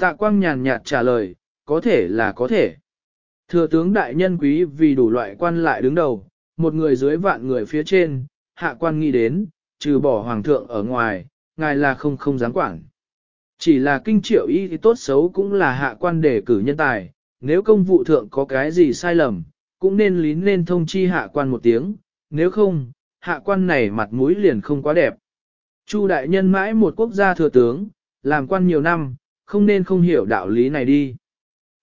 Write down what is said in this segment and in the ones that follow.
Tạ quang nhàn nhạt trả lời, có thể là có thể. Thừa tướng đại nhân quý vì đủ loại quan lại đứng đầu, một người dưới vạn người phía trên, hạ quan nghĩ đến, trừ bỏ hoàng thượng ở ngoài, ngài là không không dám quản. Chỉ là kinh triệu y thì tốt xấu cũng là hạ quan đề cử nhân tài, nếu công vụ thượng có cái gì sai lầm, cũng nên lín lên thông chi hạ quan một tiếng, nếu không, hạ quan này mặt mũi liền không quá đẹp. Chu đại nhân mãi một quốc gia thừa tướng, làm quan nhiều năm, không nên không hiểu đạo lý này đi.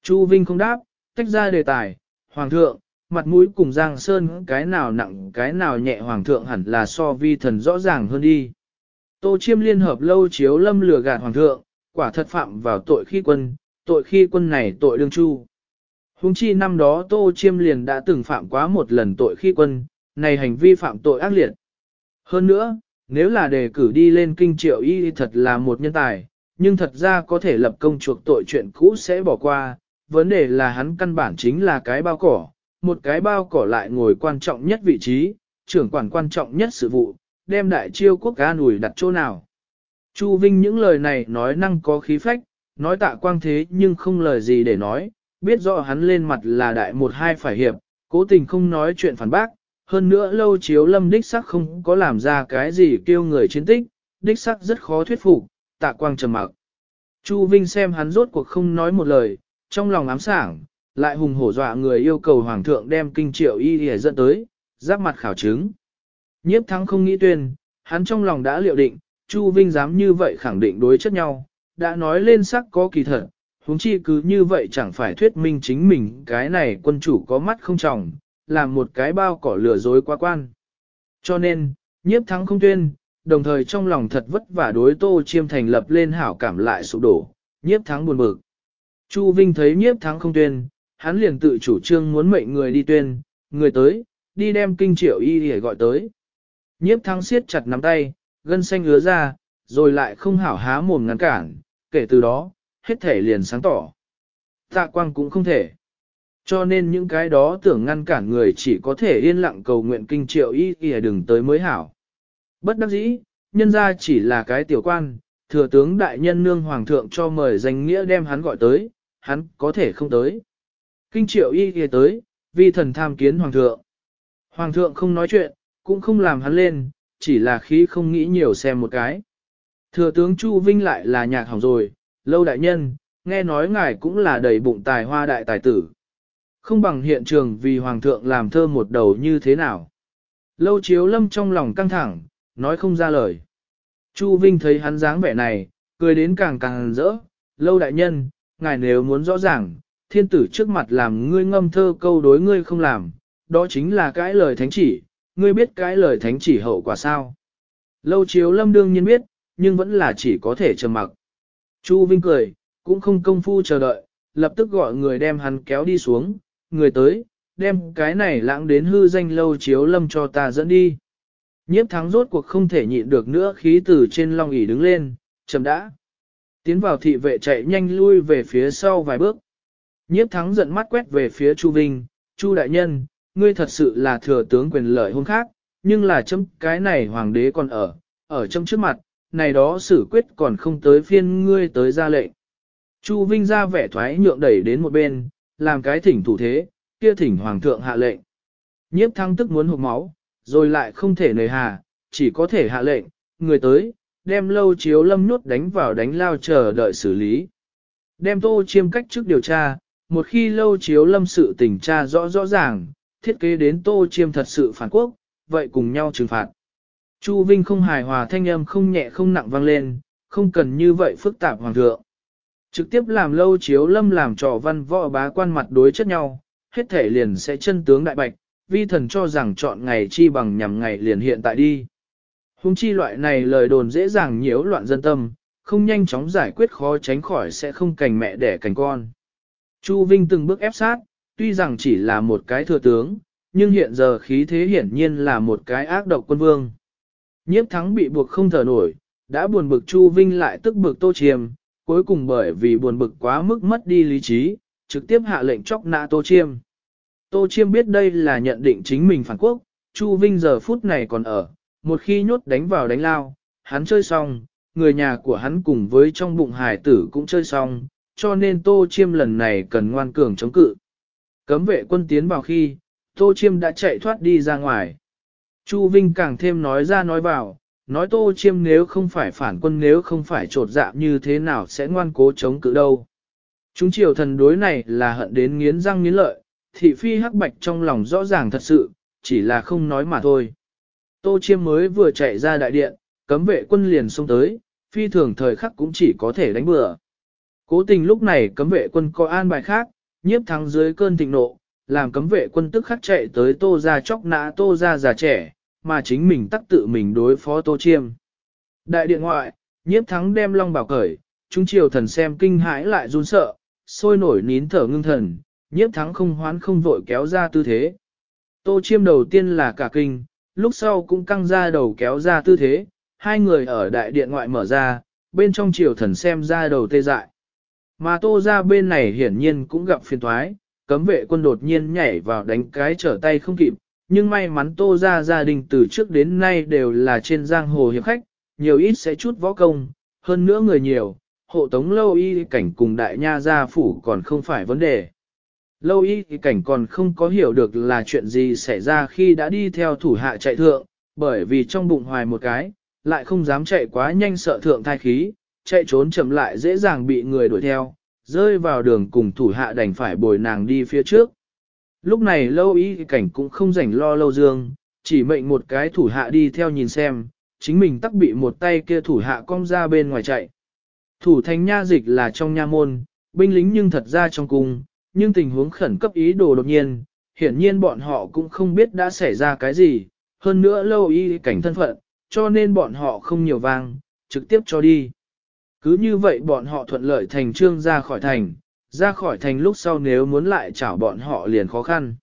Chu Vinh không đáp, tách ra đề tài, Hoàng thượng, mặt mũi cùng Giang Sơn cái nào nặng cái nào nhẹ Hoàng thượng hẳn là so vi thần rõ ràng hơn đi. Tô Chiêm liên hợp lâu chiếu lâm lừa gạt Hoàng thượng, quả thật phạm vào tội khi quân, tội khi quân này tội đương chu. Hùng chi năm đó Tô Chiêm liền đã từng phạm quá một lần tội khi quân, này hành vi phạm tội ác liệt. Hơn nữa, nếu là đề cử đi lên kinh triệu y thật là một nhân tài, nhưng thật ra có thể lập công chuộc tội chuyện cũ sẽ bỏ qua, vấn đề là hắn căn bản chính là cái bao cỏ, một cái bao cỏ lại ngồi quan trọng nhất vị trí, trưởng quản quan trọng nhất sự vụ, đem đại chiêu quốc ca nùi đặt chỗ nào. Chu Vinh những lời này nói năng có khí phách, nói tạ quang thế nhưng không lời gì để nói, biết rõ hắn lên mặt là đại một hai phải hiệp, cố tình không nói chuyện phản bác, hơn nữa lâu chiếu lâm đích sắc không có làm ra cái gì kêu người chiến tích, đích sắc rất khó thuyết phục, tạ quang trầm mặc. Chu Vinh xem hắn rốt cuộc không nói một lời, trong lòng ám sảng, lại hùng hổ dọa người yêu cầu hoàng thượng đem kinh triệu y để dẫn tới, giáp mặt khảo chứng. Nhiếp thắng không nghĩ tuyên, hắn trong lòng đã liệu định, Chu Vinh dám như vậy khẳng định đối chất nhau, đã nói lên sắc có kỳ thật, huống chi cứ như vậy chẳng phải thuyết minh chính mình cái này quân chủ có mắt không trọng, làm một cái bao cỏ lừa dối quá quan. Cho nên, nhiếp thắng không tuyên, đồng thời trong lòng thật vất vả đối tô chiêm thành lập lên hảo cảm lại sụp đổ, nhiếp thắng buồn bực. Chu Vinh thấy nhiếp thắng không tuyên, hắn liền tự chủ trương muốn mệnh người đi tuyên, người tới, đi đem kinh triệu y để gọi tới. Nhiếp thắng siết chặt nắm tay, gân xanh ứa ra, rồi lại không hảo há mồm ngăn cản, kể từ đó, hết thể liền sáng tỏ. Tạ quang cũng không thể. Cho nên những cái đó tưởng ngăn cản người chỉ có thể yên lặng cầu nguyện kinh triệu y kìa đừng tới mới hảo. Bất đắc dĩ, nhân ra chỉ là cái tiểu quan, thừa tướng đại nhân nương hoàng thượng cho mời danh nghĩa đem hắn gọi tới, hắn có thể không tới. Kinh triệu y y tới, vì thần tham kiến hoàng thượng. Hoàng thượng không nói chuyện, cũng không làm hắn lên, chỉ là khí không nghĩ nhiều xem một cái. Thừa tướng Chu Vinh lại là nhạc hỏng rồi, lâu đại nhân, nghe nói ngài cũng là đầy bụng tài hoa đại tài tử. Không bằng hiện trường vì hoàng thượng làm thơ một đầu như thế nào. Lâu chiếu lâm trong lòng căng thẳng, nói không ra lời. Chu Vinh thấy hắn dáng vẻ này, cười đến càng càng rỡ. Lâu đại nhân, ngài nếu muốn rõ ràng, thiên tử trước mặt làm ngươi ngâm thơ câu đối ngươi không làm, đó chính là cái lời thánh chỉ, ngươi biết cái lời thánh chỉ hậu quả sao. Lâu chiếu lâm đương nhiên biết, nhưng vẫn là chỉ có thể trầm mặc. Chu Vinh cười, cũng không công phu chờ đợi, lập tức gọi người đem hắn kéo đi xuống, người tới, đem cái này lãng đến hư danh lâu chiếu lâm cho ta dẫn đi. Nhiếp thắng rốt cuộc không thể nhịn được nữa khí từ trên long ỷ đứng lên, chầm đã. Tiến vào thị vệ chạy nhanh lui về phía sau vài bước. Nhiếp thắng giận mắt quét về phía Chu Vinh, Chu đại nhân, ngươi thật sự là thừa tướng quyền lợi hôn khác, nhưng là chấm cái này hoàng đế còn ở, ở trong trước mặt, này đó xử quyết còn không tới phiên ngươi tới ra lệnh. Chu Vinh ra vẻ thoái nhượng đẩy đến một bên, làm cái thỉnh thủ thế, kia thỉnh hoàng thượng hạ lệnh. Nhiếp thăng tức muốn hụt máu, rồi lại không thể nề hà, chỉ có thể hạ lệnh, người tới, đem lâu chiếu lâm nhốt đánh vào đánh lao chờ đợi xử lý. Đem tô chiêm cách trước điều tra, một khi lâu chiếu lâm sự tình tra rõ rõ ràng, thiết kế đến tô chiêm thật sự phản quốc, vậy cùng nhau trừng phạt. Chu Vinh không hài hòa thanh âm không nhẹ không nặng vang lên, không cần như vậy phức tạp hoàng thượng. Trực tiếp làm lâu chiếu lâm làm trò văn võ bá quan mặt đối chất nhau, hết thể liền sẽ chân tướng đại bạch, vi thần cho rằng chọn ngày chi bằng nhằm ngày liền hiện tại đi. Hùng chi loại này lời đồn dễ dàng nhiễu loạn dân tâm, không nhanh chóng giải quyết khó tránh khỏi sẽ không cành mẹ đẻ cành con. Chu Vinh từng bước ép sát, tuy rằng chỉ là một cái thừa tướng, nhưng hiện giờ khí thế hiển nhiên là một cái ác độc quân vương. Nhiếp thắng bị buộc không thở nổi, đã buồn bực Chu Vinh lại tức bực Tô Chiêm, cuối cùng bởi vì buồn bực quá mức mất đi lý trí, trực tiếp hạ lệnh chóc nạ Tô Chiêm. Tô Chiêm biết đây là nhận định chính mình phản quốc, Chu Vinh giờ phút này còn ở, một khi nhốt đánh vào đánh lao, hắn chơi xong, người nhà của hắn cùng với trong bụng hải tử cũng chơi xong, cho nên Tô Chiêm lần này cần ngoan cường chống cự. Cấm vệ quân tiến vào khi, Tô Chiêm đã chạy thoát đi ra ngoài. Chu Vinh càng thêm nói ra nói vào, nói Tô Chiêm nếu không phải phản quân nếu không phải trột dạ như thế nào sẽ ngoan cố chống cự đâu. Chúng triều thần đối này là hận đến nghiến răng nghiến lợi, thị phi hắc bạch trong lòng rõ ràng thật sự, chỉ là không nói mà thôi. Tô Chiêm mới vừa chạy ra đại điện, cấm vệ quân liền xông tới, phi thường thời khắc cũng chỉ có thể đánh bừa. Cố tình lúc này cấm vệ quân có an bài khác, nhiếp thắng dưới cơn thịnh nộ, làm cấm vệ quân tức khắc chạy tới tô ra chóc nã tô ra già trẻ, mà chính mình tắc tự mình đối phó tô chiêm. Đại điện ngoại, nhiếp thắng đem long bảo cởi, chúng triều thần xem kinh hãi lại run sợ, sôi nổi nín thở ngưng thần, nhiếp thắng không hoán không vội kéo ra tư thế. Tô chiêm đầu tiên là cả kinh, lúc sau cũng căng ra đầu kéo ra tư thế, hai người ở đại điện ngoại mở ra, bên trong triều thần xem ra đầu tê dại. Mà tô ra bên này hiển nhiên cũng gặp phiền thoái, cấm vệ quân đột nhiên nhảy vào đánh cái trở tay không kịp, nhưng may mắn tô ra gia đình từ trước đến nay đều là trên giang hồ hiệp khách, nhiều ít sẽ chút võ công, hơn nữa người nhiều, hộ tống lâu y cảnh cùng đại nha gia phủ còn không phải vấn đề. Lâu y cảnh còn không có hiểu được là chuyện gì xảy ra khi đã đi theo thủ hạ chạy thượng, bởi vì trong bụng hoài một cái, lại không dám chạy quá nhanh sợ thượng thai khí, chạy trốn chậm lại dễ dàng bị người đuổi theo, rơi vào đường cùng thủ hạ đành phải bồi nàng đi phía trước. Lúc này lâu y cảnh cũng không rảnh lo lâu dương, chỉ mệnh một cái thủ hạ đi theo nhìn xem, chính mình tắc bị một tay kia thủ hạ cong ra bên ngoài chạy. Thủ thành nha dịch là trong nha môn, binh lính nhưng thật ra trong cung, nhưng tình huống khẩn cấp ý đồ đột nhiên, hiển nhiên bọn họ cũng không biết đã xảy ra cái gì, hơn nữa lâu y cảnh thân phận, cho nên bọn họ không nhiều vang, trực tiếp cho đi. Cứ như vậy bọn họ thuận lợi thành trương ra khỏi thành, ra khỏi thành lúc sau nếu muốn lại chảo bọn họ liền khó khăn.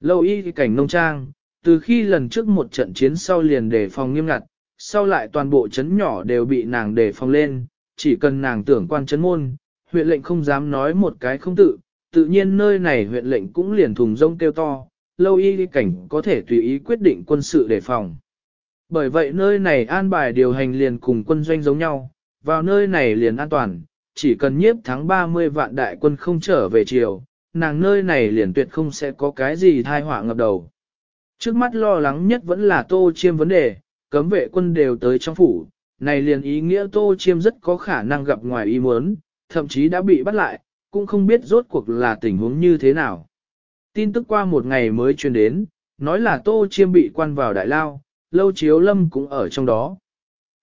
Lâu y cảnh nông trang, từ khi lần trước một trận chiến sau liền đề phòng nghiêm ngặt, sau lại toàn bộ chấn nhỏ đều bị nàng đề phòng lên, chỉ cần nàng tưởng quan chấn môn, huyện lệnh không dám nói một cái không tự, tự nhiên nơi này huyện lệnh cũng liền thùng rông kêu to, lâu y cảnh có thể tùy ý quyết định quân sự đề phòng. Bởi vậy nơi này an bài điều hành liền cùng quân doanh giống nhau, vào nơi này liền an toàn, chỉ cần nhiếp thắng 30 vạn đại quân không trở về chiều, nàng nơi này liền tuyệt không sẽ có cái gì thai họa ngập đầu. Trước mắt lo lắng nhất vẫn là tô chiêm vấn đề, cấm vệ quân đều tới trong phủ, này liền ý nghĩa tô chiêm rất có khả năng gặp ngoài ý muốn, thậm chí đã bị bắt lại, cũng không biết rốt cuộc là tình huống như thế nào. Tin tức qua một ngày mới truyền đến, nói là tô chiêm bị quan vào đại lao, lâu chiếu lâm cũng ở trong đó.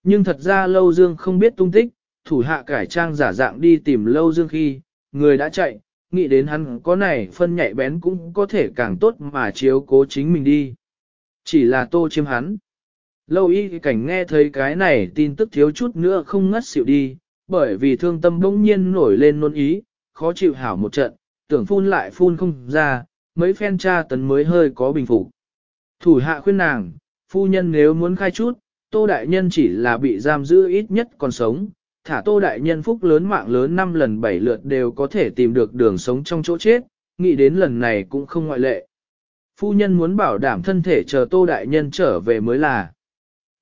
Nhưng thật ra lâu dương không biết tung tích, thủ hạ cải trang giả dạng đi tìm lâu dương khi, người đã chạy, nghĩ đến hắn có này phân nhạy bén cũng có thể càng tốt mà chiếu cố chính mình đi. Chỉ là tô chiêm hắn. Lâu y cảnh nghe thấy cái này tin tức thiếu chút nữa không ngất xỉu đi, bởi vì thương tâm bỗng nhiên nổi lên nôn ý, khó chịu hảo một trận, tưởng phun lại phun không ra, mấy phen tra tấn mới hơi có bình phục. Thủ hạ khuyên nàng, phu nhân nếu muốn khai chút, tô đại nhân chỉ là bị giam giữ ít nhất còn sống, thả tô đại nhân phúc lớn mạng lớn năm lần bảy lượt đều có thể tìm được đường sống trong chỗ chết, nghĩ đến lần này cũng không ngoại lệ. Phu nhân muốn bảo đảm thân thể chờ tô đại nhân trở về mới là.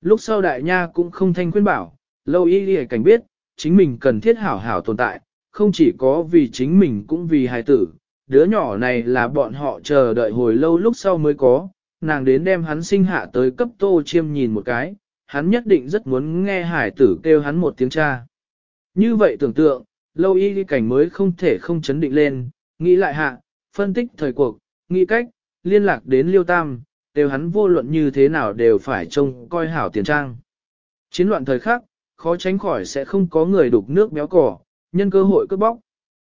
Lúc sau đại nha cũng không thanh khuyên bảo, lâu y đi cảnh biết, chính mình cần thiết hảo hảo tồn tại, không chỉ có vì chính mình cũng vì hài tử. Đứa nhỏ này là bọn họ chờ đợi hồi lâu lúc sau mới có, nàng đến đem hắn sinh hạ tới cấp tô chiêm nhìn một cái, hắn nhất định rất muốn nghe hải tử kêu hắn một tiếng cha. Như vậy tưởng tượng, lâu y cảnh mới không thể không chấn định lên, nghĩ lại hạ, phân tích thời cuộc, nghĩ cách, liên lạc đến liêu tam, đều hắn vô luận như thế nào đều phải trông coi hảo tiền trang. Chiến loạn thời khắc, khó tránh khỏi sẽ không có người đục nước béo cỏ, nhân cơ hội cướp bóc.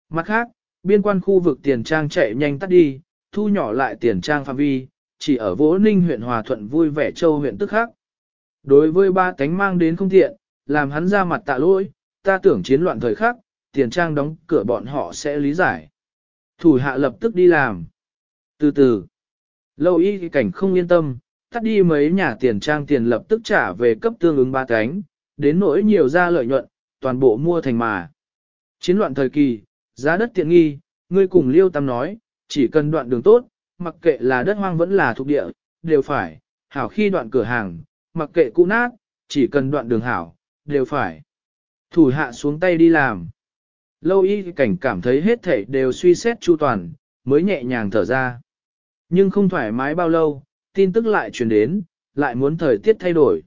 Mặt khác, biên quan khu vực tiền trang chạy nhanh tắt đi, thu nhỏ lại tiền trang phạm vi, chỉ ở Vỗ Ninh huyện Hòa Thuận vui vẻ châu huyện tức khác. Đối với ba cánh mang đến không thiện, làm hắn ra mặt tạ lỗi, ta tưởng chiến loạn thời khắc, tiền trang đóng cửa bọn họ sẽ lý giải. Thủ hạ lập tức đi làm. Từ từ, lâu y cảnh không yên tâm, tắt đi mấy nhà tiền trang tiền lập tức trả về cấp tương ứng ba cánh, đến nỗi nhiều ra lợi nhuận, toàn bộ mua thành mà. Chiến loạn thời kỳ, giá đất tiện nghi, ngươi cùng Liêu Tam nói, chỉ cần đoạn đường tốt, mặc kệ là đất hoang vẫn là thuộc địa, đều phải, hảo khi đoạn cửa hàng, mặc kệ cũ nát, chỉ cần đoạn đường hảo, đều phải. Thủ hạ xuống tay đi làm. Lâu y cảnh cảm thấy hết thảy đều suy xét chu toàn, mới nhẹ nhàng thở ra. Nhưng không thoải mái bao lâu, tin tức lại truyền đến, lại muốn thời tiết thay đổi.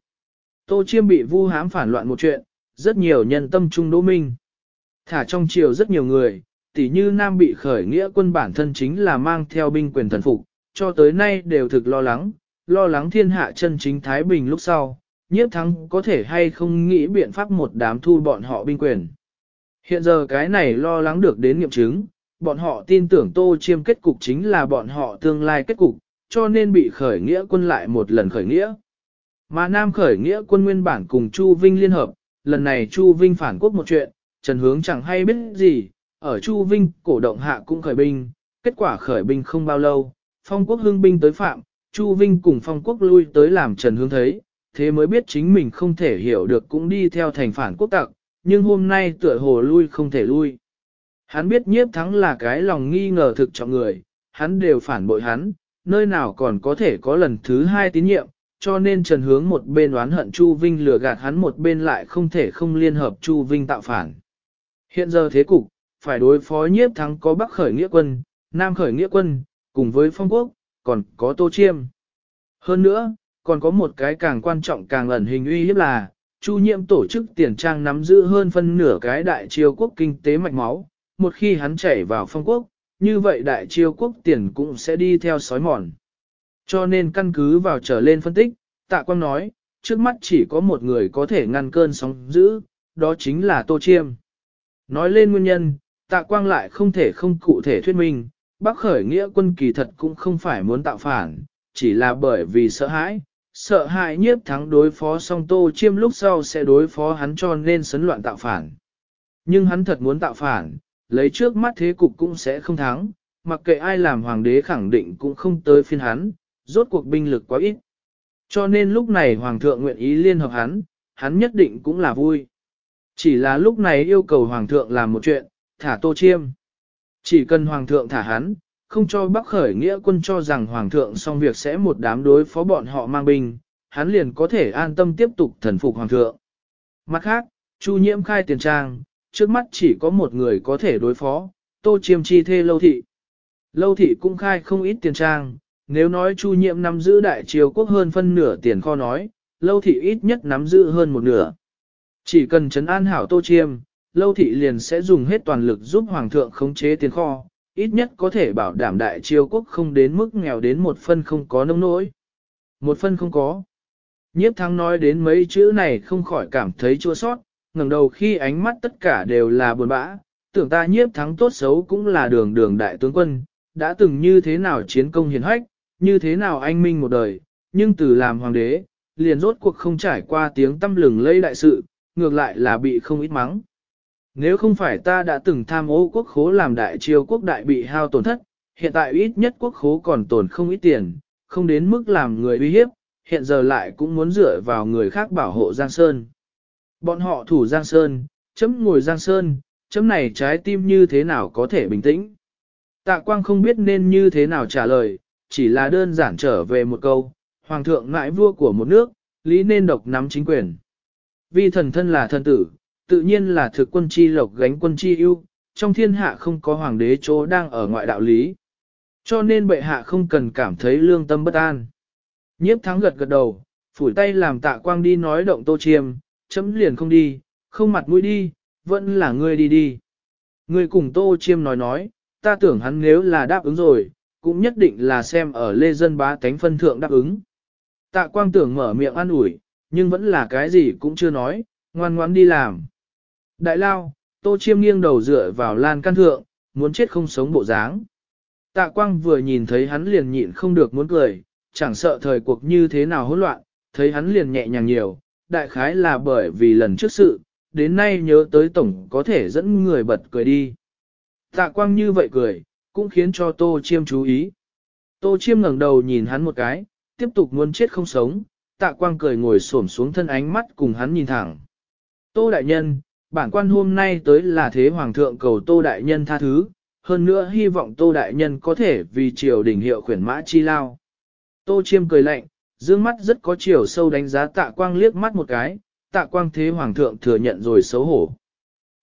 Tô Chiêm bị vu hãm phản loạn một chuyện, rất nhiều nhân tâm trung đỗ minh. Thả trong triều rất nhiều người, tỉ như Nam bị khởi nghĩa quân bản thân chính là mang theo binh quyền thần phục, cho tới nay đều thực lo lắng, lo lắng thiên hạ chân chính Thái Bình lúc sau, nhiếp thắng có thể hay không nghĩ biện pháp một đám thu bọn họ binh quyền. Hiện giờ cái này lo lắng được đến nghiệm chứng, bọn họ tin tưởng Tô Chiêm kết cục chính là bọn họ tương lai kết cục, cho nên bị khởi nghĩa quân lại một lần khởi nghĩa. Mà Nam khởi nghĩa quân nguyên bản cùng Chu Vinh liên hợp, lần này Chu Vinh phản quốc một chuyện, Trần Hướng chẳng hay biết gì, ở Chu Vinh cổ động hạ cũng khởi binh, kết quả khởi binh không bao lâu, phong quốc hưng binh tới phạm, Chu Vinh cùng phong quốc lui tới làm Trần Hướng thấy, thế mới biết chính mình không thể hiểu được cũng đi theo thành phản quốc tặc, nhưng hôm nay tựa hồ lui không thể lui. Hắn biết nhiếp thắng là cái lòng nghi ngờ thực trọng người, hắn đều phản bội hắn, nơi nào còn có thể có lần thứ hai tín nhiệm, cho nên Trần Hướng một bên oán hận Chu Vinh lừa gạt hắn một bên lại không thể không liên hợp Chu Vinh tạo phản. Hiện giờ thế cục, phải đối phó nhiếp thắng có Bắc khởi nghĩa quân, Nam khởi nghĩa quân, cùng với phong quốc, còn có Tô Chiêm. Hơn nữa, còn có một cái càng quan trọng càng ẩn hình uy hiếp là, Chu Nhiệm tổ chức tiền trang nắm giữ hơn phân nửa cái đại triều quốc kinh tế mạch máu, một khi hắn chảy vào phong quốc, như vậy đại triều quốc tiền cũng sẽ đi theo sói mòn. Cho nên căn cứ vào trở lên phân tích, tạ quang nói, trước mắt chỉ có một người có thể ngăn cơn sóng dữ, đó chính là Tô Chiêm. Nói lên nguyên nhân, tạ quang lại không thể không cụ thể thuyết minh, bác khởi nghĩa quân kỳ thật cũng không phải muốn tạo phản, chỉ là bởi vì sợ hãi, sợ hãi nhiếp thắng đối phó song Tô Chiêm lúc sau sẽ đối phó hắn cho nên sấn loạn tạo phản. Nhưng hắn thật muốn tạo phản, lấy trước mắt thế cục cũng sẽ không thắng, mặc kệ ai làm hoàng đế khẳng định cũng không tới phiên hắn, rốt cuộc binh lực quá ít. Cho nên lúc này hoàng thượng nguyện ý liên hợp hắn, hắn nhất định cũng là vui. Chỉ là lúc này yêu cầu hoàng thượng làm một chuyện, thả tô chiêm. Chỉ cần hoàng thượng thả hắn, không cho bắc khởi nghĩa quân cho rằng hoàng thượng xong việc sẽ một đám đối phó bọn họ mang binh, hắn liền có thể an tâm tiếp tục thần phục hoàng thượng. Mặt khác, Chu nhiễm khai tiền trang, trước mắt chỉ có một người có thể đối phó, tô chiêm chi thê lâu thị. Lâu thị cũng khai không ít tiền trang, nếu nói chu nhiễm nắm giữ đại triều quốc hơn phân nửa tiền kho nói, lâu thị ít nhất nắm giữ hơn một nửa. Chỉ cần chấn an hảo tô chiêm, lâu thị liền sẽ dùng hết toàn lực giúp hoàng thượng khống chế tiền kho, ít nhất có thể bảo đảm đại triều quốc không đến mức nghèo đến một phân không có nông nỗi. Một phân không có. Nhiếp thắng nói đến mấy chữ này không khỏi cảm thấy chua sót, ngẩng đầu khi ánh mắt tất cả đều là buồn bã, tưởng ta nhiếp thắng tốt xấu cũng là đường đường đại tướng quân, đã từng như thế nào chiến công hiển hách, như thế nào anh minh một đời, nhưng từ làm hoàng đế, liền rốt cuộc không trải qua tiếng tâm lừng lây đại sự, ngược lại là bị không ít mắng. Nếu không phải ta đã từng tham ô quốc khố làm đại triều quốc đại bị hao tổn thất, hiện tại ít nhất quốc khố còn tổn không ít tiền, không đến mức làm người uy hiếp, hiện giờ lại cũng muốn dựa vào người khác bảo hộ Giang Sơn. Bọn họ thủ Giang Sơn, chấm ngồi Giang Sơn, chấm này trái tim như thế nào có thể bình tĩnh. Tạ Quang không biết nên như thế nào trả lời, chỉ là đơn giản trở về một câu, Hoàng thượng ngại vua của một nước, lý nên độc nắm chính quyền. Vì thần thân là thân tử, tự nhiên là thực quân chi lộc gánh quân chi ưu, trong thiên hạ không có hoàng đế chỗ đang ở ngoại đạo lý. Cho nên bệ hạ không cần cảm thấy lương tâm bất an. Nhiếp thắng gật gật đầu, phủi tay làm tạ quang đi nói động tô chiêm, chấm liền không đi, không mặt mũi đi, vẫn là ngươi đi đi. Ngươi cùng tô chiêm nói nói, ta tưởng hắn nếu là đáp ứng rồi, cũng nhất định là xem ở lê dân bá tánh phân thượng đáp ứng. Tạ quang tưởng mở miệng an ủi, nhưng vẫn là cái gì cũng chưa nói, ngoan ngoãn đi làm. Đại lao, tô chiêm nghiêng đầu dựa vào lan căn thượng, muốn chết không sống bộ dáng. Tạ quang vừa nhìn thấy hắn liền nhịn không được muốn cười, chẳng sợ thời cuộc như thế nào hỗn loạn, thấy hắn liền nhẹ nhàng nhiều, đại khái là bởi vì lần trước sự, đến nay nhớ tới tổng có thể dẫn người bật cười đi. Tạ quang như vậy cười, cũng khiến cho Tô Chiêm chú ý. Tô Chiêm ngẩng đầu nhìn hắn một cái, tiếp tục muốn chết không sống, tạ quang cười ngồi xổm xuống thân ánh mắt cùng hắn nhìn thẳng. Tô Đại Nhân, bản quan hôm nay tới là thế Hoàng thượng cầu Tô Đại Nhân tha thứ, hơn nữa hy vọng Tô Đại Nhân có thể vì triều đình hiệu khuyển mã chi lao. Tô Chiêm cười lạnh, dương mắt rất có chiều sâu đánh giá tạ quang liếc mắt một cái, tạ quang thế Hoàng thượng thừa nhận rồi xấu hổ.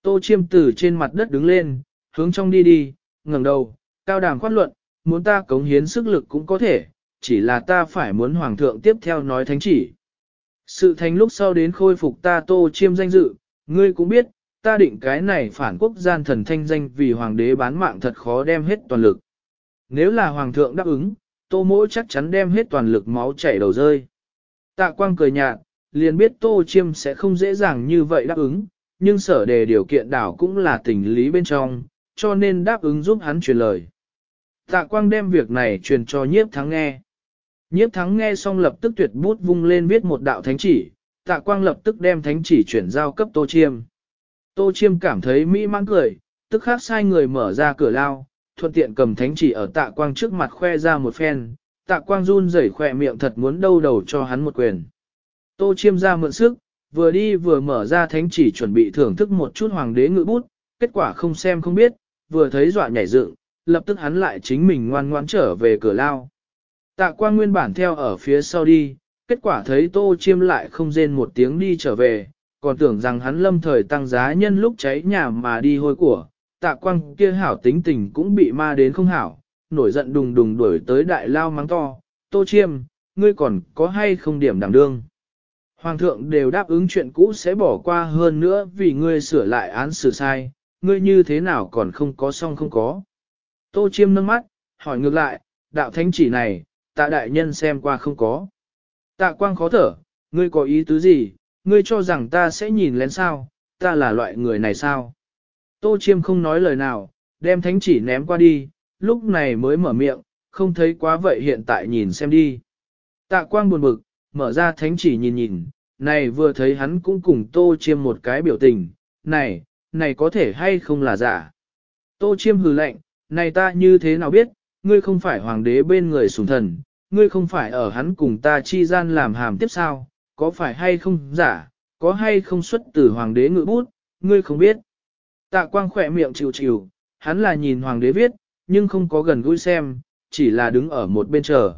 Tô chiêm từ trên mặt đất đứng lên, hướng trong đi đi, ngẩng đầu, cao đàm khoát luận, muốn ta cống hiến sức lực cũng có thể, chỉ là ta phải muốn hoàng thượng tiếp theo nói thánh chỉ. Sự thành lúc sau đến khôi phục ta tô chiêm danh dự, ngươi cũng biết, ta định cái này phản quốc gian thần thanh danh vì hoàng đế bán mạng thật khó đem hết toàn lực. Nếu là hoàng thượng đáp ứng, tô mỗi chắc chắn đem hết toàn lực máu chảy đầu rơi. Tạ quang cười nhạt, liền biết tô chiêm sẽ không dễ dàng như vậy đáp ứng, nhưng sở đề điều kiện đảo cũng là tình lý bên trong, cho nên đáp ứng giúp hắn truyền lời. Tạ quang đem việc này truyền cho nhiếp thắng nghe. Nhiếp thắng nghe xong lập tức tuyệt bút vung lên viết một đạo thánh chỉ, tạ quang lập tức đem thánh chỉ chuyển giao cấp tô chiêm. Tô chiêm cảm thấy mỹ mãn cười, tức khắc sai người mở ra cửa lao, thuận tiện cầm thánh chỉ ở tạ quang trước mặt khoe ra một phen, tạ quang run rẩy khỏe miệng thật muốn đâu đầu cho hắn một quyền. Tô chiêm ra mượn sức, vừa đi vừa mở ra thánh chỉ chuẩn bị thưởng thức một chút hoàng đế ngự bút, kết quả không xem không biết, vừa thấy dọa nhảy dựng, lập tức hắn lại chính mình ngoan ngoãn trở về cửa lao. Tạ quang nguyên bản theo ở phía sau đi, kết quả thấy tô chiêm lại không rên một tiếng đi trở về, còn tưởng rằng hắn lâm thời tăng giá nhân lúc cháy nhà mà đi hôi của, tạ quang kia hảo tính tình cũng bị ma đến không hảo, nổi giận đùng đùng đuổi tới đại lao mắng to, tô chiêm, ngươi còn có hay không điểm đảm đương. Hoàng thượng đều đáp ứng chuyện cũ sẽ bỏ qua hơn nữa vì ngươi sửa lại án xử sai, ngươi như thế nào còn không có xong không có. Tô chiêm nâng mắt, hỏi ngược lại, đạo thánh chỉ này, tạ đại nhân xem qua không có. Tạ quang khó thở, ngươi có ý tứ gì, ngươi cho rằng ta sẽ nhìn lén sao, ta là loại người này sao. Tô chiêm không nói lời nào, đem thánh chỉ ném qua đi, lúc này mới mở miệng, không thấy quá vậy hiện tại nhìn xem đi. Tạ quang buồn bực, mở ra thánh chỉ nhìn nhìn, này vừa thấy hắn cũng cùng tô chiêm một cái biểu tình, này, này có thể hay không là giả. Tô chiêm hừ lạnh, này ta như thế nào biết, ngươi không phải hoàng đế bên người sùng thần, ngươi không phải ở hắn cùng ta chi gian làm hàm tiếp sao, có phải hay không giả, có hay không xuất từ hoàng đế ngự bút, ngươi không biết. Tạ quang khỏe miệng chịu chịu, hắn là nhìn hoàng đế viết, nhưng không có gần gũi xem, chỉ là đứng ở một bên chờ.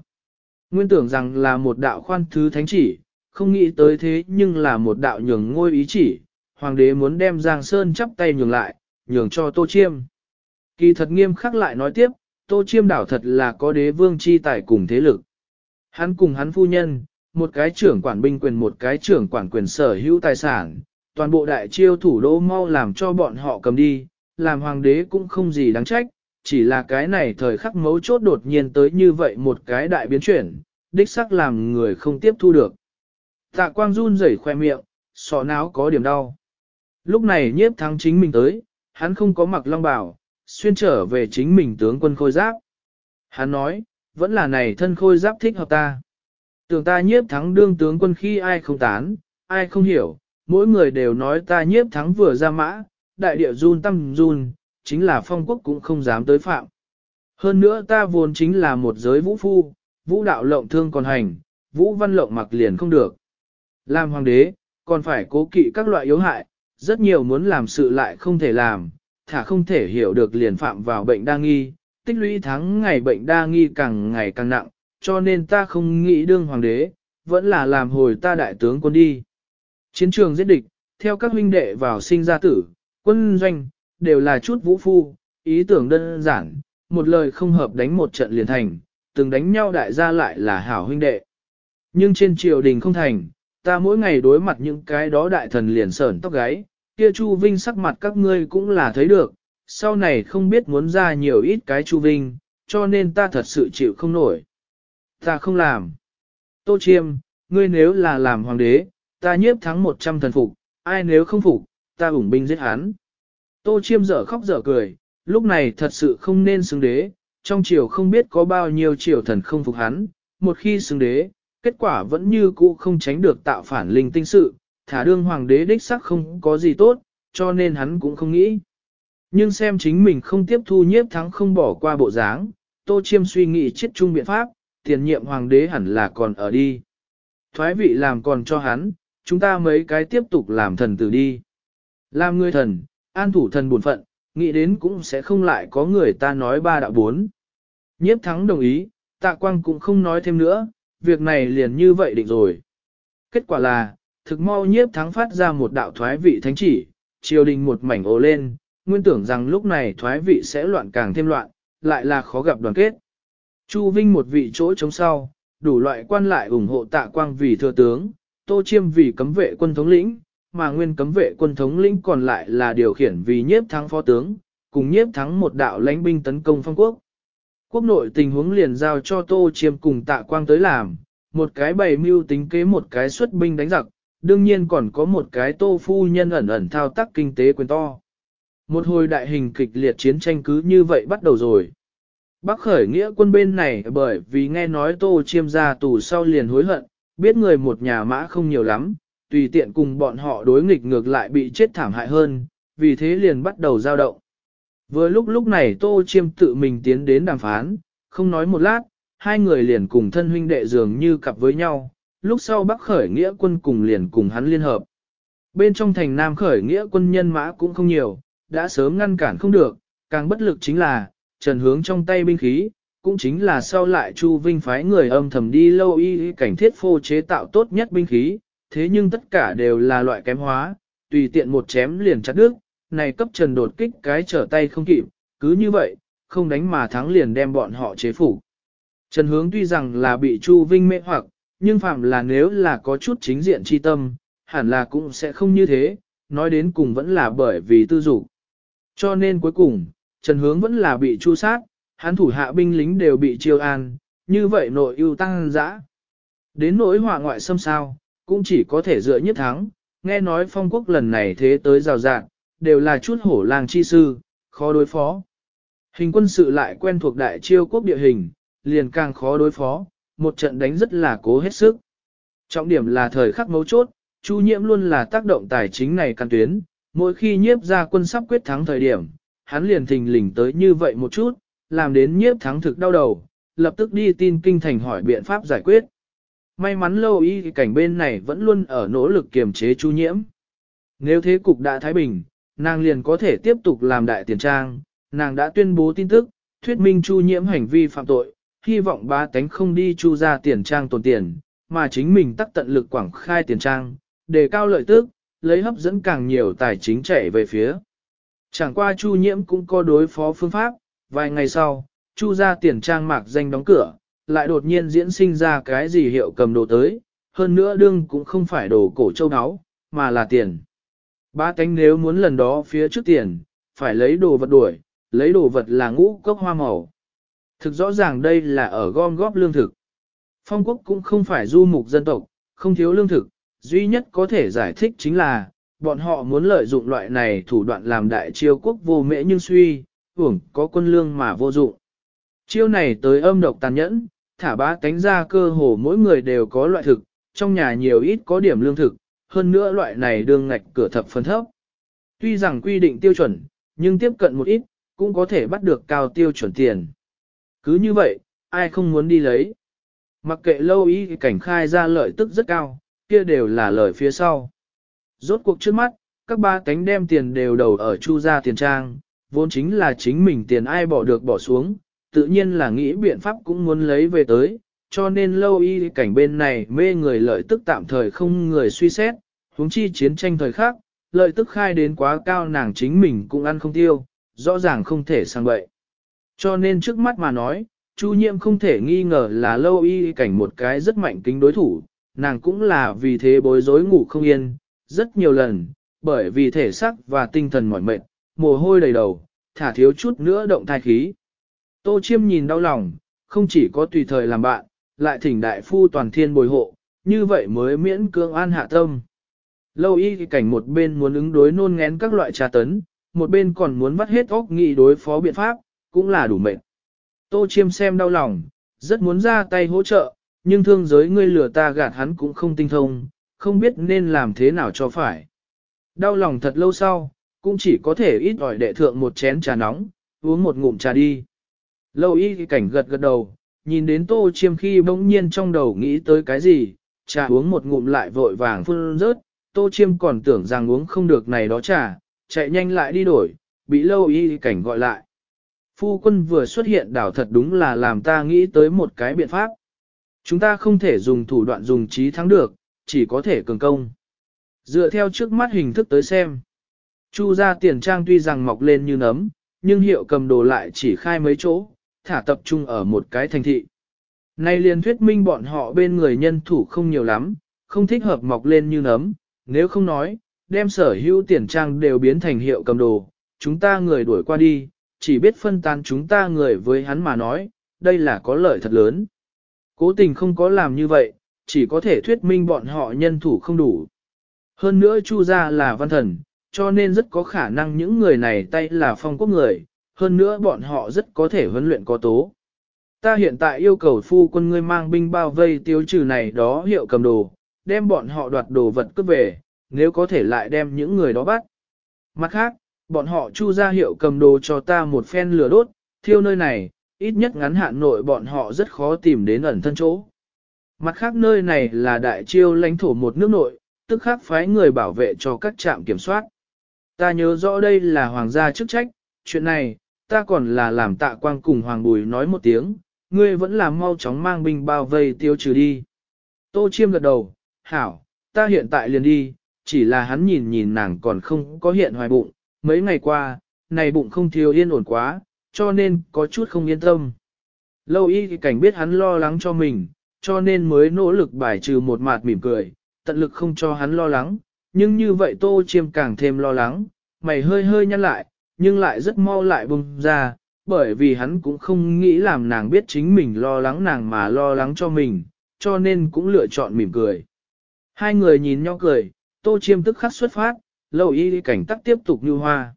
Nguyên tưởng rằng là một đạo khoan thứ thánh chỉ, không nghĩ tới thế nhưng là một đạo nhường ngôi ý chỉ, hoàng đế muốn đem Giang Sơn chắp tay nhường lại, nhường cho Tô Chiêm. Kỳ thật nghiêm khắc lại nói tiếp, Tô Chiêm đảo thật là có đế vương chi tài cùng thế lực. Hắn cùng hắn phu nhân, một cái trưởng quản binh quyền một cái trưởng quản quyền sở hữu tài sản, toàn bộ đại chiêu thủ đô mau làm cho bọn họ cầm đi, làm hoàng đế cũng không gì đáng trách, chỉ là cái này thời khắc mấu chốt đột nhiên tới như vậy một cái đại biến chuyển, đích sắc làm người không tiếp thu được. Tạ quang run rẩy khoe miệng, sọ não có điểm đau. Lúc này nhiếp thắng chính mình tới, hắn không có mặc long bào, xuyên trở về chính mình tướng quân khôi giáp. Hắn nói, vẫn là này thân khôi giáp thích hợp ta. Tưởng ta nhiếp thắng đương tướng quân khi ai không tán, ai không hiểu, mỗi người đều nói ta nhiếp thắng vừa ra mã, đại địa run tâm run, chính là phong quốc cũng không dám tới phạm. Hơn nữa ta vốn chính là một giới vũ phu, vũ đạo lộng thương còn hành, vũ văn lộng mặc liền không được. Làm hoàng đế, còn phải cố kỵ các loại yếu hại, rất nhiều muốn làm sự lại không thể làm, thả không thể hiểu được liền phạm vào bệnh đa nghi, tích lũy tháng ngày bệnh đa nghi càng ngày càng nặng, cho nên ta không nghĩ đương hoàng đế, vẫn là làm hồi ta đại tướng quân đi. Chiến trường giết địch, theo các huynh đệ vào sinh ra tử, quân doanh, đều là chút vũ phu, ý tưởng đơn giản, một lời không hợp đánh một trận liền thành, từng đánh nhau đại gia lại là hảo huynh đệ. Nhưng trên triều đình không thành, ta mỗi ngày đối mặt những cái đó đại thần liền sởn tóc gáy, kia Chu Vinh sắc mặt các ngươi cũng là thấy được, sau này không biết muốn ra nhiều ít cái Chu Vinh, cho nên ta thật sự chịu không nổi. Ta không làm. Tô Chiêm, ngươi nếu là làm hoàng đế, ta nhiếp thắng 100 thần phục, ai nếu không phục, ta ủng binh giết hắn. Tô Chiêm dở khóc dở cười, lúc này thật sự không nên xứng đế, trong triều không biết có bao nhiêu triều thần không phục hắn, một khi xứng đế, kết quả vẫn như cũ không tránh được tạo phản linh tinh sự, thả đương hoàng đế đích sắc không có gì tốt, cho nên hắn cũng không nghĩ. Nhưng xem chính mình không tiếp thu nhiếp thắng không bỏ qua bộ dáng, Tô Chiêm suy nghĩ chết chung biện pháp, tiền nhiệm hoàng đế hẳn là còn ở đi. Thoái vị làm còn cho hắn, chúng ta mấy cái tiếp tục làm thần tử đi. Làm người thần, an thủ thần buồn phận, nghĩ đến cũng sẽ không lại có người ta nói ba đạo bốn. Nhiếp thắng đồng ý, tạ quang cũng không nói thêm nữa, việc này liền như vậy định rồi. Kết quả là, thực mau nhiếp thắng phát ra một đạo thoái vị thánh chỉ, triều đình một mảnh ồ lên, nguyên tưởng rằng lúc này thoái vị sẽ loạn càng thêm loạn, lại là khó gặp đoàn kết. Chu Vinh một vị chỗ chống sau, đủ loại quan lại ủng hộ tạ quang vì thừa tướng, Tô Chiêm vì cấm vệ quân thống lĩnh, mà nguyên cấm vệ quân thống lĩnh còn lại là điều khiển vì nhiếp thắng phó tướng, cùng nhiếp thắng một đạo lãnh binh tấn công phong quốc. Quốc nội tình huống liền giao cho Tô Chiêm cùng tạ quang tới làm, một cái bày mưu tính kế một cái xuất binh đánh giặc, đương nhiên còn có một cái tô phu nhân ẩn ẩn thao tác kinh tế quyền to. Một hồi đại hình kịch liệt chiến tranh cứ như vậy bắt đầu rồi. Bắc khởi nghĩa quân bên này bởi vì nghe nói tô chiêm ra tù sau liền hối hận, biết người một nhà mã không nhiều lắm, tùy tiện cùng bọn họ đối nghịch ngược lại bị chết thảm hại hơn, vì thế liền bắt đầu giao động. Vừa lúc lúc này tô chiêm tự mình tiến đến đàm phán, không nói một lát, hai người liền cùng thân huynh đệ dường như cặp với nhau, lúc sau Bắc khởi nghĩa quân cùng liền cùng hắn liên hợp. Bên trong thành Nam khởi nghĩa quân nhân mã cũng không nhiều, đã sớm ngăn cản không được, càng bất lực chính là, trần hướng trong tay binh khí, cũng chính là sau lại Chu Vinh phái người âm thầm đi lâu y cảnh thiết phô chế tạo tốt nhất binh khí, thế nhưng tất cả đều là loại kém hóa, tùy tiện một chém liền chặt đứt, này cấp trần đột kích cái trở tay không kịp, cứ như vậy, không đánh mà thắng liền đem bọn họ chế phủ. Trần hướng tuy rằng là bị Chu Vinh mê hoặc, nhưng phạm là nếu là có chút chính diện chi tâm, hẳn là cũng sẽ không như thế, nói đến cùng vẫn là bởi vì tư dục. Cho nên cuối cùng, Trần Hướng vẫn là bị chu sát, hắn thủ hạ binh lính đều bị chiêu an, như vậy nội ưu tăng dã. Đến nỗi hỏa ngoại xâm sao, cũng chỉ có thể dựa nhất thắng, nghe nói phong quốc lần này thế tới rào rạng, đều là chút hổ làng chi sư, khó đối phó. Hình quân sự lại quen thuộc đại chiêu quốc địa hình, liền càng khó đối phó, một trận đánh rất là cố hết sức. Trọng điểm là thời khắc mấu chốt, Chu Nhiễm luôn là tác động tài chính này căn tuyến, mỗi khi nhiếp ra quân sắp quyết thắng thời điểm, hắn liền thình lình tới như vậy một chút, làm đến nhiếp thắng thực đau đầu, lập tức đi tin kinh thành hỏi biện pháp giải quyết. May mắn lâu y cảnh bên này vẫn luôn ở nỗ lực kiềm chế Chu Nhiễm. Nếu thế cục đã thái bình, nàng liền có thể tiếp tục làm đại tiền trang, nàng đã tuyên bố tin tức, thuyết minh Chu Nhiễm hành vi phạm tội, hy vọng ba tánh không đi chu ra tiền trang tồn tiền, mà chính mình tắc tận lực quảng khai tiền trang, để cao lợi tức, lấy hấp dẫn càng nhiều tài chính chạy về phía. Chẳng qua chu nhiễm cũng có đối phó phương pháp, vài ngày sau, chu ra tiền trang mạc danh đóng cửa, lại đột nhiên diễn sinh ra cái gì hiệu cầm đồ tới, hơn nữa đương cũng không phải đồ cổ châu áo, mà là tiền. Ba tánh nếu muốn lần đó phía trước tiền, phải lấy đồ vật đuổi, lấy đồ vật là ngũ cốc hoa màu. Thực rõ ràng đây là ở gom góp lương thực. Phong quốc cũng không phải du mục dân tộc, không thiếu lương thực, duy nhất có thể giải thích chính là, bọn họ muốn lợi dụng loại này thủ đoạn làm đại chiêu quốc vô mễ nhưng suy, hưởng có quân lương mà vô dụng. Chiêu này tới âm độc tàn nhẫn, thả bá cánh ra cơ hồ mỗi người đều có loại thực, trong nhà nhiều ít có điểm lương thực, hơn nữa loại này đương ngạch cửa thập phân thấp. Tuy rằng quy định tiêu chuẩn, nhưng tiếp cận một ít, cũng có thể bắt được cao tiêu chuẩn tiền. Cứ như vậy, ai không muốn đi lấy. Mặc kệ lâu ý cảnh khai ra lợi tức rất cao, kia đều là lợi phía sau. Rốt cuộc trước mắt, các ba cánh đem tiền đều đầu ở chu gia tiền trang, vốn chính là chính mình tiền ai bỏ được bỏ xuống, tự nhiên là nghĩ biện pháp cũng muốn lấy về tới, cho nên lâu y cảnh bên này mê người lợi tức tạm thời không người suy xét, huống chi chiến tranh thời khác, lợi tức khai đến quá cao nàng chính mình cũng ăn không tiêu, rõ ràng không thể sang bậy. Cho nên trước mắt mà nói, Chu Nhiệm không thể nghi ngờ là lâu y cảnh một cái rất mạnh kính đối thủ, nàng cũng là vì thế bối rối ngủ không yên, rất nhiều lần, bởi vì thể xác và tinh thần mỏi mệt, mồ hôi đầy đầu, thả thiếu chút nữa động thai khí. Tô Chiêm nhìn đau lòng, không chỉ có tùy thời làm bạn, lại thỉnh đại phu toàn thiên bồi hộ, như vậy mới miễn cương an hạ tâm. Lâu y cảnh một bên muốn ứng đối nôn ngén các loại trà tấn, một bên còn muốn vắt hết óc nghị đối phó biện pháp, cũng là đủ mệt. Tô chiêm xem đau lòng, rất muốn ra tay hỗ trợ, nhưng thương giới ngươi lừa ta gạt hắn cũng không tinh thông, không biết nên làm thế nào cho phải. Đau lòng thật lâu sau, cũng chỉ có thể ít ỏi đệ thượng một chén trà nóng, uống một ngụm trà đi. Lâu y cảnh gật gật đầu, nhìn đến tô chiêm khi bỗng nhiên trong đầu nghĩ tới cái gì, trà uống một ngụm lại vội vàng phun rớt, tô chiêm còn tưởng rằng uống không được này đó trà, chạy nhanh lại đi đổi, bị lâu y cảnh gọi lại. Phu quân vừa xuất hiện đảo thật đúng là làm ta nghĩ tới một cái biện pháp. Chúng ta không thể dùng thủ đoạn dùng trí thắng được, chỉ có thể cường công. Dựa theo trước mắt hình thức tới xem. Chu ra tiền trang tuy rằng mọc lên như nấm, nhưng hiệu cầm đồ lại chỉ khai mấy chỗ, thả tập trung ở một cái thành thị. Nay liền thuyết minh bọn họ bên người nhân thủ không nhiều lắm, không thích hợp mọc lên như nấm, nếu không nói, đem sở hữu tiền trang đều biến thành hiệu cầm đồ, chúng ta người đuổi qua đi, chỉ biết phân tán chúng ta người với hắn mà nói, đây là có lợi thật lớn. Cố tình không có làm như vậy, chỉ có thể thuyết minh bọn họ nhân thủ không đủ. Hơn nữa Chu gia là văn thần, cho nên rất có khả năng những người này tay là phong quốc người, hơn nữa bọn họ rất có thể huấn luyện có tố. Ta hiện tại yêu cầu phu quân ngươi mang binh bao vây tiêu trừ này đó hiệu cầm đồ, đem bọn họ đoạt đồ vật cướp về, nếu có thể lại đem những người đó bắt. Mặt khác, bọn họ chu ra hiệu cầm đồ cho ta một phen lửa đốt, thiêu nơi này, ít nhất ngắn hạn nội bọn họ rất khó tìm đến ẩn thân chỗ. Mặt khác nơi này là đại chiêu lãnh thổ một nước nội, tức khác phái người bảo vệ cho các trạm kiểm soát. Ta nhớ rõ đây là hoàng gia chức trách, chuyện này, ta còn là làm tạ quang cùng hoàng bùi nói một tiếng, ngươi vẫn là mau chóng mang binh bao vây tiêu trừ đi. Tô chiêm gật đầu, hảo, ta hiện tại liền đi, chỉ là hắn nhìn nhìn nàng còn không có hiện hoài bụng, mấy ngày qua, này bụng không thiếu yên ổn quá, cho nên có chút không yên tâm. Lâu y thì cảnh biết hắn lo lắng cho mình, cho nên mới nỗ lực bài trừ một mặt mỉm cười, tận lực không cho hắn lo lắng, nhưng như vậy tô chiêm càng thêm lo lắng, mày hơi hơi nhăn lại, nhưng lại rất mau lại bùng ra, bởi vì hắn cũng không nghĩ làm nàng biết chính mình lo lắng nàng mà lo lắng cho mình, cho nên cũng lựa chọn mỉm cười. Hai người nhìn nhau cười, tô chiêm tức khắc xuất phát, lâu y cảnh tắc tiếp tục như hoa.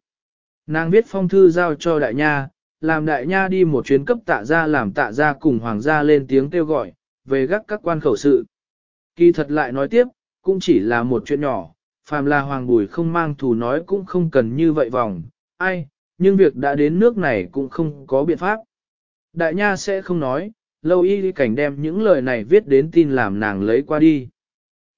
Nàng viết phong thư giao cho đại nha, làm đại nha đi một chuyến cấp tạ ra làm tạ ra cùng hoàng gia lên tiếng kêu gọi, về gác các quan khẩu sự. Kỳ thật lại nói tiếp, cũng chỉ là một chuyện nhỏ, phàm là hoàng bùi không mang thù nói cũng không cần như vậy vòng, ai, nhưng việc đã đến nước này cũng không có biện pháp. Đại nha sẽ không nói, lâu y cảnh đem những lời này viết đến tin làm nàng lấy qua đi.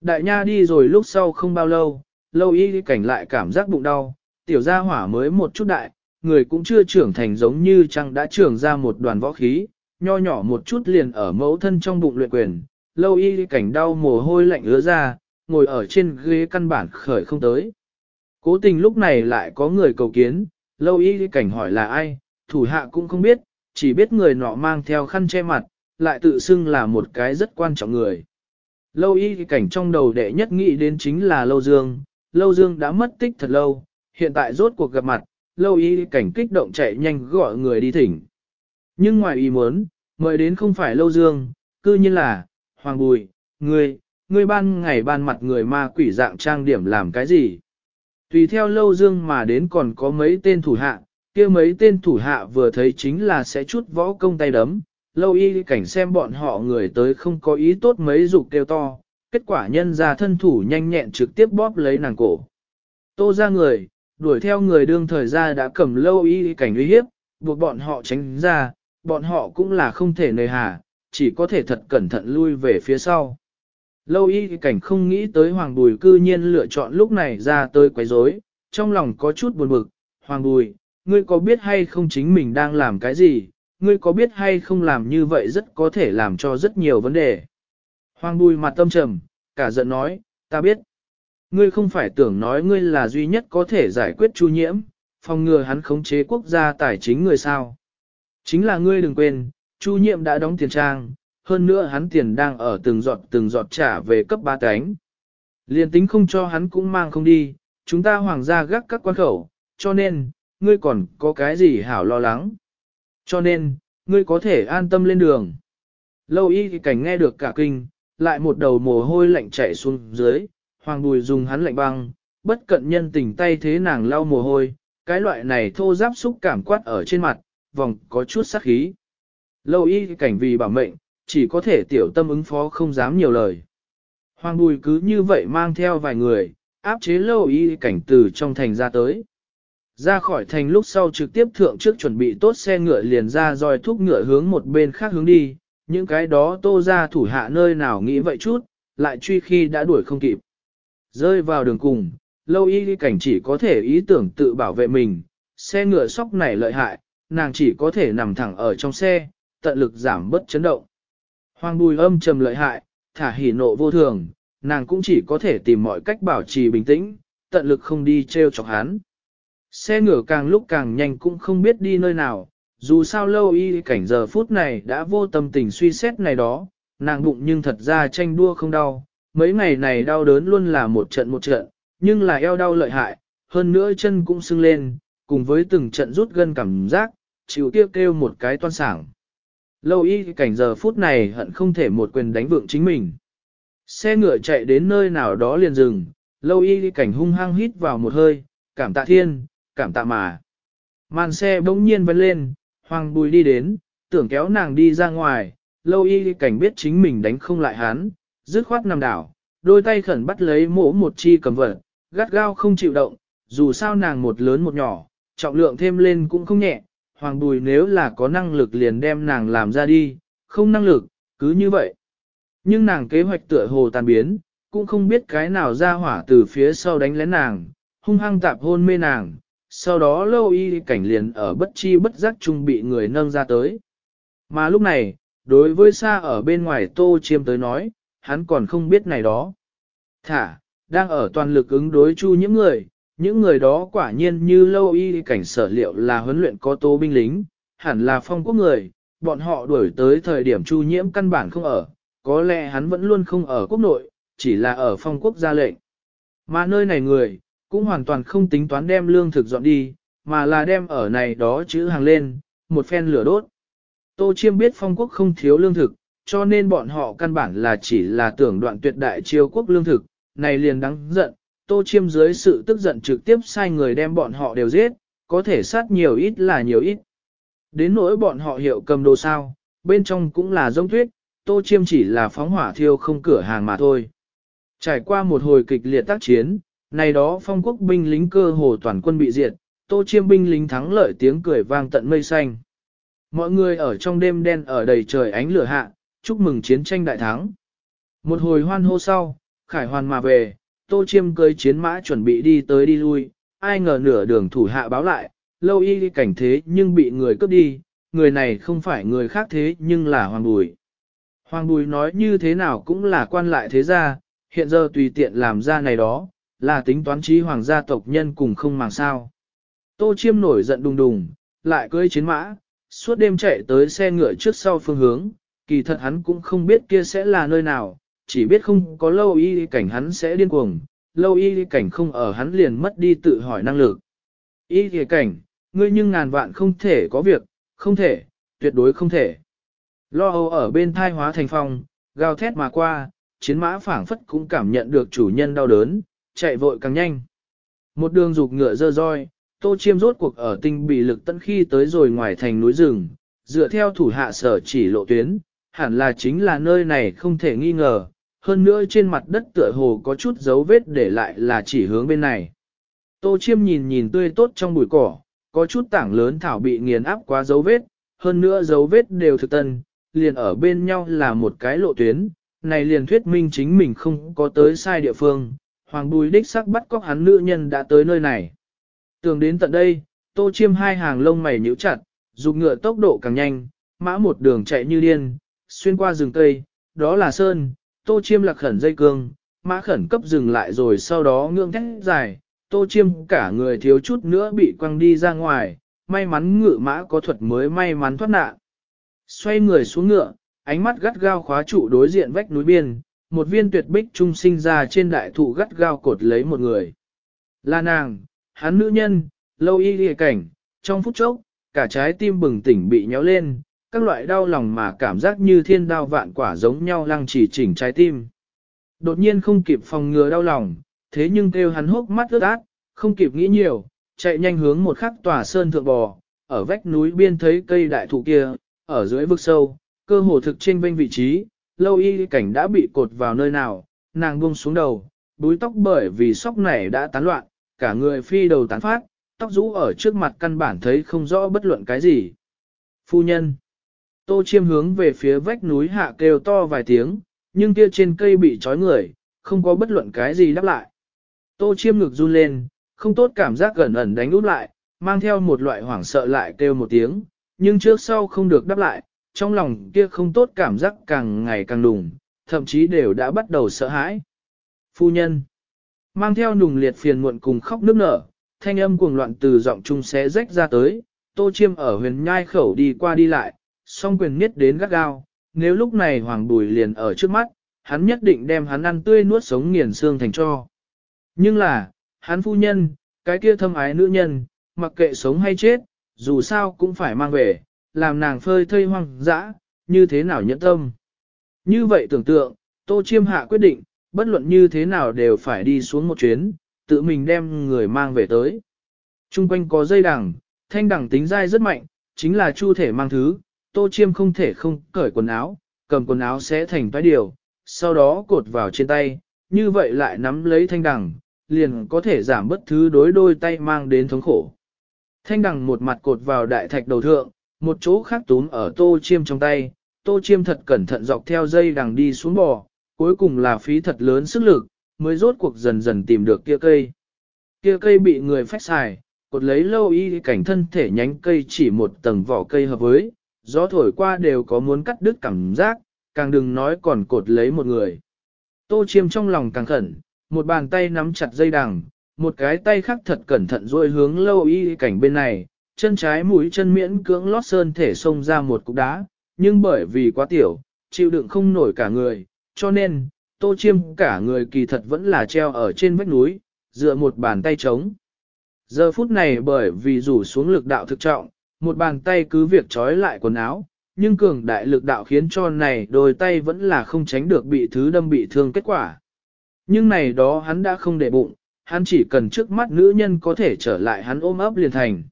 Đại nha đi rồi lúc sau không bao lâu, lâu y cảnh lại cảm giác bụng đau, tiểu gia hỏa mới một chút đại, người cũng chưa trưởng thành giống như chăng đã trưởng ra một đoàn võ khí, nho nhỏ một chút liền ở mẫu thân trong bụng luyện quyền, lâu y cảnh đau mồ hôi lạnh ứa ra, ngồi ở trên ghế căn bản khởi không tới. Cố tình lúc này lại có người cầu kiến, lâu y cảnh hỏi là ai, thủ hạ cũng không biết, chỉ biết người nọ mang theo khăn che mặt, lại tự xưng là một cái rất quan trọng người. Lâu y cảnh trong đầu đệ nhất nghĩ đến chính là Lâu Dương, Lâu Dương đã mất tích thật lâu, hiện tại rốt cuộc gặp mặt, Lâu y cảnh kích động chạy nhanh gọi người đi thỉnh. Nhưng ngoài ý muốn, mời đến không phải Lâu Dương, cư nhiên là, Hoàng Bùi, người, người ban ngày ban mặt người ma quỷ dạng trang điểm làm cái gì. Tùy theo Lâu Dương mà đến còn có mấy tên thủ hạ, kia mấy tên thủ hạ vừa thấy chính là sẽ chút võ công tay đấm, lâu y cảnh xem bọn họ người tới không có ý tốt mấy dục kêu to, kết quả nhân ra thân thủ nhanh nhẹn trực tiếp bóp lấy nàng cổ. Tô ra người, đuổi theo người đương thời ra đã cầm lâu y cảnh uy hiếp, buộc bọn họ tránh ra, bọn họ cũng là không thể nơi hà, chỉ có thể thật cẩn thận lui về phía sau. Lâu y cảnh không nghĩ tới Hoàng Bùi cư nhiên lựa chọn lúc này ra tới quấy rối, trong lòng có chút buồn bực, Hoàng Bùi, ngươi có biết hay không chính mình đang làm cái gì, ngươi có biết hay không làm như vậy rất có thể làm cho rất nhiều vấn đề. Hoàng Bùi mặt tâm trầm, cả giận nói, ta biết. Ngươi không phải tưởng nói ngươi là duy nhất có thể giải quyết chu nhiễm, phòng ngừa hắn khống chế quốc gia tài chính người sao. Chính là ngươi đừng quên, chu nhiễm đã đóng tiền trang, hơn nữa hắn tiền đang ở từng giọt từng giọt trả về cấp ba cánh. Liên tính không cho hắn cũng mang không đi, chúng ta hoàng gia gác các quan khẩu, cho nên, ngươi còn có cái gì hảo lo lắng. Cho nên, ngươi có thể an tâm lên đường. Lâu y thì cảnh nghe được cả kinh, lại một đầu mồ hôi lạnh chảy xuống dưới, hoàng bùi dùng hắn lạnh băng, bất cận nhân tình tay thế nàng lau mồ hôi, cái loại này thô giáp xúc cảm quát ở trên mặt, vòng có chút sắc khí. Lâu y cảnh vì bảo mệnh, chỉ có thể tiểu tâm ứng phó không dám nhiều lời. Hoàng bùi cứ như vậy mang theo vài người, áp chế lâu y cảnh từ trong thành ra tới. Ra khỏi thành lúc sau trực tiếp thượng trước chuẩn bị tốt xe ngựa liền ra dòi thúc ngựa hướng một bên khác hướng đi, những cái đó tô ra thủ hạ nơi nào nghĩ vậy chút, lại truy khi đã đuổi không kịp. Rơi vào đường cùng, lâu y cảnh chỉ có thể ý tưởng tự bảo vệ mình, xe ngựa sóc này lợi hại, nàng chỉ có thể nằm thẳng ở trong xe, tận lực giảm bất chấn động. Hoàng bùi âm trầm lợi hại, thả hỉ nộ vô thường, nàng cũng chỉ có thể tìm mọi cách bảo trì bình tĩnh, tận lực không đi treo chọc hắn. Xe ngựa càng lúc càng nhanh cũng không biết đi nơi nào, dù sao lâu y cảnh giờ phút này đã vô tâm tình suy xét này đó, nàng bụng nhưng thật ra tranh đua không đau, mấy ngày này đau đớn luôn là một trận một trận, nhưng là eo đau lợi hại, hơn nữa chân cũng sưng lên, cùng với từng trận rút gân cảm giác, chịu tiêu kêu một cái toan sảng. Lâu y cảnh giờ phút này hận không thể một quyền đánh vượng chính mình. Xe ngựa chạy đến nơi nào đó liền dừng, lâu y cảnh hung hăng hít vào một hơi, cảm tạ thiên, cảm tạ mà. Màn xe bỗng nhiên vấn lên, hoàng bùi đi đến, tưởng kéo nàng đi ra ngoài, lâu y cảnh biết chính mình đánh không lại hắn, dứt khoát nằm đảo, đôi tay khẩn bắt lấy mỗ một chi cầm vật, gắt gao không chịu động, dù sao nàng một lớn một nhỏ, trọng lượng thêm lên cũng không nhẹ, hoàng bùi nếu là có năng lực liền đem nàng làm ra đi, không năng lực, cứ như vậy. Nhưng nàng kế hoạch tựa hồ tàn biến, cũng không biết cái nào ra hỏa từ phía sau đánh lén nàng, hung hăng tạp hôn mê nàng, sau đó lâu y cảnh liền ở bất chi bất giác chung bị người nâng ra tới. Mà lúc này, đối với xa ở bên ngoài tô chiêm tới nói, hắn còn không biết này đó. Thả, đang ở toàn lực ứng đối chu những người, những người đó quả nhiên như lâu y cảnh sở liệu là huấn luyện có tô binh lính, hẳn là phong quốc người, bọn họ đuổi tới thời điểm chu nhiễm căn bản không ở, có lẽ hắn vẫn luôn không ở quốc nội, chỉ là ở phong quốc gia lệnh. Mà nơi này người, cũng hoàn toàn không tính toán đem lương thực dọn đi, mà là đem ở này đó chữ hàng lên, một phen lửa đốt. Tô Chiêm biết phong quốc không thiếu lương thực, cho nên bọn họ căn bản là chỉ là tưởng đoạn tuyệt đại chiêu quốc lương thực, này liền đáng giận, Tô Chiêm dưới sự tức giận trực tiếp sai người đem bọn họ đều giết, có thể sát nhiều ít là nhiều ít. Đến nỗi bọn họ hiệu cầm đồ sao, bên trong cũng là giống tuyết, Tô Chiêm chỉ là phóng hỏa thiêu không cửa hàng mà thôi. Trải qua một hồi kịch liệt tác chiến, này đó phong quốc binh lính cơ hồ toàn quân bị diệt, Tô Chiêm binh lính thắng lợi tiếng cười vang tận mây xanh. Mọi người ở trong đêm đen ở đầy trời ánh lửa hạ, chúc mừng chiến tranh đại thắng. Một hồi hoan hô sau, khải hoàn mà về, Tô Chiêm cưới chiến mã chuẩn bị đi tới đi lui, ai ngờ nửa đường thủ hạ báo lại, lâu y cảnh thế nhưng bị người cướp đi, người này không phải người khác thế nhưng là Hoàng Bùi. Hoàng Bùi nói như thế nào cũng là quan lại thế gia, hiện giờ tùy tiện làm ra này đó, là tính toán trí hoàng gia tộc nhân cùng không màng sao. Tô Chiêm nổi giận đùng đùng, lại cưỡi chiến mã, suốt đêm chạy tới xe ngựa trước sau phương hướng, kỳ thật hắn cũng không biết kia sẽ là nơi nào, chỉ biết không có lâu y cảnh hắn sẽ điên cuồng, lâu y cảnh không ở hắn liền mất đi tự hỏi năng lực. Y cảnh, ngươi nhưng ngàn vạn không thể có việc, không thể, tuyệt đối không thể. Lo âu ở bên thai hóa thành phong, gào thét mà qua, chiến mã phảng phất cũng cảm nhận được chủ nhân đau đớn, chạy vội càng nhanh. Một đường rục ngựa dơ roi, tô chiêm rốt cuộc ở tinh bị lực tận khi tới rồi ngoài thành núi rừng, dựa theo thủ hạ sở chỉ lộ tuyến, hẳn là chính là nơi này không thể nghi ngờ, hơn nữa trên mặt đất tựa hồ có chút dấu vết để lại là chỉ hướng bên này. Tô chiêm nhìn nhìn tươi tốt trong bụi cỏ, có chút tảng lớn thảo bị nghiền áp quá dấu vết, hơn nữa dấu vết đều thực tân, liền ở bên nhau là một cái lộ tuyến, này liền thuyết minh chính mình không có tới sai địa phương, Hoàng Bùi đích sắc bắt cóc hắn nữ nhân đã tới nơi này. Tưởng đến tận đây, tô chiêm hai hàng lông mày nhíu chặt, dục ngựa tốc độ càng nhanh, mã một đường chạy như điên, xuyên qua rừng cây, đó là sơn, tô chiêm lạc khẩn dây cương, mã khẩn cấp dừng lại rồi sau đó ngưỡng thét dài, tô chiêm cả người thiếu chút nữa bị quăng đi ra ngoài, may mắn ngựa mã có thuật mới may mắn thoát nạn. Xoay người xuống ngựa, ánh mắt gắt gao khóa trụ đối diện vách núi biên, một viên tuyệt bích trung sinh ra trên đại thụ gắt gao cột lấy một người. Là nàng, hắn nữ nhân, lâu y lìa cảnh, trong phút chốc, cả trái tim bừng tỉnh bị nhéo lên, các loại đau lòng mà cảm giác như thiên đao vạn quả giống nhau lăng chỉ chỉnh trái tim. Đột nhiên không kịp phòng ngừa đau lòng, thế nhưng kêu hắn hốc mắt ướt át, không kịp nghĩ nhiều, chạy nhanh hướng một khắc tòa sơn thượng bò, ở vách núi biên thấy cây đại thụ kia, ở dưới vực sâu, cơ hồ thực trên bên vị trí, lâu y cảnh đã bị cột vào nơi nào, nàng buông xuống đầu, búi tóc bởi vì sóc này đã tán loạn, cả người phi đầu tán phát, tóc rũ ở trước mặt căn bản thấy không rõ bất luận cái gì. Phu nhân. Tô chiêm hướng về phía vách núi hạ kêu to vài tiếng, nhưng kia trên cây bị trói người, không có bất luận cái gì đáp lại. Tô chiêm ngực run lên, không tốt cảm giác gần ẩn đánh út lại, mang theo một loại hoảng sợ lại kêu một tiếng, nhưng trước sau không được đáp lại, trong lòng kia không tốt cảm giác càng ngày càng đùng, thậm chí đều đã bắt đầu sợ hãi. Phu nhân, mang theo nùng liệt phiền muộn cùng khóc nước nở, thanh âm cuồng loạn từ giọng trung xé rách ra tới, tô chiêm ở huyền nhai khẩu đi qua đi lại, song quyền nghiết đến gắt gao, nếu lúc này hoàng bùi liền ở trước mắt, hắn nhất định đem hắn ăn tươi nuốt sống nghiền xương thành cho. Nhưng là, hắn phu nhân, cái kia thâm ái nữ nhân, mặc kệ sống hay chết, dù sao cũng phải mang về, làm nàng phơi thây hoang dã, như thế nào nhẫn tâm. Như vậy tưởng tượng, Tô Chiêm Hạ quyết định, bất luận như thế nào đều phải đi xuống một chuyến, tự mình đem người mang về tới. Trung quanh có dây đằng, thanh đằng tính dai rất mạnh, chính là chu thể mang thứ, Tô Chiêm không thể không cởi quần áo, cầm quần áo sẽ thành toái điều, sau đó cột vào trên tay, như vậy lại nắm lấy thanh đằng, liền có thể giảm bất thứ đối đôi tay mang đến thống khổ. Thanh đằng một mặt cột vào đại thạch đầu thượng, một chỗ khác túm ở tô chiêm trong tay, tô chiêm thật cẩn thận dọc theo dây đằng đi xuống bò, cuối cùng là phí thật lớn sức lực, mới rốt cuộc dần dần tìm được kia cây. Kia cây bị người phách xài, cột lấy lâu y cảnh thân thể nhánh cây chỉ một tầng vỏ cây hợp với, gió thổi qua đều có muốn cắt đứt cảm giác, càng đừng nói còn cột lấy một người. Tô chiêm trong lòng càng khẩn, một bàn tay nắm chặt dây đằng, một cái tay khác thật cẩn thận rồi hướng lâu y cảnh bên này, chân trái mũi chân miễn cưỡng lót sơn thể xông ra một cục đá, nhưng bởi vì quá tiểu, chịu đựng không nổi cả người, cho nên, tô chiêm cả người kỳ thật vẫn là treo ở trên vách núi, dựa một bàn tay trống. Giờ phút này bởi vì rủ xuống lực đạo thực trọng, một bàn tay cứ việc trói lại quần áo, nhưng cường đại lực đạo khiến cho này đôi tay vẫn là không tránh được bị thứ đâm bị thương kết quả. Nhưng này đó hắn đã không để bụng, hắn chỉ cần trước mắt nữ nhân có thể trở lại hắn ôm ấp liền thành.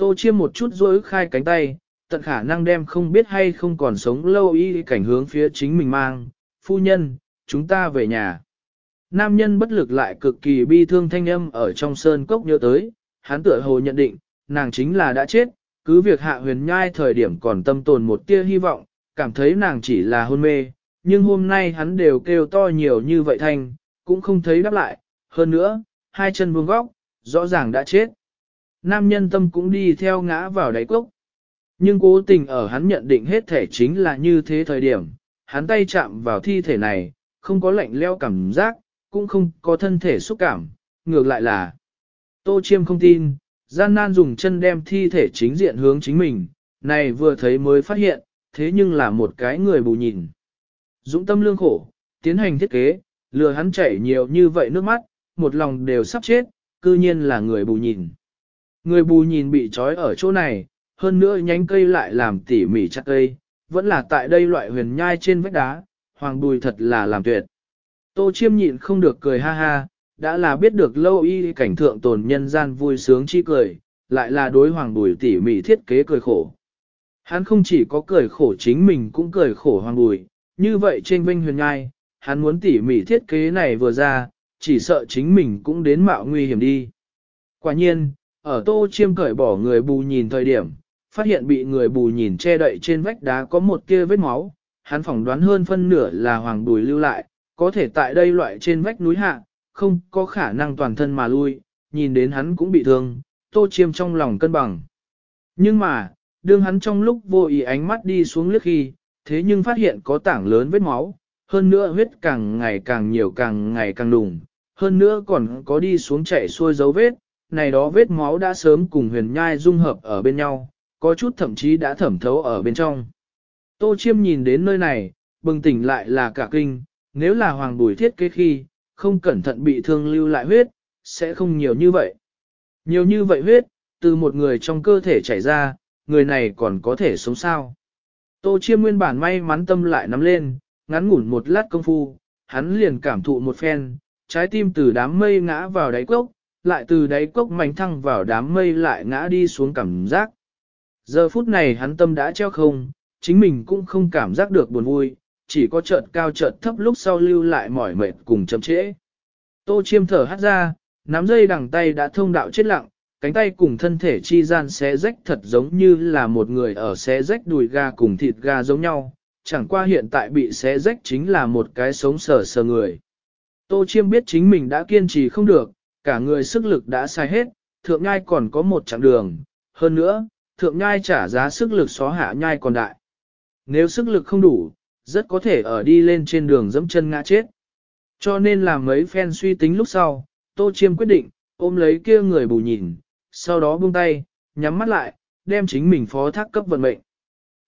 Tô chiêm một chút rối khai cánh tay, tận khả năng đem không biết hay không còn sống lâu y cảnh hướng phía chính mình mang, phu nhân, chúng ta về nhà. Nam nhân bất lực lại cực kỳ bi thương thanh âm ở trong sơn cốc nhớ tới, hắn tựa hồ nhận định, nàng chính là đã chết, cứ việc hạ huyền nhai thời điểm còn tâm tồn một tia hy vọng, cảm thấy nàng chỉ là hôn mê, nhưng hôm nay hắn đều kêu to nhiều như vậy thanh, cũng không thấy đáp lại, hơn nữa, hai chân buông góc, rõ ràng đã chết. Nam nhân tâm cũng đi theo ngã vào đáy cốc. Nhưng cố tình ở hắn nhận định hết thể chính là như thế thời điểm, hắn tay chạm vào thi thể này, không có lạnh leo cảm giác, cũng không có thân thể xúc cảm, ngược lại là Tô Chiêm không tin, gian nan dùng chân đem thi thể chính diện hướng chính mình, này vừa thấy mới phát hiện, thế nhưng là một cái người bù nhìn. Dũng tâm lương khổ, tiến hành thiết kế, lừa hắn chảy nhiều như vậy nước mắt, một lòng đều sắp chết, cư nhiên là người bù nhìn. Người bù nhìn bị trói ở chỗ này, hơn nữa nhánh cây lại làm tỉ mỉ chặt cây, vẫn là tại đây loại huyền nhai trên vách đá, hoàng bùi thật là làm tuyệt. Tô chiêm nhịn không được cười ha ha, đã là biết được lâu y cảnh thượng tồn nhân gian vui sướng chi cười, lại là đối hoàng bùi tỉ mỉ thiết kế cười khổ. Hắn không chỉ có cười khổ chính mình cũng cười khổ hoàng bùi, như vậy trên vinh huyền nhai, hắn muốn tỉ mỉ thiết kế này vừa ra, chỉ sợ chính mình cũng đến mạo nguy hiểm đi. Quả nhiên, ở tô chiêm cởi bỏ người bù nhìn thời điểm, phát hiện bị người bù nhìn che đậy trên vách đá có một kia vết máu, hắn phỏng đoán hơn phân nửa là hoàng bùi lưu lại, có thể tại đây loại trên vách núi hạ, không có khả năng toàn thân mà lui, nhìn đến hắn cũng bị thương, tô chiêm trong lòng cân bằng. Nhưng mà, đương hắn trong lúc vô ý ánh mắt đi xuống liếc khi, thế nhưng phát hiện có tảng lớn vết máu, hơn nữa huyết càng ngày càng nhiều càng ngày càng đùng, hơn nữa còn có đi xuống chảy xuôi dấu vết, này đó vết máu đã sớm cùng huyền nhai dung hợp ở bên nhau, có chút thậm chí đã thẩm thấu ở bên trong. Tô Chiêm nhìn đến nơi này, bừng tỉnh lại là cả kinh, nếu là hoàng bùi thiết kế khi, không cẩn thận bị thương lưu lại huyết, sẽ không nhiều như vậy. Nhiều như vậy huyết, từ một người trong cơ thể chảy ra, người này còn có thể sống sao. Tô Chiêm nguyên bản may mắn tâm lại nắm lên, ngắn ngủn một lát công phu, hắn liền cảm thụ một phen, trái tim từ đám mây ngã vào đáy cốc, lại từ đáy cốc mảnh thăng vào đám mây lại ngã đi xuống cảm giác. Giờ phút này hắn tâm đã treo không, chính mình cũng không cảm giác được buồn vui, chỉ có chợt cao chợt thấp lúc sau lưu lại mỏi mệt cùng chậm trễ. Tô chiêm thở hát ra, nắm dây đằng tay đã thông đạo chết lặng, cánh tay cùng thân thể chi gian xé rách thật giống như là một người ở xé rách đùi gà cùng thịt gà giống nhau, chẳng qua hiện tại bị xé rách chính là một cái sống sờ sờ người. Tô Chiêm biết chính mình đã kiên trì không được, cả người sức lực đã sai hết, thượng nhai còn có một chặng đường, hơn nữa, thượng nhai trả giá sức lực xóa hạ nhai còn đại. Nếu sức lực không đủ, rất có thể ở đi lên trên đường dẫm chân ngã chết. Cho nên làm mấy phen suy tính lúc sau, Tô Chiêm quyết định, ôm lấy kia người bù nhìn, sau đó buông tay, nhắm mắt lại, đem chính mình phó thác cấp vận mệnh.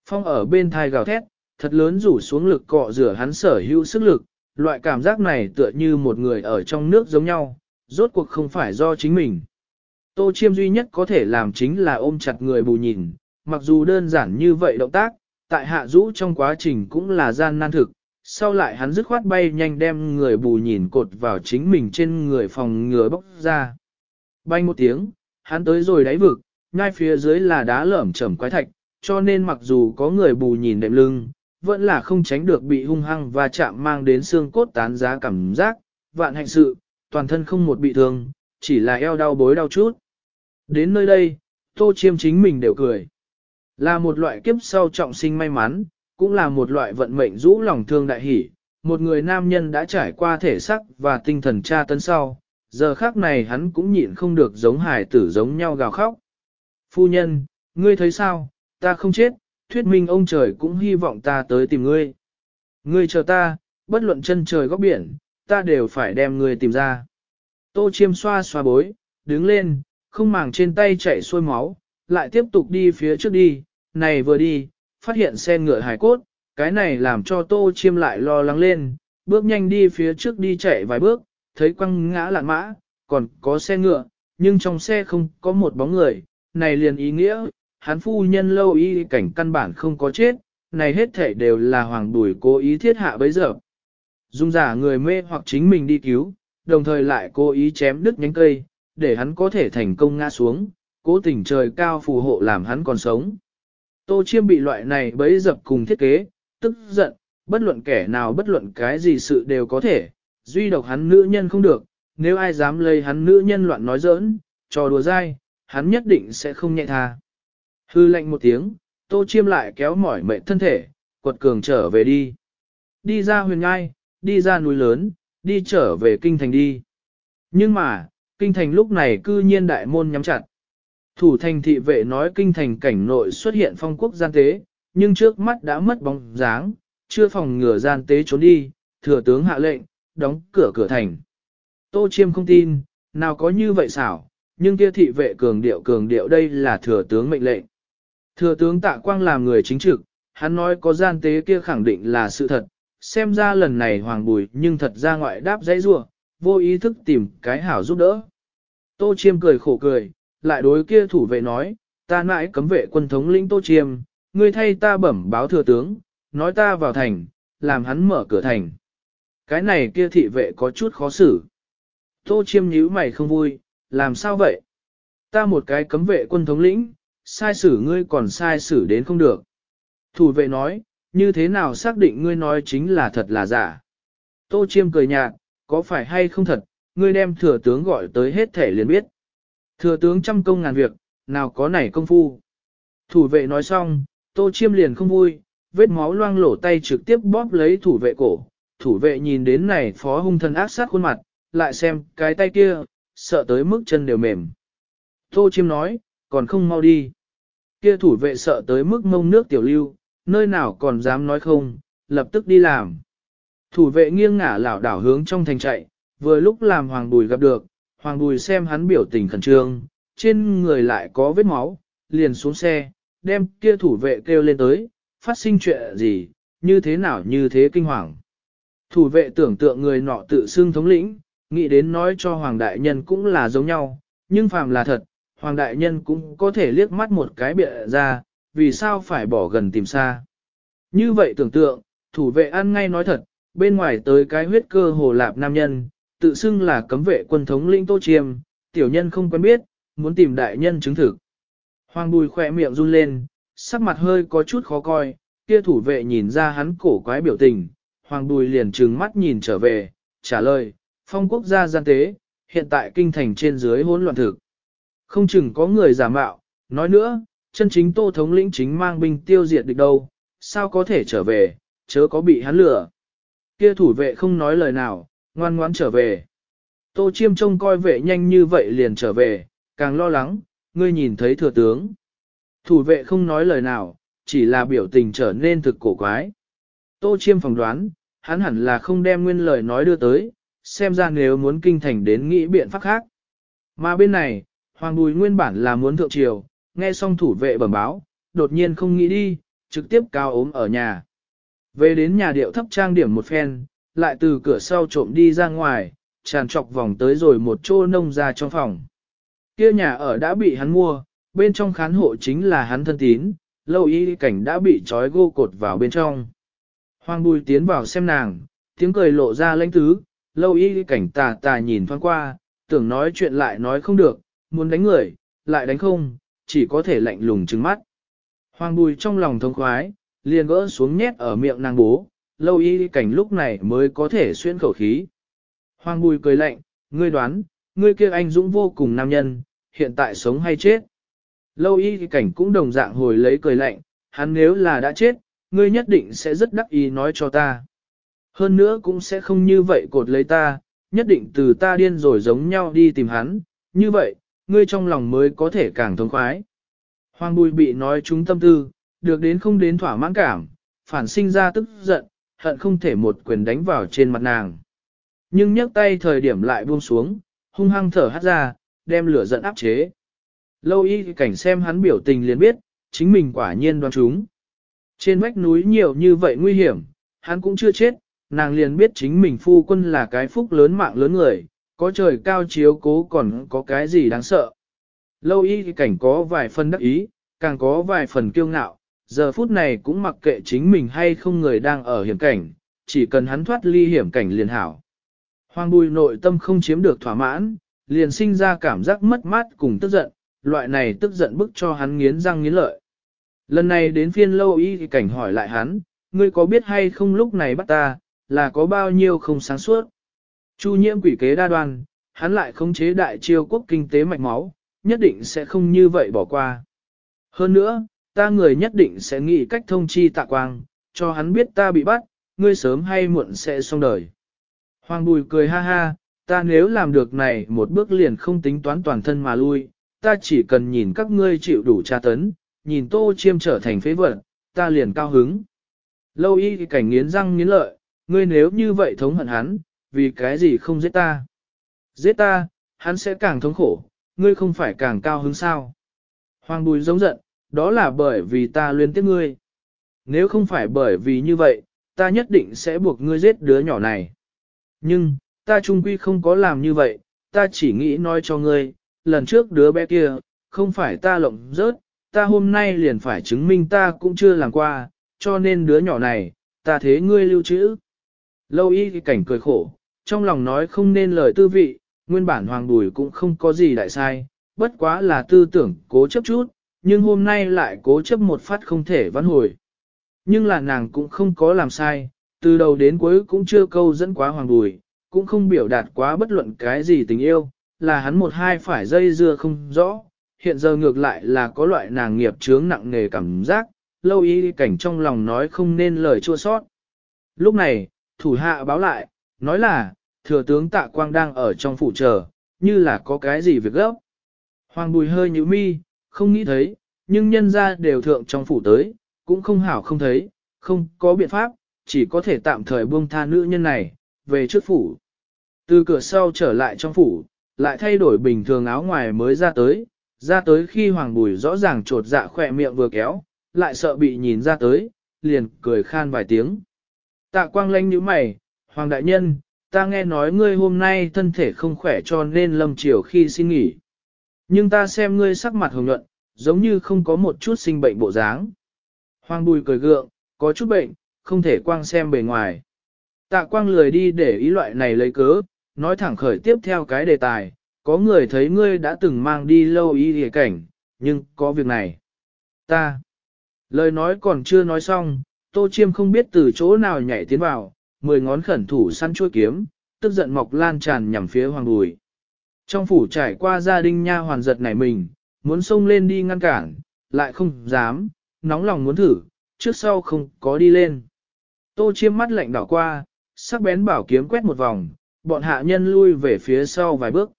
Phong ở bên thai gào thét, thật lớn rủ xuống lực cọ rửa hắn sở hữu sức lực, loại cảm giác này tựa như một người ở trong nước giống nhau, rốt cuộc không phải do chính mình. Tô chiêm duy nhất có thể làm chính là ôm chặt người bù nhìn, mặc dù đơn giản như vậy động tác, tại hạ rũ trong quá trình cũng là gian nan thực, sau lại hắn dứt khoát bay nhanh đem người bù nhìn cột vào chính mình trên người phòng ngừa bốc ra. Bay một tiếng, hắn tới rồi đáy vực, ngay phía dưới là đá lởm chởm quái thạch, cho nên mặc dù có người bù nhìn đệm lưng, vẫn là không tránh được bị hung hăng và chạm mang đến xương cốt tán giá cảm giác, vạn hạnh sự, toàn thân không một bị thương, chỉ là eo đau bối đau chút. Đến nơi đây, tô chiêm chính mình đều cười. Là một loại kiếp sau trọng sinh may mắn, cũng là một loại vận mệnh rũ lòng thương đại hỷ. Một người nam nhân đã trải qua thể sắc và tinh thần tra tấn sau, giờ khác này hắn cũng nhịn không được giống hải tử giống nhau gào khóc. Phu nhân, ngươi thấy sao, ta không chết, thuyết minh ông trời cũng hy vọng ta tới tìm ngươi. Ngươi chờ ta, bất luận chân trời góc biển, ta đều phải đem ngươi tìm ra. Tô chiêm xoa xoa bối, đứng lên, không màng trên tay chạy xuôi máu, lại tiếp tục đi phía trước đi, này vừa đi, phát hiện xe ngựa hải cốt, cái này làm cho tô chiêm lại lo lắng lên, bước nhanh đi phía trước đi chạy vài bước, thấy quăng ngã lạn mã, còn có xe ngựa, nhưng trong xe không có một bóng người, này liền ý nghĩa, hắn phu nhân lâu y cảnh căn bản không có chết, này hết thể đều là hoàng đuổi cố ý thiết hạ bấy giờ. Dung giả người mê hoặc chính mình đi cứu, đồng thời lại cố ý chém đứt nhánh cây, để hắn có thể thành công ngã xuống, cố tình trời cao phù hộ làm hắn còn sống. Tô chiêm bị loại này bấy dập cùng thiết kế, tức giận, bất luận kẻ nào bất luận cái gì sự đều có thể, duy độc hắn nữ nhân không được, nếu ai dám lấy hắn nữ nhân loạn nói giỡn, trò đùa dai, hắn nhất định sẽ không nhẹ tha. Hư lệnh một tiếng, tô chiêm lại kéo mỏi mệt thân thể, quật cường trở về đi. Đi ra huyền ngai, đi ra núi lớn, đi trở về kinh thành đi. Nhưng mà, kinh thành lúc này cư nhiên đại môn nhắm chặt. Thủ thành thị vệ nói kinh thành cảnh nội xuất hiện phong quốc gian tế, nhưng trước mắt đã mất bóng dáng, chưa phòng ngừa gian tế trốn đi, thừa tướng hạ lệnh, đóng cửa cửa thành. Tô Chiêm không tin, nào có như vậy xảo, nhưng kia thị vệ cường điệu cường điệu đây là thừa tướng mệnh lệnh. Thừa tướng tạ quang làm người chính trực, hắn nói có gian tế kia khẳng định là sự thật, xem ra lần này hoàng bùi nhưng thật ra ngoại đáp dãy rua, vô ý thức tìm cái hảo giúp đỡ. Tô Chiêm cười khổ cười, lại đối kia thủ vệ nói, ta nãi cấm vệ quân thống lĩnh Tô Chiêm, ngươi thay ta bẩm báo thừa tướng, nói ta vào thành, làm hắn mở cửa thành. Cái này kia thị vệ có chút khó xử. Tô Chiêm nhíu mày không vui, làm sao vậy? Ta một cái cấm vệ quân thống lĩnh, sai xử ngươi còn sai xử đến không được. Thủ vệ nói, như thế nào xác định ngươi nói chính là thật là giả? Tô Chiêm cười nhạt, có phải hay không thật, ngươi đem thừa tướng gọi tới hết thể liền biết. Thừa tướng trăm công ngàn việc, nào có nảy công phu. Thủ vệ nói xong, tô chiêm liền không vui, vết máu loang lổ tay trực tiếp bóp lấy thủ vệ cổ. Thủ vệ nhìn đến này phó hung thân ác sát khuôn mặt, lại xem cái tay kia, sợ tới mức chân đều mềm. Tô chiêm nói, còn không mau đi. Kia thủ vệ sợ tới mức mông nước tiểu lưu, nơi nào còn dám nói không, lập tức đi làm. Thủ vệ nghiêng ngả lảo đảo hướng trong thành chạy, vừa lúc làm Hoàng Bùi gặp được, Hoàng Bùi xem hắn biểu tình khẩn trương, trên người lại có vết máu, liền xuống xe, đem kia thủ vệ kêu lên tới, phát sinh chuyện gì, như thế nào như thế kinh hoàng. Thủ vệ tưởng tượng người nọ tự xưng thống lĩnh, nghĩ đến nói cho Hoàng Đại Nhân cũng là giống nhau, nhưng phàm là thật, Hoàng Đại Nhân cũng có thể liếc mắt một cái bịa ra, vì sao phải bỏ gần tìm xa. Như vậy tưởng tượng, thủ vệ ăn ngay nói thật, bên ngoài tới cái huyết cơ hồ lạp nam nhân, tự xưng là cấm vệ quân thống lĩnh Tô Chiêm, tiểu nhân không quen biết, muốn tìm đại nhân chứng thực. Hoàng bùi khỏe miệng run lên, sắc mặt hơi có chút khó coi, kia thủ vệ nhìn ra hắn cổ quái biểu tình, hoàng bùi liền trừng mắt nhìn trở về, trả lời, phong quốc gia gian tế, hiện tại kinh thành trên dưới hỗn loạn thực. Không chừng có người giả mạo, nói nữa, chân chính tô thống lĩnh chính mang binh tiêu diệt địch đâu, sao có thể trở về, chớ có bị hắn lừa. Kia thủ vệ không nói lời nào, ngoan ngoãn trở về. Tô chiêm trông coi vệ nhanh như vậy liền trở về, càng lo lắng, ngươi nhìn thấy thừa tướng. Thủ vệ không nói lời nào, chỉ là biểu tình trở nên thực cổ quái. Tô chiêm phỏng đoán, hắn hẳn là không đem nguyên lời nói đưa tới, xem ra nếu muốn kinh thành đến nghĩ biện pháp khác. Mà bên này, Hoàng Bùi nguyên bản là muốn thượng triều, nghe xong thủ vệ bẩm báo, đột nhiên không nghĩ đi, trực tiếp cao ốm ở nhà. Về đến nhà điệu thấp trang điểm một phen, lại từ cửa sau trộm đi ra ngoài, tràn trọc vòng tới rồi một chỗ nông ra trong phòng. Kia nhà ở đã bị hắn mua, bên trong khán hộ chính là hắn thân tín, lâu y cảnh đã bị trói gô cột vào bên trong. Hoàng bùi tiến vào xem nàng, tiếng cười lộ ra lãnh tứ, lâu y cảnh tà tà nhìn thoáng qua, tưởng nói chuyện lại nói không được, muốn đánh người, lại đánh không, chỉ có thể lạnh lùng trừng mắt. Hoàng bùi trong lòng thông khoái, liền gỡ xuống nhét ở miệng nàng bố, lâu y cảnh lúc này mới có thể xuyên khẩu khí. Hoàng bùi cười lạnh, ngươi đoán, ngươi kia anh dũng vô cùng nam nhân, hiện tại sống hay chết. Lâu y cảnh cũng đồng dạng hồi lấy cười lạnh, hắn nếu là đã chết, ngươi nhất định sẽ rất đắc ý nói cho ta. Hơn nữa cũng sẽ không như vậy cột lấy ta, nhất định từ ta điên rồi giống nhau đi tìm hắn, như vậy, ngươi trong lòng mới có thể càng thống khoái. Hoàng bùi bị nói chúng tâm tư, được đến không đến thỏa mãn cảm, phản sinh ra tức giận, hận không thể một quyền đánh vào trên mặt nàng. Nhưng nhấc tay thời điểm lại buông xuống, hung hăng thở hắt ra, đem lửa giận áp chế. Lâu y cảnh xem hắn biểu tình liền biết, chính mình quả nhiên đoán chúng. Trên vách núi nhiều như vậy nguy hiểm, hắn cũng chưa chết, nàng liền biết chính mình phu quân là cái phúc lớn mạng lớn người, có trời cao chiếu cố còn có cái gì đáng sợ. Lâu y cảnh có vài phần đắc ý, càng có vài phần kiêu ngạo, giờ phút này cũng mặc kệ chính mình hay không người đang ở hiểm cảnh, chỉ cần hắn thoát ly hiểm cảnh liền hảo. Hoàng bùi nội tâm không chiếm được thỏa mãn, liền sinh ra cảm giác mất mát cùng tức giận, loại này tức giận bức cho hắn nghiến răng nghiến lợi. Lần này đến phiên lâu y thì cảnh hỏi lại hắn, ngươi có biết hay không lúc này bắt ta, là có bao nhiêu không sáng suốt. Chu nhiễm quỷ kế đa đoan, hắn lại khống chế đại chiêu quốc kinh tế mạch máu, nhất định sẽ không như vậy bỏ qua. Hơn nữa, ta người nhất định sẽ nghĩ cách thông chi tạ quang, cho hắn biết ta bị bắt, ngươi sớm hay muộn sẽ xong đời. Hoàng bùi cười ha ha, ta nếu làm được này một bước liền không tính toán toàn thân mà lui, ta chỉ cần nhìn các ngươi chịu đủ tra tấn, nhìn tô chiêm trở thành phế vật, ta liền cao hứng. Lâu y thì cảnh nghiến răng nghiến lợi, ngươi nếu như vậy thống hận hắn, vì cái gì không giết ta? Giết ta, hắn sẽ càng thống khổ, ngươi không phải càng cao hứng sao? Hoàng bùi giống giận, đó là bởi vì ta luyến tiếc ngươi. Nếu không phải bởi vì như vậy, ta nhất định sẽ buộc ngươi giết đứa nhỏ này. Nhưng, ta trung quy không có làm như vậy, ta chỉ nghĩ nói cho ngươi, lần trước đứa bé kia, không phải ta lộng rớt, ta hôm nay liền phải chứng minh ta cũng chưa làm qua, cho nên đứa nhỏ này, ta thế ngươi lưu trữ. Lâu y cái cảnh cười khổ, trong lòng nói không nên lời tư vị, nguyên bản hoàng bùi cũng không có gì đại sai, bất quá là tư tưởng cố chấp chút, nhưng hôm nay lại cố chấp một phát không thể vãn hồi. Nhưng là nàng cũng không có làm sai, từ đầu đến cuối cũng chưa câu dẫn quá hoàng bùi, cũng không biểu đạt quá bất luận cái gì tình yêu, là hắn một hai phải dây dưa không rõ, hiện giờ ngược lại là có loại nàng nghiệp chướng nặng nề cảm giác, lâu y cảnh trong lòng nói không nên lời chua sót. Lúc này, thủ hạ báo lại, nói là, thừa tướng tạ quang đang ở trong phủ chờ, như là có cái gì việc gấp. Hoàng bùi hơi nhíu mi, không nghĩ thấy, nhưng nhân ra đều thượng trong phủ tới, cũng không hảo không thấy, không có biện pháp, chỉ có thể tạm thời buông tha nữ nhân này, về trước phủ. Từ cửa sau trở lại trong phủ, lại thay đổi bình thường áo ngoài mới ra tới, ra tới khi hoàng bùi rõ ràng trột dạ khỏe miệng vừa kéo, lại sợ bị nhìn ra tới, liền cười khan vài tiếng. Tạ quang lanh như mày, hoàng đại nhân, ta nghe nói ngươi hôm nay thân thể không khỏe cho nên lâm chiều khi xin nghỉ. Nhưng ta xem ngươi sắc mặt hồng nhuận, giống như không có một chút sinh bệnh bộ dáng. Hoàng bùi cười gượng, có chút bệnh, không thể quang xem bề ngoài. Tạ quang lười đi để ý loại này lấy cớ, nói thẳng khởi tiếp theo cái đề tài, có người thấy ngươi đã từng mang đi lâu y hề cảnh, nhưng có việc này. Ta. Lời nói còn chưa nói xong, tô chiêm không biết từ chỗ nào nhảy tiến vào, mười ngón khẩn thủ săn chuôi kiếm, tức giận mọc lan tràn nhằm phía hoàng bùi. Trong phủ trải qua gia đình nha hoàn giật nảy mình, muốn xông lên đi ngăn cản, lại không dám, nóng lòng muốn thử, trước sau không có đi lên. Tô chiêm mắt lạnh đảo qua, sắc bén bảo kiếm quét một vòng, bọn hạ nhân lui về phía sau vài bước.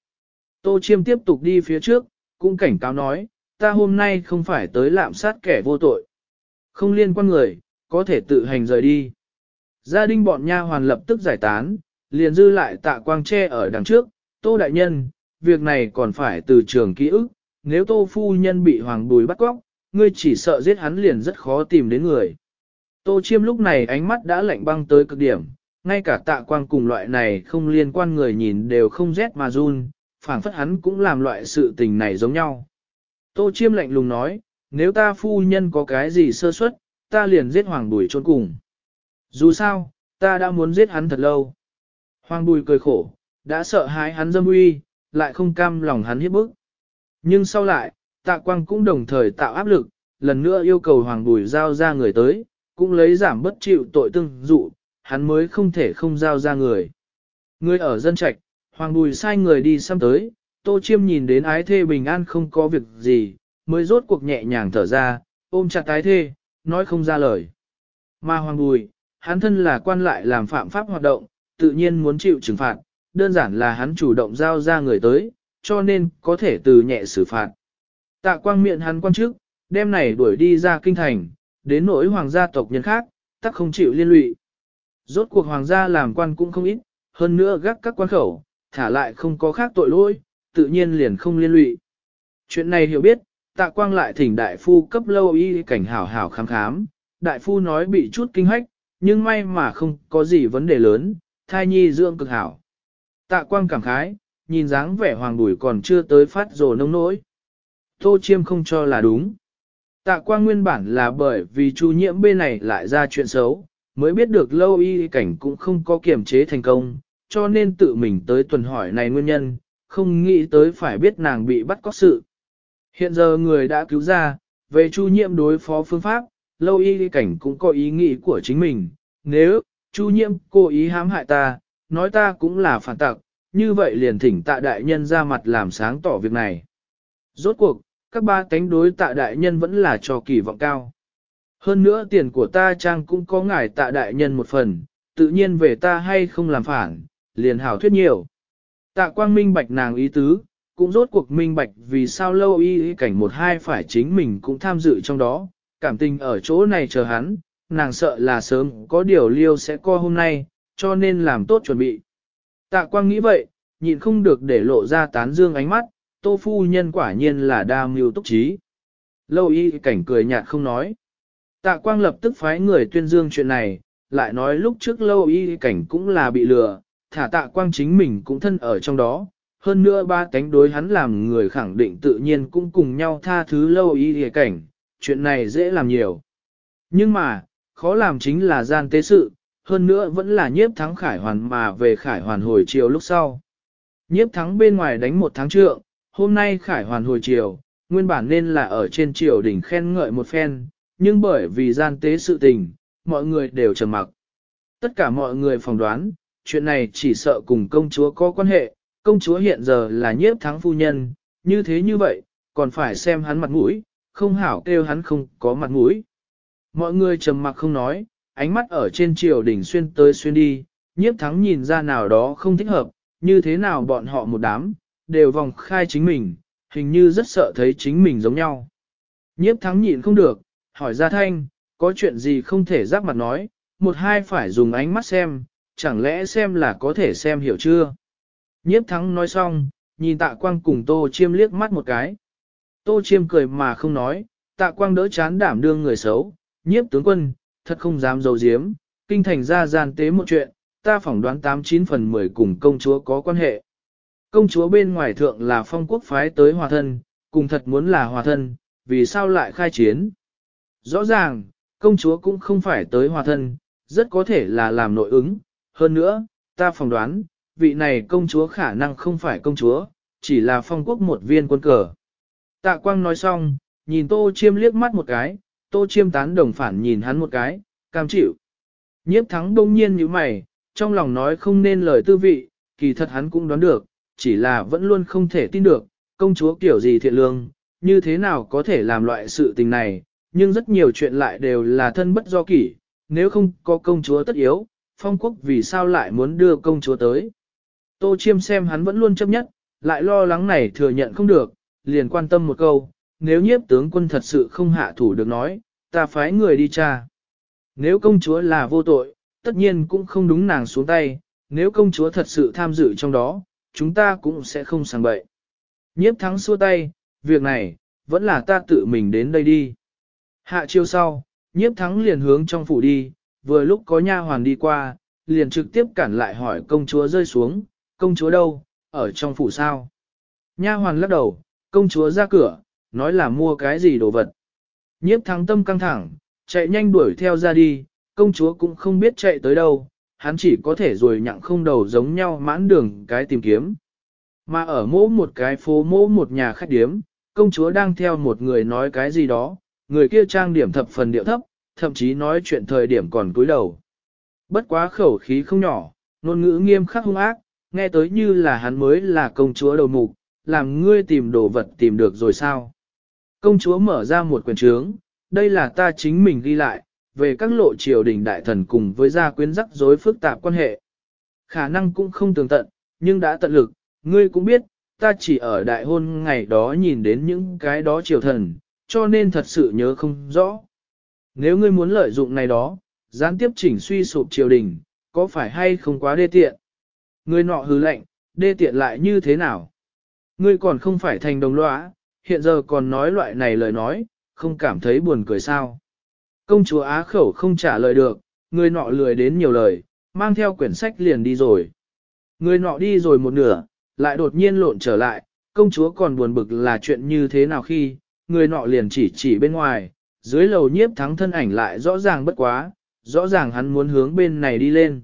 Tô chiêm tiếp tục đi phía trước, cũng cảnh cáo nói, ta hôm nay không phải tới lạm sát kẻ vô tội. Không liên quan người, có thể tự hành rời đi. Gia đình bọn nha hoàn lập tức giải tán, liền dư lại tạ quang tre ở đằng trước, tô đại nhân, việc này còn phải từ trường ký ức, nếu tô phu nhân bị hoàng bùi bắt cóc, ngươi chỉ sợ giết hắn liền rất khó tìm đến người. Tô chiêm lúc này ánh mắt đã lạnh băng tới cực điểm, ngay cả tạ quang cùng loại này không liên quan người nhìn đều không rét mà run, phảng phất hắn cũng làm loại sự tình này giống nhau. Tô chiêm lạnh lùng nói, nếu ta phu nhân có cái gì sơ suất, ta liền giết hoàng bùi trốn cùng. Dù sao, ta đã muốn giết hắn thật lâu. Hoàng bùi cười khổ, đã sợ hãi hắn dâm uy, lại không cam lòng hắn hiếp bức. Nhưng sau lại, tạ quang cũng đồng thời tạo áp lực, lần nữa yêu cầu hoàng bùi giao ra người tới, cũng lấy giảm bất chịu tội tương dụ, hắn mới không thể không giao ra người. Người ở dân trạch, hoàng bùi sai người đi xăm tới, tô chiêm nhìn đến ái thê bình an không có việc gì, mới rốt cuộc nhẹ nhàng thở ra, ôm chặt ái thê, nói không ra lời. Mà hoàng bùi, hắn thân là quan lại làm phạm pháp hoạt động, tự nhiên muốn chịu trừng phạt, đơn giản là hắn chủ động giao ra người tới, cho nên có thể từ nhẹ xử phạt. Tạ quang miệng hắn quan chức, đem này đuổi đi ra kinh thành, đến nỗi hoàng gia tộc nhân khác, tắc không chịu liên lụy. Rốt cuộc hoàng gia làm quan cũng không ít, hơn nữa gác các quan khẩu, thả lại không có khác tội lỗi, tự nhiên liền không liên lụy. Chuyện này hiểu biết, tạ quang lại thỉnh đại phu cấp lâu y cảnh hảo hảo khám khám, đại phu nói bị chút kinh hách, nhưng may mà không có gì vấn đề lớn, thai nhi dưỡng cực hảo. Tạ quang cảm khái, nhìn dáng vẻ hoàng bùi còn chưa tới phát rồ nông nỗi. Tô chiêm không cho là đúng. Tạ quang nguyên bản là bởi vì chu nhiễm bên này lại ra chuyện xấu, mới biết được lâu y cảnh cũng không có kiểm chế thành công, cho nên tự mình tới tuần hỏi này nguyên nhân, không nghĩ tới phải biết nàng bị bắt có sự. Hiện giờ người đã cứu ra, về chu nhiễm đối phó phương pháp, lâu y cảnh cũng có ý nghĩ của chính mình, nếu, chu nhiễm cố ý hãm hại ta, nói ta cũng là phản tặc, như vậy liền thỉnh tạ đại nhân ra mặt làm sáng tỏ việc này. Rốt cuộc, các ba cánh đối tạ đại nhân vẫn là cho kỳ vọng cao. Hơn nữa tiền của ta trang cũng có ngài tạ đại nhân một phần, tự nhiên về ta hay không làm phản, liền hảo thuyết nhiều. Tạ quang minh bạch nàng ý tứ, cũng rốt cuộc minh bạch vì sao lâu y cảnh một hai phải chính mình cũng tham dự trong đó, cảm tình ở chỗ này chờ hắn, nàng sợ là sớm có điều liêu sẽ co hôm nay, cho nên làm tốt chuẩn bị. Tạ quang nghĩ vậy, nhịn không được để lộ ra tán dương ánh mắt, tô phu nhân quả nhiên là đa mưu túc trí. Lâu y cảnh cười nhạt không nói. Tạ quang lập tức phái người tuyên dương chuyện này, lại nói lúc trước lâu y cảnh cũng là bị lừa, thả tạ quang chính mình cũng thân ở trong đó. Hơn nữa ba cánh đối hắn làm người khẳng định tự nhiên cũng cùng nhau tha thứ lâu y cảnh, chuyện này dễ làm nhiều. Nhưng mà, khó làm chính là gian tế sự, hơn nữa vẫn là nhiếp thắng khải hoàn mà về khải hoàn hồi chiều lúc sau. Nhiếp thắng bên ngoài đánh một tháng trượng, hôm nay khải hoàn hồi chiều, nguyên bản nên là ở trên triều đỉnh khen ngợi một phen, nhưng bởi vì gian tế sự tình, mọi người đều trầm mặc. Tất cả mọi người phỏng đoán, chuyện này chỉ sợ cùng công chúa có quan hệ, công chúa hiện giờ là nhiếp thắng phu nhân, như thế như vậy, còn phải xem hắn mặt mũi, không hảo kêu hắn không có mặt mũi. Mọi người trầm mặc không nói, ánh mắt ở trên triều đỉnh xuyên tới xuyên đi, nhiếp thắng nhìn ra nào đó không thích hợp, như thế nào bọn họ một đám, đều vòng khai chính mình, hình như rất sợ thấy chính mình giống nhau. Nhiếp thắng nhịn không được, hỏi ra thanh, có chuyện gì không thể giáp mặt nói, một hai phải dùng ánh mắt xem, chẳng lẽ xem là có thể xem hiểu chưa? Nhiếp thắng nói xong, nhìn tạ quang cùng tô chiêm liếc mắt một cái. Tô chiêm cười mà không nói, tạ quang đỡ chán đảm đương người xấu, nhiếp tướng quân, thật không dám dầu diếm, kinh thành ra gian tế một chuyện, ta phỏng đoán 89 phần 10 cùng công chúa có quan hệ. Công chúa bên ngoài thượng là phong quốc phái tới hòa thân, cùng thật muốn là hòa thân, vì sao lại khai chiến? Rõ ràng, công chúa cũng không phải tới hòa thân, rất có thể là làm nội ứng. Hơn nữa, ta phỏng đoán, vị này công chúa khả năng không phải công chúa, chỉ là phong quốc một viên quân cờ. Tạ quang nói xong, nhìn tô chiêm liếc mắt một cái, tô chiêm tán đồng phản nhìn hắn một cái, cam chịu. Nhiếp thắng đông nhiên như mày, trong lòng nói không nên lời tư vị, kỳ thật hắn cũng đoán được, chỉ là vẫn luôn không thể tin được, công chúa kiểu gì thiện lương, như thế nào có thể làm loại sự tình này, nhưng rất nhiều chuyện lại đều là thân bất do kỷ, nếu không có công chúa tất yếu, phong quốc vì sao lại muốn đưa công chúa tới. Tô chiêm xem hắn vẫn luôn chấp nhất, lại lo lắng này thừa nhận không được, liền quan tâm một câu, nếu nhiếp tướng quân thật sự không hạ thủ được nói, ta phái người đi tra. Nếu công chúa là vô tội, tất nhiên cũng không đúng nàng xuống tay, nếu công chúa thật sự tham dự trong đó, chúng ta cũng sẽ không sang bậy. Nhiếp thắng xua tay, việc này, vẫn là ta tự mình đến đây đi. Hạ chiêu sau, nhiếp thắng liền hướng trong phủ đi, vừa lúc có nha hoàn đi qua, liền trực tiếp cản lại hỏi công chúa rơi xuống, công chúa đâu, ở trong phủ sao? Nha hoàn lắc đầu, công chúa ra cửa, nói là mua cái gì đồ vật. Nhiếp thắng tâm căng thẳng, chạy nhanh đuổi theo ra đi, công chúa cũng không biết chạy tới đâu, hắn chỉ có thể rồi nhặng không đầu giống nhau mãn đường cái tìm kiếm. Mà ở mỗ một cái phố mỗ một nhà khách điếm, công chúa đang theo một người nói cái gì đó, người kia trang điểm thập phần điệu thấp, thậm chí nói chuyện thời điểm còn cúi đầu. Bất quá khẩu khí không nhỏ, ngôn ngữ nghiêm khắc hung ác, nghe tới như là hắn mới là công chúa đầu mục, làm ngươi tìm đồ vật tìm được rồi sao. Công chúa mở ra một quyển trướng, đây là ta chính mình ghi lại, về các lộ triều đình đại thần cùng với gia quyến rắc rối phức tạp quan hệ. Khả năng cũng không tường tận, nhưng đã tận lực, ngươi cũng biết, ta chỉ ở đại hôn ngày đó nhìn đến những cái đó triều thần, cho nên thật sự nhớ không rõ. Nếu ngươi muốn lợi dụng này đó, gián tiếp chỉnh suy sụp triều đình, có phải hay không quá đê tiện? Ngươi nọ hứ lệnh, đê tiện lại như thế nào? Ngươi còn không phải thành đồng lõa, hiện giờ còn nói loại này lời nói, không cảm thấy buồn cười sao? Công chúa Á khẩu không trả lời được, người nọ lười đến nhiều lời, mang theo quyển sách liền đi rồi. Người nọ đi rồi một nửa, lại đột nhiên lộn trở lại, công chúa còn buồn bực là chuyện như thế nào khi, người nọ liền chỉ chỉ bên ngoài, dưới lầu nhiếp thắng thân ảnh lại rõ ràng bất quá, rõ ràng hắn muốn hướng bên này đi lên.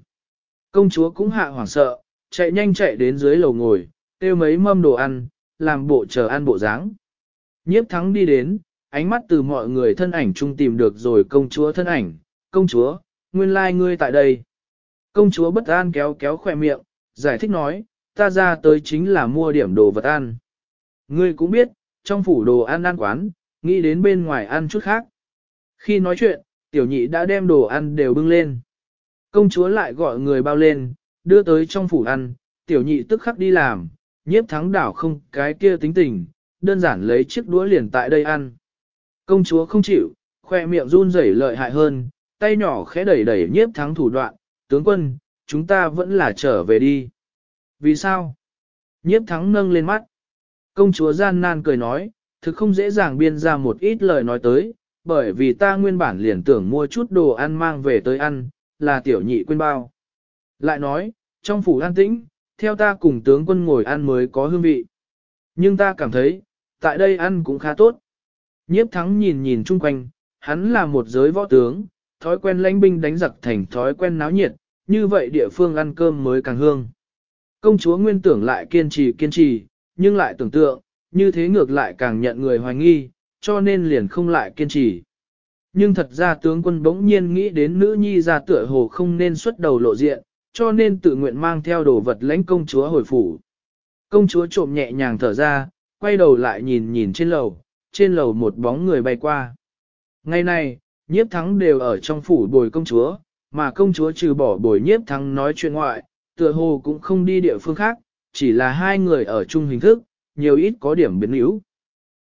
Công chúa cũng hạ hoảng sợ, chạy nhanh chạy đến dưới lầu ngồi, tiêu mấy mâm đồ ăn, làm bộ chờ ăn bộ dáng. Nhiếp thắng đi đến, ánh mắt từ mọi người thân ảnh chung tìm được rồi công chúa thân ảnh, công chúa, nguyên lai like ngươi tại đây. Công chúa bất an kéo kéo khỏe miệng, giải thích nói, ta ra tới chính là mua điểm đồ vật ăn. Ngươi cũng biết, trong phủ đồ ăn ăn quán, nghĩ đến bên ngoài ăn chút khác. Khi nói chuyện, tiểu nhị đã đem đồ ăn đều bưng lên. Công chúa lại gọi người bao lên, đưa tới trong phủ ăn, tiểu nhị tức khắc đi làm, nhiếp thắng đảo không cái kia tính tình, đơn giản lấy chiếc đũa liền tại đây ăn. Công chúa không chịu, khoe miệng run rẩy lợi hại hơn, tay nhỏ khẽ đẩy đẩy nhiếp thắng thủ đoạn, tướng quân, chúng ta vẫn là trở về đi. Vì sao? Nhiếp thắng nâng lên mắt. Công chúa gian nan cười nói, thực không dễ dàng biên ra một ít lời nói tới, bởi vì ta nguyên bản liền tưởng mua chút đồ ăn mang về tới ăn, là tiểu nhị quên bao. Lại nói, trong phủ an tĩnh, theo ta cùng tướng quân ngồi ăn mới có hương vị. Nhưng ta cảm thấy, tại đây ăn cũng khá tốt. Nhiếp thắng nhìn nhìn chung quanh, hắn là một giới võ tướng, thói quen lãnh binh đánh giặc thành thói quen náo nhiệt, như vậy địa phương ăn cơm mới càng hương. Công chúa nguyên tưởng lại kiên trì kiên trì, nhưng lại tưởng tượng, như thế ngược lại càng nhận người hoài nghi, cho nên liền không lại kiên trì. Nhưng thật ra tướng quân bỗng nhiên nghĩ đến nữ nhi ra tựa hồ không nên xuất đầu lộ diện, cho nên tự nguyện mang theo đồ vật lãnh công chúa hồi phủ. Công chúa trộm nhẹ nhàng thở ra, quay đầu lại nhìn nhìn trên lầu, trên lầu một bóng người bay qua. Ngày này, nhiếp thắng đều ở trong phủ bồi công chúa, mà công chúa trừ bỏ bồi nhiếp thắng nói chuyện ngoại, tựa hồ cũng không đi địa phương khác, chỉ là hai người ở chung hình thức, nhiều ít có điểm biến yếu.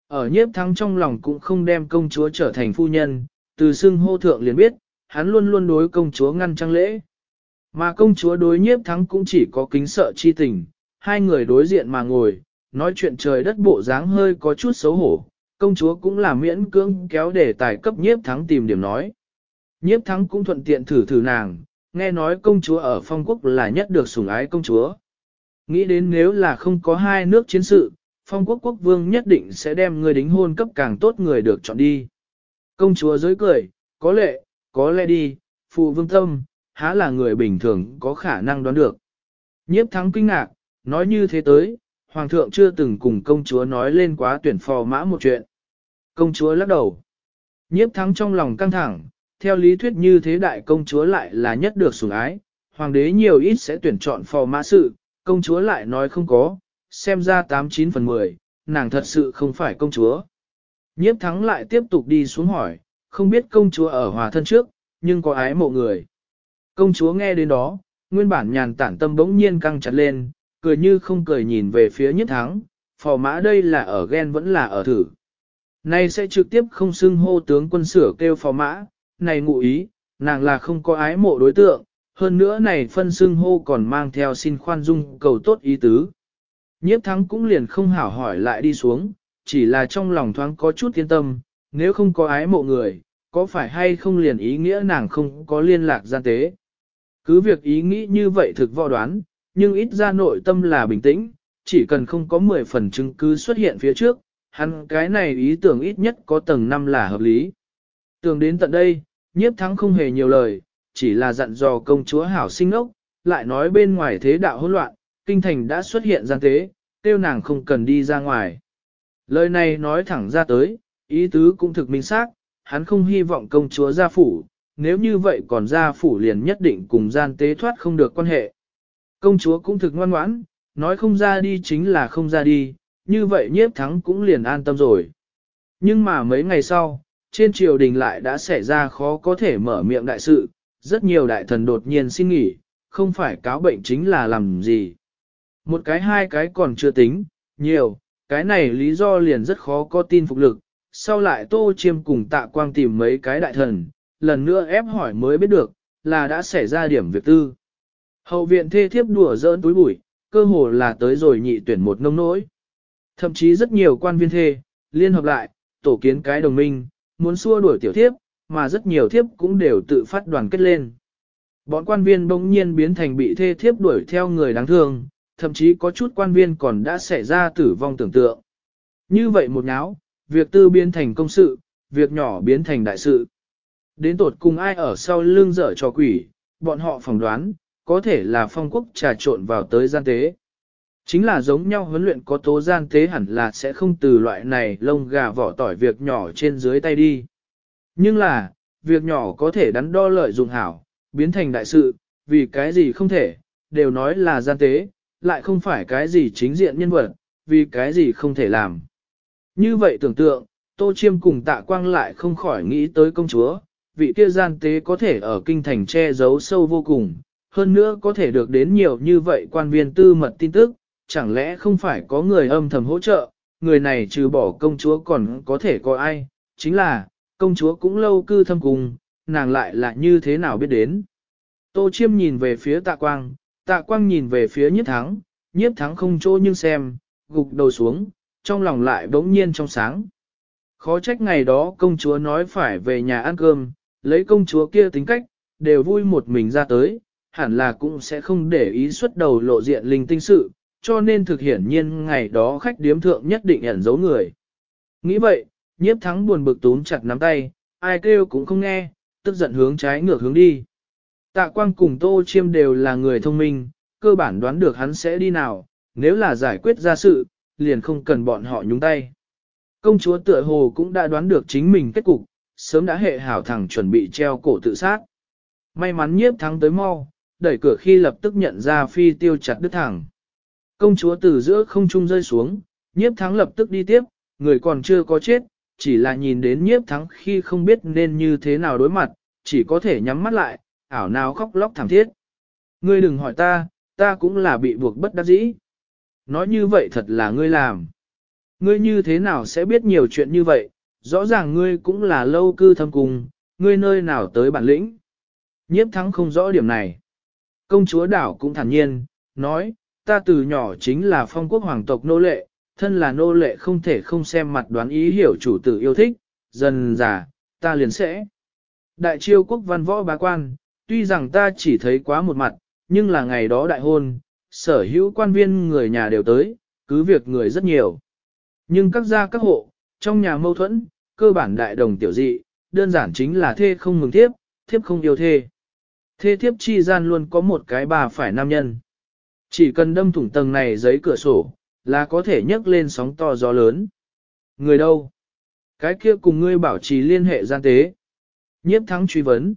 Ở nhiếp thắng trong lòng cũng không đem công chúa trở thành phu nhân, từ xưng hô thượng liền biết, hắn luôn luôn đối công chúa ngăn trăng lễ. Mà công chúa đối nhiếp thắng cũng chỉ có kính sợ chi tình, hai người đối diện mà ngồi, nói chuyện trời đất bộ dáng hơi có chút xấu hổ, công chúa cũng là miễn cưỡng kéo để tài cấp nhiếp thắng tìm điểm nói. Nhiếp thắng cũng thuận tiện thử thử nàng, nghe nói công chúa ở phong quốc là nhất được sủng ái công chúa. Nghĩ đến nếu là không có hai nước chiến sự, phong quốc quốc vương nhất định sẽ đem người đính hôn cấp càng tốt người được chọn đi. Công chúa giới cười, có lệ, có lẽ đi, phụ vương tâm, há là người bình thường có khả năng đoán được. Nhiếp thắng kinh ngạc, nói như thế tới, hoàng thượng chưa từng cùng công chúa nói lên quá tuyển phò mã một chuyện. Công chúa lắc đầu. Nhiếp thắng trong lòng căng thẳng, theo lý thuyết như thế đại công chúa lại là nhất được sủng ái, hoàng đế nhiều ít sẽ tuyển chọn phò mã sự, công chúa lại nói không có, xem ra 89 phần 10, nàng thật sự không phải công chúa. Nhiếp thắng lại tiếp tục đi xuống hỏi, không biết công chúa ở hòa thân trước, nhưng có ái mộ người. Công chúa nghe đến đó, nguyên bản nhàn tản tâm bỗng nhiên căng chặt lên, cười như không cười nhìn về phía Nhất thắng, phò mã đây là ở ghen vẫn là ở thử. Nay sẽ trực tiếp không xưng hô tướng quân sửa kêu phò mã, này ngụ ý, nàng là không có ái mộ đối tượng, hơn nữa này phân xưng hô còn mang theo xin khoan dung cầu tốt ý tứ. Nhiếp thắng cũng liền không hảo hỏi lại đi xuống, chỉ là trong lòng thoáng có chút yên tâm, nếu không có ái mộ người, có phải hay không liền ý nghĩa nàng không có liên lạc gian tế. Cứ việc ý nghĩ như vậy thực võ đoán, nhưng ít ra nội tâm là bình tĩnh, chỉ cần không có 10 phần chứng cứ xuất hiện phía trước, hắn cái này ý tưởng ít nhất có tầng 5 là hợp lý. Tưởng đến tận đây, nhiếp thắng không hề nhiều lời, chỉ là dặn dò công chúa hảo sinh ốc, lại nói bên ngoài thế đạo hỗn loạn, kinh thành đã xuất hiện gian tế, tiêu nàng không cần đi ra ngoài. Lời này nói thẳng ra tới, ý tứ cũng thực minh xác, hắn không hy vọng công chúa gia phủ, nếu như vậy còn gia phủ liền nhất định cùng gian tế thoát không được quan hệ. Công chúa cũng thực ngoan ngoãn, nói không ra đi chính là không ra đi, như vậy nhiếp thắng cũng liền an tâm rồi. Nhưng mà mấy ngày sau, trên triều đình lại đã xảy ra khó có thể mở miệng đại sự, rất nhiều đại thần đột nhiên xin nghỉ, không phải cáo bệnh chính là làm gì. Một cái hai cái còn chưa tính, nhiều, cái này lý do liền rất khó có tin phục lực, sau lại tô chiêm cùng tạ quang tìm mấy cái đại thần, lần nữa ép hỏi mới biết được, là đã xảy ra điểm việc tư. Hậu viện thê thiếp đùa dỡn túi bụi, cơ hồ là tới rồi nhị tuyển một nông nỗi. Thậm chí rất nhiều quan viên thê, liên hợp lại, tổ kiến cái đồng minh, muốn xua đuổi tiểu thiếp, mà rất nhiều thiếp cũng đều tự phát đoàn kết lên. Bọn quan viên bỗng nhiên biến thành bị thê thiếp đuổi theo người đáng thương, thậm chí có chút quan viên còn đã xảy ra tử vong tưởng tượng. Như vậy một nháo việc tư biến thành công sự, việc nhỏ biến thành đại sự. Đến tột cùng ai ở sau lưng dở cho quỷ, bọn họ phỏng đoán, có thể là phong quốc trà trộn vào tới gian tế. Chính là giống nhau huấn luyện có tố gian tế hẳn là sẽ không từ loại này lông gà vỏ tỏi việc nhỏ trên dưới tay đi. Nhưng là, việc nhỏ có thể đắn đo lợi dụng hảo, biến thành đại sự, vì cái gì không thể, đều nói là gian tế, lại không phải cái gì chính diện nhân vật, vì cái gì không thể làm. Như vậy tưởng tượng, Tô Chiêm cùng tạ quang lại không khỏi nghĩ tới công chúa, vị kia gian tế có thể ở kinh thành che giấu sâu vô cùng, hơn nữa có thể được đến nhiều như vậy quan viên tư mật tin tức, chẳng lẽ không phải có người âm thầm hỗ trợ, người này trừ bỏ công chúa còn có thể có ai, chính là, công chúa cũng lâu cư thâm cùng, nàng lại là như thế nào biết đến. Tô Chiêm nhìn về phía tạ quang, tạ quang nhìn về phía nhiếp thắng, nhiếp thắng không chỗ nhưng xem, gục đầu xuống, trong lòng lại bỗng nhiên trong sáng. Khó trách ngày đó công chúa nói phải về nhà ăn cơm, lấy công chúa kia tính cách, đều vui một mình ra tới, hẳn là cũng sẽ không để ý xuất đầu lộ diện linh tinh sự, cho nên thực hiển nhiên ngày đó khách điếm thượng nhất định ẩn giấu người. Nghĩ vậy, nhiếp thắng buồn bực túm chặt nắm tay, ai kêu cũng không nghe, tức giận hướng trái ngược hướng đi. Tạ quang cùng tô chiêm đều là người thông minh, cơ bản đoán được hắn sẽ đi nào, nếu là giải quyết ra sự, liền không cần bọn họ nhúng tay. Công chúa tựa hồ cũng đã đoán được chính mình kết cục, sớm đã hệ hảo thẳng chuẩn bị treo cổ tự sát. May mắn nhiếp thắng tới mau, đẩy cửa khi lập tức nhận ra phi tiêu chặt đứt thẳng. Công chúa từ giữa không trung rơi xuống, nhiếp thắng lập tức đi tiếp, người còn chưa có chết, chỉ là nhìn đến nhiếp thắng khi không biết nên như thế nào đối mặt, chỉ có thể nhắm mắt lại, ảo nào khóc lóc thảm thiết. Ngươi đừng hỏi ta, ta cũng là bị buộc bất đắc dĩ. Nói như vậy thật là ngươi làm. Ngươi như thế nào sẽ biết nhiều chuyện như vậy, rõ ràng ngươi cũng là lâu cư thâm cùng, ngươi nơi nào tới bản lĩnh. Nhiếp thắng không rõ điểm này. Công chúa đảo cũng thản nhiên, nói, ta từ nhỏ chính là phong quốc hoàng tộc nô lệ, thân là nô lệ không thể không xem mặt đoán ý hiểu chủ tử yêu thích, dần già, ta liền sẽ. Đại triều quốc văn võ bá quan, tuy rằng ta chỉ thấy quá một mặt, nhưng là ngày đó đại hôn, sở hữu quan viên người nhà đều tới, cứ việc người rất nhiều. Nhưng các gia các hộ, trong nhà mâu thuẫn, cơ bản đại đồng tiểu dị, đơn giản chính là thê không mừng thiếp, thiếp không yêu thê. Thê thiếp chi gian luôn có một cái bà phải nam nhân. Chỉ cần đâm thủng tầng này giấy cửa sổ, là có thể nhấc lên sóng to gió lớn. Người đâu? Cái kia cùng ngươi bảo trì liên hệ gian tế. Nhiếp thắng truy vấn.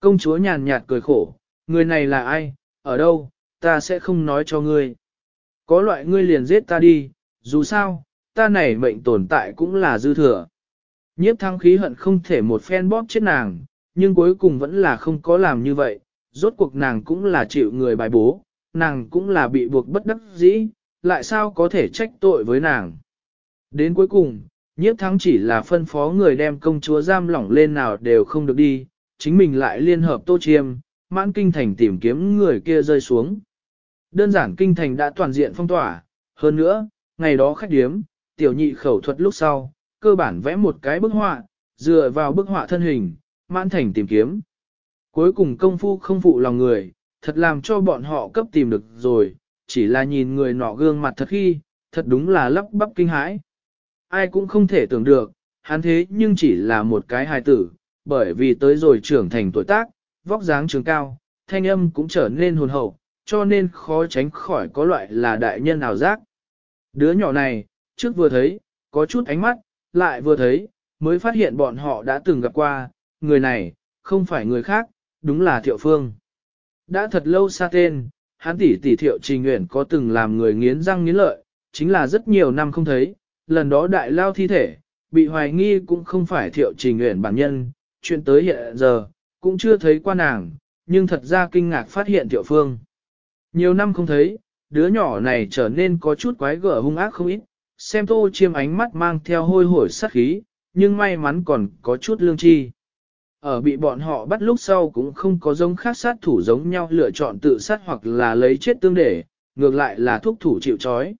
Công chúa nhàn nhạt cười khổ, người này là ai, ở đâu, ta sẽ không nói cho ngươi. Có loại ngươi liền giết ta đi, dù sao, ta này mệnh tồn tại cũng là dư thừa. Nhiếp Thăng khí hận không thể một phen bóp chết nàng, nhưng cuối cùng vẫn là không có làm như vậy, rốt cuộc nàng cũng là chịu người bài bố, nàng cũng là bị buộc bất đắc dĩ, lại sao có thể trách tội với nàng. Đến cuối cùng, nhiếp thắng chỉ là phân phó người đem công chúa giam lỏng lên nào đều không được đi, chính mình lại liên hợp tô chiêm, mãn kinh thành tìm kiếm người kia rơi xuống. Đơn giản kinh thành đã toàn diện phong tỏa, Hơn nữa, ngày đó khách điếm, tiểu nhị khẩu thuật lúc sau, cơ bản vẽ một cái bức họa, dựa vào bức họa thân hình, mãn thành tìm kiếm. Cuối cùng công phu không phụ lòng người, thật làm cho bọn họ cấp tìm được rồi, chỉ là nhìn người nọ gương mặt thật khi, thật đúng là lắp bắp kinh hãi. Ai cũng không thể tưởng được, hắn thế nhưng chỉ là một cái hài tử, bởi vì tới rồi trưởng thành tuổi tác, vóc dáng trường cao, thanh âm cũng trở nên hồn hậu, cho nên khó tránh khỏi có loại là đại nhân ảo giác. Đứa nhỏ này, trước vừa thấy, có chút ánh mắt, lại vừa thấy, mới phát hiện bọn họ đã từng gặp qua, người này, không phải người khác, đúng là Thiệu Phương. Đã thật lâu xa tên, hắn tỷ tỷ Thiệu Trình Nguyện có từng làm người nghiến răng nghiến lợi, chính là rất nhiều năm không thấy, lần đó đại lao thi thể, bị hoài nghi cũng không phải Thiệu Trình Nguyện bản nhân, chuyện tới hiện giờ, cũng chưa thấy qua nàng, nhưng thật ra kinh ngạc phát hiện Thiệu Phương. Nhiều năm không thấy, đứa nhỏ này trở nên có chút quái gở hung ác không ít, xem tô chiêm ánh mắt mang theo hôi hổi sát khí, nhưng may mắn còn có chút lương chi. Ở bị bọn họ bắt lúc sau cũng không có giống khác sát thủ giống nhau lựa chọn tự sát hoặc là lấy chết tương để, ngược lại là thuốc thủ chịu chói.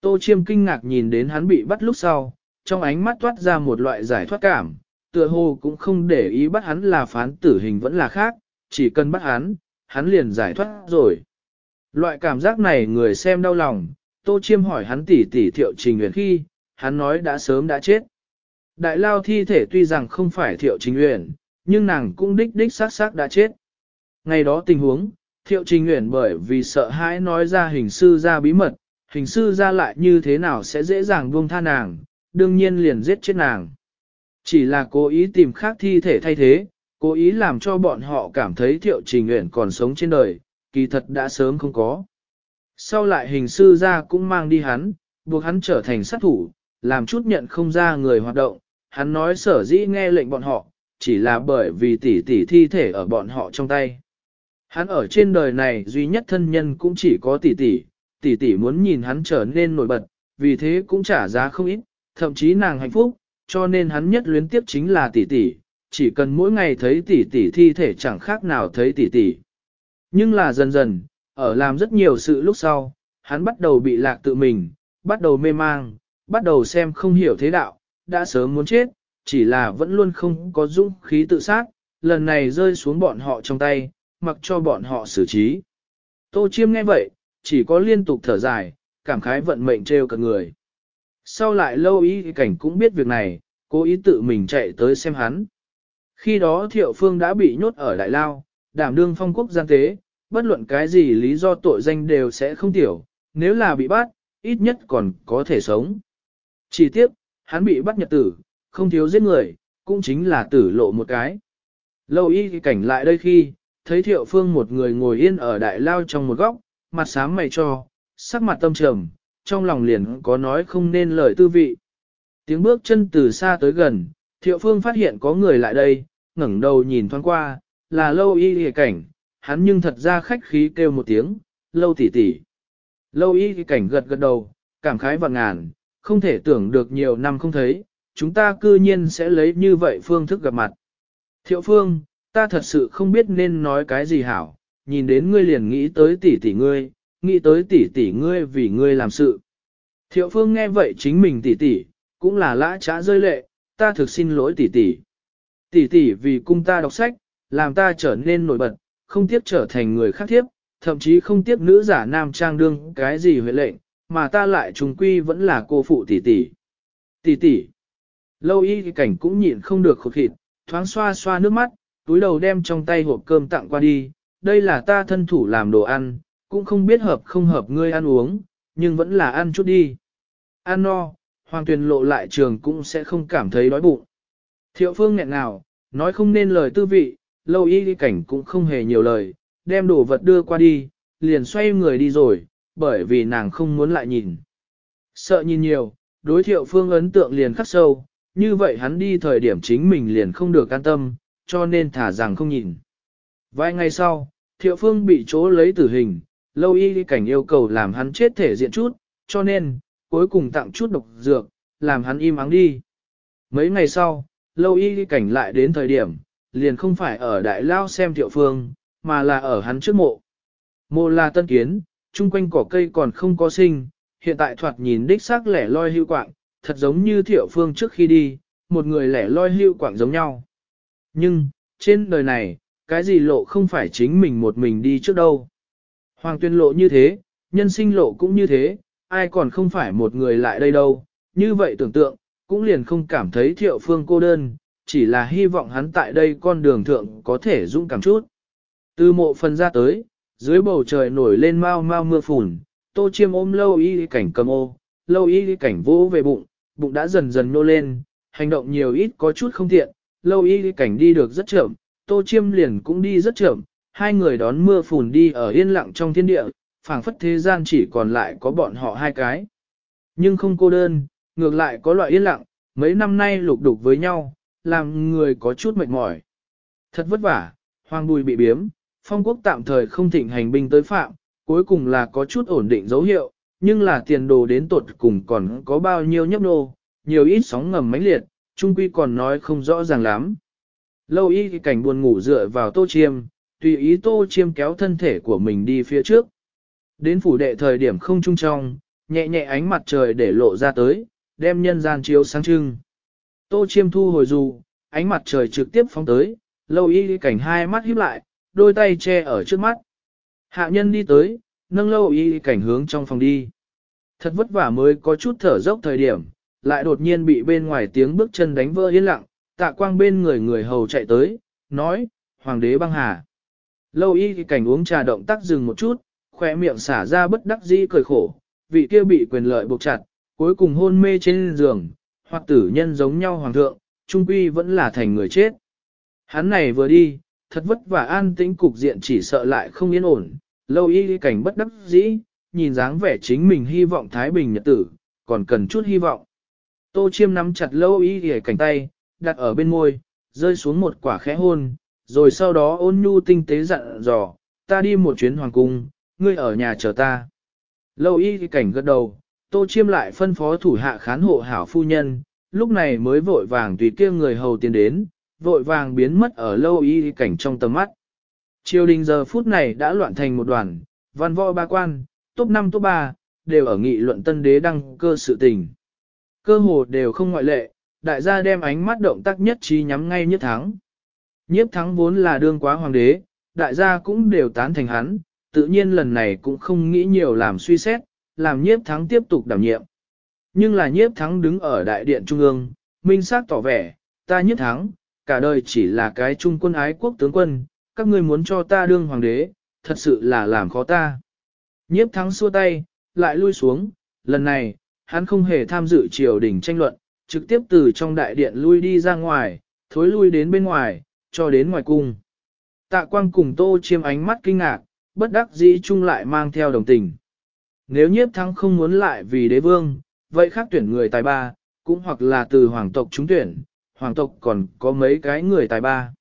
Tô chiêm kinh ngạc nhìn đến hắn bị bắt lúc sau, trong ánh mắt toát ra một loại giải thoát cảm, tựa hồ cũng không để ý bắt hắn là phán tử hình vẫn là khác, chỉ cần bắt hắn, hắn liền giải thoát rồi. Loại cảm giác này người xem đau lòng, Tô Chiêm hỏi hắn tỉ tỉ thiệu trình nguyện khi, hắn nói đã sớm đã chết. Đại lao thi thể tuy rằng không phải thiệu trình nguyện, nhưng nàng cũng đích đích xác xác đã chết. Ngày đó tình huống, thiệu trình nguyện bởi vì sợ hãi nói ra hình sư ra bí mật, hình sư ra lại như thế nào sẽ dễ dàng buông tha nàng, đương nhiên liền giết chết nàng. Chỉ là cố ý tìm khác thi thể thay thế, cố ý làm cho bọn họ cảm thấy thiệu trình nguyện còn sống trên đời, kỳ thật đã sớm không có. Sau lại hình sư ra cũng mang đi hắn, buộc hắn trở thành sát thủ, làm chút nhận không ra người hoạt động, hắn nói sở dĩ nghe lệnh bọn họ, chỉ là bởi vì tỷ tỷ thi thể ở bọn họ trong tay. Hắn ở trên đời này duy nhất thân nhân cũng chỉ có tỷ tỷ, tỷ tỷ muốn nhìn hắn trở nên nổi bật, vì thế cũng trả giá không ít, thậm chí nàng hạnh phúc, cho nên hắn nhất luyến tiếp chính là tỷ tỷ, chỉ cần mỗi ngày thấy tỷ tỷ thi thể chẳng khác nào thấy tỷ tỷ. Nhưng là dần dần, ở làm rất nhiều sự lúc sau, hắn bắt đầu bị lạc tự mình, bắt đầu mê mang, bắt đầu xem không hiểu thế đạo, đã sớm muốn chết, chỉ là vẫn luôn không có dũng khí tự sát, lần này rơi xuống bọn họ trong tay, mặc cho bọn họ xử trí. Tô Chiêm nghe vậy, chỉ có liên tục thở dài, cảm khái vận mệnh trêu cả người. Sau lại lâu ý cảnh cũng biết việc này, cố ý tự mình chạy tới xem hắn. Khi đó Thiệu Phương đã bị nhốt ở Đại Lao, đảm đương phong quốc gian tế, bất luận cái gì lý do tội danh đều sẽ không tiểu, nếu là bị bắt, ít nhất còn có thể sống. Chỉ tiếp, hắn bị bắt nhật tử, không thiếu giết người, cũng chính là tử lộ một cái. Lâu y cảnh lại đây khi, thấy thiệu phương một người ngồi yên ở đại lao trong một góc, mặt sám mày cho, sắc mặt tâm trầm, trong lòng liền có nói không nên lời tư vị. Tiếng bước chân từ xa tới gần, thiệu phương phát hiện có người lại đây, ngẩng đầu nhìn thoáng qua, là lâu y cảnh, hắn nhưng thật ra khách khí kêu một tiếng, lâu tỉ tỉ. Lâu y cảnh gật gật đầu, cảm khái và ngàn, không thể tưởng được nhiều năm không thấy, chúng ta cư nhiên sẽ lấy như vậy phương thức gặp mặt. Thiệu phương, ta thật sự không biết nên nói cái gì hảo, nhìn đến ngươi liền nghĩ tới tỷ tỷ ngươi, nghĩ tới tỷ tỷ ngươi vì ngươi làm sự. Thiệu phương nghe vậy chính mình tỷ tỷ, cũng là lã trá rơi lệ, ta thực xin lỗi tỷ tỷ. Tỷ tỷ vì cung ta đọc sách, làm ta trở nên nổi bật, không tiếc trở thành người khác thiếp, thậm chí không tiếc nữ giả nam trang đương cái gì huệ lệnh, mà ta lại trùng quy vẫn là cô phụ tỷ tỷ. Tỷ tỷ. Lâu y cảnh cũng nhịn không được khột khịt, thoáng xoa xoa nước mắt, túi đầu đem trong tay hộp cơm tặng qua đi, đây là ta thân thủ làm đồ ăn, cũng không biết hợp không hợp ngươi ăn uống, nhưng vẫn là ăn chút đi. Ăn no, hoàng tuyền lộ lại trường cũng sẽ không cảm thấy đói bụng. Thiệu phương nghẹn nào, nói không nên lời tư vị, lâu y cảnh cũng không hề nhiều lời, đem đồ vật đưa qua đi, liền xoay người đi rồi, bởi vì nàng không muốn lại nhìn. Sợ nhìn nhiều, đối thiệu phương ấn tượng liền khắc sâu, như vậy hắn đi thời điểm chính mình liền không được an tâm, cho nên thả rằng không nhìn. Vài ngày sau, thiệu phương bị chỗ lấy tử hình, lâu y cảnh yêu cầu làm hắn chết thể diện chút, cho nên, cuối cùng tặng chút độc dược, làm hắn im ắng đi. Mấy ngày sau, lâu y cảnh lại đến thời điểm, liền không phải ở đại lao xem thiệu phương, mà là ở hắn trước mộ. Mộ là tân kiến, chung quanh cỏ cây còn không có sinh, hiện tại thoạt nhìn đích xác lẻ loi hưu quạng, thật giống như thiệu phương trước khi đi, một người lẻ loi hưu quạng giống nhau. Nhưng, trên đời này, cái gì lộ không phải chính mình một mình đi trước đâu. Hoàng tuyên lộ như thế, nhân sinh lộ cũng như thế, ai còn không phải một người lại đây đâu, như vậy tưởng tượng, cũng liền không cảm thấy thiệu phương cô đơn, chỉ là hy vọng hắn tại đây con đường thượng có thể dũng cảm chút. Từ mộ phần ra tới, dưới bầu trời nổi lên mau mau mưa phùn, tô chiêm ôm lâu y cảnh cầm ô, lâu y cảnh vỗ về bụng, bụng đã dần dần nô lên, hành động nhiều ít có chút không tiện, lâu y cảnh đi được rất chậm, tô chiêm liền cũng đi rất chậm, hai người đón mưa phùn đi ở yên lặng trong thiên địa, phảng phất thế gian chỉ còn lại có bọn họ hai cái. Nhưng không cô đơn, ngược lại có loại yên lặng, mấy năm nay lục đục với nhau, làm người có chút mệt mỏi. Thật vất vả, hoàng bùi bị biếm, phong quốc tạm thời không thịnh hành binh tới phạm, cuối cùng là có chút ổn định dấu hiệu, nhưng là tiền đồ đến tột cùng còn có bao nhiêu nhấp nô, nhiều ít sóng ngầm mãnh liệt, trung quy còn nói không rõ ràng lắm. Lâu y cảnh buồn ngủ dựa vào tô chiêm, tùy ý tô chiêm kéo thân thể của mình đi phía trước. Đến phủ đệ thời điểm không trung trong, nhẹ nhẹ ánh mặt trời để lộ ra tới, đem nhân gian chiếu sáng trưng. Tô chiêm thu hồi dù, ánh mặt trời trực tiếp phóng tới, lâu y cảnh hai mắt híp lại, đôi tay che ở trước mắt. Hạ nhân đi tới, nâng lâu y cảnh hướng trong phòng đi. Thật vất vả mới có chút thở dốc thời điểm, lại đột nhiên bị bên ngoài tiếng bước chân đánh vỡ yên lặng, tạ quang bên người người hầu chạy tới, nói, Hoàng đế băng hà. Lâu y cảnh uống trà động tác dừng một chút, khỏe miệng xả ra bất đắc dĩ cười khổ, vị kia bị quyền lợi buộc chặt, cuối cùng hôn mê trên giường, hoặc tử nhân giống nhau hoàng thượng, trung quy vẫn là thành người chết. Hắn này vừa đi, thật vất vả an tĩnh cục diện chỉ sợ lại không yên ổn, lâu y cảnh bất đắc dĩ, nhìn dáng vẻ chính mình hy vọng Thái Bình nhật tử, còn cần chút hy vọng. Tô chiêm nắm chặt lâu y cảnh tay, đặt ở bên môi, rơi xuống một quả khẽ hôn, rồi sau đó ôn nhu tinh tế dặn dò, ta đi một chuyến hoàng cung, ngươi ở nhà chờ ta. Lâu y cảnh gật đầu, tô chiêm lại phân phó thủ hạ khán hộ hảo phu nhân, lúc này mới vội vàng tùy kia người hầu tiến đến, vội vàng biến mất ở lâu y cảnh trong tầm mắt. Triều đình giờ phút này đã loạn thành một đoàn, văn võ ba quan, top 5 top 3, đều ở nghị luận tân đế đăng cơ sự tình. Cơ hồ đều không ngoại lệ, đại gia đem ánh mắt động tác nhất trí nhắm ngay nhất thắng. Nhiếp thắng vốn là đương quá hoàng đế, đại gia cũng đều tán thành hắn, tự nhiên lần này cũng không nghĩ nhiều làm suy xét, làm nhiếp thắng tiếp tục đảm nhiệm. Nhưng là nhiếp thắng đứng ở đại điện trung ương, minh xác tỏ vẻ, ta nhiếp thắng, cả đời chỉ là cái trung quân ái quốc tướng quân, các ngươi muốn cho ta đương hoàng đế, thật sự là làm khó ta. Nhiếp thắng xua tay, lại lui xuống, lần này, hắn không hề tham dự triều đình tranh luận, trực tiếp từ trong đại điện lui đi ra ngoài, thối lui đến bên ngoài, cho đến ngoài cung. Tạ quang cùng tô chiêm ánh mắt kinh ngạc, bất đắc dĩ chung lại mang theo đồng tình. Nếu nhiếp thắng không muốn lại vì đế vương, vậy khác tuyển người tài ba, cũng hoặc là từ hoàng tộc trúng tuyển, hoàng tộc còn có mấy cái người tài ba.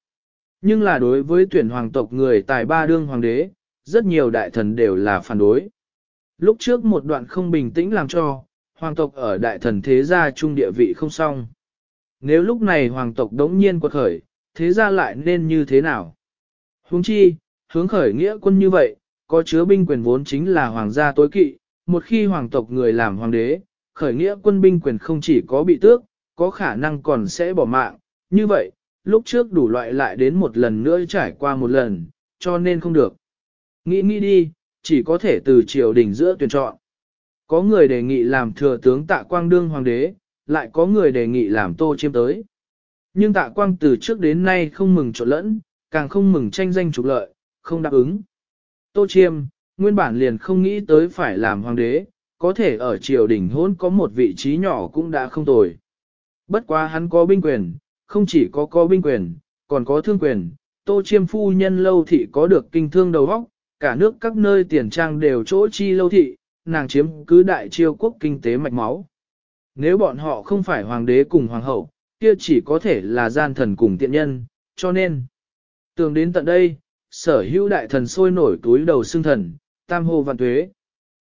Nhưng là đối với tuyển hoàng tộc người tài ba đương hoàng đế, rất nhiều đại thần đều là phản đối. Lúc trước một đoạn không bình tĩnh làm cho, hoàng tộc ở đại thần thế gia trung địa vị không xong. Nếu lúc này hoàng tộc đống nhiên quật khởi, thế gia lại nên như thế nào? Huống chi, hướng khởi nghĩa quân như vậy, có chứa binh quyền vốn chính là hoàng gia tối kỵ, một khi hoàng tộc người làm hoàng đế, khởi nghĩa quân binh quyền không chỉ có bị tước, có khả năng còn sẽ bỏ mạng, như vậy, lúc trước đủ loại lại đến một lần nữa trải qua một lần, cho nên không được. Nghĩ nghĩ đi, chỉ có thể từ triều đình giữa tuyển chọn. Có người đề nghị làm thừa tướng tạ quang đương hoàng đế, lại có người đề nghị làm tô chiêm tới. Nhưng tạ quang từ trước đến nay không mừng trộn lẫn, càng không mừng tranh danh trục lợi, không đáp ứng. Tô chiêm, nguyên bản liền không nghĩ tới phải làm hoàng đế, có thể ở triều đình hôn có một vị trí nhỏ cũng đã không tồi. Bất quá hắn có binh quyền, không chỉ có có binh quyền, còn có thương quyền, tô chiêm phu nhân lâu thị có được kinh thương đầu óc, cả nước các nơi tiền trang đều chỗ chi lâu thị, nàng chiếm cứ đại triều quốc kinh tế mạch máu. Nếu bọn họ không phải hoàng đế cùng hoàng hậu, kia chỉ có thể là gian thần cùng tiện nhân, cho nên. Tường đến tận đây, sở hữu đại thần sôi nổi túi đầu xương thần, tam hồ vạn tuế.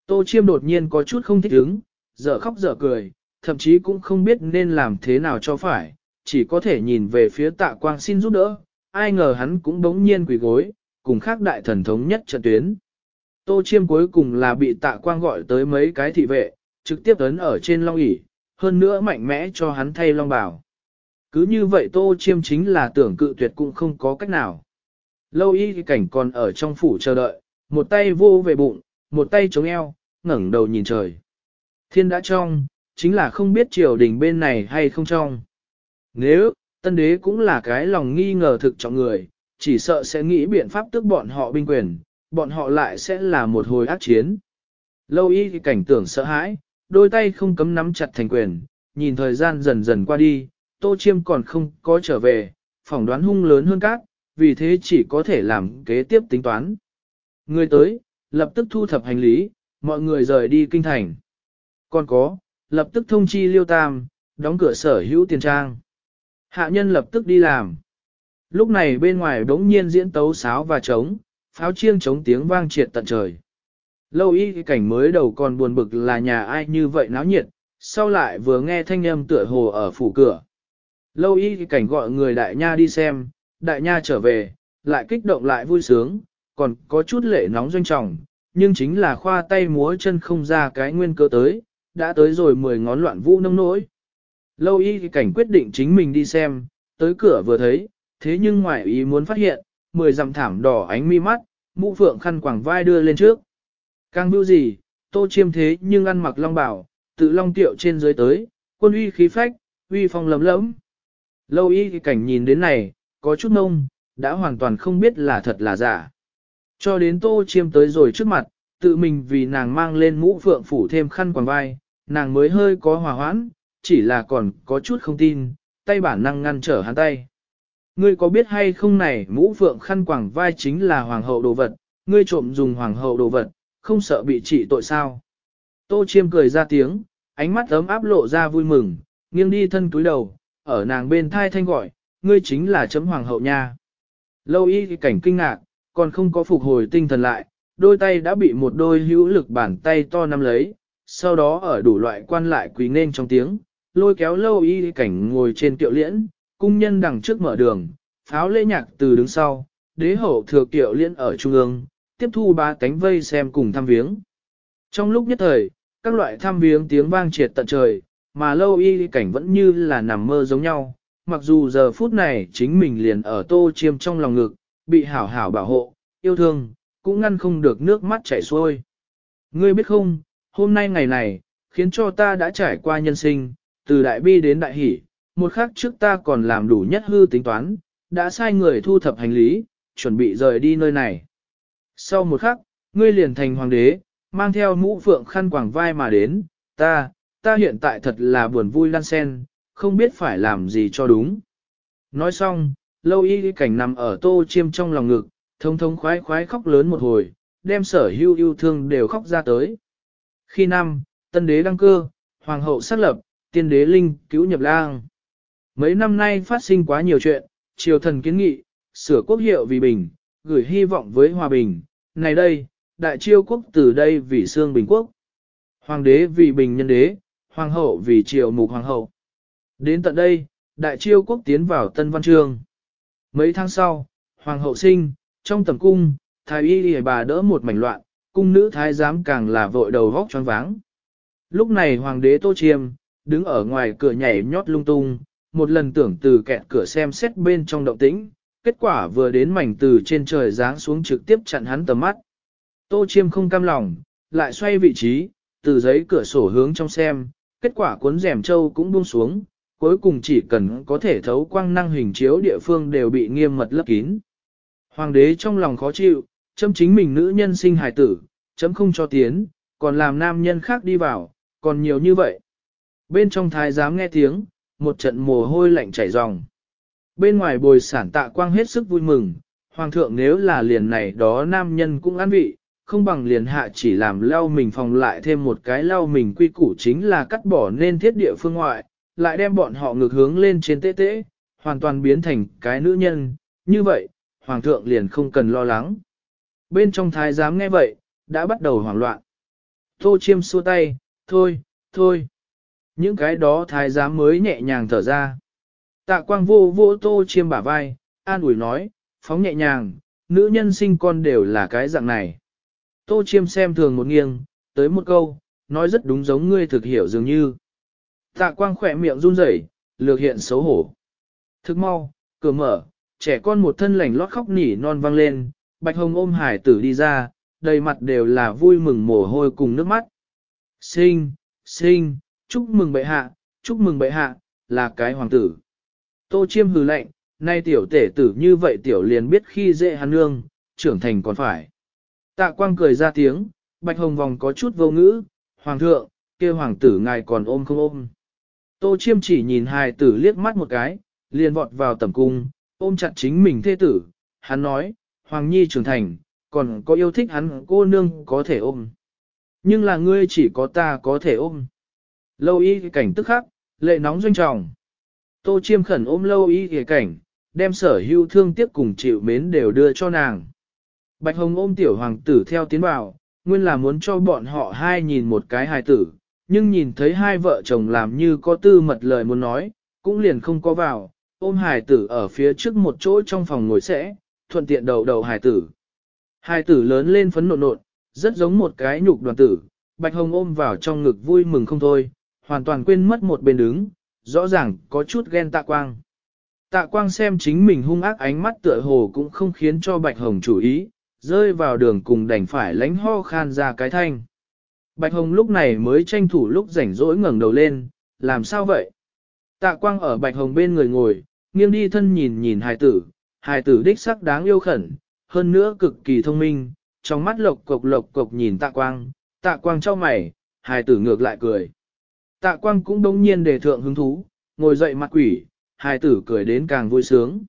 Tô chiêm đột nhiên có chút không thích ứng, dở khóc dở cười, thậm chí cũng không biết nên làm thế nào cho phải, chỉ có thể nhìn về phía tạ quang xin giúp đỡ, ai ngờ hắn cũng bỗng nhiên quỳ gối, cùng khác đại thần thống nhất trận tuyến. Tô chiêm cuối cùng là bị tạ quang gọi tới mấy cái thị vệ, trực tiếp ấn ở trên long ỷ hơn nữa mạnh mẽ cho hắn thay long bảo. Cứ như vậy tô chiêm chính là tưởng cự tuyệt cũng không có cách nào. Lâu y cảnh còn ở trong phủ chờ đợi, một tay vô về bụng, một tay chống eo, ngẩng đầu nhìn trời. Thiên đã trong, chính là không biết triều đình bên này hay không trong. Nếu, tân đế cũng là cái lòng nghi ngờ thực trọng người, chỉ sợ sẽ nghĩ biện pháp tức bọn họ binh quyền, bọn họ lại sẽ là một hồi ác chiến. Lâu y thì cảnh tưởng sợ hãi, đôi tay không cấm nắm chặt thành quyền, nhìn thời gian dần dần qua đi, tô chiêm còn không có trở về, phỏng đoán hung lớn hơn các, vì thế chỉ có thể làm kế tiếp tính toán. Người tới, lập tức thu thập hành lý, mọi người rời đi kinh thành. Còn có, lập tức thông chi liêu tam, đóng cửa sở hữu tiền trang. Hạ nhân lập tức đi làm. Lúc này bên ngoài đống nhiên diễn tấu sáo và trống, pháo chiêng trống tiếng vang triệt tận trời. Lâu y cảnh mới đầu còn buồn bực là nhà ai như vậy náo nhiệt, sau lại vừa nghe thanh âm tựa hồ ở phủ cửa. Lâu y cảnh gọi người đại nha đi xem, đại nha trở về, lại kích động lại vui sướng, còn có chút lệ nóng doanh trọng, nhưng chính là khoa tay múa chân không ra cái nguyên cơ tới, đã tới rồi mười ngón loạn vũ nông nỗi. Lâu y cảnh quyết định chính mình đi xem, tới cửa vừa thấy, thế nhưng ngoại ý muốn phát hiện, mười dặm thảm đỏ ánh mi mắt, mũ phượng khăn quàng vai đưa lên trước. Càng bưu gì, tô chiêm thế nhưng ăn mặc long bảo, tự long tiệu trên dưới tới, quân uy khí phách, uy phong lấm lẫm. Lâu y cảnh nhìn đến này, có chút nông, đã hoàn toàn không biết là thật là giả. Cho đến tô chiêm tới rồi trước mặt, tự mình vì nàng mang lên mũ phượng phủ thêm khăn quàng vai, nàng mới hơi có hòa hoãn, chỉ là còn có chút không tin, tay bản năng ngăn trở hắn tay. Ngươi có biết hay không này mũ phượng khăn quàng vai chính là hoàng hậu đồ vật, ngươi trộm dùng hoàng hậu đồ vật, không sợ bị trị tội sao. Tô chiêm cười ra tiếng, ánh mắt ấm áp lộ ra vui mừng, nghiêng đi thân túi đầu, ở nàng bên thai thanh gọi, ngươi chính là chấm hoàng hậu nha. Lâu y cảnh kinh ngạc, còn không có phục hồi tinh thần lại, đôi tay đã bị một đôi hữu lực bàn tay to nắm lấy, sau đó ở đủ loại quan lại quỳ nên trong tiếng, lôi kéo lâu y cảnh ngồi trên tiệu liễn, cung nhân đằng trước mở đường, pháo lễ nhạc từ đứng sau, đế hậu thừa tiệu liễn ở trung ương, tiếp thu ba cánh vây xem cùng thăm viếng. Trong lúc nhất thời, các loại thăm viếng tiếng vang triệt tận trời, mà lâu y cảnh vẫn như là nằm mơ giống nhau, mặc dù giờ phút này chính mình liền ở tô chiêm trong lòng ngực, bị hảo hảo bảo hộ, yêu thương, cũng ngăn không được nước mắt chảy xuôi. Ngươi biết không, hôm nay ngày này, khiến cho ta đã trải qua nhân sinh, từ đại bi đến đại hỷ, một khắc trước ta còn làm đủ nhất hư tính toán, đã sai người thu thập hành lý, chuẩn bị rời đi nơi này. Sau một khắc, ngươi liền thành hoàng đế, mang theo mũ phượng khăn quàng vai mà đến, ta, ta hiện tại thật là buồn vui lan sen, không biết phải làm gì cho đúng. Nói xong, lâu y cảnh nằm ở tô chiêm trong lòng ngực, thông thông khoái khoái khóc lớn một hồi, đem sở hưu yêu thương đều khóc ra tới. Khi năm, tân đế đăng cơ, hoàng hậu xác lập, tiên đế linh cứu nhập lang. Mấy năm nay phát sinh quá nhiều chuyện, triều thần kiến nghị, sửa quốc hiệu vì bình, gửi hy vọng với hòa bình. Này đây, đại triều quốc từ đây vì xương bình quốc. Hoàng đế vì bình nhân đế, hoàng hậu vì triều mục hoàng hậu. Đến tận đây, đại triều quốc tiến vào tân văn trường Mấy tháng sau, hoàng hậu sinh, trong tầm cung, thái y y bà đỡ một mảnh loạn, cung nữ thái giám càng là vội đầu vóc choáng váng. Lúc này hoàng đế Tô Chiêm, đứng ở ngoài cửa nhảy nhót lung tung, một lần tưởng từ kẹt cửa xem xét bên trong động tĩnh, kết quả vừa đến mảnh từ trên trời giáng xuống trực tiếp chặn hắn tầm mắt. Tô Chiêm không cam lòng, lại xoay vị trí, từ giấy cửa sổ hướng trong xem, kết quả cuốn rèm châu cũng buông xuống, cuối cùng chỉ cần có thể thấu quang năng hình chiếu địa phương đều bị nghiêm mật lấp kín. Hoàng đế trong lòng khó chịu, chấm chính mình nữ nhân sinh hài tử, chấm không cho tiến, còn làm nam nhân khác đi vào, còn nhiều như vậy. Bên trong thái giám nghe tiếng, một trận mồ hôi lạnh chảy ròng. Bên ngoài bồi sản tạ quang hết sức vui mừng, hoàng thượng nếu là liền này đó nam nhân cũng ăn vị, không bằng liền hạ chỉ làm lau mình phòng lại thêm một cái lau mình quy củ chính là cắt bỏ nên thiết địa phương ngoại, lại đem bọn họ ngược hướng lên trên tế tế, hoàn toàn biến thành cái nữ nhân, như vậy, hoàng thượng liền không cần lo lắng. Bên trong thái giám nghe vậy, đã bắt đầu hoảng loạn. Tô chiêm xua tay, thôi, thôi. Những cái đó thái giám mới nhẹ nhàng thở ra. Tạ quang vô vô tô chiêm bả vai, an ủi nói, phóng nhẹ nhàng, nữ nhân sinh con đều là cái dạng này. Tô chiêm xem thường một nghiêng, tới một câu, nói rất đúng giống ngươi thực hiểu dường như. Tạ quang khỏe miệng run rẩy, lược hiện xấu hổ. Thức mau, cửa mở, trẻ con một thân lành lót khóc nỉ non vang lên, bạch hồng ôm hải tử đi ra, đầy mặt đều là vui mừng mồ hôi cùng nước mắt. Sinh, sinh, chúc mừng bệ hạ, chúc mừng bệ hạ, là cái hoàng tử. Tô chiêm hừ lạnh, nay tiểu tể tử như vậy tiểu liền biết khi dễ hắn nương, trưởng thành còn phải. Tạ quang cười ra tiếng, bạch hồng vòng có chút vô ngữ, hoàng thượng, kia hoàng tử ngài còn ôm không ôm. Tô chiêm chỉ nhìn hài tử liếc mắt một cái, liền vọt vào tầm cung, ôm chặt chính mình thê tử, hắn nói, hoàng nhi trưởng thành, còn có yêu thích hắn cô nương có thể ôm. Nhưng là ngươi chỉ có ta có thể ôm. Lâu y cảnh tức khắc, lệ nóng doanh trọng. Tô chiêm khẩn ôm lâu y cảnh, đem sở hưu thương tiếc cùng chịu mến đều đưa cho nàng. Bạch Hồng ôm tiểu hoàng tử theo tiến vào, nguyên là muốn cho bọn họ hai nhìn một cái hài tử, nhưng nhìn thấy hai vợ chồng làm như có tư mật lời muốn nói, cũng liền không có vào, ôm hài tử ở phía trước một chỗ trong phòng ngồi sẽ, thuận tiện đầu đầu hài tử. Hài tử lớn lên phấn nộn nộn, rất giống một cái nhục đoàn tử, Bạch Hồng ôm vào trong ngực vui mừng không thôi, hoàn toàn quên mất một bên đứng, rõ ràng có chút ghen tạ quang. Tạ quang xem chính mình hung ác ánh mắt tựa hồ cũng không khiến cho Bạch Hồng chủ ý, rơi vào đường cùng đành phải lánh ho khan ra cái thanh. Bạch Hồng lúc này mới tranh thủ lúc rảnh rỗi ngẩng đầu lên, làm sao vậy? Tạ quang ở Bạch Hồng bên người ngồi, nghiêng đi thân nhìn nhìn hài tử, hài tử đích sắc đáng yêu khẩn, hơn nữa cực kỳ thông minh, trong mắt lộc cộc lộc cộc nhìn tạ quang, tạ quang cho mày, hài tử ngược lại cười. Tạ quang cũng đông nhiên đề thượng hứng thú, ngồi dậy mặt quỷ, hài tử cười đến càng vui sướng.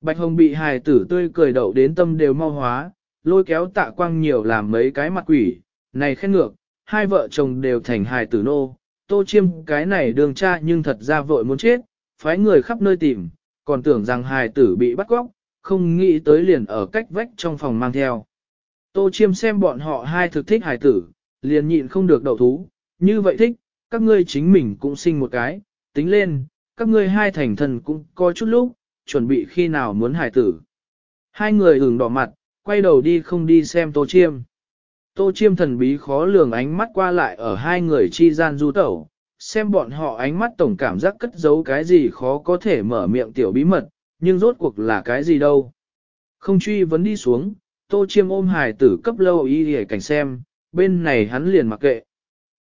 Bạch Hồng bị hài tử tươi cười đậu đến tâm đều mau hóa, lôi kéo tạ quang nhiều làm mấy cái mặt quỷ, này khen ngược, hai vợ chồng đều thành hài tử nô, tô chiêm cái này đường cha nhưng thật ra vội muốn chết, phái người khắp nơi tìm, còn tưởng rằng hài tử bị bắt cóc, không nghĩ tới liền ở cách vách trong phòng mang theo. Tô chiêm xem bọn họ hai thực thích hài tử, liền nhịn không được đầu thú, như vậy thích, các ngươi chính mình cũng sinh một cái, tính lên, các ngươi hai thành thần cũng có chút lúc, chuẩn bị khi nào muốn hài tử. Hai người hưởng đỏ mặt, quay đầu đi không đi xem tô chiêm. Tô chiêm thần bí khó lường ánh mắt qua lại ở hai người chi gian du tẩu, xem bọn họ ánh mắt tổng cảm giác cất giấu cái gì khó có thể mở miệng tiểu bí mật, nhưng rốt cuộc là cái gì đâu. Không truy vấn đi xuống, tô chiêm ôm hài tử cấp lâu y để cảnh xem, bên này hắn liền mặc kệ.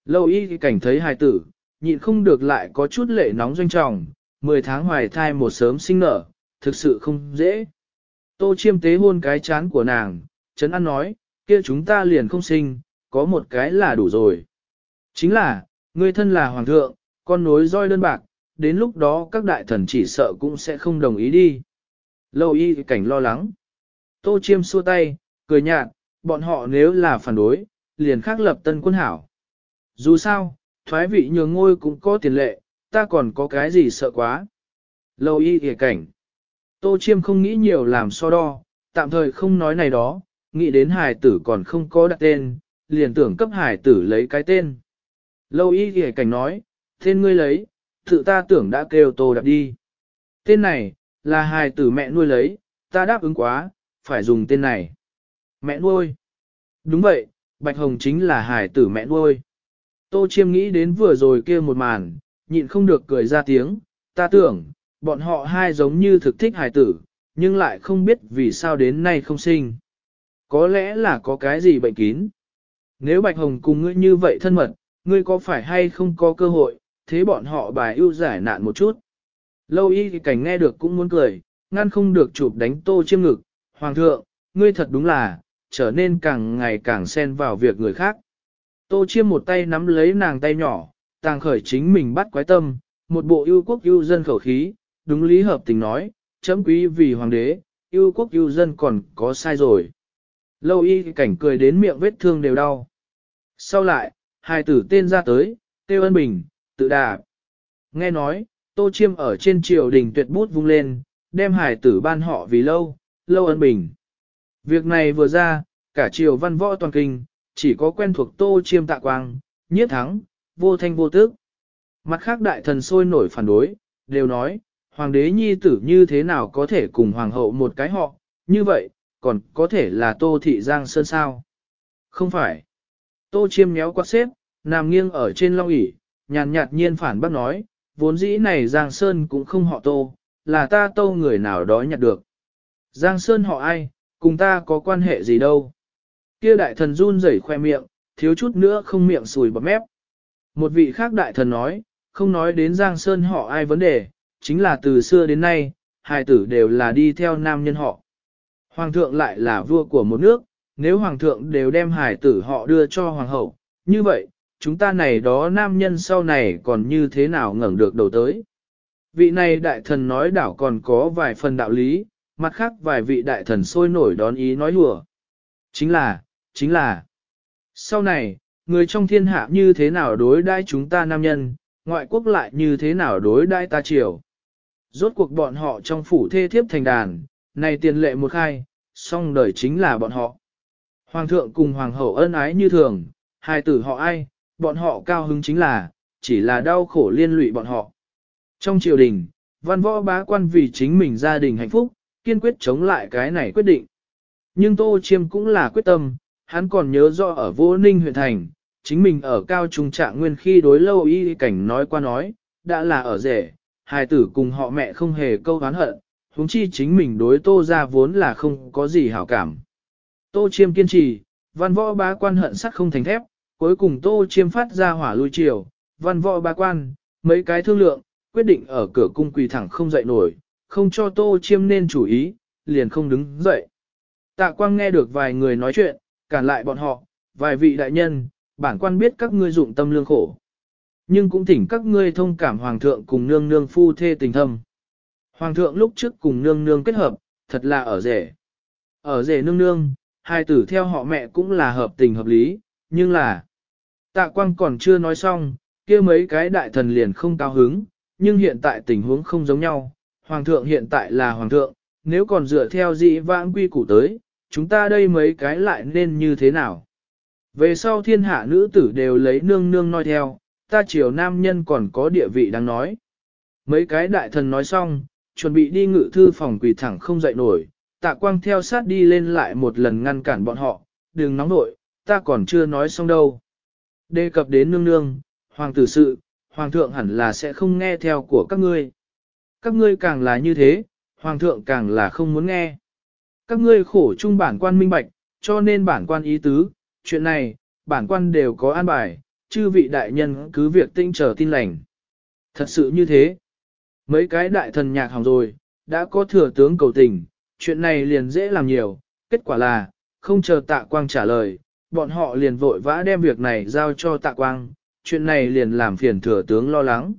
Lâu y cảnh thấy hài tử, nhịn không được lại có chút lệ nóng doanh trọng, 10 tháng hoài thai một sớm sinh nở, thực sự không dễ. Tô chiêm tế hôn cái chán của nàng, Trấn An nói, kia chúng ta liền không sinh, có một cái là đủ rồi. Chính là, người thân là hoàng thượng, con nối roi đơn bạc, đến lúc đó các đại thần chỉ sợ cũng sẽ không đồng ý đi. Lâu y cảnh lo lắng. Tô chiêm xua tay, cười nhạt, bọn họ nếu là phản đối, liền khắc lập tân quân hảo. Dù sao, thoái vị nhường ngôi cũng có tiền lệ, ta còn có cái gì sợ quá. Lâu y kìa cảnh. Tô chiêm không nghĩ nhiều làm so đo, tạm thời không nói này đó, nghĩ đến hải tử còn không có đặt tên, liền tưởng cấp hải tử lấy cái tên. Lâu y ghề cảnh nói, tên ngươi lấy, tự ta tưởng đã kêu tô đặt đi. Tên này, là hài tử mẹ nuôi lấy, ta đáp ứng quá, phải dùng tên này. Mẹ nuôi. Đúng vậy, Bạch Hồng chính là hài tử mẹ nuôi. Tô Chiêm nghĩ đến vừa rồi kia một màn, nhịn không được cười ra tiếng, ta tưởng, bọn họ hai giống như thực thích hài tử, nhưng lại không biết vì sao đến nay không sinh. Có lẽ là có cái gì bệnh kín. Nếu Bạch Hồng cùng ngươi như vậy thân mật, ngươi có phải hay không có cơ hội, thế bọn họ bài ưu giải nạn một chút. Lâu y thì cảnh nghe được cũng muốn cười, ngăn không được chụp đánh tô chiêm ngực. Hoàng thượng, ngươi thật đúng là, trở nên càng ngày càng xen vào việc người khác. Tô chiêm một tay nắm lấy nàng tay nhỏ, tàng khởi chính mình bắt quái tâm, một bộ yêu quốc yêu dân khẩu khí, đúng lý hợp tình nói, chấm quý vì hoàng đế, yêu quốc yêu dân còn có sai rồi. Lâu y cảnh cười đến miệng vết thương đều đau. Sau lại, hai tử tên ra tới, tiêu ân bình, tự đà. Nghe nói, Tô Chiêm ở trên triều đình tuyệt bút vung lên, đem hải tử ban họ vì lâu, lâu ân bình. Việc này vừa ra, cả triều văn võ toàn kinh, chỉ có quen thuộc Tô Chiêm tạ quang, nhiếp thắng, vô thanh vô tức. Mặt khác đại thần sôi nổi phản đối, đều nói, hoàng đế nhi tử như thế nào có thể cùng hoàng hậu một cái họ, như vậy, còn có thể là Tô Thị Giang Sơn sao? Không phải. Tô Chiêm méo quát xếp, Nằm nghiêng ở trên long ỷ nhàn nhạt nhiên phản bác nói, vốn dĩ này Giang Sơn cũng không họ tô, là ta tô người nào đó nhặt được. Giang Sơn họ ai, cùng ta có quan hệ gì đâu. Kia đại thần run rẩy khoe miệng, thiếu chút nữa không miệng sùi bọt mép. Một vị khác đại thần nói, không nói đến Giang Sơn họ ai vấn đề, chính là từ xưa đến nay, hai tử đều là đi theo nam nhân họ. Hoàng thượng lại là vua của một nước, nếu hoàng thượng đều đem hải tử họ đưa cho hoàng hậu, như vậy, chúng ta này đó nam nhân sau này còn như thế nào ngẩng được đầu tới. Vị này đại thần nói đảo còn có vài phần đạo lý, mặt khác vài vị đại thần sôi nổi đón ý nói hùa. Chính là, chính là, sau này, người trong thiên hạ như thế nào đối đãi chúng ta nam nhân, ngoại quốc lại như thế nào đối đãi ta triều. Rốt cuộc bọn họ trong phủ thê thiếp thành đàn, này tiền lệ một khai, song đời chính là bọn họ. Hoàng thượng cùng hoàng hậu ân ái như thường, hai tử họ ai, bọn họ cao hứng chính là, chỉ là đau khổ liên lụy bọn họ. Trong triều đình, văn võ bá quan vì chính mình gia đình hạnh phúc, kiên quyết chống lại cái này quyết định. Nhưng Tô Chiêm cũng là quyết tâm, hắn còn nhớ rõ ở vô ninh huyện thành, chính mình ở cao trung trạng nguyên khi đối lâu y cảnh nói qua nói, đã là ở rể, hài tử cùng họ mẹ không hề câu hán hận, huống chi chính mình đối tô ra vốn là không có gì hảo cảm. Tô chiêm kiên trì, văn võ bá quan hận sắt không thành thép, cuối cùng tô chiêm phát ra hỏa lui chiều, văn võ bá quan, mấy cái thương lượng, quyết định ở cửa cung quỳ thẳng không dậy nổi, không cho tô chiêm nên chủ ý, liền không đứng dậy. Tạ quang nghe được vài người nói chuyện, cản lại bọn họ, vài vị đại nhân, bản quan biết các ngươi dụng tâm lương khổ. Nhưng cũng thỉnh các ngươi thông cảm hoàng thượng cùng nương nương phu thê tình thâm. Hoàng thượng lúc trước cùng nương nương kết hợp, thật là ở rể. Ở rể nương nương, hai tử theo họ mẹ cũng là hợp tình hợp lý, nhưng là... Tạ quang còn chưa nói xong, kia mấy cái đại thần liền không cao hứng, nhưng hiện tại tình huống không giống nhau. Hoàng thượng hiện tại là hoàng thượng, nếu còn dựa theo dị vãng quy củ tới, chúng ta đây mấy cái lại nên như thế nào? Về sau thiên hạ nữ tử đều lấy nương nương nói theo, ta triều nam nhân còn có địa vị đang nói. Mấy cái đại thần nói xong, chuẩn bị đi ngự thư phòng quỳ thẳng không dậy nổi, tạ quang theo sát đi lên lại một lần ngăn cản bọn họ, đừng nóng nội, ta còn chưa nói xong đâu. Đề cập đến nương nương, hoàng tử sự, hoàng thượng hẳn là sẽ không nghe theo của các ngươi. Các ngươi càng là như thế, hoàng thượng càng là không muốn nghe. Các ngươi khổ chung bản quan minh bạch, cho nên bản quan ý tứ, chuyện này, bản quan đều có an bài, chư vị đại nhân cứ việc tinh trở tin lành. Thật sự như thế. Mấy cái đại thần nhạc hỏng rồi, đã có thừa tướng cầu tình, chuyện này liền dễ làm nhiều, kết quả là, không chờ tạ quang trả lời, bọn họ liền vội vã đem việc này giao cho tạ quang, chuyện này liền làm phiền thừa tướng lo lắng.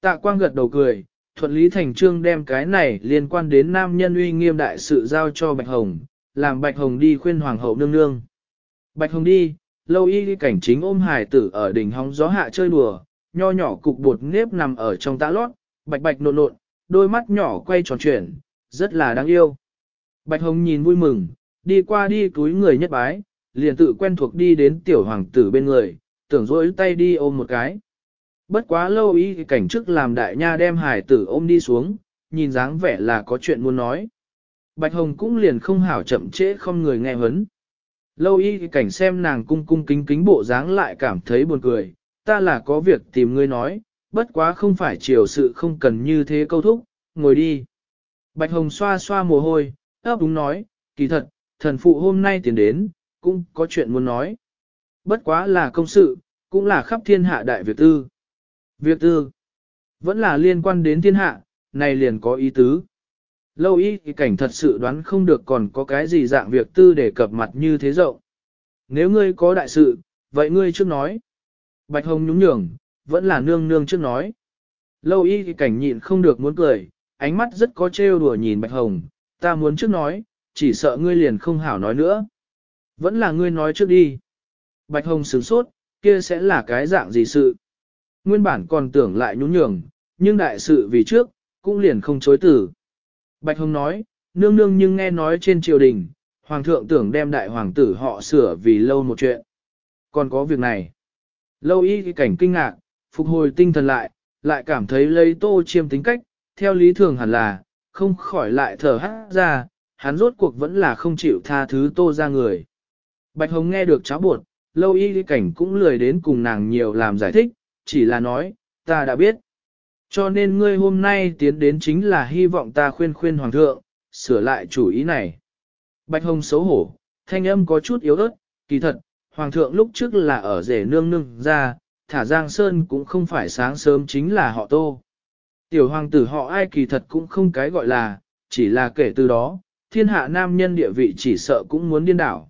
Tạ quang gật đầu cười, thuận lý thành trương đem cái này liên quan đến nam nhân uy nghiêm đại sự giao cho Bạch Hồng, làm Bạch Hồng đi khuyên Hoàng hậu nương nương. Bạch Hồng đi, lâu y cảnh chính ôm hải tử ở đỉnh hóng gió hạ chơi đùa, nho nhỏ cục bột nếp nằm ở trong tã lót, bạch bạch nộn nộn, đôi mắt nhỏ quay tròn chuyển, rất là đáng yêu. Bạch Hồng nhìn vui mừng, đi qua đi túi người nhất bái, liền tự quen thuộc đi đến tiểu hoàng tử bên người, tưởng dỗi tay đi ôm một cái. Bất quá lâu y cảnh trước làm đại nha đem hải tử ôm đi xuống, nhìn dáng vẻ là có chuyện muốn nói. Bạch Hồng cũng liền không hảo chậm trễ không người nghe hấn. Lâu y cảnh xem nàng cung cung kính kính bộ dáng lại cảm thấy buồn cười, ta là có việc tìm ngươi nói, bất quá không phải chiều sự không cần như thế câu thúc, ngồi đi. Bạch Hồng xoa xoa mồ hôi, ấp đúng nói, kỳ thật, thần phụ hôm nay tiến đến, cũng có chuyện muốn nói. Bất quá là công sự, cũng là khắp thiên hạ đại việc tư. Việc tư, vẫn là liên quan đến thiên hạ, này liền có ý tứ. Lâu y thì cảnh thật sự đoán không được còn có cái gì dạng việc tư để cập mặt như thế rộng. Nếu ngươi có đại sự, vậy ngươi trước nói. Bạch Hồng nhúng nhường, vẫn là nương nương trước nói. Lâu y thì cảnh nhịn không được muốn cười, ánh mắt rất có trêu đùa nhìn Bạch Hồng, ta muốn trước nói, chỉ sợ ngươi liền không hảo nói nữa. Vẫn là ngươi nói trước đi. Bạch Hồng sửng sốt, kia sẽ là cái dạng gì sự. Nguyên bản còn tưởng lại nhún nhường, nhưng đại sự vì trước, cũng liền không chối tử. Bạch Hồng nói, nương nương nhưng nghe nói trên triều đình, hoàng thượng tưởng đem đại hoàng tử họ sửa vì lâu một chuyện. Còn có việc này. Lâu y cảnh kinh ngạc, phục hồi tinh thần lại, lại cảm thấy lấy tô chiêm tính cách, theo lý thường hẳn là, không khỏi lại thở hát ra, hắn rốt cuộc vẫn là không chịu tha thứ tô ra người. Bạch Hồng nghe được cháo buộc, lâu y cảnh cũng lười đến cùng nàng nhiều làm giải thích, chỉ là nói, ta đã biết. Cho nên ngươi hôm nay tiến đến chính là hy vọng ta khuyên khuyên hoàng thượng, sửa lại chủ ý này. Bạch Hồng xấu hổ, thanh âm có chút yếu ớt, kỳ thật, hoàng thượng lúc trước là ở rể nương nương ra, thả Giang Sơn cũng không phải sáng sớm chính là họ tô. Tiểu hoàng tử họ ai kỳ thật cũng không cái gọi là, chỉ là kể từ đó, thiên hạ nam nhân địa vị chỉ sợ cũng muốn điên đảo.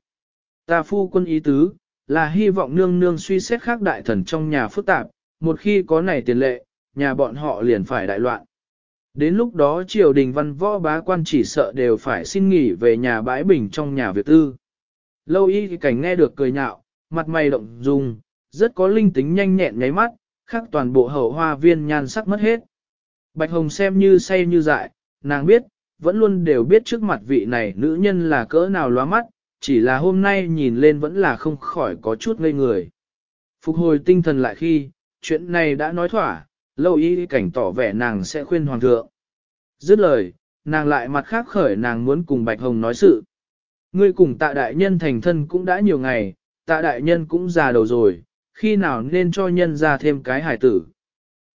Ta phu quân ý tứ, là hy vọng nương nương suy xét khác đại thần trong nhà phức tạp, một khi có này tiền lệ, nhà bọn họ liền phải đại loạn. Đến lúc đó triều đình văn võ bá quan chỉ sợ đều phải xin nghỉ về nhà bãi bình trong nhà Việt tư. Lâu y cảnh nghe được cười nhạo, mặt mày động dung, rất có linh tính nhanh nhẹn nháy mắt, khác toàn bộ hậu hoa viên nhan sắc mất hết. Bạch Hồng xem như say như dại, nàng biết, vẫn luôn đều biết trước mặt vị này nữ nhân là cỡ nào lóa mắt, chỉ là hôm nay nhìn lên vẫn là không khỏi có chút ngây người. Phục hồi tinh thần lại khi, chuyện này đã nói thỏa, lâu y cảnh tỏ vẻ nàng sẽ khuyên hoàng thượng. Dứt lời, nàng lại mặt khác khởi nàng muốn cùng Bạch Hồng nói sự. Ngươi cùng tạ đại nhân thành thân cũng đã nhiều ngày, tạ đại nhân cũng già đầu rồi, khi nào nên cho nhân ra thêm cái hải tử.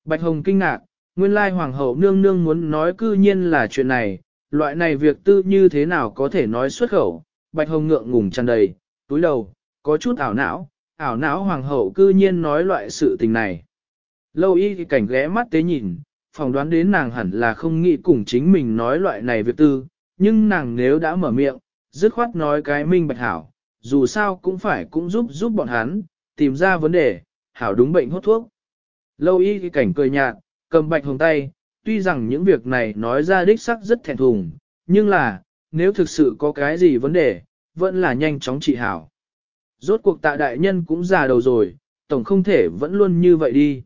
Bạch Hồng kinh ngạc, nguyên lai hoàng hậu nương nương muốn nói cư nhiên là chuyện này, loại này việc tư như thế nào có thể nói xuất khẩu, Bạch Hồng ngượng ngùng tràn đầy, túi đầu, có chút ảo não, ảo não hoàng hậu cư nhiên nói loại sự tình này. Lâu y thì cảnh ghé mắt tế nhìn, phỏng đoán đến nàng hẳn là không nghĩ cùng chính mình nói loại này việc tư, nhưng nàng nếu đã mở miệng, dứt khoát nói cái minh bạch hảo, dù sao cũng phải cũng giúp giúp bọn hắn, tìm ra vấn đề, hảo đúng bệnh hốt thuốc. Lâu y cái cảnh cười nhạt, cầm bạch hồng tay, tuy rằng những việc này nói ra đích sắc rất thẹn thùng, nhưng là, nếu thực sự có cái gì vấn đề, vẫn là nhanh chóng trị hảo. Rốt cuộc tạ đại nhân cũng già đầu rồi, tổng không thể vẫn luôn như vậy đi.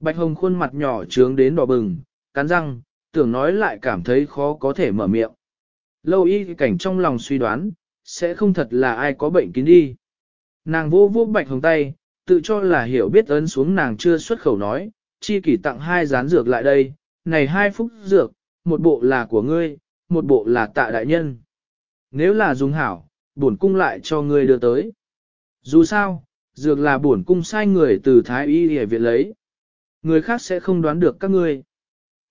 Bạch hồng khuôn mặt nhỏ trướng đến đỏ bừng, cắn răng, tưởng nói lại cảm thấy khó có thể mở miệng. Lâu y cảnh trong lòng suy đoán, sẽ không thật là ai có bệnh kín đi. Nàng vô vô bạch hồng tay, tự cho là hiểu biết ấn xuống nàng chưa xuất khẩu nói, chi kỷ tặng hai rán dược lại đây, này hai phúc dược, một bộ là của ngươi, một bộ là tạ đại nhân. Nếu là dùng hảo, bổn cung lại cho ngươi đưa tới. Dù sao, dược là bổn cung sai người từ Thái Y để viện lấy. Người khác sẽ không đoán được các ngươi.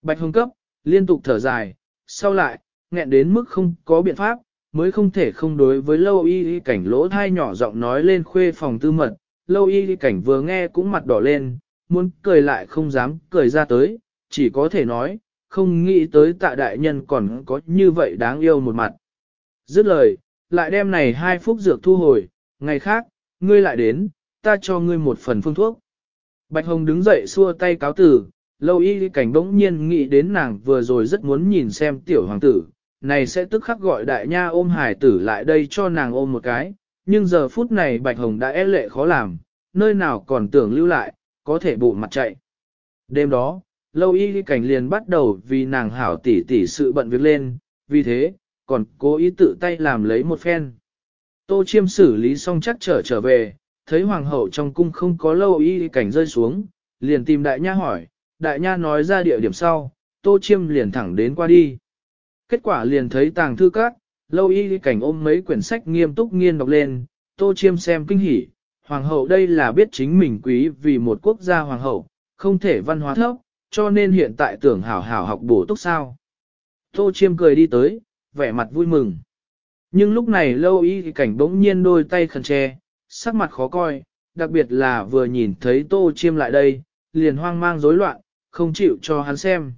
Bạch hồng cấp, liên tục thở dài, sau lại, nghẹn đến mức không có biện pháp, mới không thể không đối với lâu y cảnh lỗ thai nhỏ giọng nói lên khuê phòng tư mật. Lâu y cảnh vừa nghe cũng mặt đỏ lên, muốn cười lại không dám cười ra tới, chỉ có thể nói, không nghĩ tới tạ đại nhân còn có như vậy đáng yêu một mặt. Dứt lời, lại đem này hai phút dược thu hồi, ngày khác, ngươi lại đến, ta cho ngươi một phần phương thuốc. Bạch Hồng đứng dậy xua tay cáo tử, lâu y cảnh bỗng nhiên nghĩ đến nàng vừa rồi rất muốn nhìn xem tiểu hoàng tử, này sẽ tức khắc gọi đại nha ôm hải tử lại đây cho nàng ôm một cái, nhưng giờ phút này Bạch Hồng đã e lệ khó làm, nơi nào còn tưởng lưu lại, có thể bụ mặt chạy. Đêm đó, lâu y cảnh liền bắt đầu vì nàng hảo tỉ tỉ sự bận việc lên, vì thế, còn cố ý tự tay làm lấy một phen. Tô chiêm xử lý xong chắc trở trở về, thấy hoàng hậu trong cung không có lâu y cảnh rơi xuống, liền tìm đại nha hỏi, đại nha nói ra địa điểm sau, tô chiêm liền thẳng đến qua đi. Kết quả liền thấy tàng thư các, lâu y cảnh ôm mấy quyển sách nghiêm túc nghiên đọc lên, tô chiêm xem kinh hỉ, hoàng hậu đây là biết chính mình quý vì một quốc gia hoàng hậu, không thể văn hóa thấp, cho nên hiện tại tưởng hảo hảo học bổ túc sao. Tô chiêm cười đi tới, vẻ mặt vui mừng. Nhưng lúc này lâu y cảnh bỗng nhiên đôi tay khẩn che, sắc mặt khó coi, đặc biệt là vừa nhìn thấy tô chiêm lại đây, liền hoang mang rối loạn, không chịu cho hắn xem.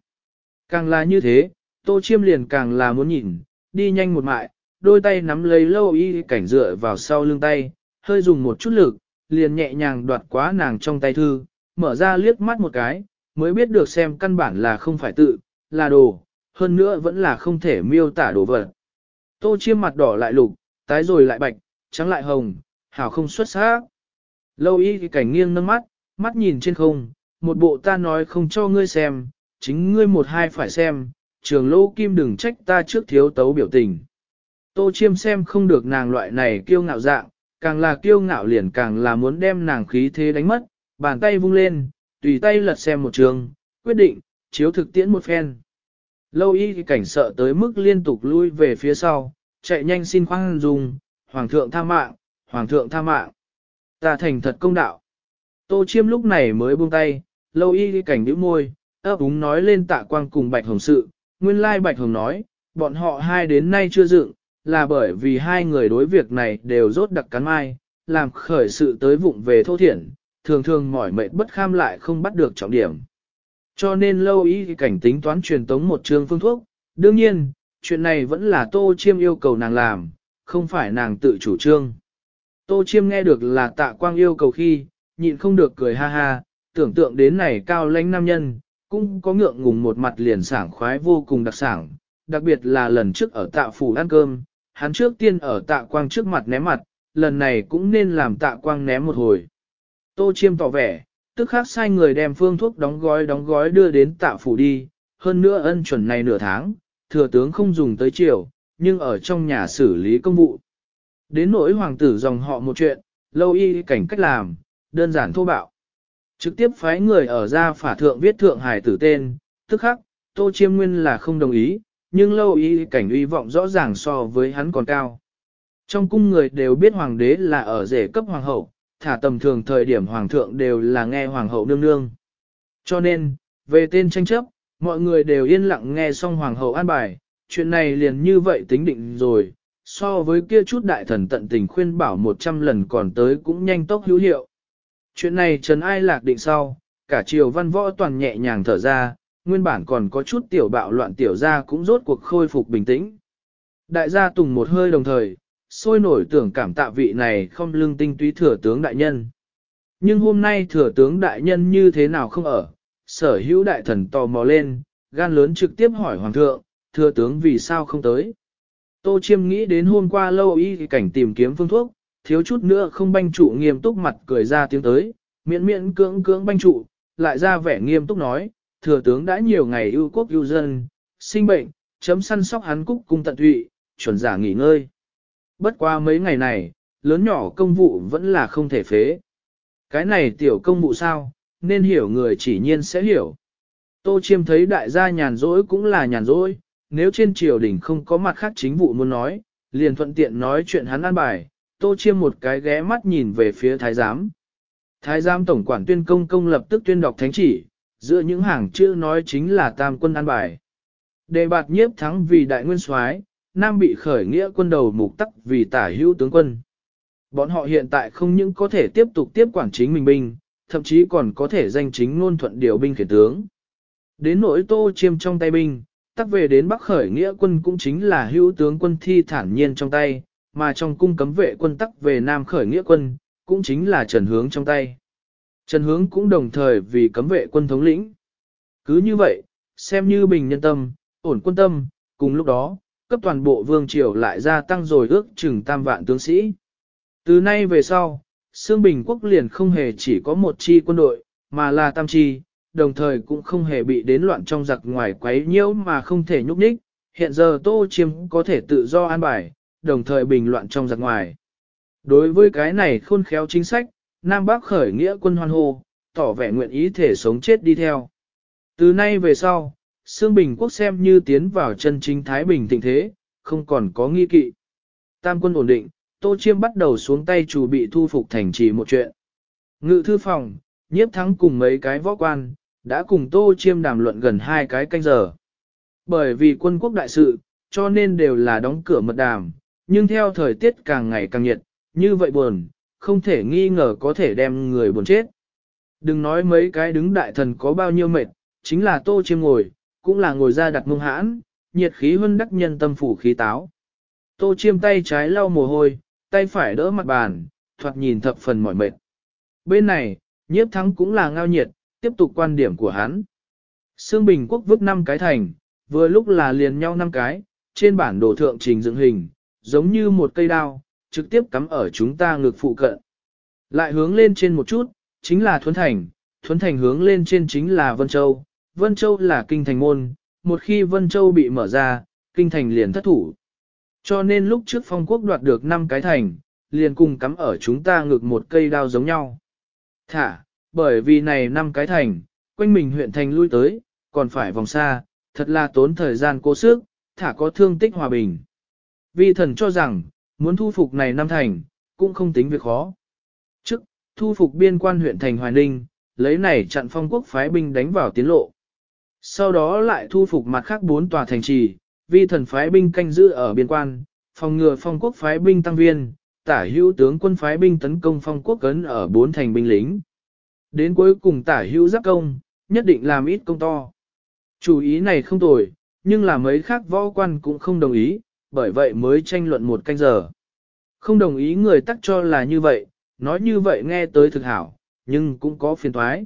Càng là như thế, tô chiêm liền càng là muốn nhìn, đi nhanh một mại, đôi tay nắm lấy lâu y cảnh dựa vào sau lưng tay, hơi dùng một chút lực, liền nhẹ nhàng đoạt quá nàng trong tay thư, mở ra liếc mắt một cái, mới biết được xem căn bản là không phải tự, là đồ, hơn nữa vẫn là không thể miêu tả đồ vật. Tô chiêm mặt đỏ lại lục, tái rồi lại bạch, trắng lại hồng, hảo không xuất sắc. Lâu y cảnh nghiêng nâng mắt, mắt nhìn trên không, một bộ ta nói không cho ngươi xem, chính ngươi một hai phải xem, trường lô kim đừng trách ta trước thiếu tấu biểu tình. Tô chiêm xem không được nàng loại này kiêu ngạo dạng, càng là kiêu ngạo liền càng là muốn đem nàng khí thế đánh mất, bàn tay vung lên, tùy tay lật xem một trường, quyết định, chiếu thực tiễn một phen. Lâu y thì cảnh sợ tới mức liên tục lui về phía sau, chạy nhanh xin khoan dung. hoàng thượng tha mạng, hoàng thượng tha mạng. Ta thành thật công đạo. Tô chiêm lúc này mới buông tay, lâu y cảnh nhíu môi, ấp úng nói lên tạ quang cùng Bạch Hồng sự. Nguyên lai Bạch Hồng nói, bọn họ hai đến nay chưa dựng, là bởi vì hai người đối việc này đều rốt đặc cắn mai, làm khởi sự tới vụng về thô thiển, thường thường mỏi mệt bất kham lại không bắt được trọng điểm. Cho nên lâu ý cảnh tính toán truyền tống một trường phương thuốc, đương nhiên, chuyện này vẫn là Tô Chiêm yêu cầu nàng làm, không phải nàng tự chủ trương. Tô Chiêm nghe được là tạ quang yêu cầu khi, nhịn không được cười ha ha, tưởng tượng đến này cao lãnh nam nhân, cũng có ngượng ngùng một mặt liền sảng khoái vô cùng đặc sản, đặc biệt là lần trước ở tạ phủ ăn cơm, hắn trước tiên ở tạ quang trước mặt ném mặt, lần này cũng nên làm tạ quang ném một hồi. Tô Chiêm tỏ vẻ, tức khác sai người đem phương thuốc đóng gói đóng gói đưa đến tạ phủ đi, hơn nữa ân chuẩn này nửa tháng, thừa tướng không dùng tới chiều, nhưng ở trong nhà xử lý công vụ. Đến nỗi hoàng tử dòng họ một chuyện, lâu y cảnh cách làm, đơn giản thô bạo. Trực tiếp phái người ở ra phả thượng viết thượng hải tử tên, tức khắc, tô chiêm nguyên là không đồng ý, nhưng lâu y cảnh uy vọng rõ ràng so với hắn còn cao. Trong cung người đều biết hoàng đế là ở rể cấp hoàng hậu, thả tầm thường thời điểm hoàng thượng đều là nghe hoàng hậu nương nương. Cho nên, về tên tranh chấp, mọi người đều yên lặng nghe xong hoàng hậu an bài, chuyện này liền như vậy tính định rồi, so với kia chút đại thần tận tình khuyên bảo một trăm lần còn tới cũng nhanh tốc hữu hiệu. Chuyện này trần ai lạc định sau, cả triều văn võ toàn nhẹ nhàng thở ra, nguyên bản còn có chút tiểu bạo loạn tiểu gia cũng rốt cuộc khôi phục bình tĩnh. Đại gia tùng một hơi đồng thời, sôi nổi tưởng cảm tạ vị này không lương tinh túy thừa tướng đại nhân. Nhưng hôm nay thừa tướng đại nhân như thế nào không ở, sở hữu đại thần tò mò lên, gan lớn trực tiếp hỏi hoàng thượng, thừa tướng vì sao không tới. Tô Chiêm nghĩ đến hôm qua lâu y cảnh tìm kiếm phương thuốc, thiếu chút nữa không banh trụ nghiêm túc mặt cười ra tiếng tới, miễn miễn cưỡng cưỡng banh trụ, lại ra vẻ nghiêm túc nói, thừa tướng đã nhiều ngày ưu quốc ưu dân, sinh bệnh, chấm săn sóc hắn cúc cung tận tụy, chuẩn giả nghỉ ngơi. Bất qua mấy ngày này, lớn nhỏ công vụ vẫn là không thể phế. Cái này tiểu công vụ sao, nên hiểu người chỉ nhiên sẽ hiểu. Tô Chiêm thấy đại gia nhàn rỗi cũng là nhàn rỗi, nếu trên triều đình không có mặt khác chính vụ muốn nói, liền thuận tiện nói chuyện hắn an bài, Tô Chiêm một cái ghé mắt nhìn về phía thái giám. Thái giám tổng quản tuyên công công lập tức tuyên đọc thánh chỉ, giữa những hàng chữ nói chính là tam quân an bài. Đề bạt nhiếp thắng vì đại nguyên soái, nam bị khởi nghĩa quân đầu mục tắc vì tả hữu tướng quân. Bọn họ hiện tại không những có thể tiếp tục tiếp quản chính mình binh, thậm chí còn có thể danh chính ngôn thuận điều binh khiển tướng. Đến nỗi tô chiêm trong tay binh, tắc về đến Bắc khởi nghĩa quân cũng chính là hữu tướng quân thi thản nhiên trong tay, mà trong cung cấm vệ quân tắc về Nam khởi nghĩa quân, cũng chính là Trần Hướng trong tay. Trần Hướng cũng đồng thời vì cấm vệ quân thống lĩnh. Cứ như vậy, xem như bình nhân tâm, ổn quân tâm, cùng lúc đó, cấp toàn bộ vương triều lại gia tăng rồi ước chừng tam vạn tướng sĩ. Từ nay về sau, Sương Bình quốc liền không hề chỉ có một chi quân đội, mà là tam chi, đồng thời cũng không hề bị đến loạn trong giặc ngoài quấy nhiễu mà không thể nhúc nhích. Hiện giờ Tô Chiêm có thể tự do an bài, đồng thời bình loạn trong giặc ngoài. Đối với cái này khôn khéo chính sách, Nam Bắc khởi nghĩa quân hoan hô, tỏ vẻ nguyện ý thể sống chết đi theo. Từ nay về sau, Sương Bình quốc xem như tiến vào chân chính Thái Bình tình thế, không còn có nghi kỵ. Tam quân ổn định, Tô Chiêm bắt đầu xuống tay chủ bị thu phục thành trì một chuyện. Ngự thư phòng, nhiếp thắng cùng mấy cái võ quan, đã cùng Tô Chiêm đàm luận gần hai cái canh giờ. Bởi vì quân quốc đại sự, cho nên đều là đóng cửa mật đàm, nhưng theo thời tiết càng ngày càng nhiệt, như vậy buồn, không thể nghi ngờ có thể đem người buồn chết. Đừng nói mấy cái đứng đại thần có bao nhiêu mệt, chính là Tô Chiêm ngồi, cũng là ngồi ra đặt mông hãn, nhiệt khí hơn đắc nhân tâm phủ khí táo. Tô Chiêm tay trái lau mồ hôi, tay phải đỡ mặt bàn, thoạt nhìn thập phần mỏi mệt. Bên này, nhiếp thắng cũng là ngao nhiệt, tiếp tục quan điểm của hắn. Sương Bình quốc vứt 5 cái thành, vừa lúc là liền nhau 5 cái, trên bản đồ thượng trình dựng hình, giống như một cây đao, trực tiếp cắm ở chúng ta ngược phụ cận. Lại hướng lên trên một chút, chính là Thuấn Thành, Thuấn Thành hướng lên trên chính là Vân Châu, Vân Châu là kinh thành môn, một khi Vân Châu bị mở ra, kinh thành liền thất thủ. Cho nên lúc trước phong quốc đoạt được 5 cái thành, liền cùng cắm ở chúng ta ngược một cây đao giống nhau. Thả, bởi vì này năm cái thành, quanh mình huyện thành lui tới, còn phải vòng xa, thật là tốn thời gian cố sức, thả có thương tích hòa bình. Vi thần cho rằng, muốn thu phục này năm thành, cũng không tính việc khó. Trước, thu phục biên quan huyện thành Hoài Ninh, lấy này chặn phong quốc phái binh đánh vào tiến lộ. Sau đó lại thu phục mặt khác bốn tòa thành trì, vi thần phái binh canh giữ ở biên quan, phòng ngừa phong quốc phái binh tăng viên, tả hữu tướng quân phái binh tấn công phong quốc cấn ở bốn thành binh lính. Đến cuối cùng tả hữu giáp công, nhất định làm ít công to. Chủ ý này không tồi, nhưng là mấy khác võ quan cũng không đồng ý, bởi vậy mới tranh luận một canh giờ. Không đồng ý người tắc cho là như vậy, nói như vậy nghe tới thực hảo, nhưng cũng có phiền thoái.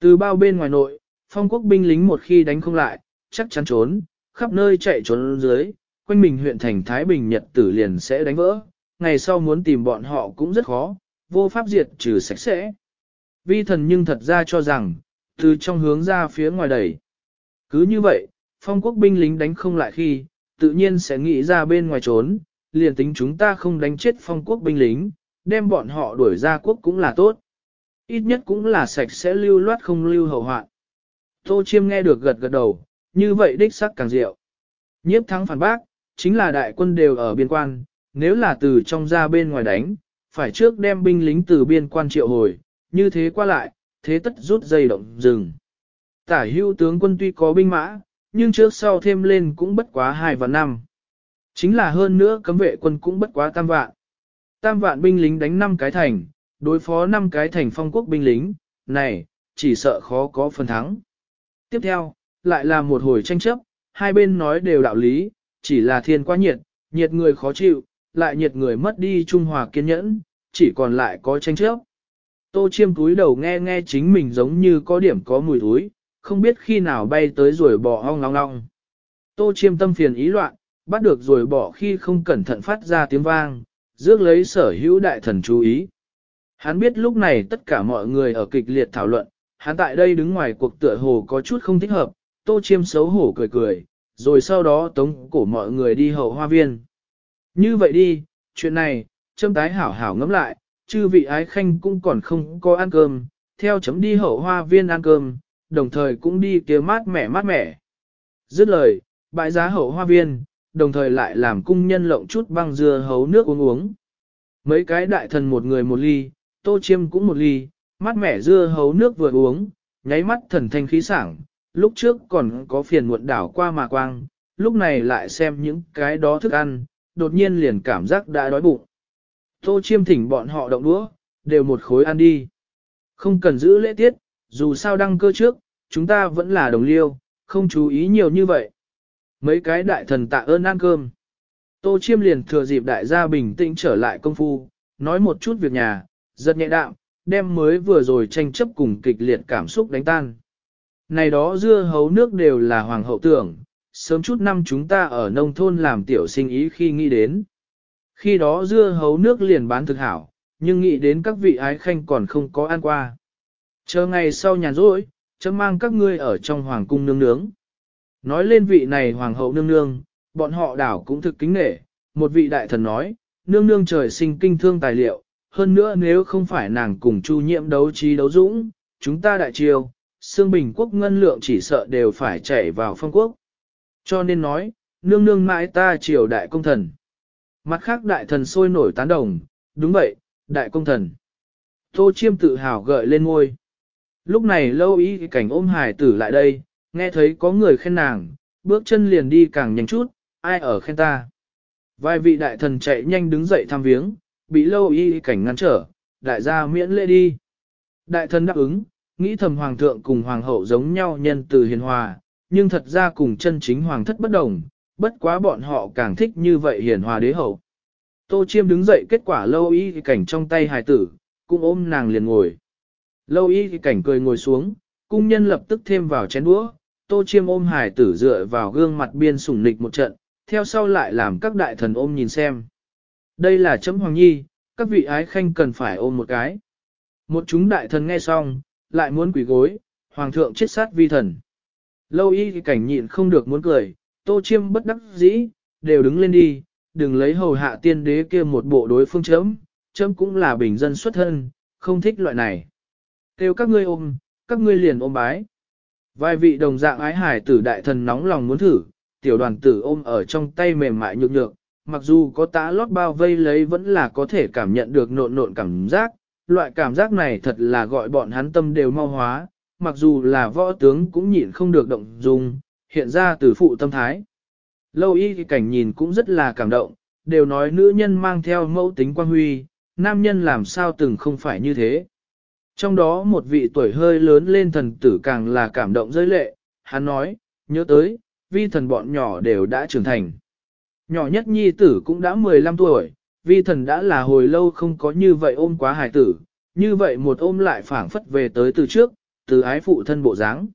Từ bao bên ngoài nội, phong quốc binh lính một khi đánh không lại, chắc chắn trốn, khắp nơi chạy trốn dưới, quanh mình huyện thành Thái Bình Nhật tử liền sẽ đánh vỡ, ngày sau muốn tìm bọn họ cũng rất khó, vô pháp diệt trừ sạch sẽ. Vi thần nhưng thật ra cho rằng, từ trong hướng ra phía ngoài đẩy. Cứ như vậy, phong quốc binh lính đánh không lại khi, tự nhiên sẽ nghĩ ra bên ngoài trốn, liền tính chúng ta không đánh chết phong quốc binh lính, đem bọn họ đuổi ra quốc cũng là tốt. Ít nhất cũng là sạch sẽ lưu loát không lưu hậu hoạn. Tô Chiêm nghe được gật gật đầu, như vậy đích sắc càng diệu. Nhiếp thắng phản bác, chính là đại quân đều ở biên quan, nếu là từ trong ra bên ngoài đánh, phải trước đem binh lính từ biên quan triệu hồi, như thế qua lại, thế tất rút dây động rừng. Tả hưu tướng quân tuy có binh mã, nhưng trước sau thêm lên cũng bất quá hai và năm. Chính là hơn nữa cấm vệ quân cũng bất quá tam vạn. Tam vạn binh lính đánh năm cái thành, đối phó năm cái thành phong quốc binh lính, này, chỉ sợ khó có phần thắng. Tiếp theo, lại là một hồi tranh chấp, hai bên nói đều đạo lý, chỉ là thiên quá nhiệt, nhiệt người khó chịu, lại nhiệt người mất đi trung hòa kiên nhẫn, chỉ còn lại có tranh chấp. Tô chiêm túi đầu nghe nghe chính mình giống như có điểm có mùi túi, không biết khi nào bay tới rồi bỏ ong long long. Tô chiêm tâm phiền ý loạn, bắt được rồi bỏ khi không cẩn thận phát ra tiếng vang, rước lấy sở hữu đại thần chú ý. Hắn biết lúc này tất cả mọi người ở kịch liệt thảo luận, hắn tại đây đứng ngoài cuộc tựa hồ có chút không thích hợp, tô chiêm xấu hổ cười cười, rồi sau đó tống cổ mọi người đi hậu hoa viên. Như vậy đi, chuyện này, châm tái hảo hảo ngẫm lại, chư vị ái khanh cũng còn không có ăn cơm, theo chấm đi hậu hoa viên ăn cơm, đồng thời cũng đi kia mát mẻ mát mẻ. Dứt lời, bãi giá hậu hoa viên, đồng thời lại làm cung nhân lộng chút băng dưa hấu nước uống uống. Mấy cái đại thần một người một ly, tô chiêm cũng một ly, mát mẻ dưa hấu nước vừa uống, nháy mắt thần thanh khí sảng, lúc trước còn có phiền muộn đảo qua mà quang, lúc này lại xem những cái đó thức ăn, đột nhiên liền cảm giác đã đói bụng. Tô chiêm thỉnh bọn họ động đũa, đều một khối ăn đi. Không cần giữ lễ tiết, dù sao đăng cơ trước, chúng ta vẫn là đồng liêu, không chú ý nhiều như vậy. Mấy cái đại thần tạ ơn ăn cơm. Tô chiêm liền thừa dịp đại gia bình tĩnh trở lại công phu, nói một chút việc nhà, rất nhẹ đạm, đem mới vừa rồi tranh chấp cùng kịch liệt cảm xúc đánh tan. Này đó dưa hấu nước đều là hoàng hậu tưởng, sớm chút năm chúng ta ở nông thôn làm tiểu sinh ý khi nghĩ đến. Khi đó dưa hấu nước liền bán thực hảo, nhưng nghĩ đến các vị ái khanh còn không có ăn qua. Chờ ngày sau nhàn rỗi, chấm mang các ngươi ở trong hoàng cung nương nướng. Nói lên vị này hoàng hậu nương nương, bọn họ đảo cũng thực kính nể, một vị đại thần nói, nương nương trời sinh kinh thương tài liệu, hơn nữa nếu không phải nàng cùng chu nhiễm đấu trí đấu dũng, chúng ta đại triều, xương bình quốc ngân lượng chỉ sợ đều phải chảy vào phong quốc. Cho nên nói, nương nương mãi ta triều đại công thần. Mặt khác đại thần sôi nổi tán đồng, đúng vậy, đại công thần. Tô chiêm tự hào gợi lên ngôi. Lúc này lâu ý cảnh ôm hải tử lại đây, nghe thấy có người khen nàng, bước chân liền đi càng nhanh chút, ai ở khen ta. Vài vị đại thần chạy nhanh đứng dậy thăm viếng, bị lâu y cảnh ngăn trở, đại gia miễn lễ đi. Đại thần đáp ứng, nghĩ thầm hoàng thượng cùng hoàng hậu giống nhau nhân từ hiền hòa, nhưng thật ra cùng chân chính hoàng thất bất đồng, bất quá bọn họ càng thích như vậy hiền hòa đế hậu. Tô chiêm đứng dậy kết quả lâu y cảnh trong tay hài tử, cũng ôm nàng liền ngồi. Lâu y cảnh cười ngồi xuống, cung nhân lập tức thêm vào chén đũa, tô chiêm ôm hải tử dựa vào gương mặt biên sủng nịch một trận, theo sau lại làm các đại thần ôm nhìn xem. Đây là chấm hoàng nhi, các vị ái khanh cần phải ôm một cái. Một chúng đại thần nghe xong, lại muốn quỷ gối, hoàng thượng chết sát vi thần. Lâu y cảnh nhịn không được muốn cười, tô chiêm bất đắc dĩ, đều đứng lên đi, đừng lấy hầu hạ tiên đế kia một bộ đối phương chấm, chấm cũng là bình dân xuất thân, không thích loại này. Kêu các ngươi ôm, các ngươi liền ôm bái. Vài vị đồng dạng ái hải tử đại thần nóng lòng muốn thử, tiểu đoàn tử ôm ở trong tay mềm mại nhược nhược, mặc dù có tá lót bao vây lấy vẫn là có thể cảm nhận được nộn nộn cảm giác, loại cảm giác này thật là gọi bọn hắn tâm đều mau hóa, mặc dù là võ tướng cũng nhịn không được động dung, hiện ra từ phụ tâm thái. Lâu y thì cảnh nhìn cũng rất là cảm động, đều nói nữ nhân mang theo mẫu tính quan huy, nam nhân làm sao từng không phải như thế. Trong đó một vị tuổi hơi lớn lên thần tử càng là cảm động rơi lệ, hắn nói, nhớ tới, vi thần bọn nhỏ đều đã trưởng thành. Nhỏ nhất nhi tử cũng đã 15 tuổi, vi thần đã là hồi lâu không có như vậy ôm quá hài tử, như vậy một ôm lại phảng phất về tới từ trước, từ ái phụ thân bộ dáng.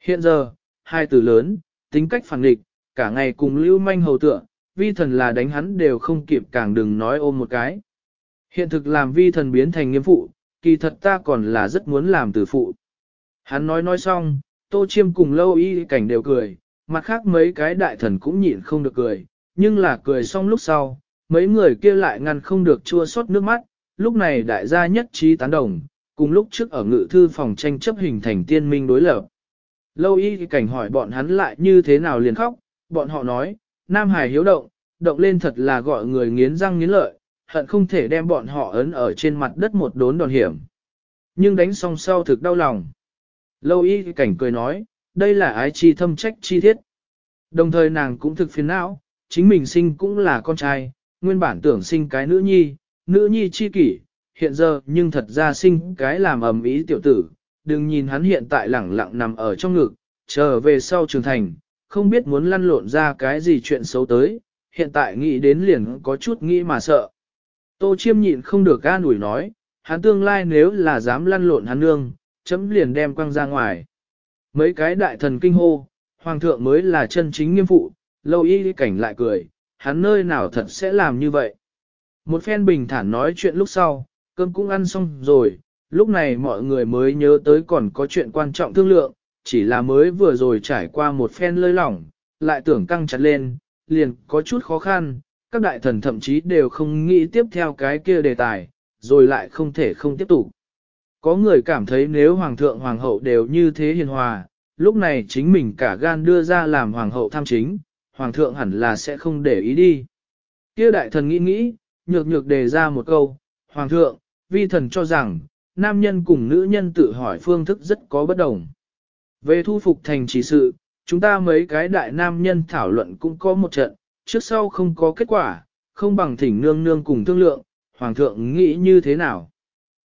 Hiện giờ, hai tử lớn, tính cách phản nghịch, cả ngày cùng lưu manh hầu tựa, vi thần là đánh hắn đều không kịp càng đừng nói ôm một cái. Hiện thực làm vi thần biến thành nghiêm phụ, kỳ thật ta còn là rất muốn làm từ phụ. Hắn nói nói xong, tô chiêm cùng lâu y cảnh đều cười, mặt khác mấy cái đại thần cũng nhịn không được cười, nhưng là cười xong lúc sau, mấy người kia lại ngăn không được chua xót nước mắt, lúc này đại gia nhất trí tán đồng, cùng lúc trước ở ngự thư phòng tranh chấp hình thành tiên minh đối lập. Lâu y cảnh hỏi bọn hắn lại như thế nào liền khóc, bọn họ nói, Nam Hải hiếu động, động lên thật là gọi người nghiến răng nghiến lợi, hận không thể đem bọn họ ấn ở trên mặt đất một đốn đòn hiểm. Nhưng đánh xong sau thực đau lòng. Lâu y cảnh cười nói, đây là ái chi thâm trách chi thiết. Đồng thời nàng cũng thực phiền não, chính mình sinh cũng là con trai, nguyên bản tưởng sinh cái nữ nhi, nữ nhi chi kỷ, hiện giờ nhưng thật ra sinh cái làm ầm ý tiểu tử, đừng nhìn hắn hiện tại lẳng lặng nằm ở trong ngực, trở về sau trưởng thành, không biết muốn lăn lộn ra cái gì chuyện xấu tới, hiện tại nghĩ đến liền có chút nghĩ mà sợ. Tô chiêm nhịn không được ga ủi nói, hắn tương lai nếu là dám lăn lộn hắn nương, chấm liền đem quăng ra ngoài. Mấy cái đại thần kinh hô, hoàng thượng mới là chân chính nghiêm phụ, lâu y cảnh lại cười, hắn nơi nào thật sẽ làm như vậy. Một phen bình thản nói chuyện lúc sau, cơm cũng ăn xong rồi, lúc này mọi người mới nhớ tới còn có chuyện quan trọng thương lượng, chỉ là mới vừa rồi trải qua một phen lơi lỏng, lại tưởng căng chặt lên, liền có chút khó khăn, các đại thần thậm chí đều không nghĩ tiếp theo cái kia đề tài, rồi lại không thể không tiếp tục. Có người cảm thấy nếu hoàng thượng hoàng hậu đều như thế hiền hòa, lúc này chính mình cả gan đưa ra làm hoàng hậu tham chính, hoàng thượng hẳn là sẽ không để ý đi. Kia đại thần nghĩ nghĩ, nhược nhược đề ra một câu, hoàng thượng, vi thần cho rằng, nam nhân cùng nữ nhân tự hỏi phương thức rất có bất đồng. Về thu phục thành chỉ sự, chúng ta mấy cái đại nam nhân thảo luận cũng có một trận, trước sau không có kết quả, không bằng thỉnh nương nương cùng thương lượng, hoàng thượng nghĩ như thế nào.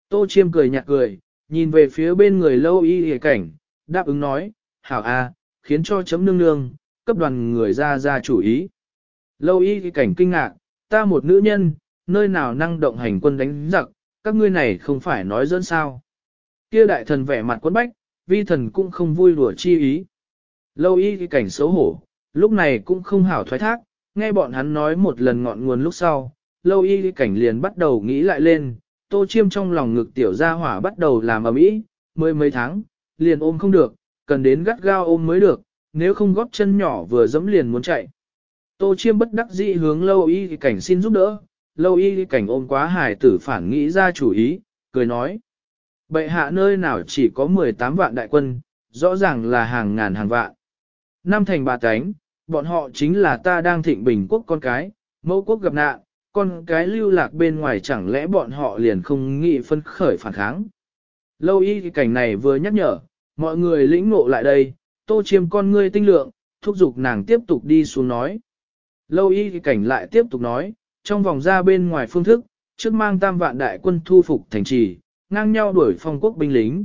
Tô chiêm cười nhạt cười, nhìn về phía bên người lâu y hề cảnh, đáp ứng nói, hảo a, khiến cho chấm nương nương, cấp đoàn người ra ra chủ ý. Lâu y cảnh kinh ngạc, ta một nữ nhân, nơi nào năng động hành quân đánh giặc, các ngươi này không phải nói dẫn sao. Kia đại thần vẻ mặt quân bách, vi thần cũng không vui đùa chi ý. Lâu y cảnh xấu hổ, lúc này cũng không hảo thoái thác, nghe bọn hắn nói một lần ngọn nguồn lúc sau, lâu y cảnh liền bắt đầu nghĩ lại lên, tô chiêm trong lòng ngực tiểu gia hỏa bắt đầu làm ở mỹ, mới mấy tháng, liền ôm không được, cần đến gắt gao ôm mới được, nếu không góp chân nhỏ vừa dẫm liền muốn chạy. Tô chiêm bất đắc dĩ hướng lâu y cảnh xin giúp đỡ, lâu y cảnh ôm quá hải tử phản nghĩ ra chủ ý, cười nói. Bệ hạ nơi nào chỉ có 18 vạn đại quân, rõ ràng là hàng ngàn hàng vạn. Năm thành bà cánh, bọn họ chính là ta đang thịnh bình quốc con cái, mẫu quốc gặp nạn, con cái lưu lạc bên ngoài chẳng lẽ bọn họ liền không nghĩ phân khởi phản kháng. Lâu y cảnh này vừa nhắc nhở, mọi người lĩnh ngộ lại đây, tô chiêm con ngươi tinh lượng, thúc giục nàng tiếp tục đi xuống nói. Lâu y cảnh lại tiếp tục nói, trong vòng ra bên ngoài phương thức, trước mang tam vạn đại quân thu phục thành trì, ngang nhau đuổi phong quốc binh lính.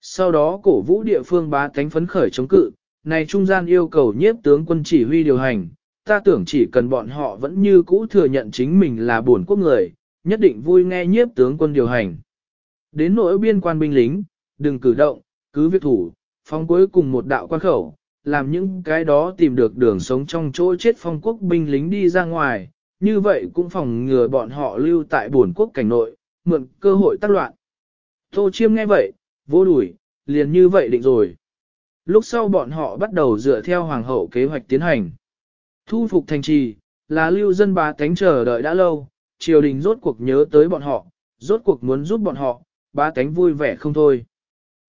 Sau đó cổ vũ địa phương bá tánh phấn khởi chống cự, này trung gian yêu cầu nhiếp tướng quân chỉ huy điều hành, ta tưởng chỉ cần bọn họ vẫn như cũ thừa nhận chính mình là bổn quốc người, nhất định vui nghe nhiếp tướng quân điều hành. Đến nỗi biên quan binh lính, đừng cử động, cứ việc thủ, phong cuối cùng một đạo quan khẩu, làm những cái đó tìm được đường sống trong chỗ chết phong quốc binh lính đi ra ngoài, như vậy cũng phòng ngừa bọn họ lưu tại bổn quốc cảnh nội, mượn cơ hội tác loạn. Tô Chiêm nghe vậy, vô đuổi, liền như vậy định rồi. Lúc sau bọn họ bắt đầu dựa theo hoàng hậu kế hoạch tiến hành. Thu phục thành trì, là lưu dân bá tánh chờ đợi đã lâu, triều đình rốt cuộc nhớ tới bọn họ, rốt cuộc muốn giúp bọn họ, bá tánh vui vẻ không thôi.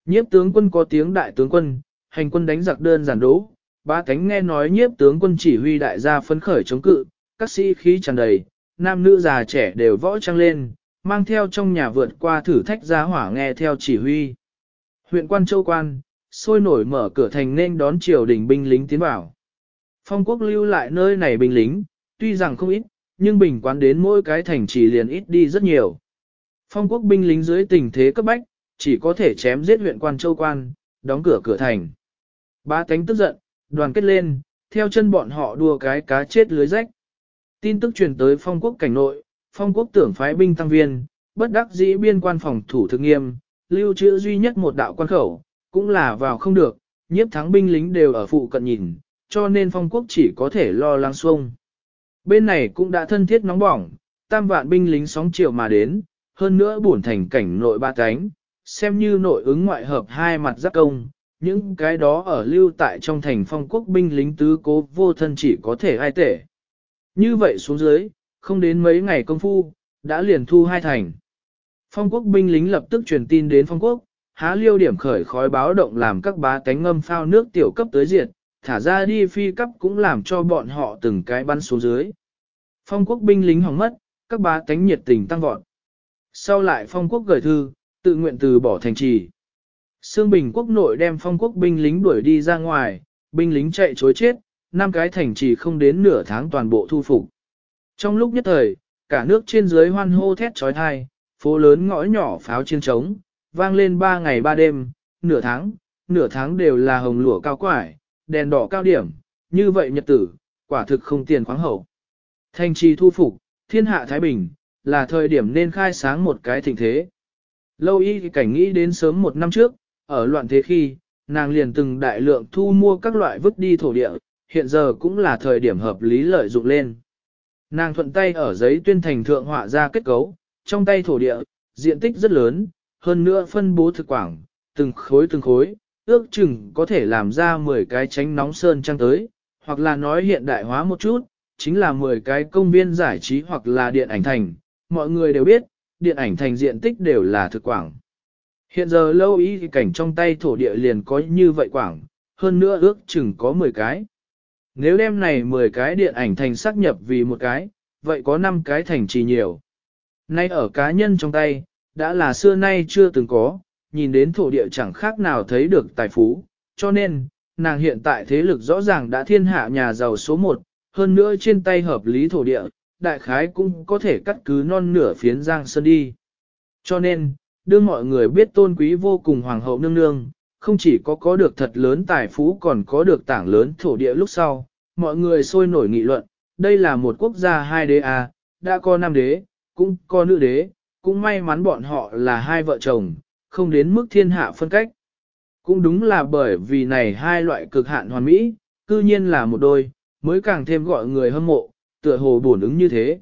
Nhiếp tướng quân có tiếng đại tướng quân, hành quân đánh giặc đơn giản đố, bá tánh nghe nói nhiếp tướng quân chỉ huy đại gia phấn khởi chống cự, các sĩ khí tràn đầy, nam nữ già trẻ đều võ trang lên, mang theo trong nhà vượt qua thử thách giá hỏa nghe theo chỉ huy. Huyện quan châu quan, sôi nổi mở cửa thành nên đón triều đình binh lính tiến vào. Phong quốc lưu lại nơi này binh lính, tuy rằng không ít, nhưng bình quán đến mỗi cái thành chỉ liền ít đi rất nhiều. Phong quốc binh lính dưới tình thế cấp bách, chỉ có thể chém giết huyện quan châu quan, đóng cửa cửa thành. Ba cánh tức giận, đoàn kết lên, theo chân bọn họ đua cái cá chết lưới rách. Tin tức truyền tới phong quốc cảnh nội, phong quốc tưởng phái binh tăng viên, bất đắc dĩ biên quan phòng thủ thực nghiêm, lưu trữ duy nhất một đạo quan khẩu, cũng là vào không được, nhiếp thắng binh lính đều ở phụ cận nhìn, cho nên phong quốc chỉ có thể lo lắng xuông. Bên này cũng đã thân thiết nóng bỏng, tam vạn binh lính sóng chiều mà đến, hơn nữa bổn thành cảnh nội ba cánh, xem như nội ứng ngoại hợp hai mặt giáp công, những cái đó ở lưu tại trong thành phong quốc binh lính tứ cố vô thân chỉ có thể ai tể. Như vậy xuống dưới, không đến mấy ngày công phu, đã liền thu hai thành. Phong quốc binh lính lập tức truyền tin đến phong quốc, há liêu điểm khởi khói báo động làm các bá cánh ngâm phao nước tiểu cấp tới diệt, thả ra đi phi cấp cũng làm cho bọn họ từng cái bắn xuống dưới. Phong quốc binh lính hỏng mất, các bá cánh nhiệt tình tăng vọt. Sau lại phong quốc gửi thư, tự nguyện từ bỏ thành trì. Sương Bình quốc nội đem phong quốc binh lính đuổi đi ra ngoài, binh lính chạy chối chết, năm cái thành trì không đến nửa tháng toàn bộ thu phục. Trong lúc nhất thời, cả nước trên dưới hoan hô thét trói thai, phố lớn ngõ nhỏ pháo chiên trống, vang lên ba ngày ba đêm, nửa tháng, nửa tháng đều là hồng lụa cao quải, đèn đỏ cao điểm, như vậy nhật tử, quả thực không tiền khoáng hậu. Thành trì thu phục, thiên hạ Thái Bình, là thời điểm nên khai sáng một cái thịnh thế. Lâu y cảnh nghĩ đến sớm một năm trước, ở loạn thế khi, nàng liền từng đại lượng thu mua các loại vứt đi thổ địa, hiện giờ cũng là thời điểm hợp lý lợi dụng lên. Nàng thuận tay ở giấy tuyên thành thượng họa ra kết cấu, trong tay thổ địa, diện tích rất lớn, hơn nữa phân bố thực quảng, từng khối từng khối, ước chừng có thể làm ra 10 cái tránh nóng sơn trăng tới, hoặc là nói hiện đại hóa một chút, chính là 10 cái công viên giải trí hoặc là điện ảnh thành. Mọi người đều biết, điện ảnh thành diện tích đều là thực quảng. Hiện giờ lâu ý cảnh trong tay thổ địa liền có như vậy quảng, hơn nữa ước chừng có 10 cái. Nếu đem này 10 cái điện ảnh thành xác nhập vì một cái, vậy có 5 cái thành trì nhiều. Nay ở cá nhân trong tay, đã là xưa nay chưa từng có, nhìn đến thổ địa chẳng khác nào thấy được tài phú, cho nên, nàng hiện tại thế lực rõ ràng đã thiên hạ nhà giàu số 1, hơn nữa trên tay hợp lý thổ địa, đại khái cũng có thể cắt cứ non nửa phiến giang sơn đi. Cho nên, đưa mọi người biết tôn quý vô cùng hoàng hậu nương nương, không chỉ có có được thật lớn tài phú còn có được tảng lớn thổ địa lúc sau, mọi người sôi nổi nghị luận, đây là một quốc gia hai đế à, đã có nam đế, cũng có nữ đế, cũng may mắn bọn họ là hai vợ chồng, không đến mức thiên hạ phân cách. Cũng đúng là bởi vì này hai loại cực hạn hoàn mỹ, cư nhiên là một đôi, mới càng thêm gọi người hâm mộ, tựa hồ bổn ứng như thế.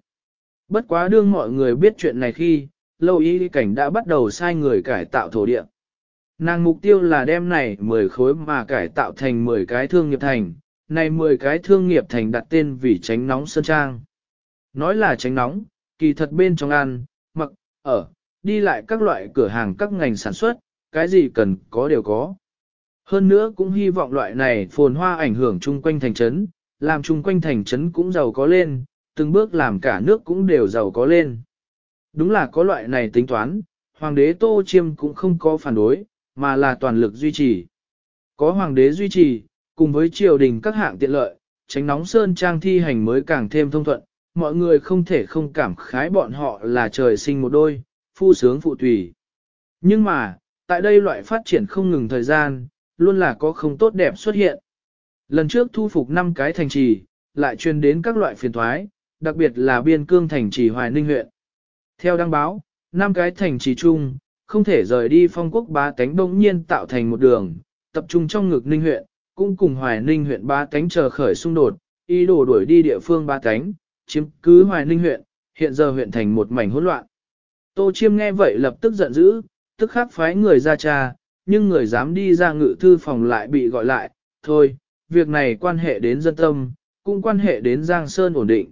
Bất quá đương mọi người biết chuyện này khi, lâu y cảnh đã bắt đầu sai người cải tạo thổ địa. Nàng mục tiêu là đem này 10 khối mà cải tạo thành 10 cái thương nghiệp thành, này 10 cái thương nghiệp thành đặt tên vì tránh nóng sơn trang. Nói là tránh nóng, kỳ thật bên trong ăn, ở, đi lại các loại cửa hàng các ngành sản xuất, cái gì cần có đều có. Hơn nữa cũng hy vọng loại này phồn hoa ảnh hưởng chung quanh thành trấn, làm chung quanh thành trấn cũng giàu có lên, từng bước làm cả nước cũng đều giàu có lên. Đúng là có loại này tính toán, hoàng đế Tô Chiêm cũng không có phản đối, mà là toàn lực duy trì. Có hoàng đế duy trì, cùng với triều đình các hạng tiện lợi, tránh nóng sơn trang thi hành mới càng thêm thông thuận, mọi người không thể không cảm khái bọn họ là trời sinh một đôi, phu sướng phụ tùy. Nhưng mà, tại đây loại phát triển không ngừng thời gian, luôn là có không tốt đẹp xuất hiện. Lần trước thu phục 5 cái thành trì, lại truyền đến các loại phiền thoái, đặc biệt là biên cương thành trì Hoài Ninh huyện. Theo đăng báo, 5 cái thành trì chung, không thể rời đi phong quốc ba tánh đông nhiên tạo thành một đường, tập trung trong ngực Ninh huyện, cũng cùng Hoài Ninh huyện ba tánh chờ khởi xung đột, ý đồ đuổi đi địa phương ba tánh, chiếm cứ Hoài Ninh huyện, hiện giờ huyện thành một mảnh hỗn loạn. Tô Chiêm nghe vậy lập tức giận dữ, tức khắc phái người ra tra, nhưng người dám đi ra ngự thư phòng lại bị gọi lại, thôi, việc này quan hệ đến dân tâm, cũng quan hệ đến Giang Sơn ổn định.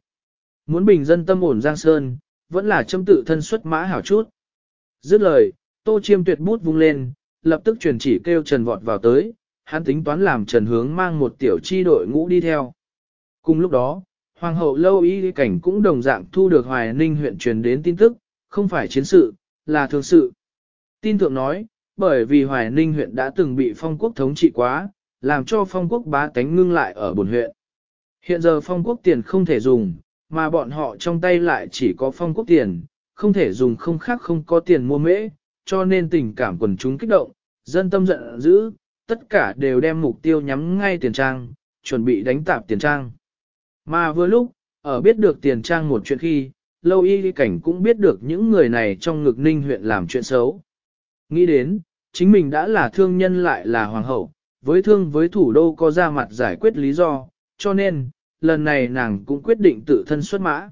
Muốn bình dân tâm ổn Giang Sơn, vẫn là châm tự thân xuất mã hảo chút. Dứt lời, Tô Chiêm tuyệt bút vung lên, lập tức truyền chỉ kêu Trần vọt vào tới, hắn tính toán làm Trần Hướng mang một tiểu chi đội ngũ đi theo. Cùng lúc đó, Hoàng hậu lâu y cảnh cũng đồng dạng thu được Hoài Ninh huyện truyền đến tin tức, không phải chiến sự, là thường sự. Tin thượng nói, bởi vì Hoài Ninh huyện đã từng bị phong quốc thống trị quá, làm cho phong quốc bá tánh ngưng lại ở bồn huyện. Hiện giờ phong quốc tiền không thể dùng, mà bọn họ trong tay lại chỉ có phong quốc tiền, không thể dùng không khác không có tiền mua mễ, cho nên tình cảm quần chúng kích động, dân tâm giận dữ, tất cả đều đem mục tiêu nhắm ngay tiền trang, chuẩn bị đánh tạp tiền trang. Mà vừa lúc, ở biết được tiền trang một chuyện khi, lâu y cảnh cũng biết được những người này trong ngực ninh huyện làm chuyện xấu. Nghĩ đến, chính mình đã là thương nhân lại là hoàng hậu, với thương với thủ đô có ra mặt giải quyết lý do, cho nên, lần này nàng cũng quyết định tự thân xuất mã.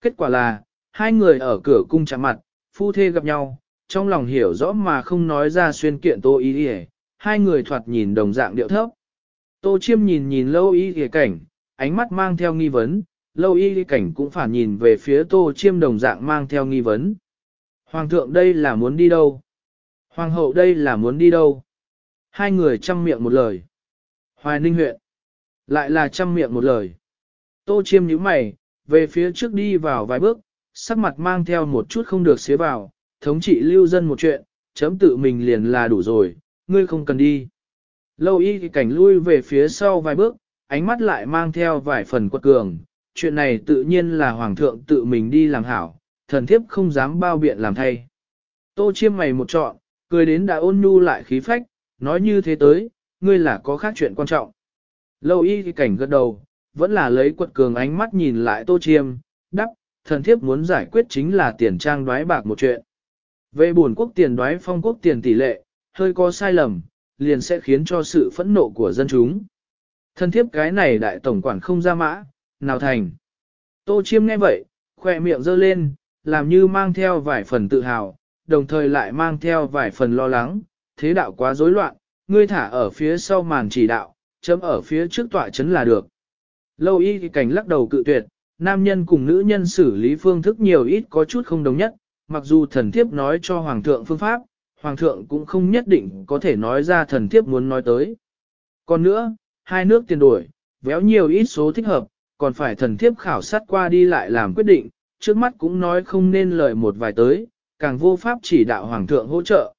Kết quả là, hai người ở cửa cung chạm mặt, phu thê gặp nhau, trong lòng hiểu rõ mà không nói ra xuyên kiện tô y y hai người thoạt nhìn đồng dạng điệu thấp. Tô chiêm nhìn nhìn lâu y y cảnh, ánh mắt mang theo nghi vấn, lâu y cảnh cũng phản nhìn về phía tô chiêm đồng dạng mang theo nghi vấn. Hoàng thượng đây là muốn đi đâu? Hoàng hậu đây là muốn đi đâu? Hai người chăm miệng một lời. Hoài ninh huyện. Lại là chăm miệng một lời. Tô chiêm nhíu mày, về phía trước đi vào vài bước, sắc mặt mang theo một chút không được xế vào, thống trị lưu dân một chuyện, chấm tự mình liền là đủ rồi, ngươi không cần đi. Lâu y thì cảnh lui về phía sau vài bước, ánh mắt lại mang theo vài phần quật cường, chuyện này tự nhiên là hoàng thượng tự mình đi làm hảo, thần thiếp không dám bao biện làm thay. Tô chiêm mày một trọn, cười đến đã ôn nhu lại khí phách, nói như thế tới, ngươi là có khác chuyện quan trọng. Lâu y thì cảnh gật đầu, vẫn là lấy quật cường ánh mắt nhìn lại tô chiêm, đắp, thần thiếp muốn giải quyết chính là tiền trang đoái bạc một chuyện. Về buồn quốc tiền đoái phong quốc tiền tỷ lệ, hơi có sai lầm, liền sẽ khiến cho sự phẫn nộ của dân chúng. Thân thiếp cái này đại tổng quản không ra mã, nào thành. Tô chiêm nghe vậy, khỏe miệng giơ lên, làm như mang theo vài phần tự hào, đồng thời lại mang theo vài phần lo lắng, thế đạo quá rối loạn, ngươi thả ở phía sau màn chỉ đạo, chấm ở phía trước tọa chấn là được. Lâu y thì cảnh lắc đầu cự tuyệt, nam nhân cùng nữ nhân xử lý phương thức nhiều ít có chút không đồng nhất, mặc dù thần thiếp nói cho hoàng thượng phương pháp, hoàng thượng cũng không nhất định có thể nói ra thần thiếp muốn nói tới. Còn nữa, hai nước tiền đổi, véo nhiều ít số thích hợp, còn phải thần thiếp khảo sát qua đi lại làm quyết định, trước mắt cũng nói không nên lời một vài tới, càng vô pháp chỉ đạo hoàng thượng hỗ trợ.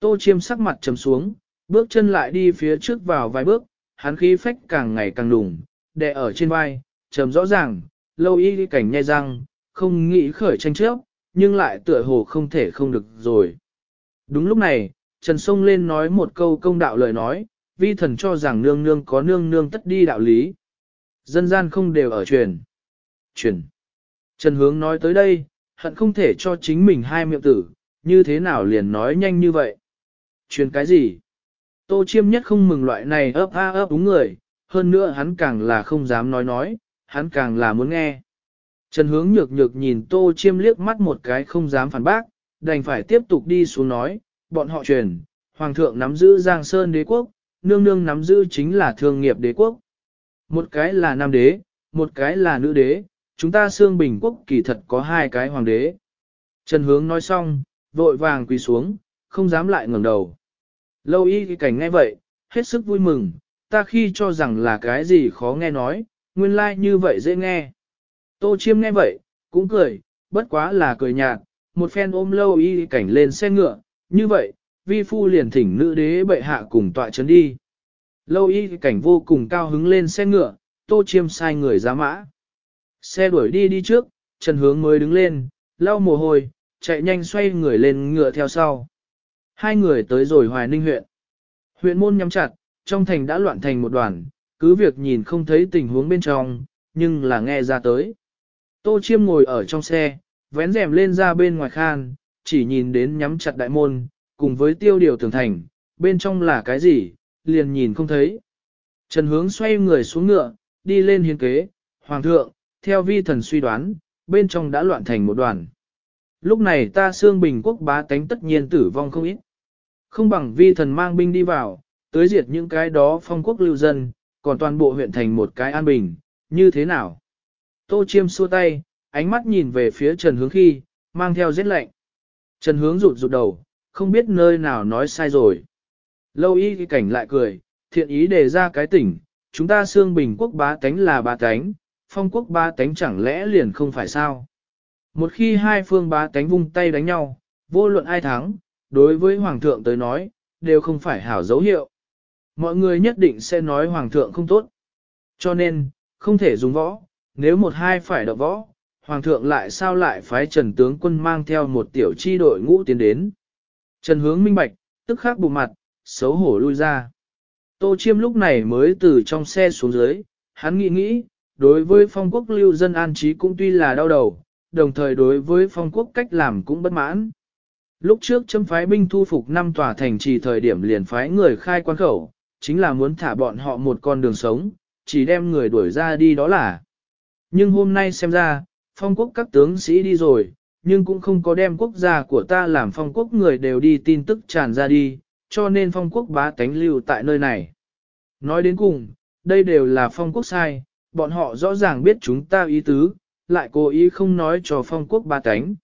Tô chiêm sắc mặt trầm xuống, bước chân lại đi phía trước vào vài bước, hắn khí phách càng ngày càng đùng, đè ở trên vai, trầm rõ ràng, lâu y cảnh nhai răng, không nghĩ khởi tranh trước, nhưng lại tựa hồ không thể không được rồi. Đúng lúc này, Trần Sông lên nói một câu công đạo lời nói, vi thần cho rằng nương nương có nương nương tất đi đạo lý. Dân gian không đều ở truyền. Truyền. Trần Hướng nói tới đây, hận không thể cho chính mình hai miệng tử, như thế nào liền nói nhanh như vậy. Truyền cái gì? Tô chiêm nhất không mừng loại này ấp a ấp đúng người, hơn nữa hắn càng là không dám nói nói, hắn càng là muốn nghe. Trần hướng nhược nhược nhìn tô chiêm liếc mắt một cái không dám phản bác, đành phải tiếp tục đi xuống nói, bọn họ truyền, hoàng thượng nắm giữ Giang Sơn đế quốc, nương nương nắm giữ chính là thương nghiệp đế quốc. Một cái là nam đế, một cái là nữ đế, chúng ta xương bình quốc kỳ thật có hai cái hoàng đế. Trần hướng nói xong, vội vàng quỳ xuống, không dám lại ngẩng đầu. Lâu y cái cảnh nghe vậy, hết sức vui mừng, ta khi cho rằng là cái gì khó nghe nói, nguyên lai like như vậy dễ nghe. Tô chiêm nghe vậy, cũng cười, bất quá là cười nhạt, một phen ôm lâu y cảnh lên xe ngựa, như vậy, vi phu liền thỉnh nữ đế bệ hạ cùng tọa chấn đi. Lâu y cảnh vô cùng cao hứng lên xe ngựa, tô chiêm sai người ra mã. Xe đuổi đi đi trước, Trần Hướng mới đứng lên, lau mồ hôi, chạy nhanh xoay người lên ngựa theo sau. Hai người tới rồi Hoài Ninh huyện. Huyện môn nhắm chặt, trong thành đã loạn thành một đoàn, cứ việc nhìn không thấy tình huống bên trong, nhưng là nghe ra tới. Tô Chiêm ngồi ở trong xe, vén rèm lên ra bên ngoài khan, chỉ nhìn đến nhắm chặt đại môn, cùng với tiêu điều tường thành, bên trong là cái gì, liền nhìn không thấy. Trần hướng xoay người xuống ngựa, đi lên hiến kế, Hoàng thượng, theo vi thần suy đoán, bên trong đã loạn thành một đoàn. Lúc này ta xương bình quốc bá tánh tất nhiên tử vong không ít. Không bằng vi thần mang binh đi vào, tới diệt những cái đó phong quốc lưu dân, còn toàn bộ huyện thành một cái an bình, như thế nào? Tô chiêm xua tay, ánh mắt nhìn về phía Trần Hướng khi, mang theo giết lệnh. Trần Hướng rụt rụt đầu, không biết nơi nào nói sai rồi. Lâu y cái cảnh lại cười, thiện ý đề ra cái tỉnh, chúng ta xương bình quốc bá tánh là bá tánh, phong quốc bá tánh chẳng lẽ liền không phải sao. Một khi hai phương bá tánh vung tay đánh nhau, vô luận ai thắng, đối với Hoàng thượng tới nói, đều không phải hảo dấu hiệu. Mọi người nhất định sẽ nói Hoàng thượng không tốt. Cho nên, không thể dùng võ, nếu một hai phải đập võ, Hoàng thượng lại sao lại phái Trần tướng quân mang theo một tiểu chi đội ngũ tiến đến. Trần hướng minh bạch, tức khắc bụng mặt, xấu hổ lui ra. Tô Chiêm lúc này mới từ trong xe xuống dưới, hắn nghĩ nghĩ, đối với phong quốc lưu dân an trí cũng tuy là đau đầu, đồng thời đối với phong quốc cách làm cũng bất mãn. Lúc trước chấm phái binh thu phục năm tòa thành trì thời điểm liền phái người khai quan khẩu, chính là muốn thả bọn họ một con đường sống, chỉ đem người đuổi ra đi đó là. Nhưng hôm nay xem ra, phong quốc các tướng sĩ đi rồi, nhưng cũng không có đem quốc gia của ta làm phong quốc người đều đi tin tức tràn ra đi, cho nên phong quốc bá tánh lưu tại nơi này. Nói đến cùng, đây đều là phong quốc sai, bọn họ rõ ràng biết chúng ta ý tứ, lại cố ý không nói cho phong quốc bá tánh.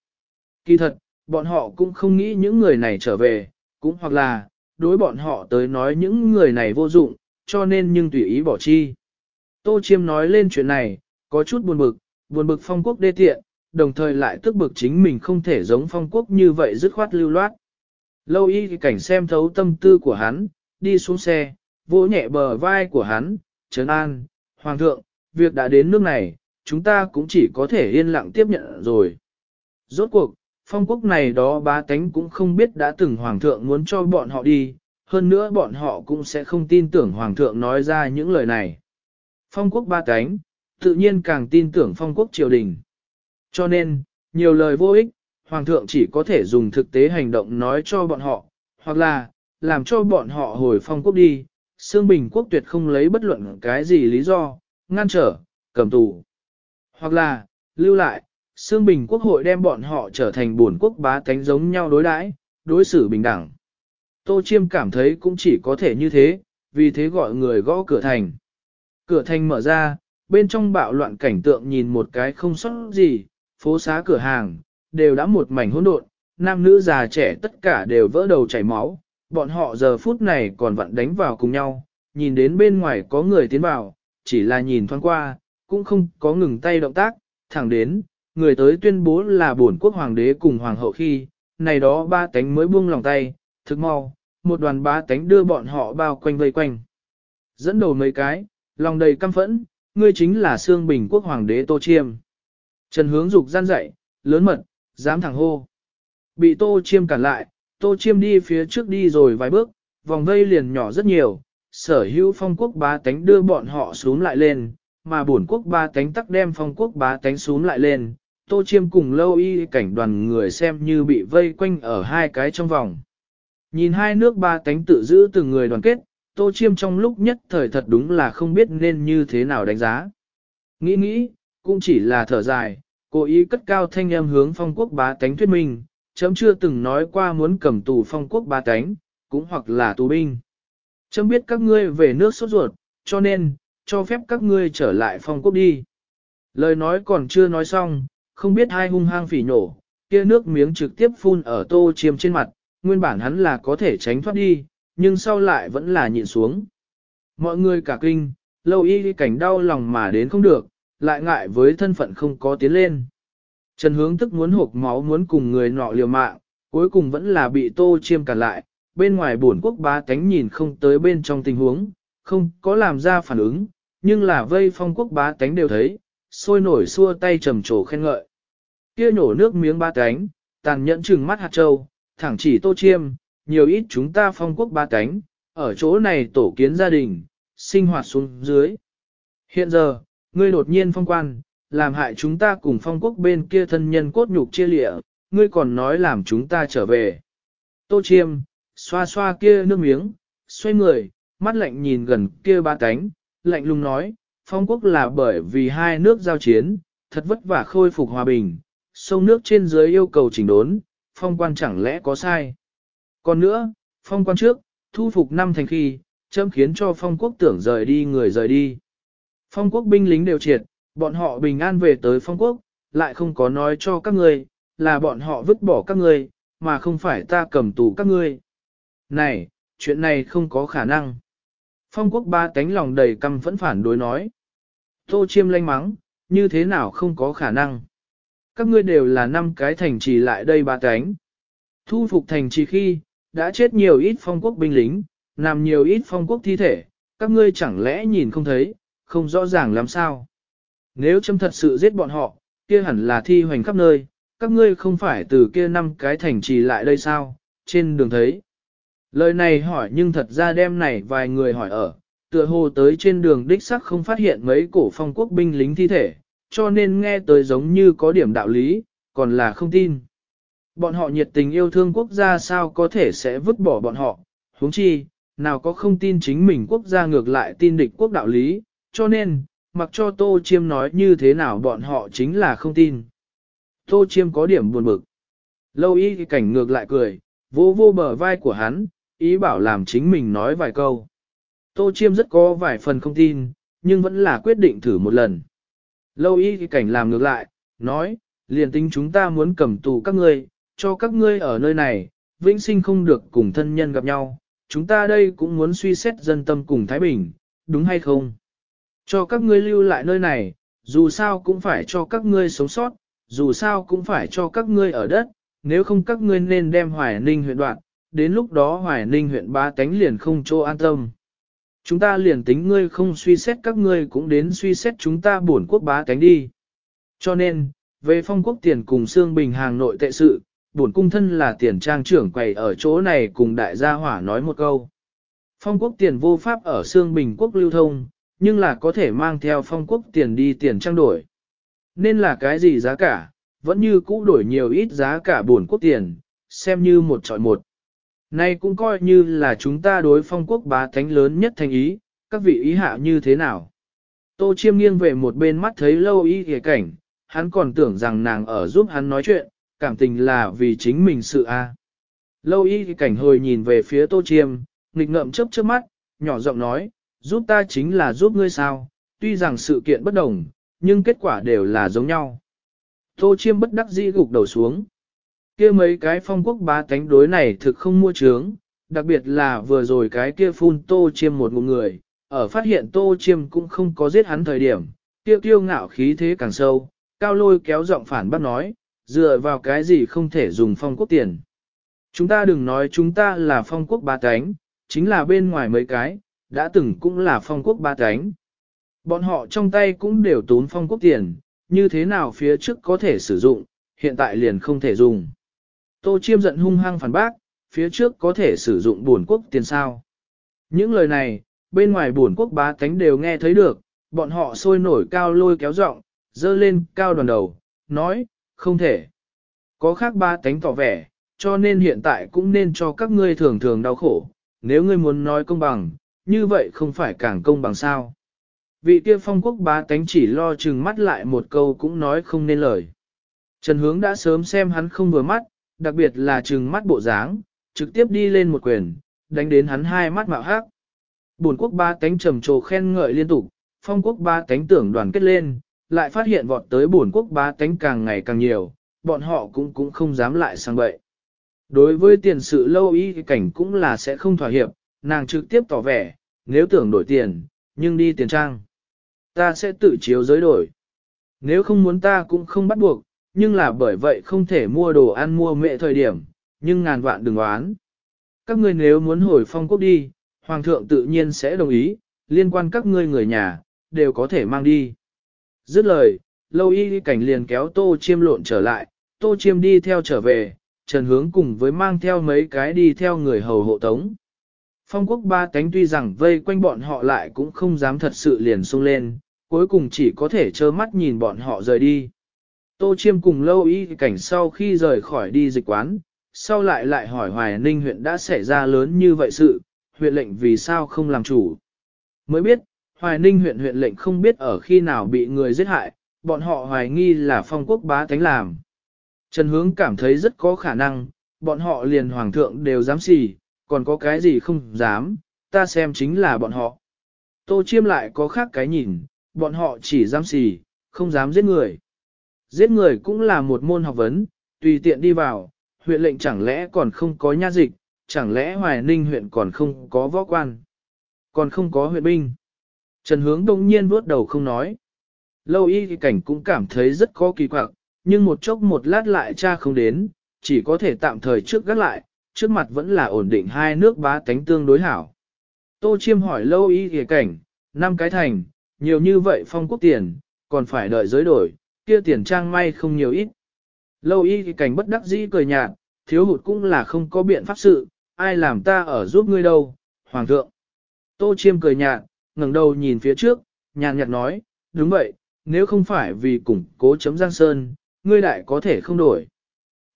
Kỳ thật, bọn họ cũng không nghĩ những người này trở về, cũng hoặc là, đối bọn họ tới nói những người này vô dụng, cho nên nhưng tùy ý bỏ chi. Tô Chiêm nói lên chuyện này, có chút buồn bực, buồn bực phong quốc đê tiện, đồng thời lại tức bực chính mình không thể giống phong quốc như vậy dứt khoát lưu loát. Lâu y thì cảnh xem thấu tâm tư của hắn, đi xuống xe, vỗ nhẹ bờ vai của hắn, trấn an, hoàng thượng, việc đã đến nước này, chúng ta cũng chỉ có thể yên lặng tiếp nhận rồi. Rốt cuộc, phong quốc này đó bá tánh cũng không biết đã từng hoàng thượng muốn cho bọn họ đi, hơn nữa bọn họ cũng sẽ không tin tưởng hoàng thượng nói ra những lời này. Phong quốc ba tánh, tự nhiên càng tin tưởng phong quốc triều đình. Cho nên, nhiều lời vô ích, hoàng thượng chỉ có thể dùng thực tế hành động nói cho bọn họ, hoặc là, làm cho bọn họ hồi phong quốc đi, Sương Bình quốc tuyệt không lấy bất luận cái gì lý do, ngăn trở, cầm tù. Hoặc là, lưu lại, Sương Bình quốc hội đem bọn họ trở thành buồn quốc bá tánh giống nhau đối đãi, đối xử bình đẳng. Tô Chiêm cảm thấy cũng chỉ có thể như thế, vì thế gọi người gõ cửa thành. Cửa thành mở ra, bên trong bạo loạn cảnh tượng nhìn một cái không sót gì, phố xá cửa hàng, đều đã một mảnh hỗn độn, nam nữ già trẻ tất cả đều vỡ đầu chảy máu, bọn họ giờ phút này còn vặn đánh vào cùng nhau, nhìn đến bên ngoài có người tiến vào, chỉ là nhìn thoáng qua, cũng không có ngừng tay động tác, thẳng đến, người tới tuyên bố là bổn quốc hoàng đế cùng hoàng hậu khi, này đó ba tánh mới buông lòng tay, thức mau, một đoàn ba tánh đưa bọn họ bao quanh vây quanh. Dẫn đầu mấy cái, lòng đầy căm phẫn, ngươi chính là xương Bình quốc hoàng đế Tô Chiêm. Trần hướng dục gian dậy, lớn mật, dám thẳng hô. Bị Tô Chiêm cản lại, Tô Chiêm đi phía trước đi rồi vài bước, vòng vây liền nhỏ rất nhiều, sở hữu phong quốc bá tánh đưa bọn họ xuống lại lên, mà bổn quốc ba tánh tắc đem phong quốc bá tánh xuống lại lên, Tô Chiêm cùng lâu y cảnh đoàn người xem như bị vây quanh ở hai cái trong vòng. Nhìn hai nước ba tánh tự giữ từng người đoàn kết, Tô Chiêm trong lúc nhất thời thật đúng là không biết nên như thế nào đánh giá. Nghĩ nghĩ, cũng chỉ là thở dài, cố ý cất cao thanh em hướng phong quốc bá tánh thuyết minh, chấm chưa từng nói qua muốn cầm tù phong quốc bá tánh, cũng hoặc là tù binh. Chấm biết các ngươi về nước sốt ruột, cho nên, cho phép các ngươi trở lại phong quốc đi. Lời nói còn chưa nói xong, không biết hai hung hăng phỉ nổ, kia nước miếng trực tiếp phun ở tô chiêm trên mặt, nguyên bản hắn là có thể tránh thoát đi, nhưng sau lại vẫn là nhịn xuống. Mọi người cả kinh, lâu y cảnh đau lòng mà đến không được, lại ngại với thân phận không có tiến lên. Trần hướng tức muốn hộp máu muốn cùng người nọ liều mạng, cuối cùng vẫn là bị tô chiêm cản lại, bên ngoài Bổn quốc ba cánh nhìn không tới bên trong tình huống, không có làm ra phản ứng, nhưng là vây phong quốc ba cánh đều thấy, sôi nổi xua tay trầm trồ khen ngợi. Kia nhổ nước miếng ba cánh, tàn nhẫn trừng mắt hạt châu, thẳng chỉ tô chiêm, nhiều ít chúng ta phong quốc ba cánh, ở chỗ này tổ kiến gia đình, sinh hoạt xuống dưới. Hiện giờ, ngươi đột nhiên phong quan, làm hại chúng ta cùng phong quốc bên kia thân nhân cốt nhục chia lịa, ngươi còn nói làm chúng ta trở về. Tô chiêm, xoa xoa kia nước miếng, xoay người, mắt lạnh nhìn gần kia ba cánh, lạnh lùng nói, phong quốc là bởi vì hai nước giao chiến, thật vất vả khôi phục hòa bình, sông nước trên dưới yêu cầu chỉnh đốn, phong quan chẳng lẽ có sai. Còn nữa, phong quan trước, thu phục năm thành khi, châm khiến cho phong quốc tưởng rời đi người rời đi. Phong quốc binh lính đều triệt, bọn họ bình an về tới phong quốc, lại không có nói cho các ngươi, là bọn họ vứt bỏ các ngươi, mà không phải ta cầm tù các ngươi. Này, chuyện này không có khả năng. Phong quốc ba cánh lòng đầy căm vẫn phản đối nói. Tô chiêm lanh mắng, như thế nào không có khả năng. Các ngươi đều là năm cái thành trì lại đây ba cánh. Thu phục thành trì khi, đã chết nhiều ít phong quốc binh lính, nằm nhiều ít phong quốc thi thể, các ngươi chẳng lẽ nhìn không thấy, không rõ ràng làm sao. Nếu châm thật sự giết bọn họ, kia hẳn là thi hoành khắp nơi, các ngươi không phải từ kia năm cái thành trì lại đây sao, trên đường thấy. Lời này hỏi nhưng thật ra đêm này vài người hỏi ở, tựa hồ tới trên đường đích sắc không phát hiện mấy cổ phong quốc binh lính thi thể, cho nên nghe tới giống như có điểm đạo lý, còn là không tin. Bọn họ nhiệt tình yêu thương quốc gia sao có thể sẽ vứt bỏ bọn họ, huống chi, nào có không tin chính mình quốc gia ngược lại tin địch quốc đạo lý, cho nên, mặc cho Tô Chiêm nói như thế nào bọn họ chính là không tin. Tô Chiêm có điểm buồn bực. Lâu y cảnh ngược lại cười, vô vô bờ vai của hắn, ý bảo làm chính mình nói vài câu. Tô Chiêm rất có vài phần không tin, nhưng vẫn là quyết định thử một lần. Lâu y cảnh làm ngược lại, nói, liền tính chúng ta muốn cầm tù các ngươi, cho các ngươi ở nơi này, vĩnh sinh không được cùng thân nhân gặp nhau, chúng ta đây cũng muốn suy xét dân tâm cùng Thái Bình, đúng hay không? Cho các ngươi lưu lại nơi này, dù sao cũng phải cho các ngươi sống sót, dù sao cũng phải cho các ngươi ở đất, nếu không các ngươi nên đem Hoài Ninh huyện đoạn, đến lúc đó Hoài Ninh huyện ba tánh liền không chỗ an tâm. Chúng ta liền tính ngươi không suy xét các ngươi cũng đến suy xét chúng ta bổn quốc bá cánh đi. Cho nên, về phong quốc tiền cùng xương bình hàng nội tệ sự, bổn cung thân là tiền trang trưởng quầy ở chỗ này cùng đại gia hỏa nói một câu. Phong quốc tiền vô pháp ở xương bình quốc lưu thông, nhưng là có thể mang theo phong quốc tiền đi tiền trang đổi. Nên là cái gì giá cả, vẫn như cũ đổi nhiều ít giá cả buồn quốc tiền, xem như một trọi một. Nay cũng coi như là chúng ta đối phong quốc bá thánh lớn nhất thành ý, các vị ý hạ như thế nào. Tô chiêm nghiêng về một bên mắt thấy lâu y kìa cảnh, hắn còn tưởng rằng nàng ở giúp hắn nói chuyện, cảm tình là vì chính mình sự a. Lâu y cảnh hồi nhìn về phía tô chiêm, nghịch ngợm chớp chớp mắt, nhỏ giọng nói, giúp ta chính là giúp ngươi sao, tuy rằng sự kiện bất đồng, nhưng kết quả đều là giống nhau. Tô chiêm bất đắc dĩ gục đầu xuống. kia mấy cái phong quốc bá tánh đối này thực không mua trướng, đặc biệt là vừa rồi cái kia phun tô chiêm một ngụm người, ở phát hiện tô chiêm cũng không có giết hắn thời điểm, kia kiêu ngạo khí thế càng sâu, cao lôi kéo giọng phản bác nói, dựa vào cái gì không thể dùng phong quốc tiền. Chúng ta đừng nói chúng ta là phong quốc ba tánh, chính là bên ngoài mấy cái, đã từng cũng là phong quốc ba cánh. Bọn họ trong tay cũng đều tốn phong quốc tiền, như thế nào phía trước có thể sử dụng, hiện tại liền không thể dùng. Tô Chiêm giận hung hăng phản bác, phía trước có thể sử dụng buồn quốc tiền sao. Những lời này, bên ngoài buồn quốc ba cánh đều nghe thấy được, bọn họ sôi nổi cao lôi kéo rộng, dơ lên cao đoàn đầu, nói, không thể. Có khác ba tánh tỏ vẻ, cho nên hiện tại cũng nên cho các ngươi thường thường đau khổ, nếu ngươi muốn nói công bằng, như vậy không phải càng công bằng sao. Vị kia phong quốc ba tánh chỉ lo chừng mắt lại một câu cũng nói không nên lời. Trần Hướng đã sớm xem hắn không vừa mắt, đặc biệt là chừng mắt bộ dáng, trực tiếp đi lên một quyền, đánh đến hắn hai mắt mạo hắc. Bổn quốc ba tánh trầm trồ khen ngợi liên tục, phong quốc ba tánh tưởng đoàn kết lên, lại phát hiện vọt tới bổn quốc ba tánh càng ngày càng nhiều, bọn họ cũng cũng không dám lại sang bậy. Đối với tiền sự lâu y cảnh cũng là sẽ không thỏa hiệp, nàng trực tiếp tỏ vẻ, nếu tưởng đổi tiền, nhưng đi tiền trang. Ta sẽ tự chiếu giới đổi. Nếu không muốn ta cũng không bắt buộc, nhưng là bởi vậy không thể mua đồ ăn mua mẹ thời điểm, nhưng ngàn vạn đừng oán. Các ngươi nếu muốn hồi phong quốc đi, hoàng thượng tự nhiên sẽ đồng ý, liên quan các ngươi người nhà, đều có thể mang đi. Dứt lời, lâu y cảnh liền kéo tô chiêm lộn trở lại, tô chiêm đi theo trở về, trần hướng cùng với mang theo mấy cái đi theo người hầu hộ tống. Phong quốc ba cánh tuy rằng vây quanh bọn họ lại cũng không dám thật sự liền xông lên, cuối cùng chỉ có thể trơ mắt nhìn bọn họ rời đi. Tô chiêm cùng lâu y cảnh sau khi rời khỏi đi dịch quán, sau lại lại hỏi Hoài Ninh huyện đã xảy ra lớn như vậy sự, huyện lệnh vì sao không làm chủ. Mới biết, Hoài Ninh huyện huyện lệnh không biết ở khi nào bị người giết hại, bọn họ hoài nghi là phong quốc bá tánh làm. Trần Hướng cảm thấy rất có khả năng, bọn họ liền hoàng thượng đều dám xì, còn có cái gì không dám, ta xem chính là bọn họ. Tô Chiêm lại có khác cái nhìn, bọn họ chỉ dám xì, không dám giết người. Giết người cũng là một môn học vấn, tùy tiện đi vào, huyện lệnh chẳng lẽ còn không có nha dịch, chẳng lẽ Hoài Ninh huyện còn không có võ quan, còn không có huyện binh. Trần hướng đông nhiên vuốt đầu không nói. Lâu y cảnh cũng cảm thấy rất có kỳ quặc, nhưng một chốc một lát lại cha không đến, chỉ có thể tạm thời trước gác lại, trước mặt vẫn là ổn định hai nước bá tánh tương đối hảo. Tô Chiêm hỏi lâu y kìa cảnh, năm cái thành, nhiều như vậy phong quốc tiền, còn phải đợi giới đổi, kia tiền trang may không nhiều ít. Lâu y thì cảnh bất đắc dĩ cười nhạt, thiếu hụt cũng là không có biện pháp sự, ai làm ta ở giúp ngươi đâu, hoàng thượng. Tô chiêm cười nhạt, ngẩng đầu nhìn phía trước, nhàn nhạt nói, đúng vậy, nếu không phải vì củng cố chấm giang sơn, ngươi đại có thể không đổi.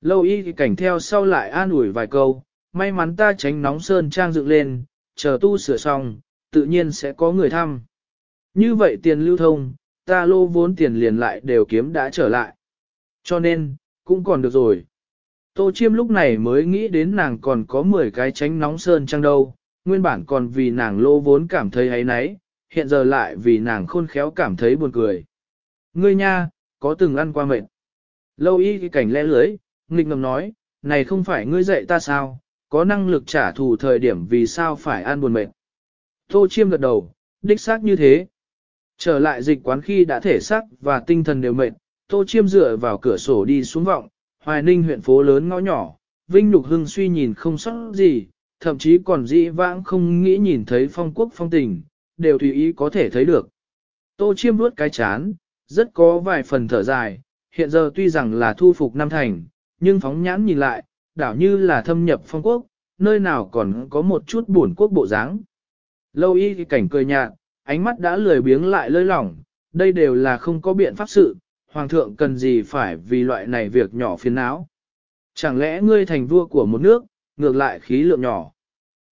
Lâu y thì cảnh theo sau lại an ủi vài câu, may mắn ta tránh nóng sơn trang dựng lên, chờ tu sửa xong, tự nhiên sẽ có người thăm. Như vậy tiền lưu thông, ta lô vốn tiền liền lại đều kiếm đã trở lại. Cho nên, cũng còn được rồi. Tô Chiêm lúc này mới nghĩ đến nàng còn có 10 cái tránh nóng sơn trang đâu, nguyên bản còn vì nàng lô vốn cảm thấy ấy nấy, hiện giờ lại vì nàng khôn khéo cảm thấy buồn cười. Ngươi nha, có từng ăn qua mệt. Lâu y cái cảnh lẽ lưới, nghịch ngầm nói, này không phải ngươi dạy ta sao, có năng lực trả thù thời điểm vì sao phải ăn buồn mệt. Tô Chiêm gật đầu, đích xác như thế. Trở lại dịch quán khi đã thể xác và tinh thần đều mệt, Tô Chiêm dựa vào cửa sổ đi xuống vọng, Hoài Ninh huyện phố lớn ngõ nhỏ, Vinh Lục Hưng suy nhìn không sót gì, thậm chí còn dĩ vãng không nghĩ nhìn thấy phong quốc phong tình, đều tùy ý có thể thấy được. Tô Chiêm vuốt cái chán, rất có vài phần thở dài, hiện giờ tuy rằng là thu phục Nam Thành, nhưng phóng nhãn nhìn lại, đảo như là thâm nhập phong quốc, nơi nào còn có một chút buồn quốc bộ dáng. Lâu y thì cảnh cười nhạt, ánh mắt đã lười biếng lại lơi lỏng, đây đều là không có biện pháp sự, hoàng thượng cần gì phải vì loại này việc nhỏ phiền não. Chẳng lẽ ngươi thành vua của một nước, ngược lại khí lượng nhỏ.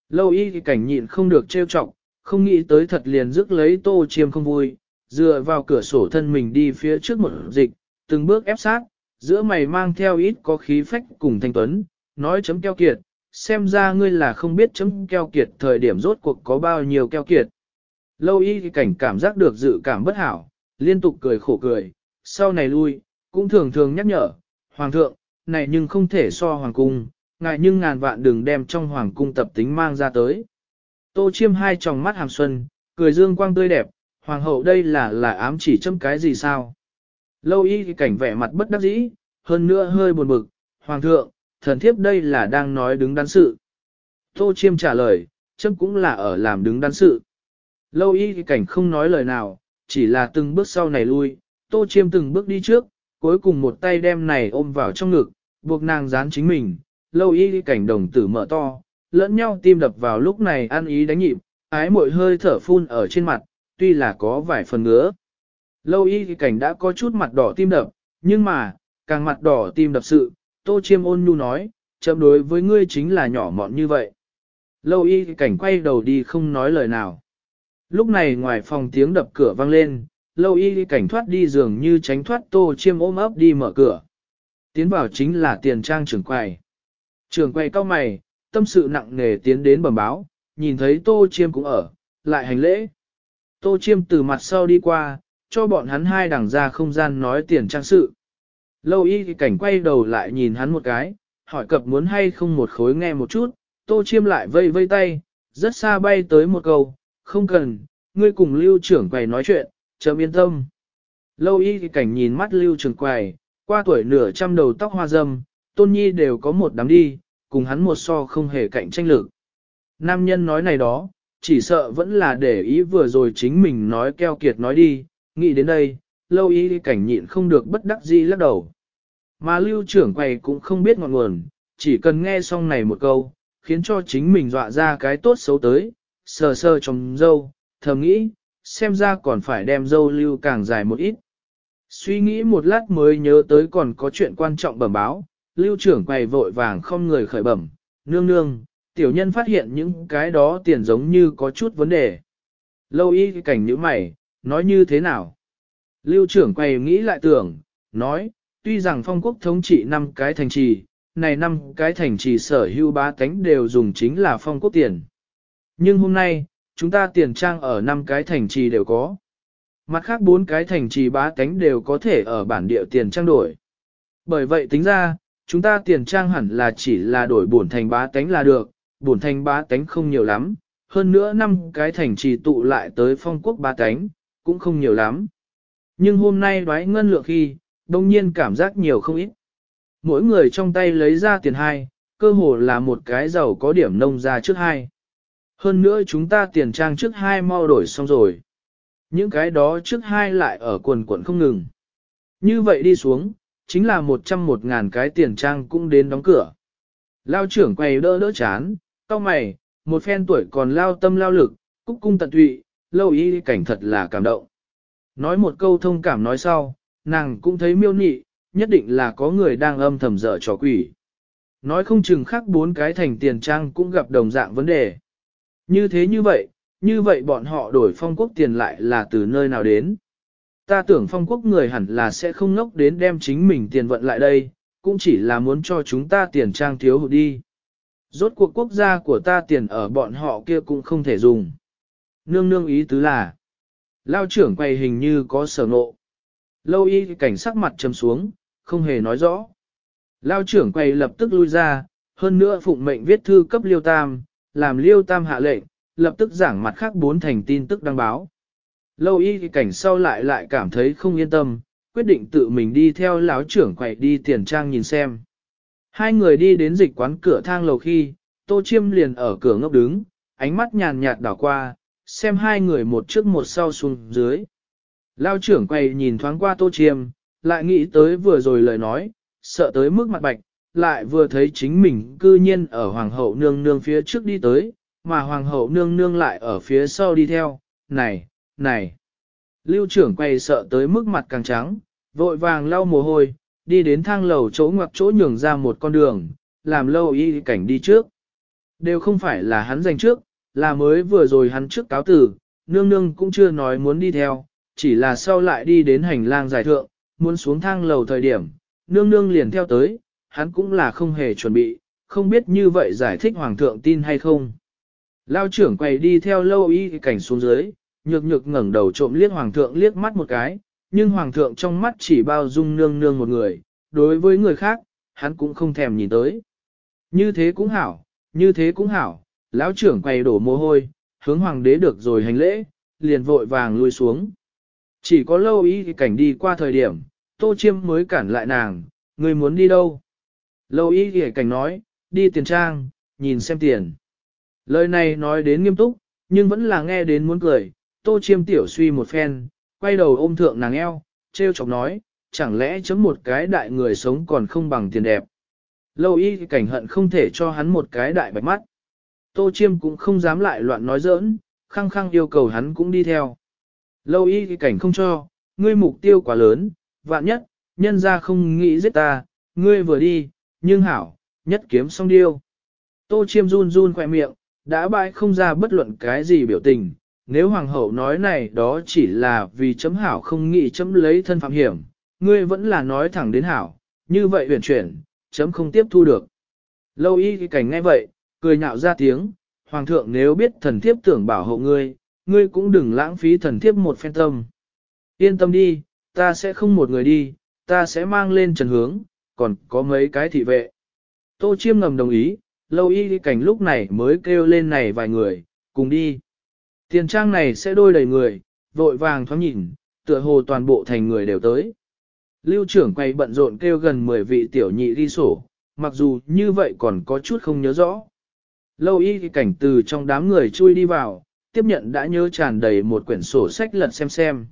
Lâu y thì cảnh nhịn không được trêu chọc, không nghĩ tới thật liền rước lấy tô chiêm không vui, dựa vào cửa sổ thân mình đi phía trước một dịch, từng bước ép sát, giữa mày mang theo ít có khí phách cùng thanh tuấn, nói chấm keo kiệt, xem ra ngươi là không biết chấm keo kiệt thời điểm rốt cuộc có bao nhiêu keo kiệt. Lâu y thì cảnh cảm giác được dự cảm bất hảo, liên tục cười khổ cười, sau này lui, cũng thường thường nhắc nhở, Hoàng thượng, này nhưng không thể so Hoàng cung, ngại nhưng ngàn vạn đừng đem trong Hoàng cung tập tính mang ra tới. Tô chiêm hai tròng mắt hàm xuân, cười dương quang tươi đẹp, Hoàng hậu đây là là ám chỉ châm cái gì sao? Lâu y thì cảnh vẻ mặt bất đắc dĩ, hơn nữa hơi buồn bực, Hoàng thượng, thần thiếp đây là đang nói đứng đắn sự. Tô chiêm trả lời, chấm cũng là ở làm đứng đắn sự. Lâu y cảnh không nói lời nào, chỉ là từng bước sau này lui, tô chiêm từng bước đi trước, cuối cùng một tay đem này ôm vào trong ngực, buộc nàng dán chính mình, lâu y cảnh đồng tử mở to, lẫn nhau tim đập vào lúc này ăn ý đánh nhịp, ái mội hơi thở phun ở trên mặt, tuy là có vài phần ngứa. Lâu y cảnh đã có chút mặt đỏ tim đập, nhưng mà, càng mặt đỏ tim đập sự, tô chiêm ôn nhu nói, chậm đối với ngươi chính là nhỏ mọn như vậy. Lâu y cảnh quay đầu đi không nói lời nào. Lúc này ngoài phòng tiếng đập cửa vang lên, lâu y cảnh thoát đi dường như tránh thoát tô chiêm ôm ấp đi mở cửa. Tiến vào chính là tiền trang trưởng quầy. Trưởng quầy cao mày, tâm sự nặng nề tiến đến bẩm báo, nhìn thấy tô chiêm cũng ở, lại hành lễ. Tô chiêm từ mặt sau đi qua, cho bọn hắn hai đằng ra không gian nói tiền trang sự. Lâu y cảnh quay đầu lại nhìn hắn một cái, hỏi cập muốn hay không một khối nghe một chút, tô chiêm lại vây vây tay, rất xa bay tới một câu, không cần, ngươi cùng lưu trưởng quầy nói chuyện, chấm yên tâm. Lâu y thì cảnh nhìn mắt lưu trưởng quầy, qua tuổi nửa trăm đầu tóc hoa dâm, tôn nhi đều có một đám đi, cùng hắn một so không hề cạnh tranh lực. Nam nhân nói này đó, chỉ sợ vẫn là để ý vừa rồi chính mình nói keo kiệt nói đi, nghĩ đến đây, lâu y cảnh nhịn không được bất đắc dĩ lắc đầu. Mà lưu trưởng quầy cũng không biết ngọn nguồn, chỉ cần nghe xong này một câu, khiến cho chính mình dọa ra cái tốt xấu tới, sờ sờ trong dâu, thầm nghĩ, xem ra còn phải đem dâu lưu càng dài một ít. Suy nghĩ một lát mới nhớ tới còn có chuyện quan trọng bẩm báo, lưu trưởng quầy vội vàng không người khởi bẩm, nương nương, tiểu nhân phát hiện những cái đó tiền giống như có chút vấn đề. Lâu y cảnh như mày, nói như thế nào? Lưu trưởng quầy nghĩ lại tưởng, nói, tuy rằng phong quốc thống trị năm cái thành trì, này năm cái thành trì sở hữu bá tánh đều dùng chính là phong quốc tiền. Nhưng hôm nay, chúng ta tiền trang ở năm cái thành trì đều có. Mặt khác bốn cái thành trì bá tánh đều có thể ở bản địa tiền trang đổi. Bởi vậy tính ra, chúng ta tiền trang hẳn là chỉ là đổi bổn thành bá tánh là được, bổn thành bá tánh không nhiều lắm, hơn nữa năm cái thành trì tụ lại tới phong quốc bá tánh, cũng không nhiều lắm. Nhưng hôm nay đoái ngân lượng khi, đông nhiên cảm giác nhiều không ít. Mỗi người trong tay lấy ra tiền hai, cơ hồ là một cái giàu có điểm nông ra trước hai. Hơn nữa chúng ta tiền trang trước hai mau đổi xong rồi. Những cái đó trước hai lại ở quần quần không ngừng. Như vậy đi xuống, chính là một trăm một ngàn cái tiền trang cũng đến đóng cửa. Lao trưởng quầy đỡ đỡ chán, cao mày, một phen tuổi còn lao tâm lao lực, cúc cung tận tụy, lâu y cảnh thật là cảm động. Nói một câu thông cảm nói sau, nàng cũng thấy miêu nị, nhất định là có người đang âm thầm dở trò quỷ. Nói không chừng khác bốn cái thành tiền trang cũng gặp đồng dạng vấn đề. Như thế như vậy, như vậy bọn họ đổi phong quốc tiền lại là từ nơi nào đến. Ta tưởng phong quốc người hẳn là sẽ không ngốc đến đem chính mình tiền vận lại đây, cũng chỉ là muốn cho chúng ta tiền trang thiếu hụt đi. Rốt cuộc quốc gia của ta tiền ở bọn họ kia cũng không thể dùng. Nương nương ý tứ là, lao trưởng quay hình như có sở ngộ. Lâu y cảnh sắc mặt trầm xuống, không hề nói rõ. Lao trưởng quay lập tức lui ra, hơn nữa phụng mệnh viết thư cấp liêu tam, làm liêu tam hạ lệnh, lập tức giảng mặt khác bốn thành tin tức đăng báo. Lâu y cảnh sau lại lại cảm thấy không yên tâm, quyết định tự mình đi theo lão trưởng quậy đi tiền trang nhìn xem. Hai người đi đến dịch quán cửa thang lầu khi, Tô Chiêm liền ở cửa ngốc đứng, ánh mắt nhàn nhạt đảo qua, xem hai người một trước một sau xuống dưới. Lao trưởng quay nhìn thoáng qua Tô Chiêm, lại nghĩ tới vừa rồi lời nói, sợ tới mức mặt bạch, lại vừa thấy chính mình cư nhiên ở hoàng hậu nương nương phía trước đi tới, mà hoàng hậu nương nương lại ở phía sau đi theo, này, này. Lưu trưởng quay sợ tới mức mặt càng trắng, vội vàng lau mồ hôi, đi đến thang lầu chỗ ngoặc chỗ nhường ra một con đường, làm lâu y cảnh đi trước. Đều không phải là hắn giành trước, là mới vừa rồi hắn trước cáo tử, nương nương cũng chưa nói muốn đi theo, chỉ là sau lại đi đến hành lang giải thượng, muốn xuống thang lầu thời điểm, nương nương liền theo tới, hắn cũng là không hề chuẩn bị, không biết như vậy giải thích hoàng thượng tin hay không. Lao trưởng quay đi theo lâu y cảnh xuống dưới, nhược nhược ngẩng đầu trộm liếc hoàng thượng liếc mắt một cái, nhưng hoàng thượng trong mắt chỉ bao dung nương nương một người, đối với người khác, hắn cũng không thèm nhìn tới. Như thế cũng hảo, như thế cũng hảo, lão trưởng quay đổ mồ hôi, hướng hoàng đế được rồi hành lễ, liền vội vàng lui xuống. Chỉ có lâu ý cảnh đi qua thời điểm, tô chiêm mới cản lại nàng, người muốn đi đâu? Lâu ý cảnh nói, đi tiền trang, nhìn xem tiền. Lời này nói đến nghiêm túc, nhưng vẫn là nghe đến muốn cười, tô chiêm tiểu suy một phen, quay đầu ôm thượng nàng eo, treo chọc nói, chẳng lẽ chấm một cái đại người sống còn không bằng tiền đẹp. Lâu y cảnh hận không thể cho hắn một cái đại bạch mắt. Tô chiêm cũng không dám lại loạn nói giỡn, khăng khăng yêu cầu hắn cũng đi theo. Lâu y cảnh không cho, ngươi mục tiêu quá lớn, vạn nhất, nhân ra không nghĩ giết ta, ngươi vừa đi, nhưng hảo, nhất kiếm xong điêu. Tô chiêm run run khỏe miệng, đã bại không ra bất luận cái gì biểu tình, nếu hoàng hậu nói này đó chỉ là vì chấm hảo không nghĩ chấm lấy thân phạm hiểm, ngươi vẫn là nói thẳng đến hảo, như vậy huyền chuyển, chấm không tiếp thu được. Lâu y cái cảnh nghe vậy, cười nhạo ra tiếng, hoàng thượng nếu biết thần thiếp tưởng bảo hộ ngươi, ngươi cũng đừng lãng phí thần thiếp một phen tâm. Yên tâm đi, ta sẽ không một người đi, ta sẽ mang lên trần hướng, còn có mấy cái thị vệ. Tô chiêm ngầm đồng ý, lâu y cảnh lúc này mới kêu lên này vài người, cùng đi. Tiền trang này sẽ đôi đầy người, vội vàng thoáng nhìn, tựa hồ toàn bộ thành người đều tới. Lưu trưởng quay bận rộn kêu gần 10 vị tiểu nhị đi sổ, mặc dù như vậy còn có chút không nhớ rõ. Lâu y cảnh từ trong đám người chui đi vào, tiếp nhận đã nhớ tràn đầy một quyển sổ sách lật xem xem.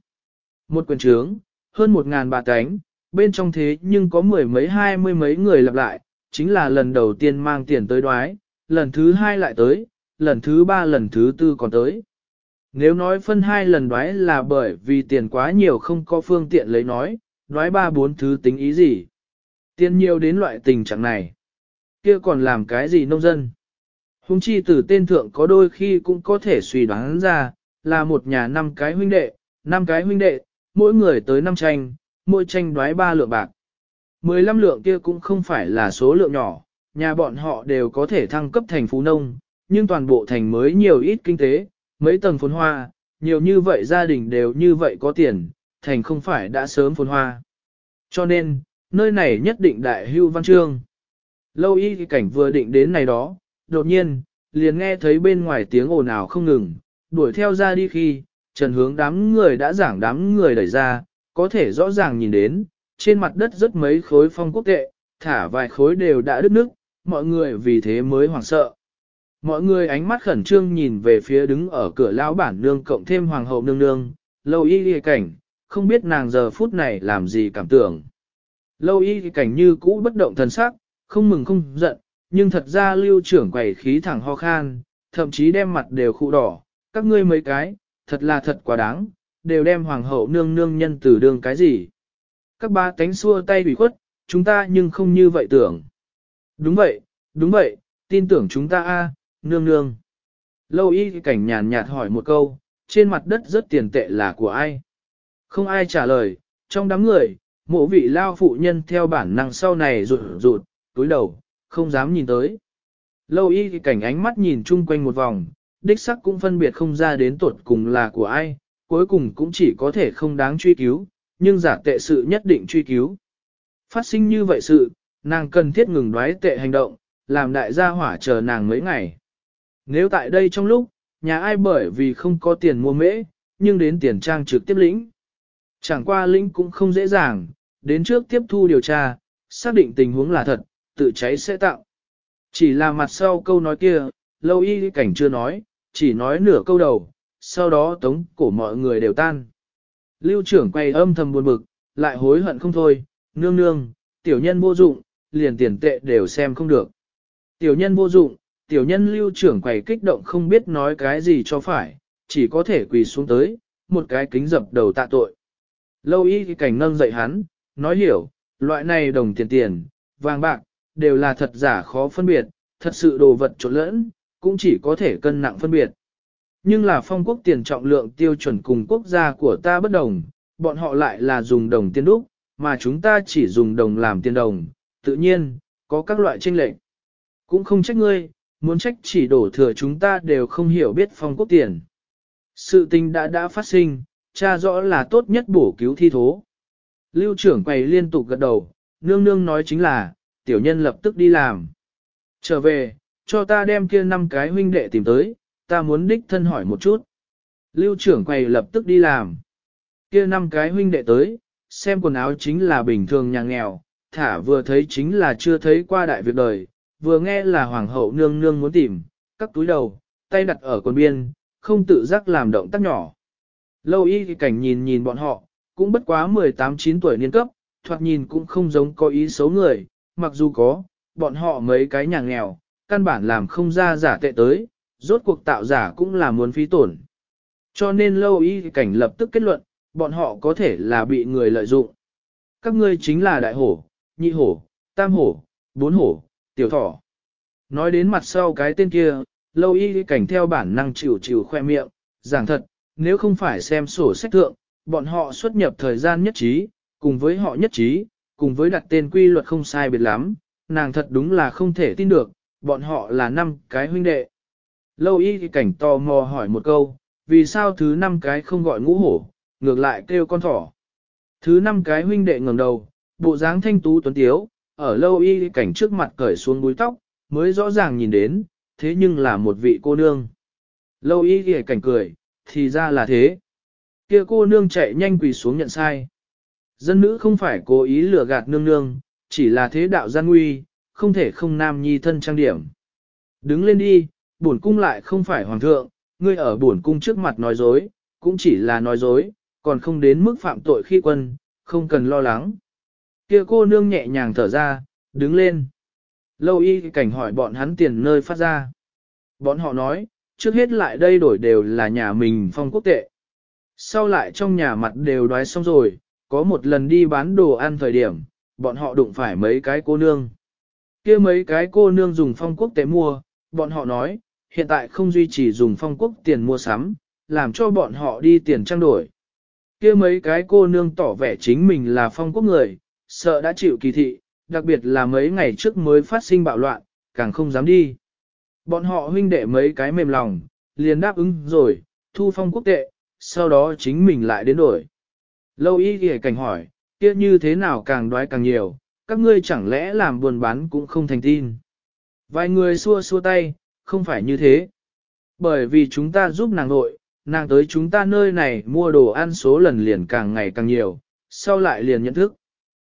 Một quyển trướng, hơn một ngàn bà cánh, bên trong thế nhưng có mười mấy hai mươi mấy người lặp lại, chính là lần đầu tiên mang tiền tới đoái, lần thứ hai lại tới, lần thứ ba lần thứ tư còn tới. Nếu nói phân hai lần đoái là bởi vì tiền quá nhiều không có phương tiện lấy nói, đoái ba bốn thứ tính ý gì. Tiền nhiều đến loại tình trạng này. kia còn làm cái gì nông dân? Hùng chi từ tên thượng có đôi khi cũng có thể suy đoán ra, là một nhà năm cái huynh đệ, năm cái huynh đệ, mỗi người tới năm tranh, mỗi tranh đoái ba lượng bạc. Mười lăm lượng kia cũng không phải là số lượng nhỏ, nhà bọn họ đều có thể thăng cấp thành phú nông, nhưng toàn bộ thành mới nhiều ít kinh tế, mấy tầng phồn hoa, nhiều như vậy gia đình đều như vậy có tiền, thành không phải đã sớm phồn hoa. Cho nên, nơi này nhất định đại hưu văn chương. Lâu y cảnh vừa định đến này đó, đột nhiên, liền nghe thấy bên ngoài tiếng ồn ào không ngừng, đuổi theo ra đi khi, trần hướng đám người đã giảng đám người đẩy ra, có thể rõ ràng nhìn đến, trên mặt đất rất mấy khối phong quốc tệ, thả vài khối đều đã đứt nước, mọi người vì thế mới hoảng sợ. Mọi người ánh mắt khẩn trương nhìn về phía đứng ở cửa lão bản nương cộng thêm hoàng hậu nương nương, lâu y ghi cảnh, không biết nàng giờ phút này làm gì cảm tưởng. Lâu y cảnh như cũ bất động thần sắc, không mừng không giận, nhưng thật ra lưu trưởng quầy khí thẳng ho khan, thậm chí đem mặt đều khụ đỏ, các ngươi mấy cái, thật là thật quá đáng, đều đem hoàng hậu nương nương nhân từ đương cái gì. Các ba tánh xua tay bị khuất, chúng ta nhưng không như vậy tưởng. Đúng vậy, đúng vậy, tin tưởng chúng ta a, nương nương. Lâu y cảnh nhàn nhạt hỏi một câu, trên mặt đất rất tiền tệ là của ai? Không ai trả lời, trong đám người, mộ vị lao phụ nhân theo bản năng sau này rụt rụt, túi đầu, không dám nhìn tới. Lâu y cảnh ánh mắt nhìn chung quanh một vòng, đích sắc cũng phân biệt không ra đến tuột cùng là của ai, cuối cùng cũng chỉ có thể không đáng truy cứu, nhưng giả tệ sự nhất định truy cứu. Phát sinh như vậy sự, nàng cần thiết ngừng đoái tệ hành động, làm đại gia hỏa chờ nàng mấy ngày. Nếu tại đây trong lúc, nhà ai bởi vì không có tiền mua mễ, nhưng đến tiền trang trực tiếp lĩnh. Chẳng qua lĩnh cũng không dễ dàng, đến trước tiếp thu điều tra, xác định tình huống là thật, tự cháy sẽ tạo. Chỉ là mặt sau câu nói kia, lâu y cảnh chưa nói, chỉ nói nửa câu đầu, sau đó tống cổ mọi người đều tan. Lưu trưởng quay âm thầm buồn bực, lại hối hận không thôi, nương nương, tiểu nhân vô dụng, liền tiền tệ đều xem không được. Tiểu nhân vô dụng, tiểu nhân lưu trưởng quầy kích động không biết nói cái gì cho phải, chỉ có thể quỳ xuống tới, một cái kính dập đầu tạ tội. Lâu y cảnh nâng dậy hắn, nói hiểu, loại này đồng tiền tiền, vàng bạc, đều là thật giả khó phân biệt, thật sự đồ vật trộn lẫn, cũng chỉ có thể cân nặng phân biệt. Nhưng là phong quốc tiền trọng lượng tiêu chuẩn cùng quốc gia của ta bất đồng, bọn họ lại là dùng đồng tiền đúc, mà chúng ta chỉ dùng đồng làm tiền đồng, tự nhiên, có các loại tranh lệch. Cũng không trách ngươi, muốn trách chỉ đổ thừa chúng ta đều không hiểu biết phong quốc tiền. Sự tình đã đã phát sinh, cha rõ là tốt nhất bổ cứu thi thố. Lưu trưởng quầy liên tục gật đầu, nương nương nói chính là, tiểu nhân lập tức đi làm. Trở về, cho ta đem kia năm cái huynh đệ tìm tới, ta muốn đích thân hỏi một chút. Lưu trưởng quầy lập tức đi làm. Kia năm cái huynh đệ tới, xem quần áo chính là bình thường nhà nghèo, thả vừa thấy chính là chưa thấy qua đại việc đời, vừa nghe là hoàng hậu nương nương muốn tìm, các túi đầu, tay đặt ở quần biên, không tự giác làm động tác nhỏ. Lâu y thì cảnh nhìn nhìn bọn họ, cũng bất quá 18-9 tuổi niên cấp, thoạt nhìn cũng không giống có ý xấu người, mặc dù có, bọn họ mấy cái nhà nghèo, căn bản làm không ra giả tệ tới, rốt cuộc tạo giả cũng là muốn phí tổn. Cho nên lâu y cảnh lập tức kết luận, bọn họ có thể là bị người lợi dụng. Các ngươi chính là đại hổ, nhị hổ, tam hổ, bốn hổ, tiểu thỏ. Nói đến mặt sau cái tên kia, lâu y cảnh theo bản năng chịu chịu khoe miệng, giảng thật, nếu không phải xem sổ sách thượng, bọn họ xuất nhập thời gian nhất trí, cùng với họ nhất trí, cùng với đặt tên quy luật không sai biệt lắm, nàng thật đúng là không thể tin được, bọn họ là năm cái huynh đệ. Lâu y thì cảnh tò mò hỏi một câu, vì sao thứ năm cái không gọi ngũ hổ, ngược lại kêu con thỏ. Thứ năm cái huynh đệ ngẩng đầu, bộ dáng thanh tú tuấn tiếu, ở lâu y cảnh trước mặt cởi xuống búi tóc, mới rõ ràng nhìn đến, thế nhưng là một vị cô nương. Lâu y thì cảnh cười, thì ra là thế. Kia cô nương chạy nhanh quỳ xuống nhận sai. Dân nữ không phải cố ý lừa gạt nương nương, chỉ là thế đạo gian nguy, không thể không nam nhi thân trang điểm. Đứng lên đi, bổn cung lại không phải hoàng thượng, ngươi ở bổn cung trước mặt nói dối, cũng chỉ là nói dối, còn không đến mức phạm tội khi quân, không cần lo lắng. Kia cô nương nhẹ nhàng thở ra, đứng lên. Lâu y cảnh hỏi bọn hắn tiền nơi phát ra. Bọn họ nói, trước hết lại đây đổi đều là nhà mình phong quốc tệ. Sau lại trong nhà mặt đều đoái xong rồi, có một lần đi bán đồ ăn thời điểm, bọn họ đụng phải mấy cái cô nương. kia mấy cái cô nương dùng phong quốc tệ mua, bọn họ nói, hiện tại không duy trì dùng phong quốc tiền mua sắm, làm cho bọn họ đi tiền trang đổi. kia mấy cái cô nương tỏ vẻ chính mình là phong quốc người, sợ đã chịu kỳ thị, đặc biệt là mấy ngày trước mới phát sinh bạo loạn, càng không dám đi. Bọn họ huynh đệ mấy cái mềm lòng, liền đáp ứng rồi, thu phong quốc tệ, sau đó chính mình lại đến đổi. Lâu y ghi cảnh hỏi, kia như thế nào càng đoái càng nhiều, các ngươi chẳng lẽ làm buồn bán cũng không thành tin. Vài người xua xua tay, không phải như thế. Bởi vì chúng ta giúp nàng nội, nàng tới chúng ta nơi này mua đồ ăn số lần liền càng ngày càng nhiều, sau lại liền nhận thức.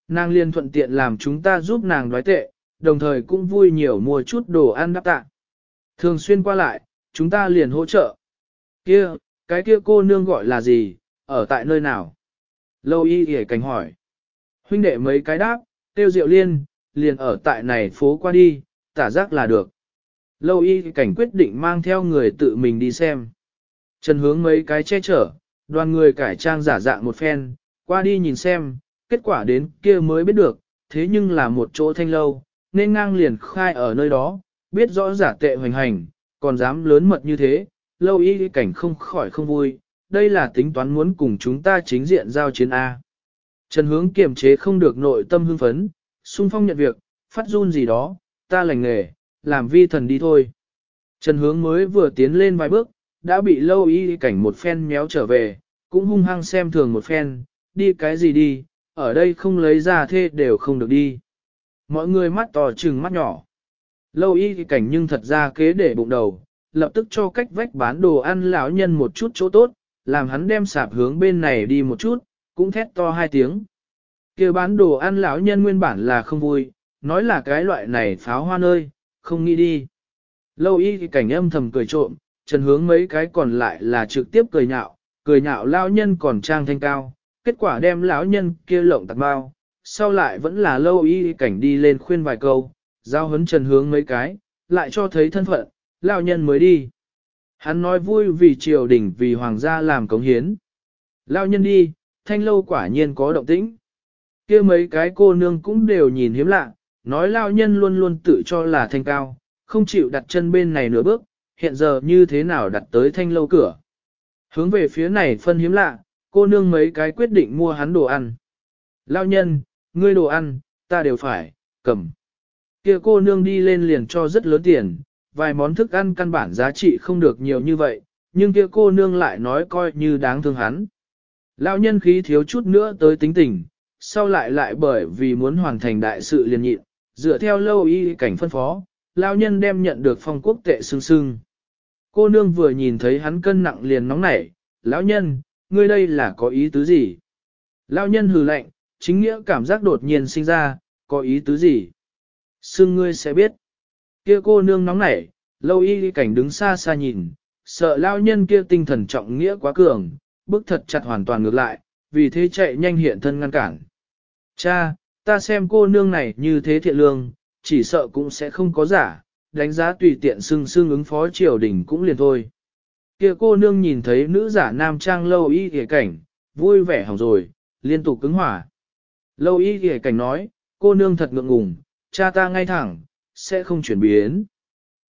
Nàng liên thuận tiện làm chúng ta giúp nàng đoái tệ, đồng thời cũng vui nhiều mua chút đồ ăn đáp tạ. Thường xuyên qua lại, chúng ta liền hỗ trợ. Kia, cái kia cô nương gọi là gì, ở tại nơi nào? Lâu y hề cảnh hỏi. Huynh đệ mấy cái đáp, tiêu diệu liên, liền ở tại này phố qua đi, tả giác là được. Lâu y cảnh quyết định mang theo người tự mình đi xem. Trần hướng mấy cái che chở, đoàn người cải trang giả dạng một phen, qua đi nhìn xem, kết quả đến kia mới biết được, thế nhưng là một chỗ thanh lâu, nên ngang liền khai ở nơi đó, biết rõ giả tệ hoành hành, còn dám lớn mật như thế, lâu y cảnh không khỏi không vui, đây là tính toán muốn cùng chúng ta chính diện giao chiến A. Trần hướng kiềm chế không được nội tâm hưng phấn, xung phong nhận việc, phát run gì đó, ta lành nghề, làm vi thần đi thôi. Trần hướng mới vừa tiến lên vài bước, đã bị lâu y cảnh một phen méo trở về, cũng hung hăng xem thường một phen, đi cái gì đi, ở đây không lấy ra thê đều không được đi. Mọi người mắt to trừng mắt nhỏ. Lâu y cảnh nhưng thật ra kế để bụng đầu, lập tức cho cách vách bán đồ ăn lão nhân một chút chỗ tốt, làm hắn đem sạp hướng bên này đi một chút, cũng thét to hai tiếng. kia bán đồ ăn lão nhân nguyên bản là không vui, nói là cái loại này pháo hoa nơi, không nghĩ đi. Lâu y cảnh âm thầm cười trộm, trần hướng mấy cái còn lại là trực tiếp cười nhạo, cười nhạo lão nhân còn trang thanh cao, kết quả đem lão nhân kia lộng tạc bao, sau lại vẫn là lâu y cảnh đi lên khuyên vài câu, giao hấn trần hướng mấy cái, lại cho thấy thân phận, lão nhân mới đi. Hắn nói vui vì triều đình vì hoàng gia làm cống hiến. lao nhân đi, thanh lâu quả nhiên có động tĩnh. kia mấy cái cô nương cũng đều nhìn hiếm lạ, nói lao nhân luôn luôn tự cho là thanh cao, không chịu đặt chân bên này nửa bước, hiện giờ như thế nào đặt tới thanh lâu cửa. Hướng về phía này phân hiếm lạ, cô nương mấy cái quyết định mua hắn đồ ăn. Lao nhân, ngươi đồ ăn, ta đều phải, cầm. kia cô nương đi lên liền cho rất lớn tiền, vài món thức ăn căn bản giá trị không được nhiều như vậy, nhưng kia cô nương lại nói coi như đáng thương hắn. Lão nhân khí thiếu chút nữa tới tính tình, sau lại lại bởi vì muốn hoàn thành đại sự liền nhịn, dựa theo lâu y cảnh phân phó, lão nhân đem nhận được phong quốc tệ sưng sưng. Cô nương vừa nhìn thấy hắn cân nặng liền nóng nảy, lão nhân, ngươi đây là có ý tứ gì? Lão nhân hừ lạnh, chính nghĩa cảm giác đột nhiên sinh ra, có ý tứ gì? Sưng ngươi sẽ biết. Kia cô nương nóng nảy, lâu y cảnh đứng xa xa nhìn, sợ lao nhân kia tinh thần trọng nghĩa quá cường, bức thật chặt hoàn toàn ngược lại, vì thế chạy nhanh hiện thân ngăn cản. Cha, ta xem cô nương này như thế thiện lương, chỉ sợ cũng sẽ không có giả, đánh giá tùy tiện xưng xưng ứng phó triều đình cũng liền thôi. Kia cô nương nhìn thấy nữ giả nam trang lâu y kìa cảnh, vui vẻ hỏng rồi, liên tục cứng hỏa. Lâu y kìa cảnh nói, cô nương thật ngượng ngùng, cha ta ngay thẳng, sẽ không chuyển biến.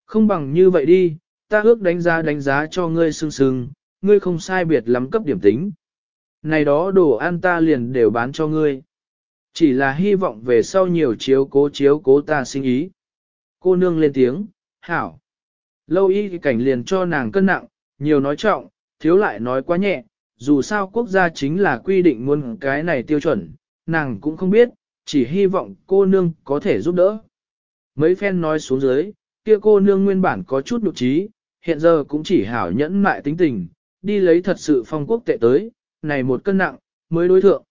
Không bằng như vậy đi, ta ước đánh giá đánh giá cho ngươi sưng sưng, ngươi không sai biệt lắm cấp điểm tính. Này đó đồ ăn ta liền đều bán cho ngươi. Chỉ là hy vọng về sau nhiều chiếu cố chiếu cố ta sinh ý. Cô nương lên tiếng, hảo. Lâu y cảnh liền cho nàng cân nặng, nhiều nói trọng, thiếu lại nói quá nhẹ, dù sao quốc gia chính là quy định muốn cái này tiêu chuẩn, nàng cũng không biết, chỉ hy vọng cô nương có thể giúp đỡ. Mấy phen nói xuống dưới, kia cô nương nguyên bản có chút nhục trí, hiện giờ cũng chỉ hảo nhẫn mại tính tình, đi lấy thật sự phong quốc tệ tới, này một cân nặng, mới đối thượng.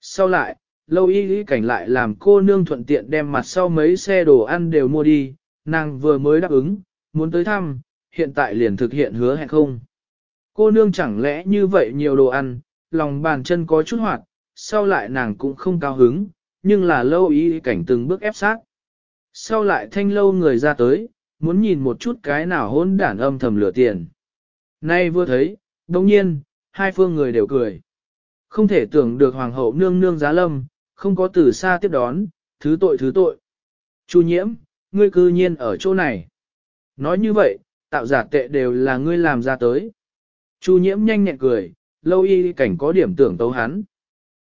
Sau lại, lâu y lý cảnh lại làm cô nương thuận tiện đem mặt sau mấy xe đồ ăn đều mua đi, nàng vừa mới đáp ứng, muốn tới thăm, hiện tại liền thực hiện hứa hẹn không. Cô nương chẳng lẽ như vậy nhiều đồ ăn, lòng bàn chân có chút hoạt, sau lại nàng cũng không cao hứng, nhưng là lâu ý cảnh từng bước ép sát. Sau lại thanh lâu người ra tới, muốn nhìn một chút cái nào hôn đản âm thầm lửa tiền. Nay vừa thấy, đồng nhiên, hai phương người đều cười. Không thể tưởng được hoàng hậu nương nương giá lâm, không có từ xa tiếp đón, thứ tội thứ tội. Chu nhiễm, ngươi cư nhiên ở chỗ này. Nói như vậy, tạo giả tệ đều là ngươi làm ra tới. Chu nhiễm nhanh nhẹn cười, lâu y cảnh có điểm tưởng tấu hắn.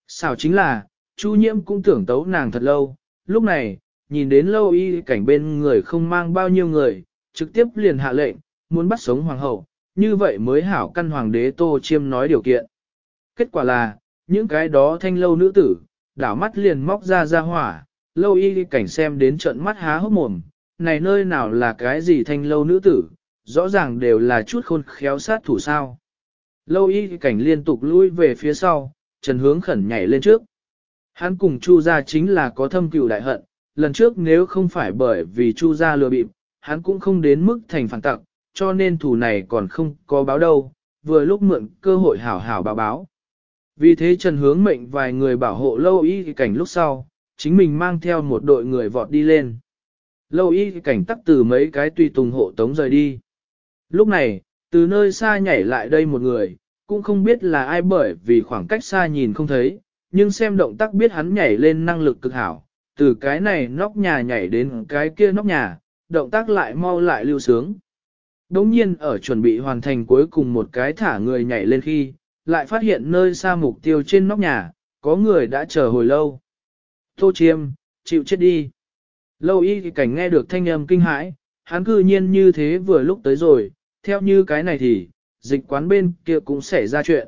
Sao chính là, chu nhiễm cũng tưởng tấu nàng thật lâu, lúc này, nhìn đến lâu y cảnh bên người không mang bao nhiêu người, trực tiếp liền hạ lệnh, muốn bắt sống hoàng hậu, như vậy mới hảo căn hoàng đế tô chiêm nói điều kiện. Kết quả là, những cái đó thanh lâu nữ tử, đảo mắt liền móc ra ra hỏa, lâu y cảnh xem đến trận mắt há hốc mồm, này nơi nào là cái gì thanh lâu nữ tử, rõ ràng đều là chút khôn khéo sát thủ sao. Lâu y cảnh liên tục lui về phía sau, trần hướng khẩn nhảy lên trước. Hắn cùng Chu gia chính là có thâm cừu đại hận, lần trước nếu không phải bởi vì Chu gia lừa bịp, hắn cũng không đến mức thành phản tặc, cho nên thủ này còn không có báo đâu, vừa lúc mượn cơ hội hảo hảo báo báo. Vì thế Trần Hướng mệnh vài người bảo hộ lâu y cảnh lúc sau, chính mình mang theo một đội người vọt đi lên. Lâu y cảnh tắc từ mấy cái tùy tùng hộ tống rời đi. Lúc này, từ nơi xa nhảy lại đây một người, cũng không biết là ai bởi vì khoảng cách xa nhìn không thấy, nhưng xem động tác biết hắn nhảy lên năng lực cực hảo, từ cái này nóc nhà nhảy đến cái kia nóc nhà, động tác lại mau lại lưu sướng. Đống nhiên ở chuẩn bị hoàn thành cuối cùng một cái thả người nhảy lên khi, lại phát hiện nơi xa mục tiêu trên nóc nhà, có người đã chờ hồi lâu. Tô chiêm, chịu chết đi. Lâu y thì cảnh nghe được thanh âm kinh hãi, hắn cư nhiên như thế vừa lúc tới rồi, theo như cái này thì, dịch quán bên kia cũng xảy ra chuyện.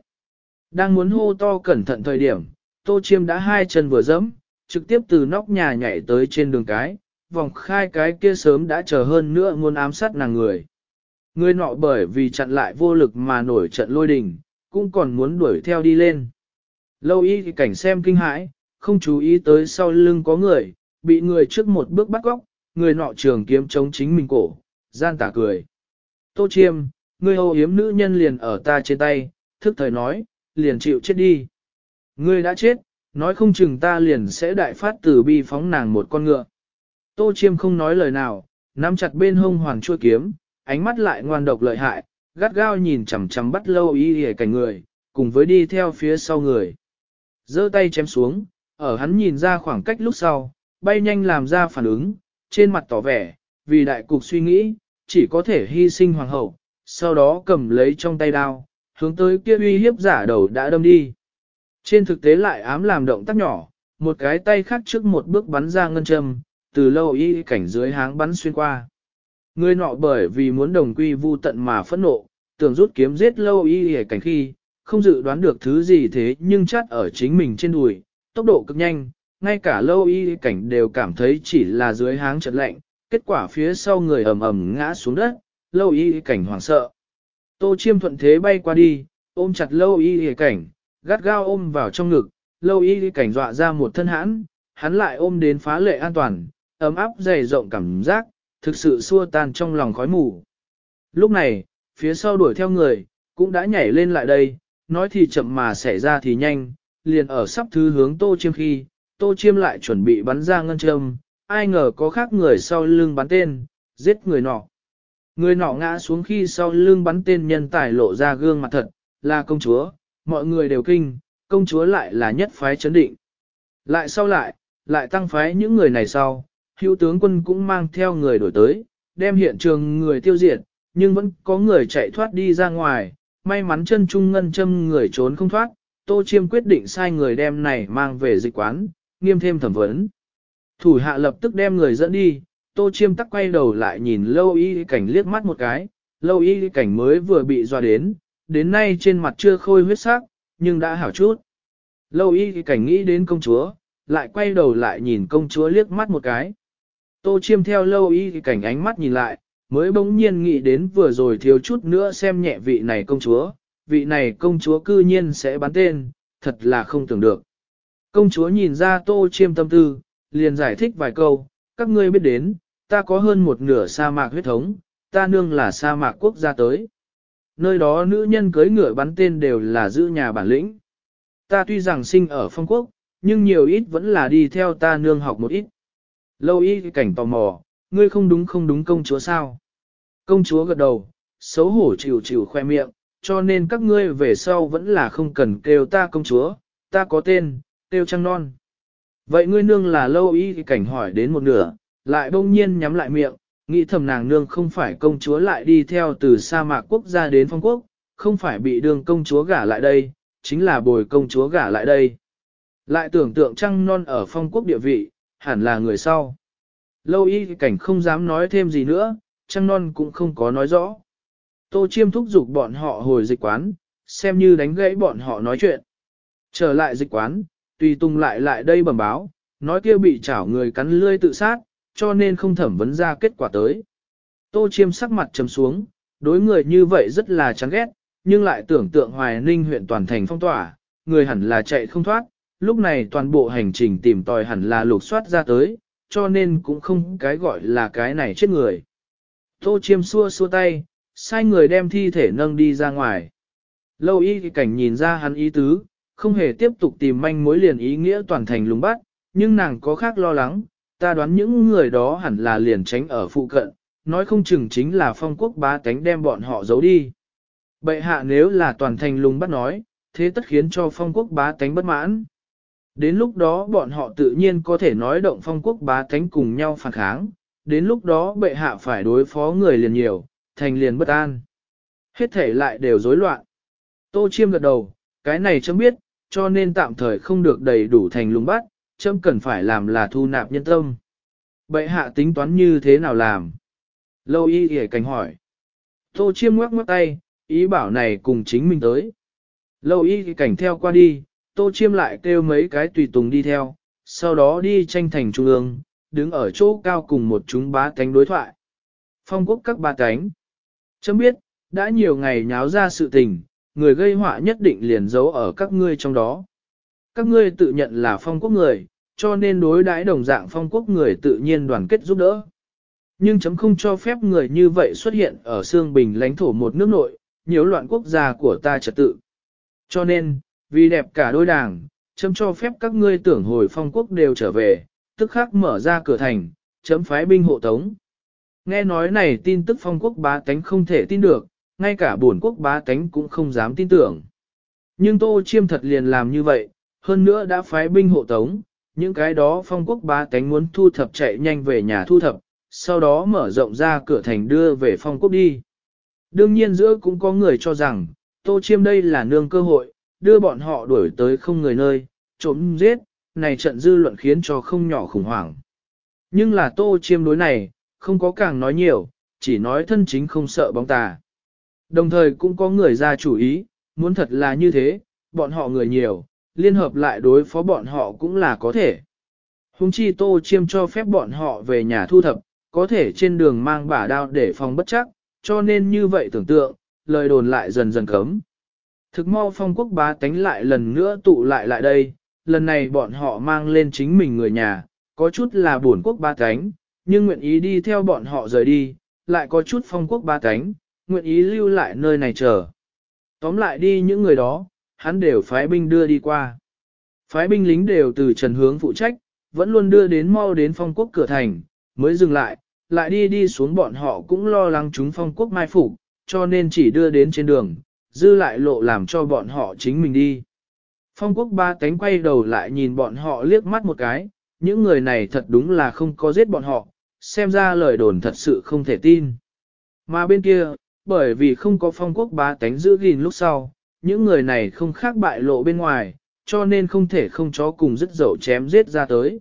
Đang muốn hô to cẩn thận thời điểm, tô chiêm đã hai chân vừa dẫm, trực tiếp từ nóc nhà nhảy tới trên đường cái, vòng khai cái kia sớm đã chờ hơn nữa muốn ám sát nàng người. Người nọ bởi vì chặn lại vô lực mà nổi trận lôi đình, cũng còn muốn đuổi theo đi lên. Lâu y thì cảnh xem kinh hãi, không chú ý tới sau lưng có người, bị người trước một bước bắt góc, người nọ trường kiếm chống chính mình cổ, gian tả cười. Tô chiêm, ngươi hầu hiếm nữ nhân liền ở ta trên tay, thức thời nói, liền chịu chết đi. Ngươi đã chết, nói không chừng ta liền sẽ đại phát tử bi phóng nàng một con ngựa. Tô chiêm không nói lời nào, nắm chặt bên hông hoàng chua kiếm, ánh mắt lại ngoan độc lợi hại, gắt gao nhìn chằm chằm bắt lâu y hề cảnh người, cùng với đi theo phía sau người. giơ tay chém xuống, ở hắn nhìn ra khoảng cách lúc sau, bay nhanh làm ra phản ứng, trên mặt tỏ vẻ, vì đại cục suy nghĩ, chỉ có thể hy sinh hoàng hậu, sau đó cầm lấy trong tay đao, hướng tới kia uy hiếp giả đầu đã đâm đi. Trên thực tế lại ám làm động tác nhỏ, một cái tay khác trước một bước bắn ra ngân châm, từ lâu y cảnh dưới háng bắn xuyên qua. Người nọ bởi vì muốn đồng quy vu tận mà phẫn nộ, tưởng rút kiếm giết lâu y cảnh khi, không dự đoán được thứ gì thế nhưng chát ở chính mình trên đùi, tốc độ cực nhanh, ngay cả lâu y cảnh đều cảm thấy chỉ là dưới háng chật lạnh, kết quả phía sau người ầm ầm ngã xuống đất, lâu y cảnh hoảng sợ. Tô chiêm thuận thế bay qua đi, ôm chặt lâu y cảnh, gắt gao ôm vào trong ngực, lâu y cảnh dọa ra một thân hãn, hắn lại ôm đến phá lệ an toàn, ấm áp dày rộng cảm giác, thực sự xua tan trong lòng khói mù. Lúc này, phía sau đuổi theo người, cũng đã nhảy lên lại đây, nói thì chậm mà xảy ra thì nhanh, liền ở sắp thứ hướng tô chiêm khi, tô chiêm lại chuẩn bị bắn ra ngân châm, ai ngờ có khác người sau lưng bắn tên, giết người nọ. Người nọ ngã xuống khi sau lưng bắn tên nhân tài lộ ra gương mặt thật, là công chúa, mọi người đều kinh, công chúa lại là nhất phái chấn định. Lại sau lại, lại tăng phái những người này sau, hữu tướng quân cũng mang theo người đổi tới, đem hiện trường người tiêu diệt, nhưng vẫn có người chạy thoát đi ra ngoài, may mắn chân trung ngân châm người trốn không thoát, Tô Chiêm quyết định sai người đem này mang về dịch quán, nghiêm thêm thẩm vấn. Thủ hạ lập tức đem người dẫn đi, Tô Chiêm tắc quay đầu lại nhìn lâu y cảnh liếc mắt một cái, lâu y cảnh mới vừa bị dọa đến, đến nay trên mặt chưa khôi huyết sắc, nhưng đã hảo chút. Lâu y cảnh nghĩ đến công chúa, lại quay đầu lại nhìn công chúa liếc mắt một cái. Tô chiêm theo lâu y cảnh ánh mắt nhìn lại, mới bỗng nhiên nghĩ đến vừa rồi thiếu chút nữa xem nhẹ vị này công chúa, vị này công chúa cư nhiên sẽ bán tên, thật là không tưởng được. Công chúa nhìn ra tô chiêm tâm tư, liền giải thích vài câu, các ngươi biết đến, ta có hơn một nửa sa mạc huyết thống, ta nương là sa mạc quốc gia tới. Nơi đó nữ nhân cưới ngựa bắn tên đều là giữ nhà bản lĩnh. Ta tuy rằng sinh ở phong quốc, nhưng nhiều ít vẫn là đi theo ta nương học một ít. Lâu y cảnh tò mò, ngươi không đúng không đúng công chúa sao? Công chúa gật đầu, xấu hổ chịu chịu khoe miệng, cho nên các ngươi về sau vẫn là không cần kêu ta công chúa, ta có tên, kêu trăng non. Vậy ngươi nương là lâu y cảnh hỏi đến một nửa, lại bỗng nhiên nhắm lại miệng, nghĩ thầm nàng nương không phải công chúa lại đi theo từ sa mạc quốc gia đến phong quốc, không phải bị đường công chúa gả lại đây, chính là bồi công chúa gả lại đây. Lại tưởng tượng trăng non ở phong quốc địa vị, hẳn là người sau. Lâu y cảnh không dám nói thêm gì nữa, trăng non cũng không có nói rõ. Tô chiêm thúc giục bọn họ hồi dịch quán, xem như đánh gãy bọn họ nói chuyện. Trở lại dịch quán, tùy tung lại lại đây bẩm báo, nói kia bị chảo người cắn lươi tự sát, cho nên không thẩm vấn ra kết quả tới. Tô chiêm sắc mặt trầm xuống, đối người như vậy rất là chán ghét, nhưng lại tưởng tượng hoài ninh huyện toàn thành phong tỏa, người hẳn là chạy không thoát, lúc này toàn bộ hành trình tìm tòi hẳn là lục soát ra tới, cho nên cũng không cái gọi là cái này chết người. Tô chiêm xua xua tay, sai người đem thi thể nâng đi ra ngoài. Lâu y cảnh nhìn ra hắn ý tứ, không hề tiếp tục tìm manh mối liền ý nghĩa toàn thành lùng bắt, nhưng nàng có khác lo lắng, ta đoán những người đó hẳn là liền tránh ở phụ cận, nói không chừng chính là phong quốc bá tánh đem bọn họ giấu đi. Bệ hạ nếu là toàn thành lùng bắt nói, thế tất khiến cho phong quốc bá tánh bất mãn. Đến lúc đó bọn họ tự nhiên có thể nói động phong quốc bá tánh cùng nhau phản kháng, đến lúc đó bệ hạ phải đối phó người liền nhiều, thành liền bất an. Hết thể lại đều rối loạn. Tô Chiêm gật đầu, cái này chấm biết, cho nên tạm thời không được đầy đủ thành lùng bắt, chấm cần phải làm là thu nạp nhân tâm. Bệ hạ tính toán như thế nào làm? Lâu y hề cảnh hỏi. Tô Chiêm ngoắc ngoắc tay, ý bảo này cùng chính mình tới. Lâu y cảnh theo qua đi, Tô Chiêm lại kêu mấy cái tùy tùng đi theo, sau đó đi tranh thành trung ương, đứng ở chỗ cao cùng một chúng bá cánh đối thoại. Phong quốc các ba cánh. Chấm biết, đã nhiều ngày nháo ra sự tình, người gây họa nhất định liền giấu ở các ngươi trong đó. Các ngươi tự nhận là phong quốc người, cho nên đối đãi đồng dạng phong quốc người tự nhiên đoàn kết giúp đỡ. Nhưng chấm không cho phép người như vậy xuất hiện ở xương bình lãnh thổ một nước nội, nhiễu loạn quốc gia của ta trật tự. Cho nên, vì đẹp cả đôi đảng, chấm cho phép các ngươi tưởng hồi phong quốc đều trở về, tức khắc mở ra cửa thành, chấm phái binh hộ tống. Nghe nói này tin tức phong quốc bá tánh không thể tin được, ngay cả bổn quốc bá tánh cũng không dám tin tưởng. Nhưng Tô Chiêm thật liền làm như vậy, hơn nữa đã phái binh hộ tống, những cái đó phong quốc ba cánh muốn thu thập chạy nhanh về nhà thu thập, sau đó mở rộng ra cửa thành đưa về phong quốc đi. Đương nhiên giữa cũng có người cho rằng, Tô Chiêm đây là nương cơ hội, đưa bọn họ đuổi tới không người nơi, trộm giết, này trận dư luận khiến cho không nhỏ khủng hoảng. Nhưng là Tô Chiêm đối này, không có càng nói nhiều, chỉ nói thân chính không sợ bóng tà. Đồng thời cũng có người ra chủ ý, muốn thật là như thế, bọn họ người nhiều, liên hợp lại đối phó bọn họ cũng là có thể. Hùng chi Tô Chiêm cho phép bọn họ về nhà thu thập, có thể trên đường mang bả đao để phòng bất chắc, cho nên như vậy tưởng tượng, lời đồn lại dần dần cấm. Thực mau phong quốc bá tánh lại lần nữa tụ lại lại đây, lần này bọn họ mang lên chính mình người nhà, có chút là buồn quốc ba tánh, nhưng nguyện ý đi theo bọn họ rời đi, lại có chút phong quốc ba tánh, nguyện ý lưu lại nơi này chờ. Tóm lại đi những người đó, hắn đều phái binh đưa đi qua. Phái binh lính đều từ trần hướng phụ trách, vẫn luôn đưa đến mau đến phong quốc cửa thành, mới dừng lại, lại đi đi xuống bọn họ cũng lo lắng chúng phong quốc mai phục, cho nên chỉ đưa đến trên đường, dư lại lộ làm cho bọn họ chính mình đi. Phong quốc ba cánh quay đầu lại nhìn bọn họ liếc mắt một cái, những người này thật đúng là không có giết bọn họ, xem ra lời đồn thật sự không thể tin. Mà bên kia, bởi vì không có phong quốc ba cánh giữ gìn lúc sau, những người này không khác bại lộ bên ngoài, cho nên không thể không chó cùng dứt dậu chém giết ra tới.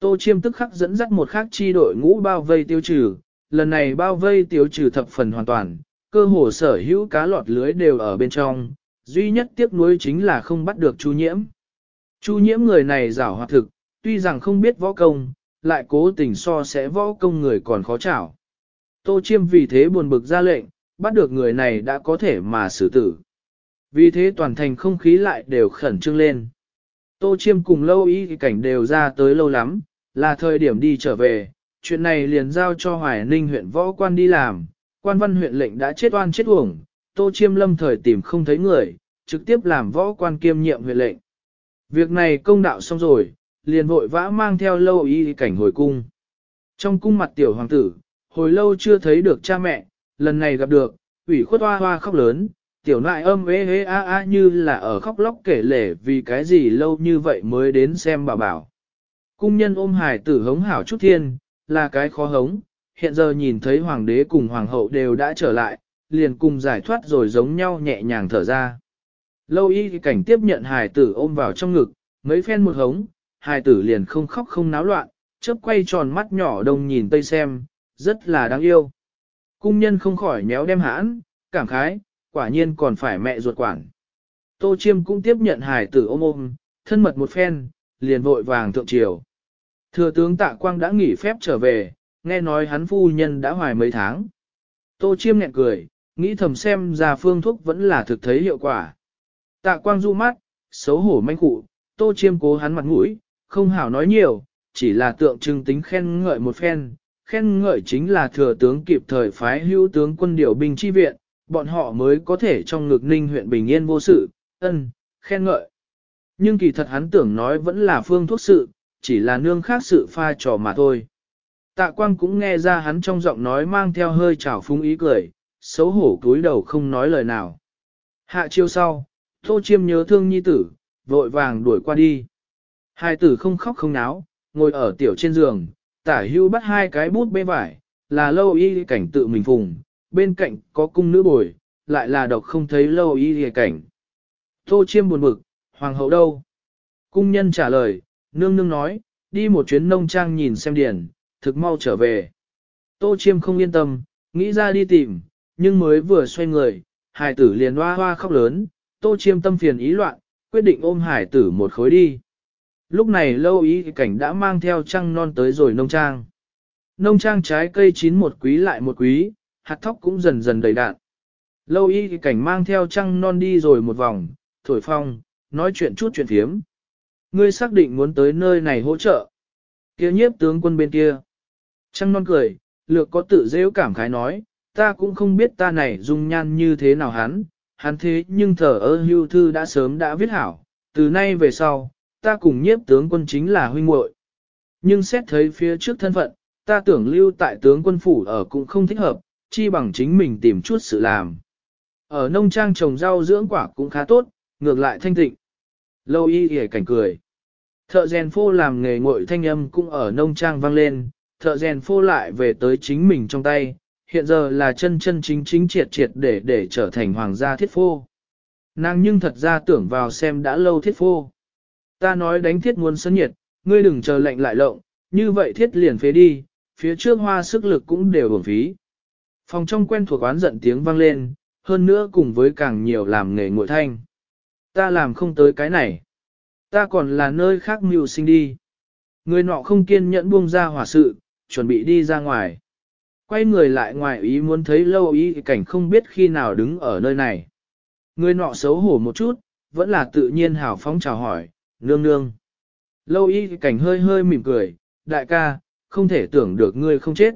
Tô Chiêm tức khắc dẫn dắt một khác chi đội ngũ bao vây tiêu trừ, lần này bao vây tiêu trừ thập phần hoàn toàn, cơ hồ sở hữu cá lọt lưới đều ở bên trong, duy nhất tiếc nuối chính là không bắt được Chu Nhiễm. Chu Nhiễm người này giảo hoạt thực, tuy rằng không biết võ công, lại cố tình so sẽ võ công người còn khó chảo. Tô Chiêm vì thế buồn bực ra lệnh, bắt được người này đã có thể mà xử tử. Vì thế toàn thành không khí lại đều khẩn trương lên. Tô Chiêm cùng lâu ý cảnh đều ra tới lâu lắm, là thời điểm đi trở về, chuyện này liền giao cho Hoài Ninh huyện võ quan đi làm, quan văn huyện lệnh đã chết oan chết uổng, Tô Chiêm lâm thời tìm không thấy người, trực tiếp làm võ quan kiêm nhiệm huyện lệnh. Việc này công đạo xong rồi, liền vội vã mang theo lâu ý cảnh hồi cung. Trong cung mặt tiểu hoàng tử, hồi lâu chưa thấy được cha mẹ, lần này gặp được, ủy khuất hoa hoa khóc lớn, tiểu nại âm ế ế a a như là ở khóc lóc kể lể vì cái gì lâu như vậy mới đến xem bà bảo. Cung nhân ôm hải tử hống hảo chút thiên, là cái khó hống, hiện giờ nhìn thấy hoàng đế cùng hoàng hậu đều đã trở lại, liền cùng giải thoát rồi giống nhau nhẹ nhàng thở ra. Lâu y cảnh tiếp nhận hài tử ôm vào trong ngực, mấy phen một hống, hài tử liền không khóc không náo loạn, chớp quay tròn mắt nhỏ đông nhìn tây xem, rất là đáng yêu. Cung nhân không khỏi méo đem hãn, cảm khái, quả nhiên còn phải mẹ ruột quản. Tô Chiêm cũng tiếp nhận hài tử ôm ôm, thân mật một phen, liền vội vàng thượng triều. Thừa tướng Tạ Quang đã nghỉ phép trở về, nghe nói hắn phu nhân đã hoài mấy tháng. Tô Chiêm nhẹ cười, nghĩ thầm xem ra phương thuốc vẫn là thực thấy hiệu quả. Tạ Quang du mắt, xấu hổ manh cụ, tô chiêm cố hắn mặt mũi, không hảo nói nhiều, chỉ là tượng trưng tính khen ngợi một phen, khen ngợi chính là thừa tướng kịp thời phái hữu tướng quân điều binh chi viện, bọn họ mới có thể trong ngực ninh huyện bình yên vô sự, ân, khen ngợi. Nhưng kỳ thật hắn tưởng nói vẫn là phương thuốc sự, chỉ là nương khác sự pha trò mà thôi. Tạ quang cũng nghe ra hắn trong giọng nói mang theo hơi trào phúng ý cười, xấu hổ cúi đầu không nói lời nào. Hạ chiêu sau, tô chiêm nhớ thương nhi tử, vội vàng đuổi qua đi. Hai tử không khóc không náo, ngồi ở tiểu trên giường, tả hưu bắt hai cái bút bê vải, là lâu y cảnh tự mình phùng, bên cạnh có cung nữ bồi, lại là độc không thấy lâu y hề cảnh. Tô chiêm buồn bực, hoàng hậu đâu? Cung nhân trả lời, nương nương nói, đi một chuyến nông trang nhìn xem điển, thực mau trở về. Tô chiêm không yên tâm, nghĩ ra đi tìm, nhưng mới vừa xoay người, hải tử liền hoa hoa khóc lớn, tô chiêm tâm phiền ý loạn, quyết định ôm hải tử một khối đi. Lúc này lâu ý cảnh đã mang theo trăng non tới rồi nông trang. Nông trang trái cây chín một quý lại một quý, hạt thóc cũng dần dần đầy đạn. Lâu y cảnh mang theo trăng non đi rồi một vòng, thổi phong, nói chuyện chút chuyện thiếm. Ngươi xác định muốn tới nơi này hỗ trợ. kia nhiếp tướng quân bên kia. Trăng non cười, lược có tự dễ cảm khái nói, ta cũng không biết ta này dung nhan như thế nào hắn, hắn thế nhưng thở ơ hưu thư đã sớm đã viết hảo, từ nay về sau, ta cùng nhiếp tướng quân chính là huynh muội. Nhưng xét thấy phía trước thân phận, ta tưởng lưu tại tướng quân phủ ở cũng không thích hợp, chi bằng chính mình tìm chút sự làm. Ở nông trang trồng rau dưỡng quả cũng khá tốt, ngược lại thanh tịnh. Lâu y hề cảnh cười. Thợ rèn phô làm nghề ngội thanh âm cũng ở nông trang vang lên, thợ rèn phô lại về tới chính mình trong tay, hiện giờ là chân chân chính chính triệt triệt để để trở thành hoàng gia thiết phô. Nàng nhưng thật ra tưởng vào xem đã lâu thiết phô. Ta nói đánh thiết muốn sân nhiệt, ngươi đừng chờ lệnh lại lộng, như vậy thiết liền phế đi, phía trước hoa sức lực cũng đều bổng phí. Phòng trong quen thuộc oán giận tiếng vang lên, hơn nữa cùng với càng nhiều làm nghề ngội thanh. Ta làm không tới cái này. Ta còn là nơi khác mưu sinh đi. Người nọ không kiên nhẫn buông ra hỏa sự, chuẩn bị đi ra ngoài. Quay người lại ngoài ý muốn thấy lâu ý cảnh không biết khi nào đứng ở nơi này. Người nọ xấu hổ một chút, vẫn là tự nhiên hào phóng chào hỏi, nương nương. Lâu y cảnh hơi hơi mỉm cười, đại ca, không thể tưởng được ngươi không chết.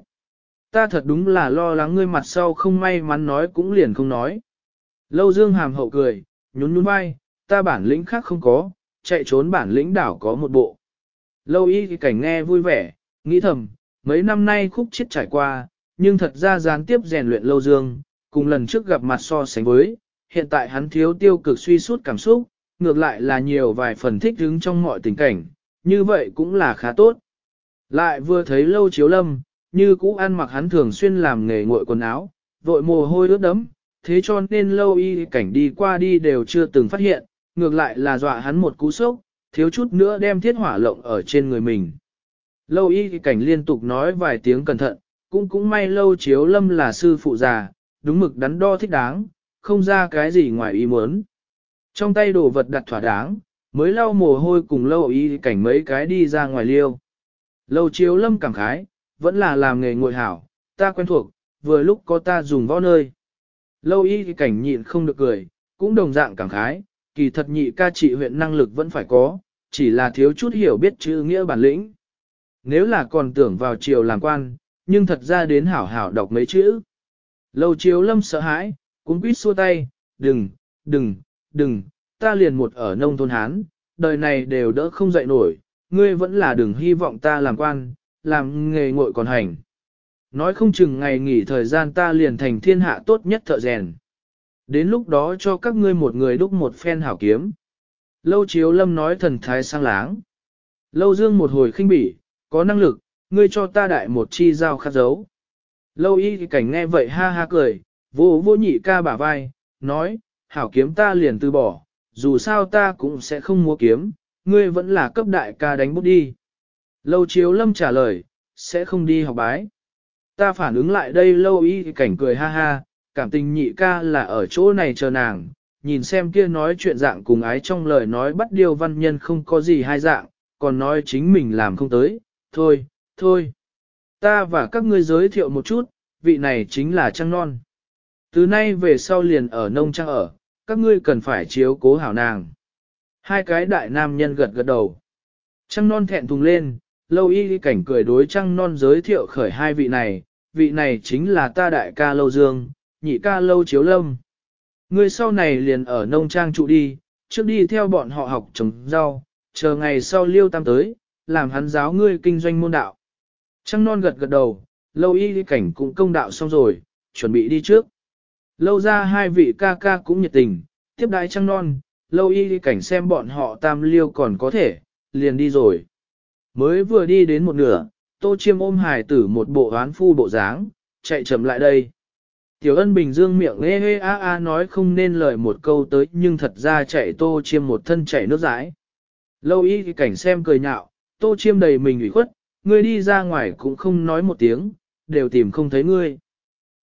Ta thật đúng là lo lắng ngươi mặt sau không may mắn nói cũng liền không nói. Lâu dương hàm hậu cười, nhún nhún vai, ta bản lĩnh khác không có, chạy trốn bản lĩnh đảo có một bộ. Lâu y cảnh nghe vui vẻ, nghĩ thầm, mấy năm nay khúc chết trải qua, nhưng thật ra gián tiếp rèn luyện lâu dương, cùng lần trước gặp mặt so sánh với, hiện tại hắn thiếu tiêu cực suy sút cảm xúc, ngược lại là nhiều vài phần thích hứng trong mọi tình cảnh, như vậy cũng là khá tốt. Lại vừa thấy lâu chiếu lâm, như cũ ăn mặc hắn thường xuyên làm nghề nguội quần áo, vội mồ hôi ướt đấm, thế cho nên lâu y cảnh đi qua đi đều chưa từng phát hiện, ngược lại là dọa hắn một cú sốc, thiếu chút nữa đem thiết hỏa lộng ở trên người mình. Lâu y cảnh liên tục nói vài tiếng cẩn thận, cũng cũng may lâu chiếu lâm là sư phụ già, đúng mực đắn đo thích đáng, không ra cái gì ngoài ý muốn. Trong tay đồ vật đặt thỏa đáng, mới lau mồ hôi cùng lâu y cảnh mấy cái đi ra ngoài liêu. Lâu chiếu lâm cảm khái, vẫn là làm nghề ngội hảo, ta quen thuộc, vừa lúc có ta dùng võ nơi. Lâu y cảnh nhịn không được cười, cũng đồng dạng cảm khái, kỳ thật nhị ca trị huyện năng lực vẫn phải có, chỉ là thiếu chút hiểu biết chữ nghĩa bản lĩnh. Nếu là còn tưởng vào triều làm quan, nhưng thật ra đến hảo hảo đọc mấy chữ. Lâu chiếu lâm sợ hãi, cũng quýt xua tay, đừng, đừng, đừng, ta liền một ở nông thôn Hán, đời này đều đỡ không dậy nổi, ngươi vẫn là đừng hy vọng ta làm quan, làm nghề ngội còn hành. Nói không chừng ngày nghỉ thời gian ta liền thành thiên hạ tốt nhất thợ rèn. Đến lúc đó cho các ngươi một người đúc một phen hảo kiếm. Lâu chiếu lâm nói thần thái sang láng. Lâu dương một hồi khinh bỉ, có năng lực, ngươi cho ta đại một chi dao khát dấu. Lâu y cảnh nghe vậy ha ha cười, vô vô nhị ca bả vai, nói, hảo kiếm ta liền từ bỏ, dù sao ta cũng sẽ không mua kiếm, ngươi vẫn là cấp đại ca đánh bút đi. Lâu chiếu lâm trả lời, sẽ không đi học bái. Ta phản ứng lại đây lâu y cảnh cười ha ha, cảm tình nhị ca là ở chỗ này chờ nàng, nhìn xem kia nói chuyện dạng cùng ái trong lời nói bắt điều văn nhân không có gì hai dạng, còn nói chính mình làm không tới, thôi, thôi. Ta và các ngươi giới thiệu một chút, vị này chính là Trăng Non. Từ nay về sau liền ở nông trang ở, các ngươi cần phải chiếu cố hảo nàng. Hai cái đại nam nhân gật gật đầu. Trăng non thẹn thùng lên, lâu y cảnh cười đối trăng non giới thiệu khởi hai vị này, vị này chính là ta đại ca lâu dương, nhị ca lâu chiếu lâm. Ngươi sau này liền ở nông trang trụ đi, trước đi theo bọn họ học trồng rau, chờ ngày sau liêu tam tới, làm hắn giáo ngươi kinh doanh môn đạo. Trăng non gật gật đầu, lâu y cảnh cũng công đạo xong rồi, chuẩn bị đi trước. Lâu ra hai vị ca ca cũng nhiệt tình, tiếp đái trăng non, lâu y cảnh xem bọn họ tam liêu còn có thể, liền đi rồi. Mới vừa đi đến một nửa, tô chiêm ôm hài tử một bộ oán phu bộ dáng, chạy chậm lại đây. Tiểu ân bình dương miệng ê ê a a nói không nên lời một câu tới nhưng thật ra chạy tô chiêm một thân chạy nước rãi. Lâu y cảnh xem cười nhạo, tô chiêm đầy mình ủy khuất, ngươi đi ra ngoài cũng không nói một tiếng, đều tìm không thấy ngươi.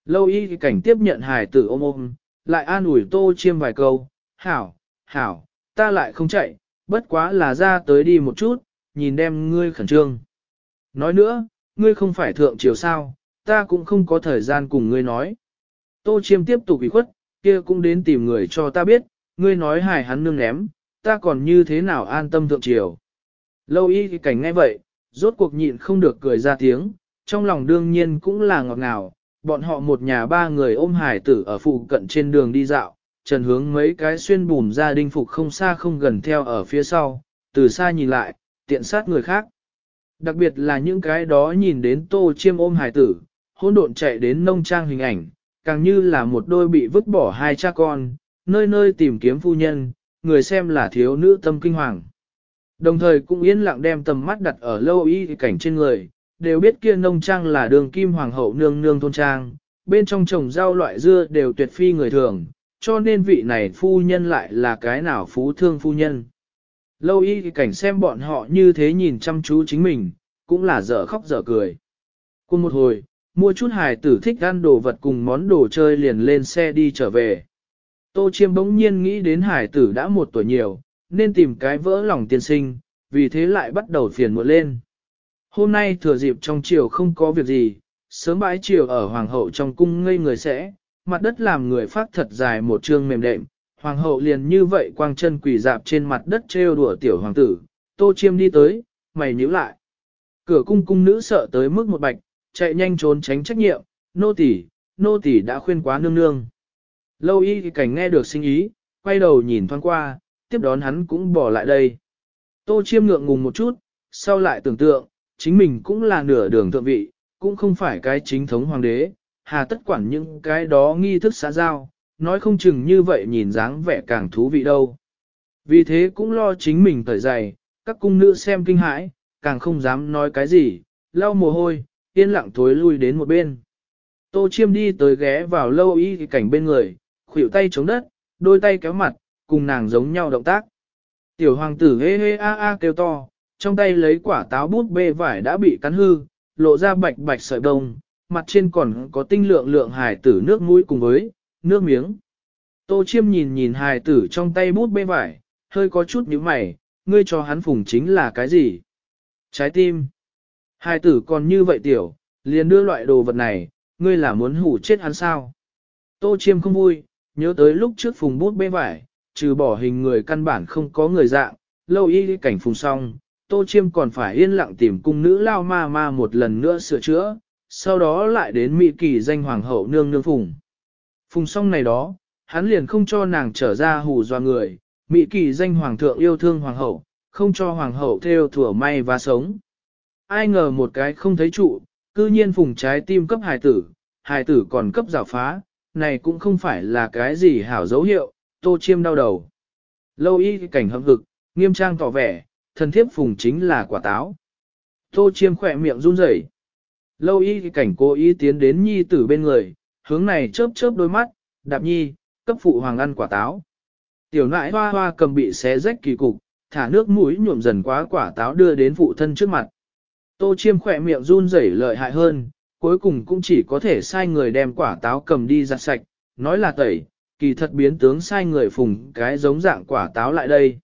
Lâu y cảnh tiếp nhận hài tử ôm ôm, lại an ủi tô chiêm vài câu, hảo, hảo, ta lại không chạy, bất quá là ra tới đi một chút, nhìn đem ngươi khẩn trương. Nói nữa, ngươi không phải thượng triều sao, ta cũng không có thời gian cùng ngươi nói. Tô chiêm tiếp tục ủy khuất, kia cũng đến tìm người cho ta biết, ngươi nói hài hắn nương ném, ta còn như thế nào an tâm thượng triều. Lâu y cảnh ngay vậy, rốt cuộc nhịn không được cười ra tiếng, trong lòng đương nhiên cũng là ngọt ngào, bọn họ một nhà ba người ôm hải tử ở phụ cận trên đường đi dạo, trần hướng mấy cái xuyên bùm ra đinh phục không xa không gần theo ở phía sau, từ xa nhìn lại, tiện sát người khác. Đặc biệt là những cái đó nhìn đến tô chiêm ôm hải tử, hỗn độn chạy đến nông trang hình ảnh, càng như là một đôi bị vứt bỏ hai cha con, nơi nơi tìm kiếm phu nhân, người xem là thiếu nữ tâm kinh hoàng. Đồng thời cũng yên lặng đem tầm mắt đặt ở lâu y cảnh trên người, đều biết kia nông trang là đường kim hoàng hậu nương nương thôn trang, bên trong trồng rau loại dưa đều tuyệt phi người thường, cho nên vị này phu nhân lại là cái nào phú thương phu nhân. Lâu y cảnh xem bọn họ như thế nhìn chăm chú chính mình, cũng là dở khóc dở cười. Cùng một hồi, mua chút hài tử thích ăn đồ vật cùng món đồ chơi liền lên xe đi trở về. Tô Chiêm bỗng nhiên nghĩ đến hải tử đã một tuổi nhiều, nên tìm cái vỡ lòng tiên sinh, vì thế lại bắt đầu phiền muộn lên. Hôm nay thừa dịp trong chiều không có việc gì, sớm bãi chiều ở hoàng hậu trong cung ngây người sẽ, mặt đất làm người phát thật dài một chương mềm đệm, hoàng hậu liền như vậy quang chân quỳ dạp trên mặt đất trêu đùa tiểu hoàng tử, tô chiêm đi tới, mày nhíu lại. Cửa cung cung nữ sợ tới mức một bạch, chạy nhanh trốn tránh trách nhiệm, nô tỳ, nô tỳ đã khuyên quá nương nương. Lâu y thì cảnh nghe được sinh ý, quay đầu nhìn thoáng qua, tiếp đón hắn cũng bỏ lại đây. Tô chiêm ngượng ngùng một chút, sau lại tưởng tượng, chính mình cũng là nửa đường thượng vị, cũng không phải cái chính thống hoàng đế, hà tất quản những cái đó nghi thức xã giao, nói không chừng như vậy nhìn dáng vẻ càng thú vị đâu. Vì thế cũng lo chính mình thời dày, các cung nữ xem kinh hãi, càng không dám nói cái gì, lau mồ hôi, yên lặng thối lui đến một bên. Tô chiêm đi tới ghé vào lâu y cảnh bên người, khuỷu tay chống đất, đôi tay kéo mặt, cùng nàng giống nhau động tác. Tiểu hoàng tử hê hê a a kêu to, trong tay lấy quả táo bút bê vải đã bị cắn hư, lộ ra bạch bạch sợi đông, mặt trên còn có tinh lượng lượng hải tử nước mũi cùng với nước miếng. Tô chiêm nhìn nhìn hài tử trong tay bút bê vải, hơi có chút nhíu mày, ngươi cho hắn phùng chính là cái gì? Trái tim. Hài tử còn như vậy tiểu, liền đưa loại đồ vật này, ngươi là muốn hủ chết hắn sao? Tô chiêm không vui, nhớ tới lúc trước phùng bút bê vải, trừ bỏ hình người căn bản không có người dạng, lâu y cảnh phùng xong, tô chiêm còn phải yên lặng tìm cung nữ lao ma ma một lần nữa sửa chữa, sau đó lại đến mỹ kỳ danh hoàng hậu nương nương phùng. Phùng xong này đó, hắn liền không cho nàng trở ra hù doa người, mỹ kỳ danh hoàng thượng yêu thương hoàng hậu, không cho hoàng hậu theo thủa may và sống. Ai ngờ một cái không thấy trụ, cư nhiên phùng trái tim cấp hài tử, hài tử còn cấp giả phá, này cũng không phải là cái gì hảo dấu hiệu, tô chiêm đau đầu. Lâu y cảnh hâm hực, nghiêm trang tỏ vẻ, thần thiếp phùng chính là quả táo. Tô chiêm khỏe miệng run rẩy. Lâu y cảnh cố ý tiến đến nhi tử bên người, hướng này chớp chớp đôi mắt, đạp nhi, cấp phụ hoàng ăn quả táo. Tiểu nãi hoa hoa cầm bị xé rách kỳ cục, thả nước mũi nhuộm dần quá quả táo đưa đến phụ thân trước mặt. Tô chiêm khỏe miệng run rẩy lợi hại hơn, cuối cùng cũng chỉ có thể sai người đem quả táo cầm đi giặt sạch, nói là tẩy, kỳ thật biến tướng sai người phùng cái giống dạng quả táo lại đây.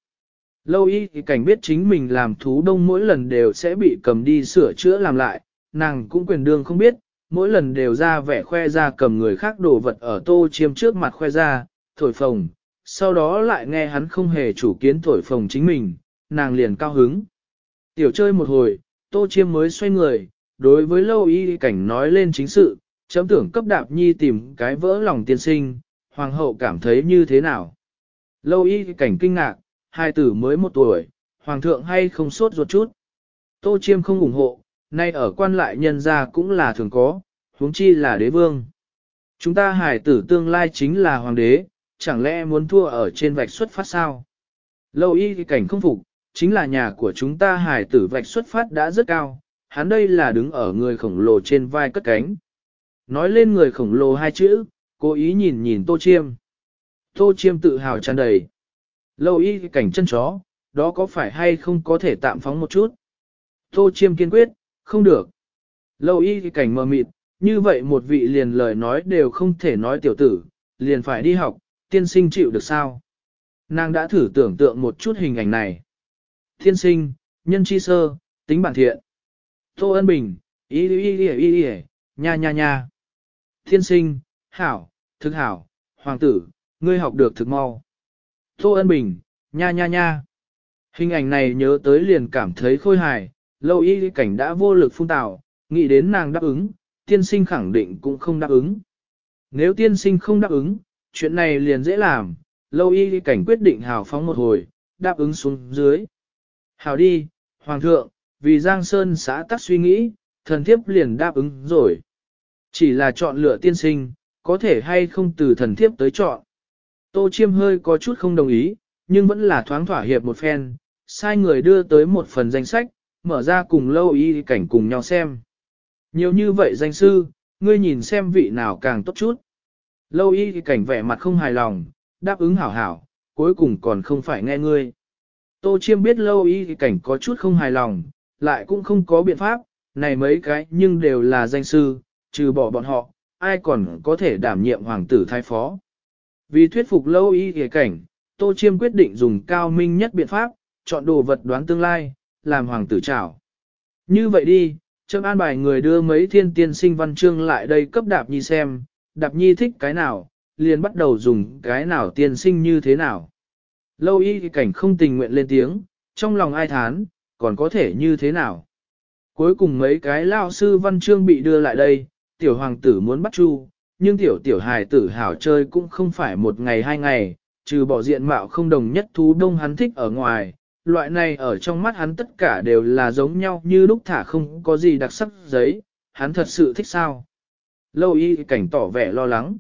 Lâu y thì cảnh biết chính mình làm thú đông mỗi lần đều sẽ bị cầm đi sửa chữa làm lại, nàng cũng quyền đương không biết, mỗi lần đều ra vẻ khoe ra cầm người khác đồ vật ở tô chiêm trước mặt khoe ra, thổi phồng, sau đó lại nghe hắn không hề chủ kiến thổi phồng chính mình, nàng liền cao hứng. Tiểu chơi một hồi, tô chiêm mới xoay người, đối với lâu y cảnh nói lên chính sự, chấm tưởng cấp đạp nhi tìm cái vỡ lòng tiên sinh, hoàng hậu cảm thấy như thế nào. Lâu y cảnh kinh ngạc, hai tử mới một tuổi, hoàng thượng hay không sốt ruột chút. Tô chiêm không ủng hộ, nay ở quan lại nhân gia cũng là thường có, huống chi là đế vương. Chúng ta hải tử tương lai chính là hoàng đế, chẳng lẽ muốn thua ở trên vạch xuất phát sao? Lâu y cảnh không phục, chính là nhà của chúng ta hải tử vạch xuất phát đã rất cao, hắn đây là đứng ở người khổng lồ trên vai cất cánh. Nói lên người khổng lồ hai chữ, cố ý nhìn nhìn tô chiêm. Tô chiêm tự hào tràn đầy. Lâu y cảnh chân chó, đó có phải hay không có thể tạm phóng một chút? Tô chiêm kiên quyết, không được. Lâu y cảnh mờ mịt, như vậy một vị liền lời nói đều không thể nói tiểu tử, liền phải đi học, tiên sinh chịu được sao? Nàng đã thử tưởng tượng một chút hình ảnh này. Tiên sinh, nhân chi sơ, tính bản thiện. Tô ân bình, y y y y y, nha nha nha. Tiên sinh, hảo, thực hảo, hoàng tử, ngươi học được thực mau. Tô ân bình, nha nha nha. Hình ảnh này nhớ tới liền cảm thấy khôi hài, lâu y cảnh đã vô lực phun tạo, nghĩ đến nàng đáp ứng, tiên sinh khẳng định cũng không đáp ứng. Nếu tiên sinh không đáp ứng, chuyện này liền dễ làm, lâu y cảnh quyết định hào phóng một hồi, đáp ứng xuống dưới. Hào đi, Hoàng thượng, vì Giang Sơn xã tắc suy nghĩ, thần thiếp liền đáp ứng rồi. Chỉ là chọn lựa tiên sinh, có thể hay không từ thần thiếp tới chọn. Tô Chiêm hơi có chút không đồng ý, nhưng vẫn là thoáng thỏa hiệp một phen, sai người đưa tới một phần danh sách, mở ra cùng lâu y cảnh cùng nhau xem. Nhiều như vậy danh sư, ngươi nhìn xem vị nào càng tốt chút. Lâu y cảnh vẻ mặt không hài lòng, đáp ứng hảo hảo, cuối cùng còn không phải nghe ngươi. Tô chiêm biết lâu y cảnh có chút không hài lòng, lại cũng không có biện pháp, này mấy cái nhưng đều là danh sư, trừ bỏ bọn họ, ai còn có thể đảm nhiệm hoàng tử thái phó. Vì thuyết phục lâu y cảnh, Tô Chiêm quyết định dùng cao minh nhất biện pháp, chọn đồ vật đoán tương lai, làm hoàng tử trảo. Như vậy đi, chấm an bài người đưa mấy thiên tiên sinh văn chương lại đây cấp đạp nhi xem, đạp nhi thích cái nào, liền bắt đầu dùng cái nào tiên sinh như thế nào. Lâu y cảnh không tình nguyện lên tiếng, trong lòng ai thán, còn có thể như thế nào. Cuối cùng mấy cái lao sư văn chương bị đưa lại đây, tiểu hoàng tử muốn bắt chu, nhưng tiểu tiểu hài tử hảo chơi cũng không phải một ngày hai ngày, trừ bỏ diện mạo không đồng nhất thú đông hắn thích ở ngoài, loại này ở trong mắt hắn tất cả đều là giống nhau như lúc thả không có gì đặc sắc giấy, hắn thật sự thích sao. Lâu y cảnh tỏ vẻ lo lắng.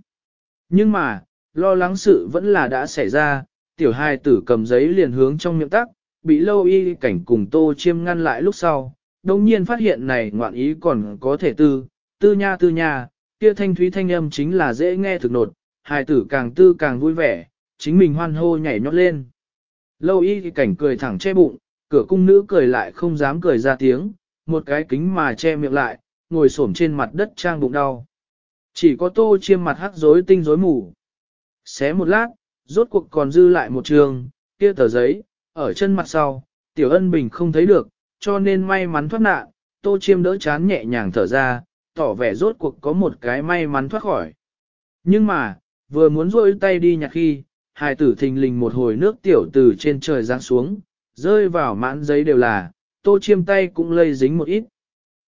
Nhưng mà, lo lắng sự vẫn là đã xảy ra, tiểu hai tử cầm giấy liền hướng trong miệng tắc, bị lâu y cảnh cùng tô chiêm ngăn lại lúc sau. Đồng nhiên phát hiện này ngoạn ý còn có thể tư, tư nha tư nha, kia thanh thúy thanh âm chính là dễ nghe thực nột, hai tử càng tư càng vui vẻ, chính mình hoan hô nhảy nhót lên. Lâu y thì cảnh cười thẳng che bụng, cửa cung nữ cười lại không dám cười ra tiếng, một cái kính mà che miệng lại, ngồi xổm trên mặt đất trang bụng đau. Chỉ có tô chiêm mặt hắc rối tinh rối mù. Xé một lát, rốt cuộc còn dư lại một trường, kia tờ giấy, ở chân mặt sau, tiểu ân bình không thấy được, cho nên may mắn thoát nạn, tô chiêm đỡ chán nhẹ nhàng thở ra, tỏ vẻ rốt cuộc có một cái may mắn thoát khỏi. Nhưng mà, vừa muốn rôi tay đi nhặt khi, hài tử thình lình một hồi nước tiểu từ trên trời giáng xuống, rơi vào mãn giấy đều là, tô chiêm tay cũng lây dính một ít.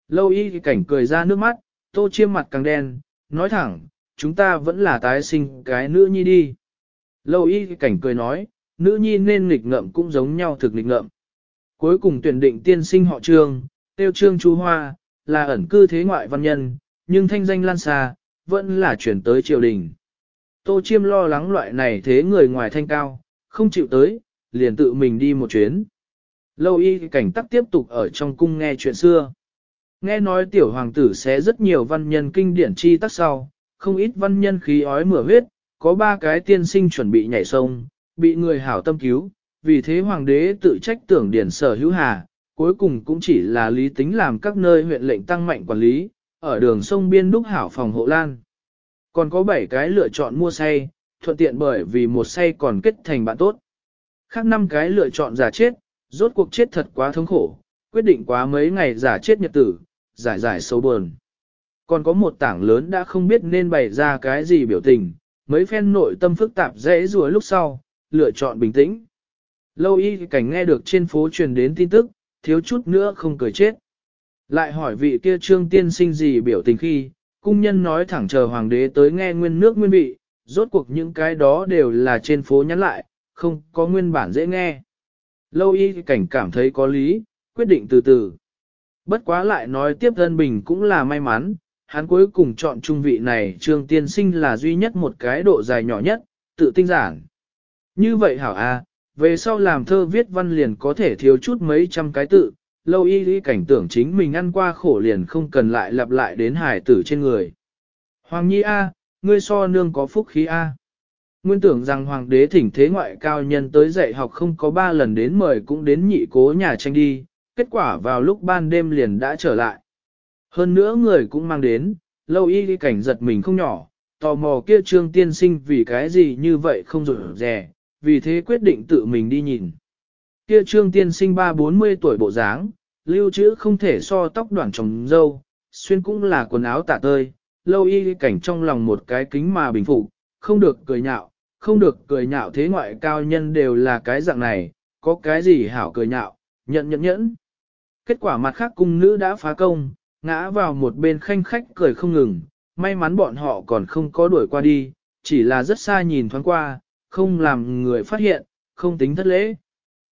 Lâu y cảnh cười ra nước mắt, tô chiêm mặt càng đen, nói thẳng, chúng ta vẫn là tái sinh cái nữ nhi đi. Lâu y cảnh cười nói, nữ nhi nên nghịch ngợm cũng giống nhau thực nghịch ngợm. Cuối cùng tuyển định tiên sinh họ trương, tiêu trương chú hoa, là ẩn cư thế ngoại văn nhân, nhưng thanh danh lan xa, vẫn là chuyển tới triều đình. Tô Chiêm lo lắng loại này thế người ngoài thanh cao, không chịu tới, liền tự mình đi một chuyến. Lâu y cảnh tắc tiếp tục ở trong cung nghe chuyện xưa. Nghe nói tiểu hoàng tử sẽ rất nhiều văn nhân kinh điển chi tắc sau, không ít văn nhân khí ói mửa huyết, có ba cái tiên sinh chuẩn bị nhảy sông, bị người hảo tâm cứu, vì thế hoàng đế tự trách tưởng điển sở hữu hà, cuối cùng cũng chỉ là lý tính làm các nơi huyện lệnh tăng mạnh quản lý, ở đường sông biên đúc hảo phòng hộ lan. Còn có 7 cái lựa chọn mua say, thuận tiện bởi vì một say còn kết thành bạn tốt. Khác năm cái lựa chọn giả chết, rốt cuộc chết thật quá thống khổ, quyết định quá mấy ngày giả chết nhật tử, giải giải sâu buồn. Còn có một tảng lớn đã không biết nên bày ra cái gì biểu tình, mấy phen nội tâm phức tạp dễ rùa lúc sau, lựa chọn bình tĩnh. Lâu y cảnh nghe được trên phố truyền đến tin tức, thiếu chút nữa không cười chết. Lại hỏi vị kia trương tiên sinh gì biểu tình khi, cung nhân nói thẳng chờ hoàng đế tới nghe nguyên nước nguyên vị, rốt cuộc những cái đó đều là trên phố nhắn lại, không có nguyên bản dễ nghe. Lâu y cảnh cảm thấy có lý, quyết định từ từ. Bất quá lại nói tiếp thân bình cũng là may mắn, hắn cuối cùng chọn trung vị này trương tiên sinh là duy nhất một cái độ dài nhỏ nhất, tự tinh giản. Như vậy hảo a, về sau làm thơ viết văn liền có thể thiếu chút mấy trăm cái tự, lâu y lý cảnh tưởng chính mình ăn qua khổ liền không cần lại lặp lại đến hải tử trên người. Hoàng nhi A, ngươi so nương có phúc khí A. Nguyên tưởng rằng hoàng đế thỉnh thế ngoại cao nhân tới dạy học không có ba lần đến mời cũng đến nhị cố nhà tranh đi, kết quả vào lúc ban đêm liền đã trở lại. Hơn nữa người cũng mang đến, lâu y lý cảnh giật mình không nhỏ, tò mò kia trương tiên sinh vì cái gì như vậy không rủi rè, vì thế quyết định tự mình đi nhìn. Kia trương tiên sinh ba bốn mươi tuổi bộ dáng, lưu trữ không thể so tóc đoạn trồng dâu, xuyên cũng là quần áo tả tơi, lâu y cảnh trong lòng một cái kính mà bình phục không được cười nhạo, không được cười nhạo thế ngoại cao nhân đều là cái dạng này, có cái gì hảo cười nhạo, nhận nhận nhẫn. Kết quả mặt khác cung nữ đã phá công, ngã vào một bên khanh khách cười không ngừng, may mắn bọn họ còn không có đuổi qua đi, chỉ là rất xa nhìn thoáng qua, không làm người phát hiện, không tính thất lễ.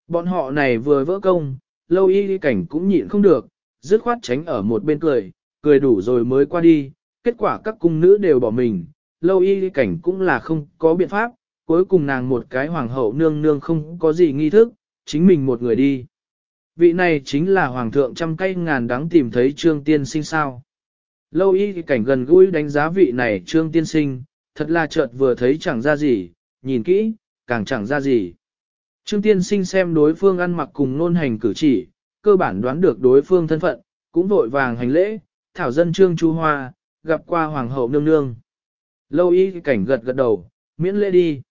Bọn họ này vừa vỡ công, lâu y cảnh cũng nhịn không được, dứt khoát tránh ở một bên cười, cười đủ rồi mới qua đi, kết quả các cung nữ đều bỏ mình, lâu y cảnh cũng là không có biện pháp, cuối cùng nàng một cái hoàng hậu nương nương không có gì nghi thức, chính mình một người đi. Vị này chính là hoàng thượng trăm cây ngàn đắng tìm thấy trương tiên sinh sao. Lâu y cảnh gần gũi đánh giá vị này trương tiên sinh, thật là chợt vừa thấy chẳng ra gì, nhìn kỹ, càng chẳng ra gì. Trương tiên sinh xem đối phương ăn mặc cùng nôn hành cử chỉ, cơ bản đoán được đối phương thân phận, cũng vội vàng hành lễ, thảo dân trương chu hoa, gặp qua hoàng hậu nương nương. Lâu y cảnh gật gật đầu, miễn lễ đi.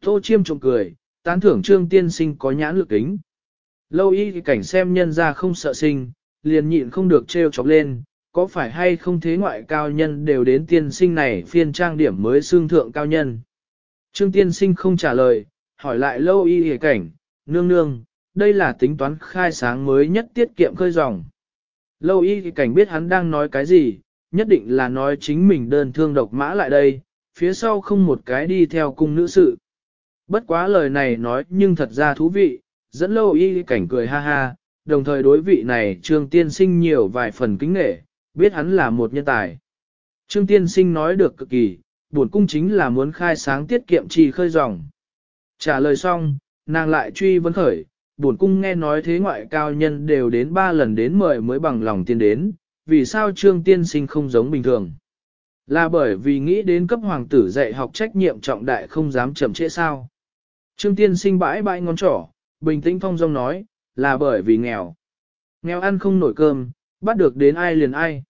Tô chiêm trộm cười, tán thưởng trương tiên sinh có nhãn lực kính. Lâu y cảnh xem nhân ra không sợ sinh, liền nhịn không được trêu chọc lên, có phải hay không thế ngoại cao nhân đều đến tiên sinh này phiên trang điểm mới xương thượng cao nhân. Trương tiên sinh không trả lời, hỏi lại lâu y hề cảnh, nương nương, đây là tính toán khai sáng mới nhất tiết kiệm khơi dòng. Lâu y cảnh biết hắn đang nói cái gì, nhất định là nói chính mình đơn thương độc mã lại đây, phía sau không một cái đi theo cung nữ sự. Bất quá lời này nói nhưng thật ra thú vị, dẫn lâu y cảnh cười ha ha, đồng thời đối vị này trương tiên sinh nhiều vài phần kính nghệ, biết hắn là một nhân tài. Trương tiên sinh nói được cực kỳ, buồn cung chính là muốn khai sáng tiết kiệm chi khơi dòng. Trả lời xong, nàng lại truy vấn khởi, buồn cung nghe nói thế ngoại cao nhân đều đến ba lần đến mời mới bằng lòng tiên đến, vì sao trương tiên sinh không giống bình thường. Là bởi vì nghĩ đến cấp hoàng tử dạy học trách nhiệm trọng đại không dám chậm trễ sao. Trương tiên sinh bãi bãi ngón trỏ, bình tĩnh phong dong nói, là bởi vì nghèo. Nghèo ăn không nổi cơm, bắt được đến ai liền ai.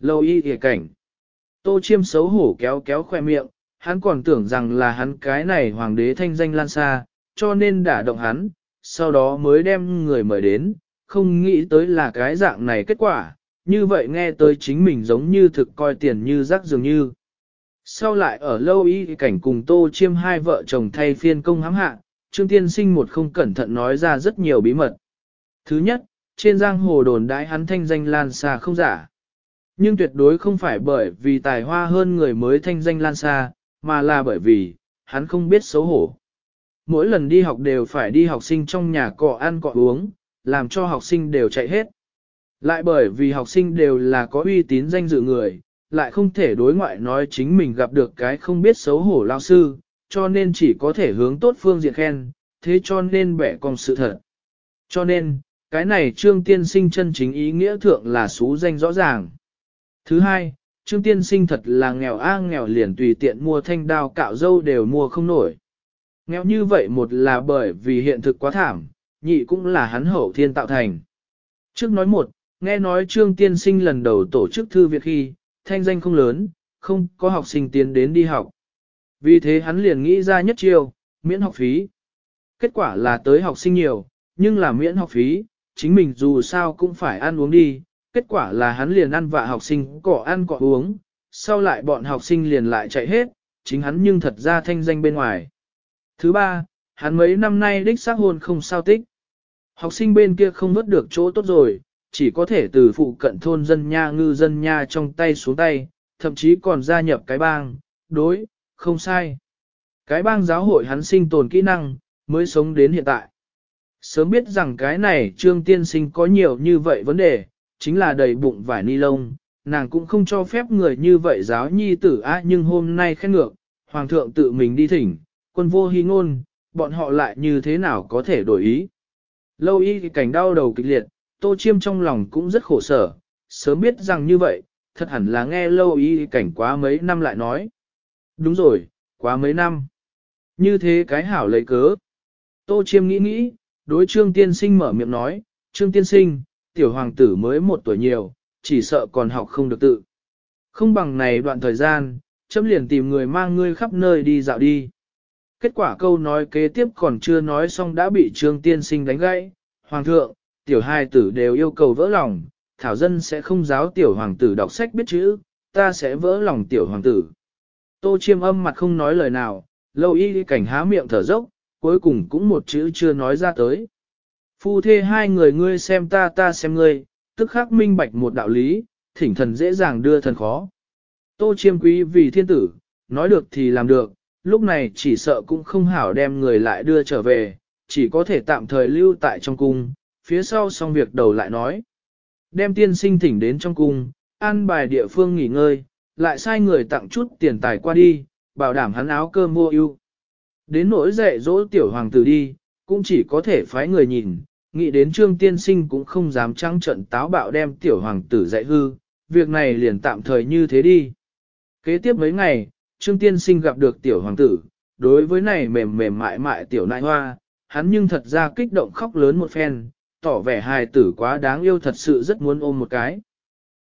Lâu y kìa cảnh. Tô chiêm xấu hổ kéo kéo khoe miệng, hắn còn tưởng rằng là hắn cái này hoàng đế thanh danh lan xa, cho nên đã động hắn, sau đó mới đem người mời đến, không nghĩ tới là cái dạng này kết quả, như vậy nghe tới chính mình giống như thực coi tiền như rác dường như. Sau lại ở lâu y cảnh cùng tô chiêm hai vợ chồng thay phiên công hãm hạ, Trương Tiên Sinh một không cẩn thận nói ra rất nhiều bí mật. Thứ nhất, trên giang hồ đồn đãi hắn thanh danh lan xa không giả. Nhưng tuyệt đối không phải bởi vì tài hoa hơn người mới thanh danh lan xa, mà là bởi vì, hắn không biết xấu hổ. Mỗi lần đi học đều phải đi học sinh trong nhà cọ ăn cọ uống, làm cho học sinh đều chạy hết. Lại bởi vì học sinh đều là có uy tín danh dự người, lại không thể đối ngoại nói chính mình gặp được cái không biết xấu hổ lao sư, cho nên chỉ có thể hướng tốt phương diện khen, thế cho nên bẻ cong sự thật. Cho nên, cái này trương tiên sinh chân chính ý nghĩa thượng là xú danh rõ ràng. Thứ hai, trương tiên sinh thật là nghèo a nghèo liền tùy tiện mua thanh đao cạo dâu đều mua không nổi. Nghèo như vậy một là bởi vì hiện thực quá thảm, nhị cũng là hắn hậu thiên tạo thành. Trước nói một, nghe nói trương tiên sinh lần đầu tổ chức thư viện khi, thanh danh không lớn, không có học sinh tiến đến đi học. Vì thế hắn liền nghĩ ra nhất chiêu, miễn học phí. Kết quả là tới học sinh nhiều, nhưng là miễn học phí, chính mình dù sao cũng phải ăn uống đi. Kết quả là hắn liền ăn vạ học sinh cỏ ăn cỏ uống, sau lại bọn học sinh liền lại chạy hết, chính hắn nhưng thật ra thanh danh bên ngoài. Thứ ba, hắn mấy năm nay đích xác hôn không sao tích. Học sinh bên kia không vớt được chỗ tốt rồi, chỉ có thể từ phụ cận thôn dân nha ngư dân nha trong tay xuống tay, thậm chí còn gia nhập cái bang, đối, không sai. Cái bang giáo hội hắn sinh tồn kỹ năng, mới sống đến hiện tại. Sớm biết rằng cái này trương tiên sinh có nhiều như vậy vấn đề, chính là đầy bụng vải ni lông, nàng cũng không cho phép người như vậy giáo nhi tử á nhưng hôm nay khen ngược, hoàng thượng tự mình đi thỉnh, quân vô hy ngôn, bọn họ lại như thế nào có thể đổi ý. Lâu y cảnh đau đầu kịch liệt, tô chiêm trong lòng cũng rất khổ sở, sớm biết rằng như vậy, thật hẳn là nghe lâu y cảnh quá mấy năm lại nói. Đúng rồi, quá mấy năm. Như thế cái hảo lấy cớ. Tô chiêm nghĩ nghĩ, đối trương tiên sinh mở miệng nói, trương tiên sinh, tiểu hoàng tử mới một tuổi nhiều, chỉ sợ còn học không được tự. Không bằng này đoạn thời gian, chấm liền tìm người mang ngươi khắp nơi đi dạo đi. Kết quả câu nói kế tiếp còn chưa nói xong đã bị trương tiên sinh đánh gãy. Hoàng thượng, tiểu hai tử đều yêu cầu vỡ lòng, thảo dân sẽ không giáo tiểu hoàng tử đọc sách biết chữ, ta sẽ vỡ lòng tiểu hoàng tử. Tô chiêm âm mặt không nói lời nào, lâu y cảnh há miệng thở dốc, cuối cùng cũng một chữ chưa nói ra tới. Phu thê hai người ngươi xem ta ta xem ngươi, tức khắc minh bạch một đạo lý, thỉnh thần dễ dàng đưa thần khó. Tô chiêm quý vì thiên tử, nói được thì làm được, lúc này chỉ sợ cũng không hảo đem người lại đưa trở về, chỉ có thể tạm thời lưu tại trong cung, phía sau xong việc đầu lại nói. Đem tiên sinh thỉnh đến trong cung, an bài địa phương nghỉ ngơi, lại sai người tặng chút tiền tài qua đi, bảo đảm hắn áo cơm mua ưu. Đến nỗi dạy dỗ tiểu hoàng tử đi, cũng chỉ có thể phái người nhìn, nghĩ đến trương tiên sinh cũng không dám trăng trận táo bạo đem tiểu hoàng tử dạy hư, việc này liền tạm thời như thế đi. Kế tiếp mấy ngày, trương tiên sinh gặp được tiểu hoàng tử, đối với này mềm mềm mại mại tiểu nại hoa, hắn nhưng thật ra kích động khóc lớn một phen, tỏ vẻ hài tử quá đáng yêu thật sự rất muốn ôm một cái.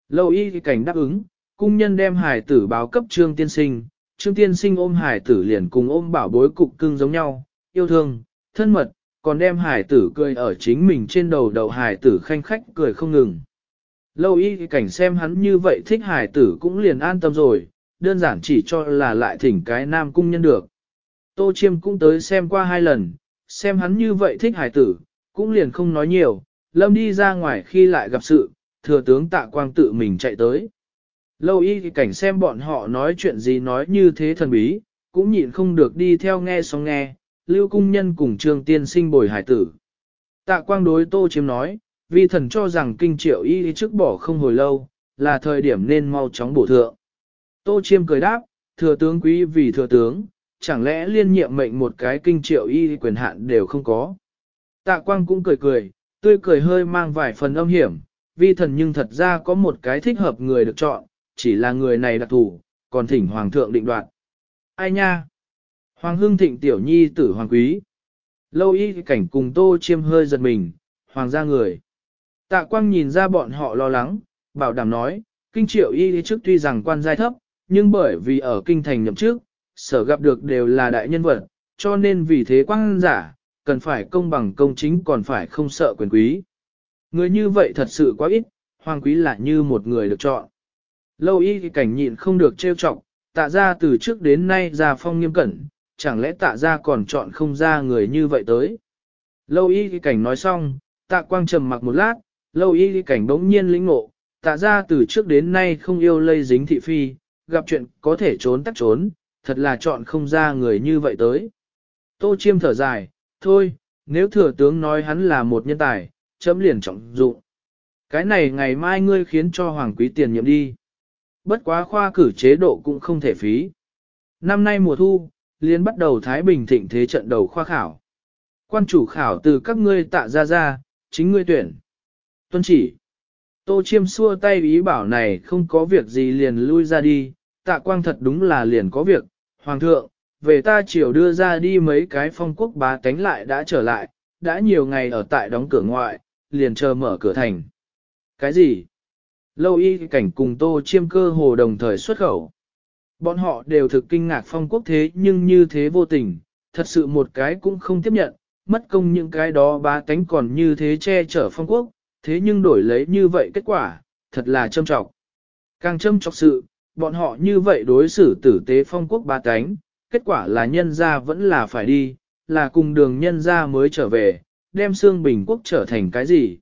Lâu y cảnh đáp ứng, cung nhân đem hài tử báo cấp trương tiên sinh, trương tiên sinh ôm hài tử liền cùng ôm bảo bối cục cưng giống nhau, yêu thương, thân mật, còn đem hải tử cười ở chính mình trên đầu đầu hải tử khanh khách cười không ngừng. Lâu y cảnh xem hắn như vậy thích hải tử cũng liền an tâm rồi, đơn giản chỉ cho là lại thỉnh cái nam cung nhân được. Tô chiêm cũng tới xem qua hai lần, xem hắn như vậy thích hải tử, cũng liền không nói nhiều, lâm đi ra ngoài khi lại gặp sự, thừa tướng tạ quang tự mình chạy tới. Lâu y cảnh xem bọn họ nói chuyện gì nói như thế thần bí, cũng nhịn không được đi theo nghe xong nghe, lưu cung nhân cùng trương tiên sinh bồi hải tử. Tạ quang đối tô chiếm nói, Vi thần cho rằng kinh triệu y trước bỏ không hồi lâu, là thời điểm nên mau chóng bổ thượng. Tô chiêm cười đáp, thừa tướng quý vì thừa tướng, chẳng lẽ liên nhiệm mệnh một cái kinh triệu y quyền hạn đều không có. Tạ quang cũng cười cười, tươi cười hơi mang vài phần âm hiểm, vi thần nhưng thật ra có một cái thích hợp người được chọn, chỉ là người này đặc thủ, còn thỉnh hoàng thượng định đoạt. Ai nha? Hoàng hưng thịnh tiểu nhi tử hoàng quý. Lâu y cảnh cùng tô chiêm hơi giật mình, hoàng gia người. Tạ quang nhìn ra bọn họ lo lắng, bảo đảm nói, kinh triệu y trước tuy rằng quan giai thấp, nhưng bởi vì ở kinh thành nhậm trước, sở gặp được đều là đại nhân vật, cho nên vì thế quang giả, cần phải công bằng công chính còn phải không sợ quyền quý. Người như vậy thật sự quá ít, hoàng quý là như một người được chọn. Lâu y cảnh nhịn không được trêu chọc, tạ ra từ trước đến nay ra phong nghiêm cẩn, chẳng lẽ tạ ra còn chọn không ra người như vậy tới. Lâu y cảnh nói xong, tạ quang trầm mặc một lát, lâu y cảnh bỗng nhiên lĩnh ngộ, tạ ra từ trước đến nay không yêu lây dính thị phi, gặp chuyện có thể trốn tắt trốn, thật là chọn không ra người như vậy tới. Tô chiêm thở dài, thôi, nếu thừa tướng nói hắn là một nhân tài, chấm liền trọng dụng. Cái này ngày mai ngươi khiến cho hoàng quý tiền nhiệm đi. Bất quá khoa cử chế độ cũng không thể phí. Năm nay mùa thu, liên bắt đầu Thái Bình thịnh thế trận đầu khoa khảo. Quan chủ khảo từ các ngươi tạ ra ra, chính ngươi tuyển. Tuân chỉ. Tô chiêm xua tay ý bảo này không có việc gì liền lui ra đi, tạ quang thật đúng là liền có việc. Hoàng thượng, về ta chiều đưa ra đi mấy cái phong quốc bá tánh lại đã trở lại, đã nhiều ngày ở tại đóng cửa ngoại, liền chờ mở cửa thành. Cái gì? Lâu y cảnh cùng tô chiêm cơ hồ đồng thời xuất khẩu. Bọn họ đều thực kinh ngạc phong quốc thế nhưng như thế vô tình, thật sự một cái cũng không tiếp nhận, mất công những cái đó bá tánh còn như thế che chở phong quốc, thế nhưng đổi lấy như vậy kết quả, thật là châm trọng. Càng châm trọng sự, bọn họ như vậy đối xử tử tế phong quốc bá tánh, kết quả là nhân ra vẫn là phải đi, là cùng đường nhân ra mới trở về, đem xương bình quốc trở thành cái gì.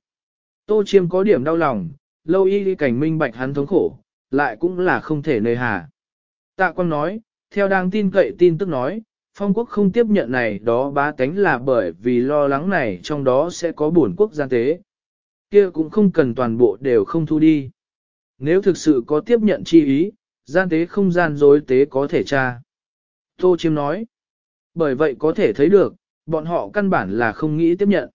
Tô chiêm có điểm đau lòng, lâu y cảnh minh bạch hắn thống khổ, lại cũng là không thể nơi hà. Tạ quang nói, theo đang tin cậy tin tức nói, phong quốc không tiếp nhận này đó bá tánh là bởi vì lo lắng này trong đó sẽ có bổn quốc gian tế. kia cũng không cần toàn bộ đều không thu đi. Nếu thực sự có tiếp nhận chi ý, gian tế không gian dối tế có thể tra. Tô Chiêm nói, bởi vậy có thể thấy được, bọn họ căn bản là không nghĩ tiếp nhận.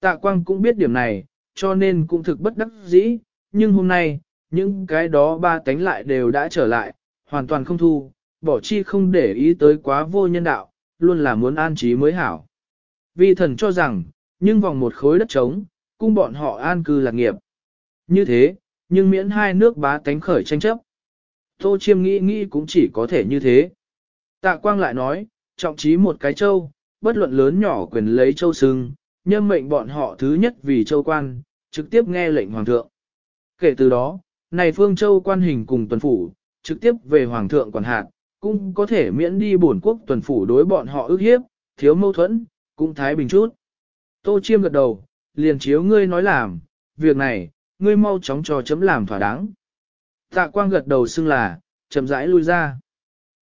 Tạ Quang cũng biết điểm này, cho nên cũng thực bất đắc dĩ, nhưng hôm nay, những cái đó ba tánh lại đều đã trở lại, hoàn toàn không thu, bỏ chi không để ý tới quá vô nhân đạo, luôn là muốn an trí mới hảo. Vi thần cho rằng, nhưng vòng một khối đất trống, cung bọn họ an cư lạc nghiệp. Như thế, nhưng miễn hai nước bá tánh khởi tranh chấp. Tô Chiêm nghĩ nghĩ cũng chỉ có thể như thế. Tạ Quang lại nói, trọng trí một cái châu, bất luận lớn nhỏ quyền lấy châu sưng, nhân mệnh bọn họ thứ nhất vì châu quan, trực tiếp nghe lệnh hoàng thượng. Kể từ đó, này phương châu quan hình cùng tuần phủ, trực tiếp về hoàng thượng quản hạt, cũng có thể miễn đi bổn quốc tuần phủ đối bọn họ ức hiếp, thiếu mâu thuẫn, cũng thái bình chút. Tô Chiêm gật đầu, liền chiếu ngươi nói làm, việc này, ngươi mau chóng cho chấm làm thỏa đáng. Tạ quang gật đầu xưng là, chậm rãi lui ra.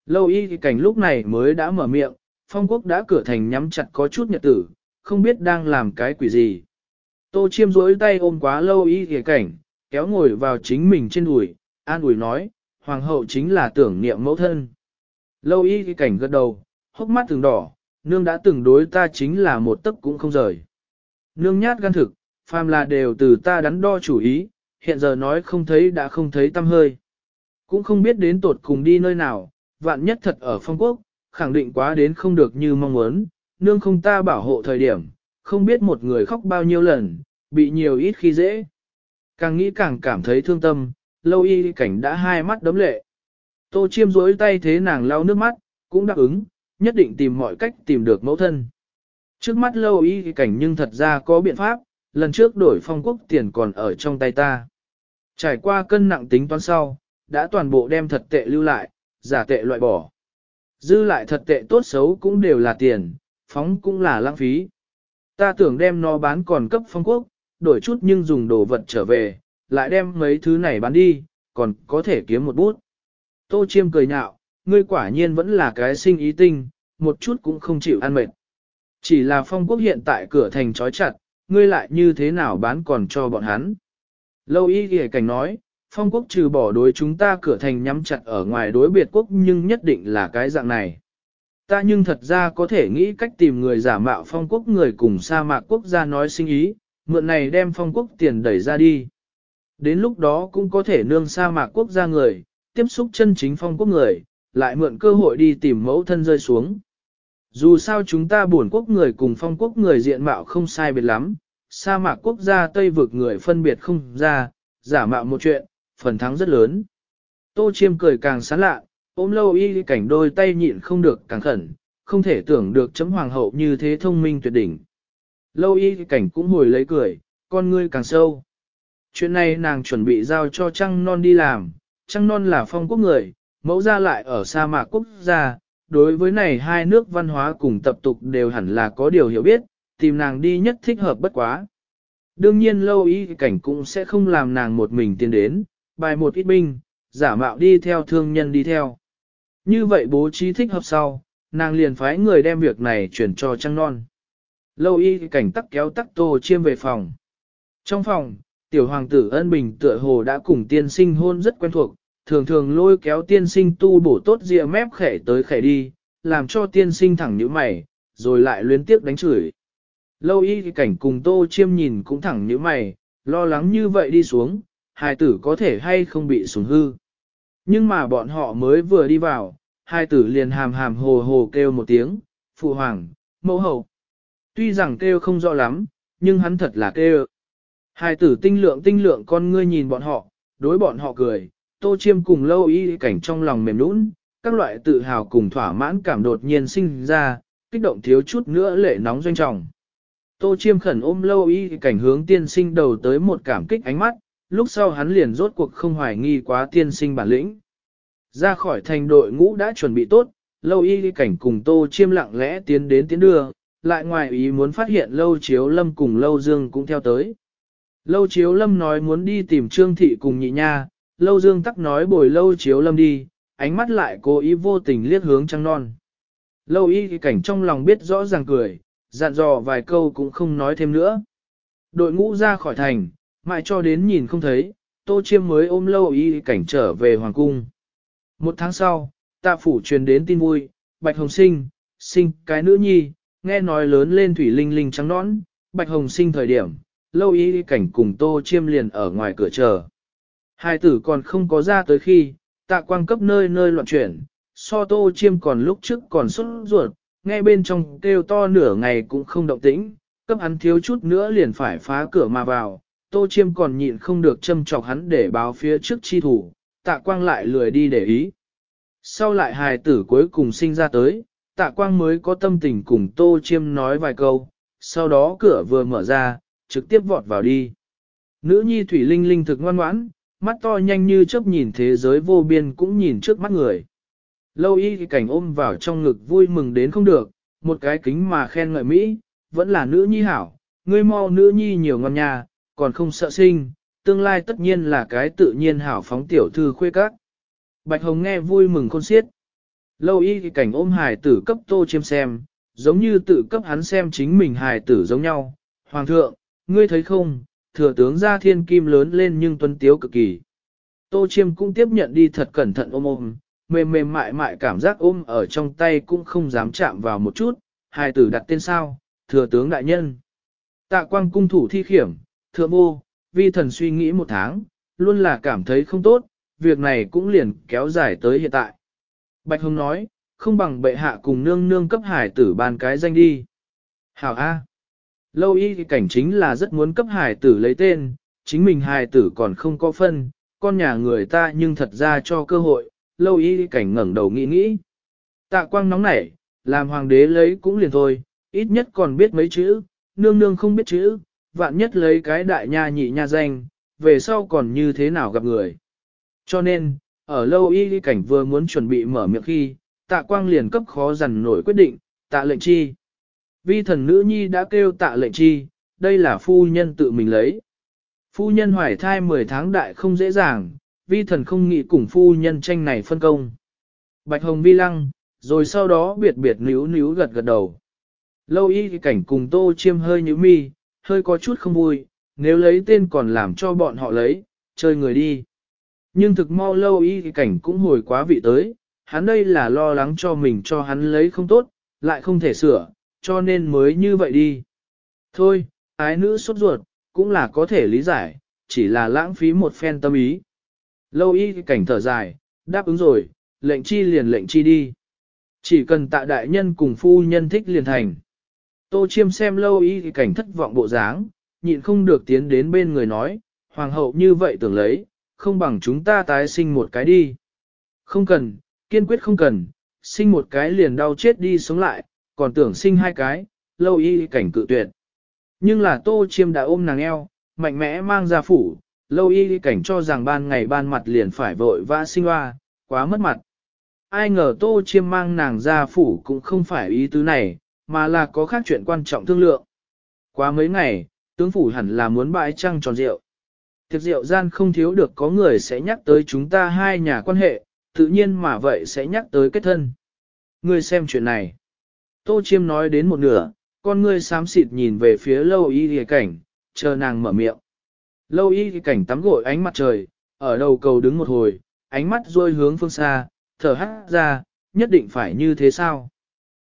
Lâu y thì cảnh lúc này mới đã mở miệng, phong quốc đã cửa thành nhắm chặt có chút nhật tử, không biết đang làm cái quỷ gì. Tô chiêm rỗi tay ôm quá lâu y thì cảnh, kéo ngồi vào chính mình trên đùi, an ủi nói, hoàng hậu chính là tưởng niệm mẫu thân. Lâu y cái cảnh gật đầu, hốc mắt từng đỏ, nương đã từng đối ta chính là một tấc cũng không rời. Nương nhát gan thực, phàm là đều từ ta đắn đo chủ ý, hiện giờ nói không thấy đã không thấy tâm hơi. Cũng không biết đến tột cùng đi nơi nào, vạn nhất thật ở phong quốc, khẳng định quá đến không được như mong muốn, nương không ta bảo hộ thời điểm, không biết một người khóc bao nhiêu lần, bị nhiều ít khi dễ. Càng nghĩ càng cảm thấy thương tâm, lâu y cảnh đã hai mắt đấm lệ. Tô chiêm rối tay thế nàng lau nước mắt, cũng đáp ứng, nhất định tìm mọi cách tìm được mẫu thân. Trước mắt lâu y cảnh nhưng thật ra có biện pháp, lần trước đổi phong quốc tiền còn ở trong tay ta. Trải qua cân nặng tính toán sau, đã toàn bộ đem thật tệ lưu lại, giả tệ loại bỏ. Dư lại thật tệ tốt xấu cũng đều là tiền, phóng cũng là lãng phí. Ta tưởng đem nó bán còn cấp phong quốc, đổi chút nhưng dùng đồ vật trở về, lại đem mấy thứ này bán đi, còn có thể kiếm một bút. Tô chiêm cười nhạo, ngươi quả nhiên vẫn là cái sinh ý tinh, một chút cũng không chịu ăn mệt. Chỉ là phong quốc hiện tại cửa thành trói chặt, ngươi lại như thế nào bán còn cho bọn hắn. Lâu y ghề cảnh nói, phong quốc trừ bỏ đối chúng ta cửa thành nhắm chặt ở ngoài đối biệt quốc nhưng nhất định là cái dạng này. Ta nhưng thật ra có thể nghĩ cách tìm người giả mạo phong quốc người cùng sa mạc quốc gia nói sinh ý, mượn này đem phong quốc tiền đẩy ra đi. Đến lúc đó cũng có thể nương sa mạc quốc gia người, tiếp xúc chân chính phong quốc người, lại mượn cơ hội đi tìm mẫu thân rơi xuống. Dù sao chúng ta buồn quốc người cùng phong quốc người diện mạo không sai biệt lắm, sa mạc quốc gia Tây vực người phân biệt không ra, giả mạo một chuyện, phần thắng rất lớn. Tô chiêm cười càng sán lạ, ôm lâu y cảnh đôi tay nhịn không được càng khẩn, không thể tưởng được chấm hoàng hậu như thế thông minh tuyệt đỉnh. Lâu y cảnh cũng hồi lấy cười, con ngươi càng sâu. Chuyện này nàng chuẩn bị giao cho trăng non đi làm, trăng non là phong quốc người, mẫu ra lại ở sa mạc quốc gia, đối với này hai nước văn hóa cùng tập tục đều hẳn là có điều hiểu biết, tìm nàng đi nhất thích hợp bất quá. Đương nhiên lâu y cảnh cũng sẽ không làm nàng một mình tiến đến, bài một ít binh, giả mạo đi theo thương nhân đi theo. Như vậy bố trí thích hợp sau, nàng liền phái người đem việc này chuyển cho trăng non. Lâu y cảnh tắc kéo tắc tô chiêm về phòng. Trong phòng, tiểu hoàng tử ân bình tựa hồ đã cùng tiên sinh hôn rất quen thuộc, thường thường lôi kéo tiên sinh tu bổ tốt rìa mép khẻ tới khẻ đi, làm cho tiên sinh thẳng như mày, rồi lại luyến tiếc đánh chửi. Lâu y cảnh cùng tô chiêm nhìn cũng thẳng như mày, lo lắng như vậy đi xuống, hai tử có thể hay không bị sủng hư. Nhưng mà bọn họ mới vừa đi vào, hai tử liền hàm hàm hồ hồ kêu một tiếng, phụ hoàng, mẫu hậu. Tuy rằng kêu không rõ lắm, nhưng hắn thật là kêu. Hai tử tinh lượng tinh lượng con ngươi nhìn bọn họ, đối bọn họ cười, tô chiêm cùng lâu y cảnh trong lòng mềm nũng, các loại tự hào cùng thỏa mãn cảm đột nhiên sinh ra, kích động thiếu chút nữa lệ nóng doanh trọng. Tô chiêm khẩn ôm lâu y cảnh hướng tiên sinh đầu tới một cảm kích ánh mắt, lúc sau hắn liền rốt cuộc không hoài nghi quá tiên sinh bản lĩnh. Ra khỏi thành đội ngũ đã chuẩn bị tốt, lâu y cảnh cùng tô chiêm lặng lẽ tiến đến tiến đưa, lại ngoài ý muốn phát hiện lâu chiếu lâm cùng lâu dương cũng theo tới. Lâu chiếu lâm nói muốn đi tìm trương thị cùng nhị nha, lâu dương tắc nói bồi lâu chiếu lâm đi, ánh mắt lại cố ý vô tình liếc hướng trăng non. Lâu y cảnh trong lòng biết rõ ràng cười, dặn dò vài câu cũng không nói thêm nữa. Đội ngũ ra khỏi thành, mãi cho đến nhìn không thấy, tô chiêm mới ôm lâu y cảnh trở về hoàng cung. Một tháng sau, tạ phủ truyền đến tin vui, Bạch Hồng Sinh, sinh cái nữ nhi, nghe nói lớn lên thủy linh linh trắng nõn, Bạch Hồng Sinh thời điểm, lâu y cảnh cùng tô chiêm liền ở ngoài cửa chờ. Hai tử còn không có ra tới khi, tạ quang cấp nơi nơi loạn chuyển, so tô chiêm còn lúc trước còn xuất ruột, ngay bên trong kêu to nửa ngày cũng không động tĩnh, cấp hắn thiếu chút nữa liền phải phá cửa mà vào, tô chiêm còn nhịn không được châm chọc hắn để báo phía trước chi thủ, tạ quang lại lười đi để ý. Sau lại hài tử cuối cùng sinh ra tới, tạ quang mới có tâm tình cùng tô chiêm nói vài câu, sau đó cửa vừa mở ra, trực tiếp vọt vào đi. Nữ nhi thủy linh linh thực ngoan ngoãn, mắt to nhanh như chớp nhìn thế giới vô biên cũng nhìn trước mắt người. Lâu y thì cảnh ôm vào trong ngực vui mừng đến không được, một cái kính mà khen ngợi Mỹ, vẫn là nữ nhi hảo, ngươi mau nữ nhi nhiều ngon nhà, còn không sợ sinh, tương lai tất nhiên là cái tự nhiên hảo phóng tiểu thư khuê các. Bạch Hồng nghe vui mừng khôn xiết. Lâu y thì cảnh ôm hài tử cấp tô chiêm xem, giống như tự cấp hắn xem chính mình hài tử giống nhau. Hoàng thượng, ngươi thấy không, thừa tướng gia thiên kim lớn lên nhưng tuấn tiếu cực kỳ. Tô chiêm cũng tiếp nhận đi thật cẩn thận ôm ôm, mềm mềm mại mại cảm giác ôm ở trong tay cũng không dám chạm vào một chút, Hai tử đặt tên sao, thừa tướng đại nhân. Tạ quang cung thủ thi khiểm, thượng vô, vi thần suy nghĩ một tháng, luôn là cảm thấy không tốt, việc này cũng liền kéo dài tới hiện tại. Bạch Hồng nói, không bằng bệ hạ cùng nương nương cấp hải tử ban cái danh đi. Hảo A. Lâu y thì cảnh chính là rất muốn cấp hải tử lấy tên, chính mình hải tử còn không có phân, con nhà người ta nhưng thật ra cho cơ hội, lâu y cảnh ngẩng đầu nghĩ nghĩ. Tạ quang nóng nảy, làm hoàng đế lấy cũng liền thôi, ít nhất còn biết mấy chữ, nương nương không biết chữ, vạn nhất lấy cái đại nha nhị nha danh, về sau còn như thế nào gặp người. Cho nên, ở lâu y cảnh vừa muốn chuẩn bị mở miệng khi, tạ quang liền cấp khó dằn nổi quyết định, tạ lệnh chi. Vi thần nữ nhi đã kêu tạ lệnh chi, đây là phu nhân tự mình lấy. Phu nhân hoài thai 10 tháng đại không dễ dàng, vi thần không nghĩ cùng phu nhân tranh này phân công. Bạch hồng vi lăng, rồi sau đó biệt biệt níu níu gật gật đầu. Lâu y cảnh cùng tô chiêm hơi nhíu mi, hơi có chút không vui, nếu lấy tên còn làm cho bọn họ lấy, chơi người đi. Nhưng thực mau lâu y cảnh cũng hồi quá vị tới, hắn đây là lo lắng cho mình cho hắn lấy không tốt, lại không thể sửa, cho nên mới như vậy đi. Thôi, ái nữ sốt ruột, cũng là có thể lý giải, chỉ là lãng phí một phen tâm ý. Lâu y cảnh thở dài, đáp ứng rồi, lệnh chi liền lệnh chi đi. Chỉ cần tạ đại nhân cùng phu nhân thích liền thành. Tô chiêm xem lâu y cảnh thất vọng bộ dáng, nhịn không được tiến đến bên người nói, hoàng hậu như vậy tưởng lấy, không bằng chúng ta tái sinh một cái đi. Không cần, kiên quyết không cần, sinh một cái liền đau chết đi sống lại, còn tưởng sinh hai cái, lâu y cảnh cự tuyệt. Nhưng là tô chiêm đã ôm nàng eo, mạnh mẽ mang ra phủ, lâu y cảnh cho rằng ban ngày ban mặt liền phải vội vã sinh hoa, quá mất mặt. Ai ngờ tô chiêm mang nàng ra phủ cũng không phải ý tứ này, mà là có khác chuyện quan trọng thương lượng. Quá mấy ngày, tướng phủ hẳn là muốn bãi trăng tròn rượu. Tiệc rượu gian không thiếu được có người sẽ nhắc tới chúng ta hai nhà quan hệ, tự nhiên mà vậy sẽ nhắc tới kết thân. Ngươi xem chuyện này. Tô Chiêm nói đến một nửa, con ngươi xám xịt nhìn về phía lâu y thì cảnh, chờ nàng mở miệng. Lâu y thì cảnh tắm gội ánh mặt trời, ở đầu cầu đứng một hồi, ánh mắt rôi hướng phương xa, thở hắt ra, nhất định phải như thế sao?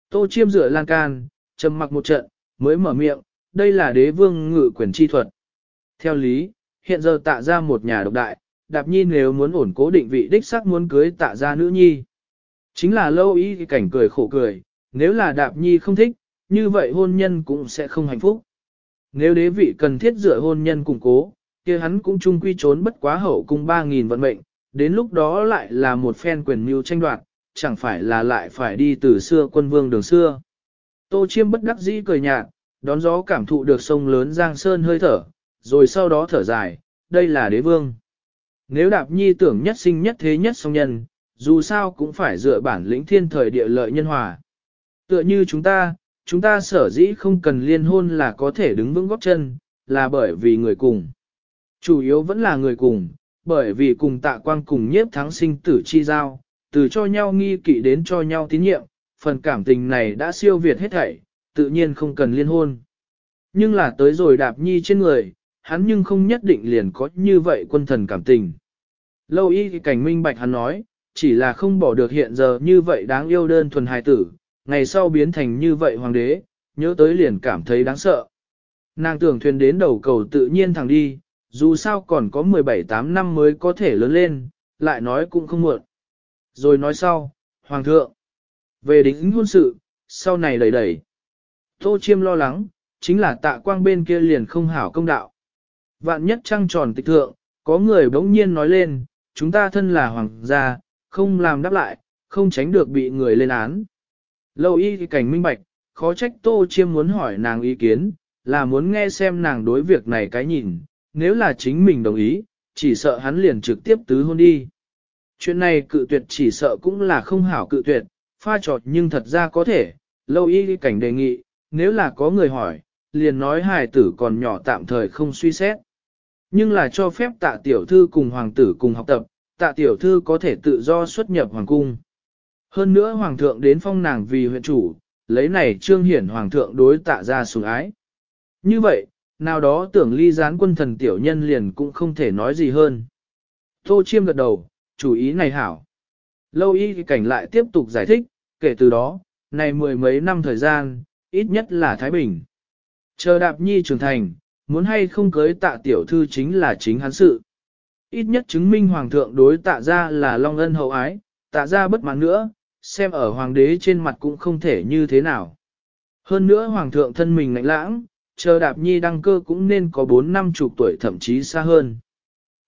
Tô Chiêm rửa lan can, trầm mặc một trận, mới mở miệng, đây là đế vương ngự quyền chi thuật. Theo lý, hiện giờ tạ ra một nhà độc đại, đạp nhi nếu muốn ổn cố định vị đích sắc muốn cưới tạ ra nữ nhi. Chính là lâu ý cảnh cười khổ cười, nếu là đạp nhi không thích, như vậy hôn nhân cũng sẽ không hạnh phúc. Nếu đế vị cần thiết dựa hôn nhân củng cố, kia hắn cũng chung quy trốn bất quá hậu cung 3.000 vận mệnh, đến lúc đó lại là một phen quyền mưu tranh đoạt, chẳng phải là lại phải đi từ xưa quân vương đường xưa. Tô chiêm bất đắc dĩ cười nhạt, đón gió cảm thụ được sông lớn Giang Sơn hơi thở, rồi sau đó thở dài, đây là đế vương. Nếu đạp nhi tưởng nhất sinh nhất thế nhất song nhân, dù sao cũng phải dựa bản lĩnh thiên thời địa lợi nhân hòa. Tựa như chúng ta, chúng ta sở dĩ không cần liên hôn là có thể đứng vững góp chân, là bởi vì người cùng. Chủ yếu vẫn là người cùng, bởi vì cùng tạ quang cùng nhiếp thắng sinh tử chi giao, từ cho nhau nghi kỵ đến cho nhau tín nhiệm, phần cảm tình này đã siêu việt hết thảy, tự nhiên không cần liên hôn. Nhưng là tới rồi đạp nhi trên người, hắn nhưng không nhất định liền có như vậy quân thần cảm tình. Lâu y cảnh minh bạch hắn nói, chỉ là không bỏ được hiện giờ như vậy đáng yêu đơn thuần hài tử, ngày sau biến thành như vậy hoàng đế, nhớ tới liền cảm thấy đáng sợ. Nàng tưởng thuyền đến đầu cầu tự nhiên thẳng đi, dù sao còn có 17-8 năm mới có thể lớn lên, lại nói cũng không muộn. Rồi nói sau, Hoàng thượng, về đính hôn sự, sau này đẩy đẩy. Tô Chiêm lo lắng, chính là tạ quang bên kia liền không hảo công đạo. Vạn nhất trăng tròn tịch thượng, có người bỗng nhiên nói lên, chúng ta thân là hoàng gia, không làm đáp lại, không tránh được bị người lên án. Lâu y thì cảnh minh bạch, khó trách Tô Chiêm muốn hỏi nàng ý kiến, là muốn nghe xem nàng đối việc này cái nhìn, nếu là chính mình đồng ý, chỉ sợ hắn liền trực tiếp tứ hôn đi. Chuyện này cự tuyệt chỉ sợ cũng là không hảo cự tuyệt, pha trọt nhưng thật ra có thể, lâu y cảnh đề nghị, nếu là có người hỏi, liền nói hài tử còn nhỏ tạm thời không suy xét. Nhưng là cho phép tạ tiểu thư cùng hoàng tử cùng học tập, tạ tiểu thư có thể tự do xuất nhập hoàng cung. Hơn nữa hoàng thượng đến phong nàng vì huyện chủ, lấy này trương hiển hoàng thượng đối tạ ra sủng ái. Như vậy, nào đó tưởng ly gián quân thần tiểu nhân liền cũng không thể nói gì hơn. Tô chiêm gật đầu, chủ ý này hảo. Lâu y cảnh lại tiếp tục giải thích, kể từ đó, này mười mấy năm thời gian, ít nhất là Thái Bình. Chờ đạp nhi trưởng thành, muốn hay không cưới tạ tiểu thư chính là chính hắn sự. Ít nhất chứng minh hoàng thượng đối tạ ra là long ân hậu ái, tạ ra bất mãn nữa, xem ở hoàng đế trên mặt cũng không thể như thế nào. Hơn nữa hoàng thượng thân mình lạnh lãng, chờ đạp nhi đăng cơ cũng nên có 4 năm chục tuổi thậm chí xa hơn.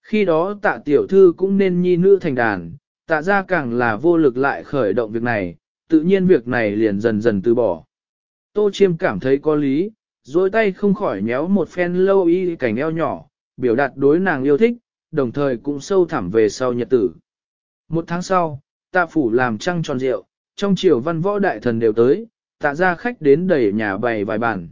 Khi đó tạ tiểu thư cũng nên nhi nữ thành đàn, tạ ra càng là vô lực lại khởi động việc này, tự nhiên việc này liền dần dần từ bỏ. Tô chiêm cảm thấy có lý, dối tay không khỏi nhéo một phen lâu y cảnh eo nhỏ, biểu đạt đối nàng yêu thích, đồng thời cũng sâu thẳm về sau nhật tử. Một tháng sau, tạ phủ làm trăng tròn rượu, trong triều văn võ đại thần đều tới, tạ ra khách đến đẩy nhà bày vài bàn.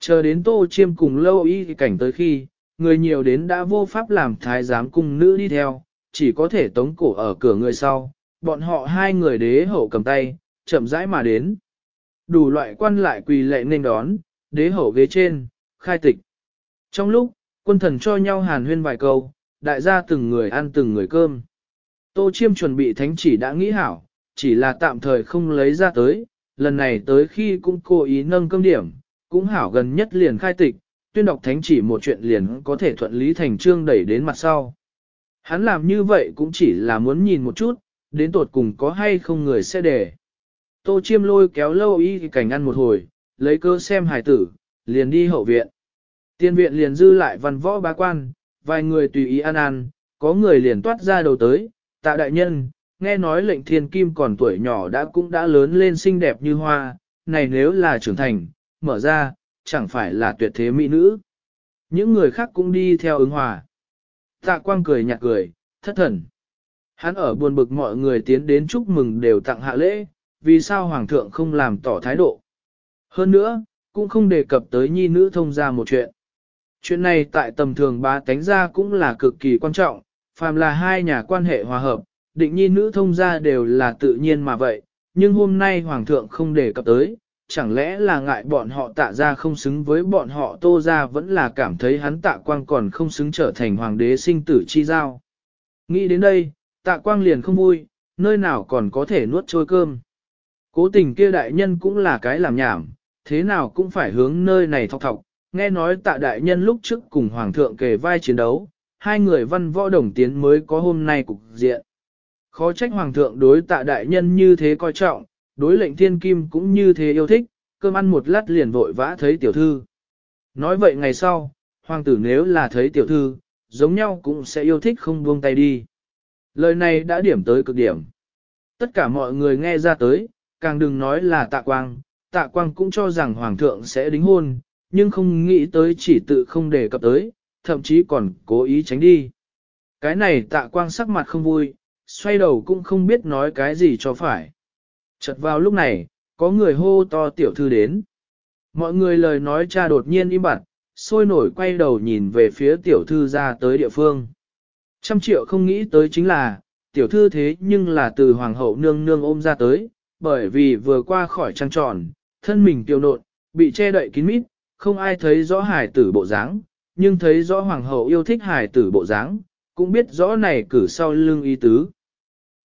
Chờ đến tô chiêm cùng lâu y cảnh tới khi, người nhiều đến đã vô pháp làm thái giám cung nữ đi theo, chỉ có thể tống cổ ở cửa người sau, bọn họ hai người đế hậu cầm tay, chậm rãi mà đến. Đủ loại quan lại quỳ lệ nên đón, đế hậu ghế trên, khai tịch. Trong lúc, quân thần cho nhau hàn huyên vài câu, đại gia từng người ăn từng người cơm. Tô Chiêm chuẩn bị thánh chỉ đã nghĩ hảo, chỉ là tạm thời không lấy ra tới, lần này tới khi cũng cố ý nâng cơm điểm, cũng hảo gần nhất liền khai tịch, tuyên đọc thánh chỉ một chuyện liền có thể thuận lý thành trương đẩy đến mặt sau. Hắn làm như vậy cũng chỉ là muốn nhìn một chút, đến tột cùng có hay không người sẽ để. Tô chiêm lôi kéo lâu y cảnh ăn một hồi, lấy cơ xem hài tử, liền đi hậu viện. Tiên viện liền dư lại văn võ bá quan, vài người tùy ý ăn ăn, có người liền toát ra đầu tới, tạ đại nhân, nghe nói lệnh thiên kim còn tuổi nhỏ đã cũng đã lớn lên xinh đẹp như hoa, này nếu là trưởng thành, mở ra, chẳng phải là tuyệt thế mỹ nữ. Những người khác cũng đi theo ứng hòa. Tạ quang cười nhạt cười, thất thần. Hắn ở buồn bực mọi người tiến đến chúc mừng đều tặng hạ lễ, vì sao hoàng thượng không làm tỏ thái độ. Hơn nữa, cũng không đề cập tới nhi nữ thông ra một chuyện. Chuyện này tại tầm thường ba tánh ra cũng là cực kỳ quan trọng, phàm là hai nhà quan hệ hòa hợp, định nhi nữ thông gia đều là tự nhiên mà vậy, nhưng hôm nay hoàng thượng không đề cập tới, chẳng lẽ là ngại bọn họ tạ ra không xứng với bọn họ tô ra vẫn là cảm thấy hắn tạ quang còn không xứng trở thành hoàng đế sinh tử chi giao. Nghĩ đến đây, tạ quang liền không vui, nơi nào còn có thể nuốt trôi cơm. Cố tình kia đại nhân cũng là cái làm nhảm, thế nào cũng phải hướng nơi này thọc thọc, nghe nói tạ đại nhân lúc trước cùng hoàng thượng kề vai chiến đấu, hai người văn võ đồng tiến mới có hôm nay cục diện. Khó trách hoàng thượng đối tạ đại nhân như thế coi trọng, đối lệnh thiên kim cũng như thế yêu thích, cơm ăn một lát liền vội vã thấy tiểu thư. Nói vậy ngày sau, hoàng tử nếu là thấy tiểu thư, giống nhau cũng sẽ yêu thích không buông tay đi. Lời này đã điểm tới cực điểm. Tất cả mọi người nghe ra tới, càng đừng nói là tạ quang, tạ quang cũng cho rằng hoàng thượng sẽ đính hôn, nhưng không nghĩ tới chỉ tự không đề cập tới, thậm chí còn cố ý tránh đi. Cái này tạ quang sắc mặt không vui, xoay đầu cũng không biết nói cái gì cho phải. Chợt vào lúc này, có người hô to tiểu thư đến. Mọi người lời nói cha đột nhiên im bặt, sôi nổi quay đầu nhìn về phía tiểu thư ra tới địa phương. Trăm triệu không nghĩ tới chính là, tiểu thư thế nhưng là từ hoàng hậu nương nương ôm ra tới, bởi vì vừa qua khỏi trăng tròn, thân mình tiêu nộn, bị che đậy kín mít, không ai thấy rõ hài tử bộ dáng, nhưng thấy rõ hoàng hậu yêu thích hài tử bộ dáng, cũng biết rõ này cử sau lưng ý tứ.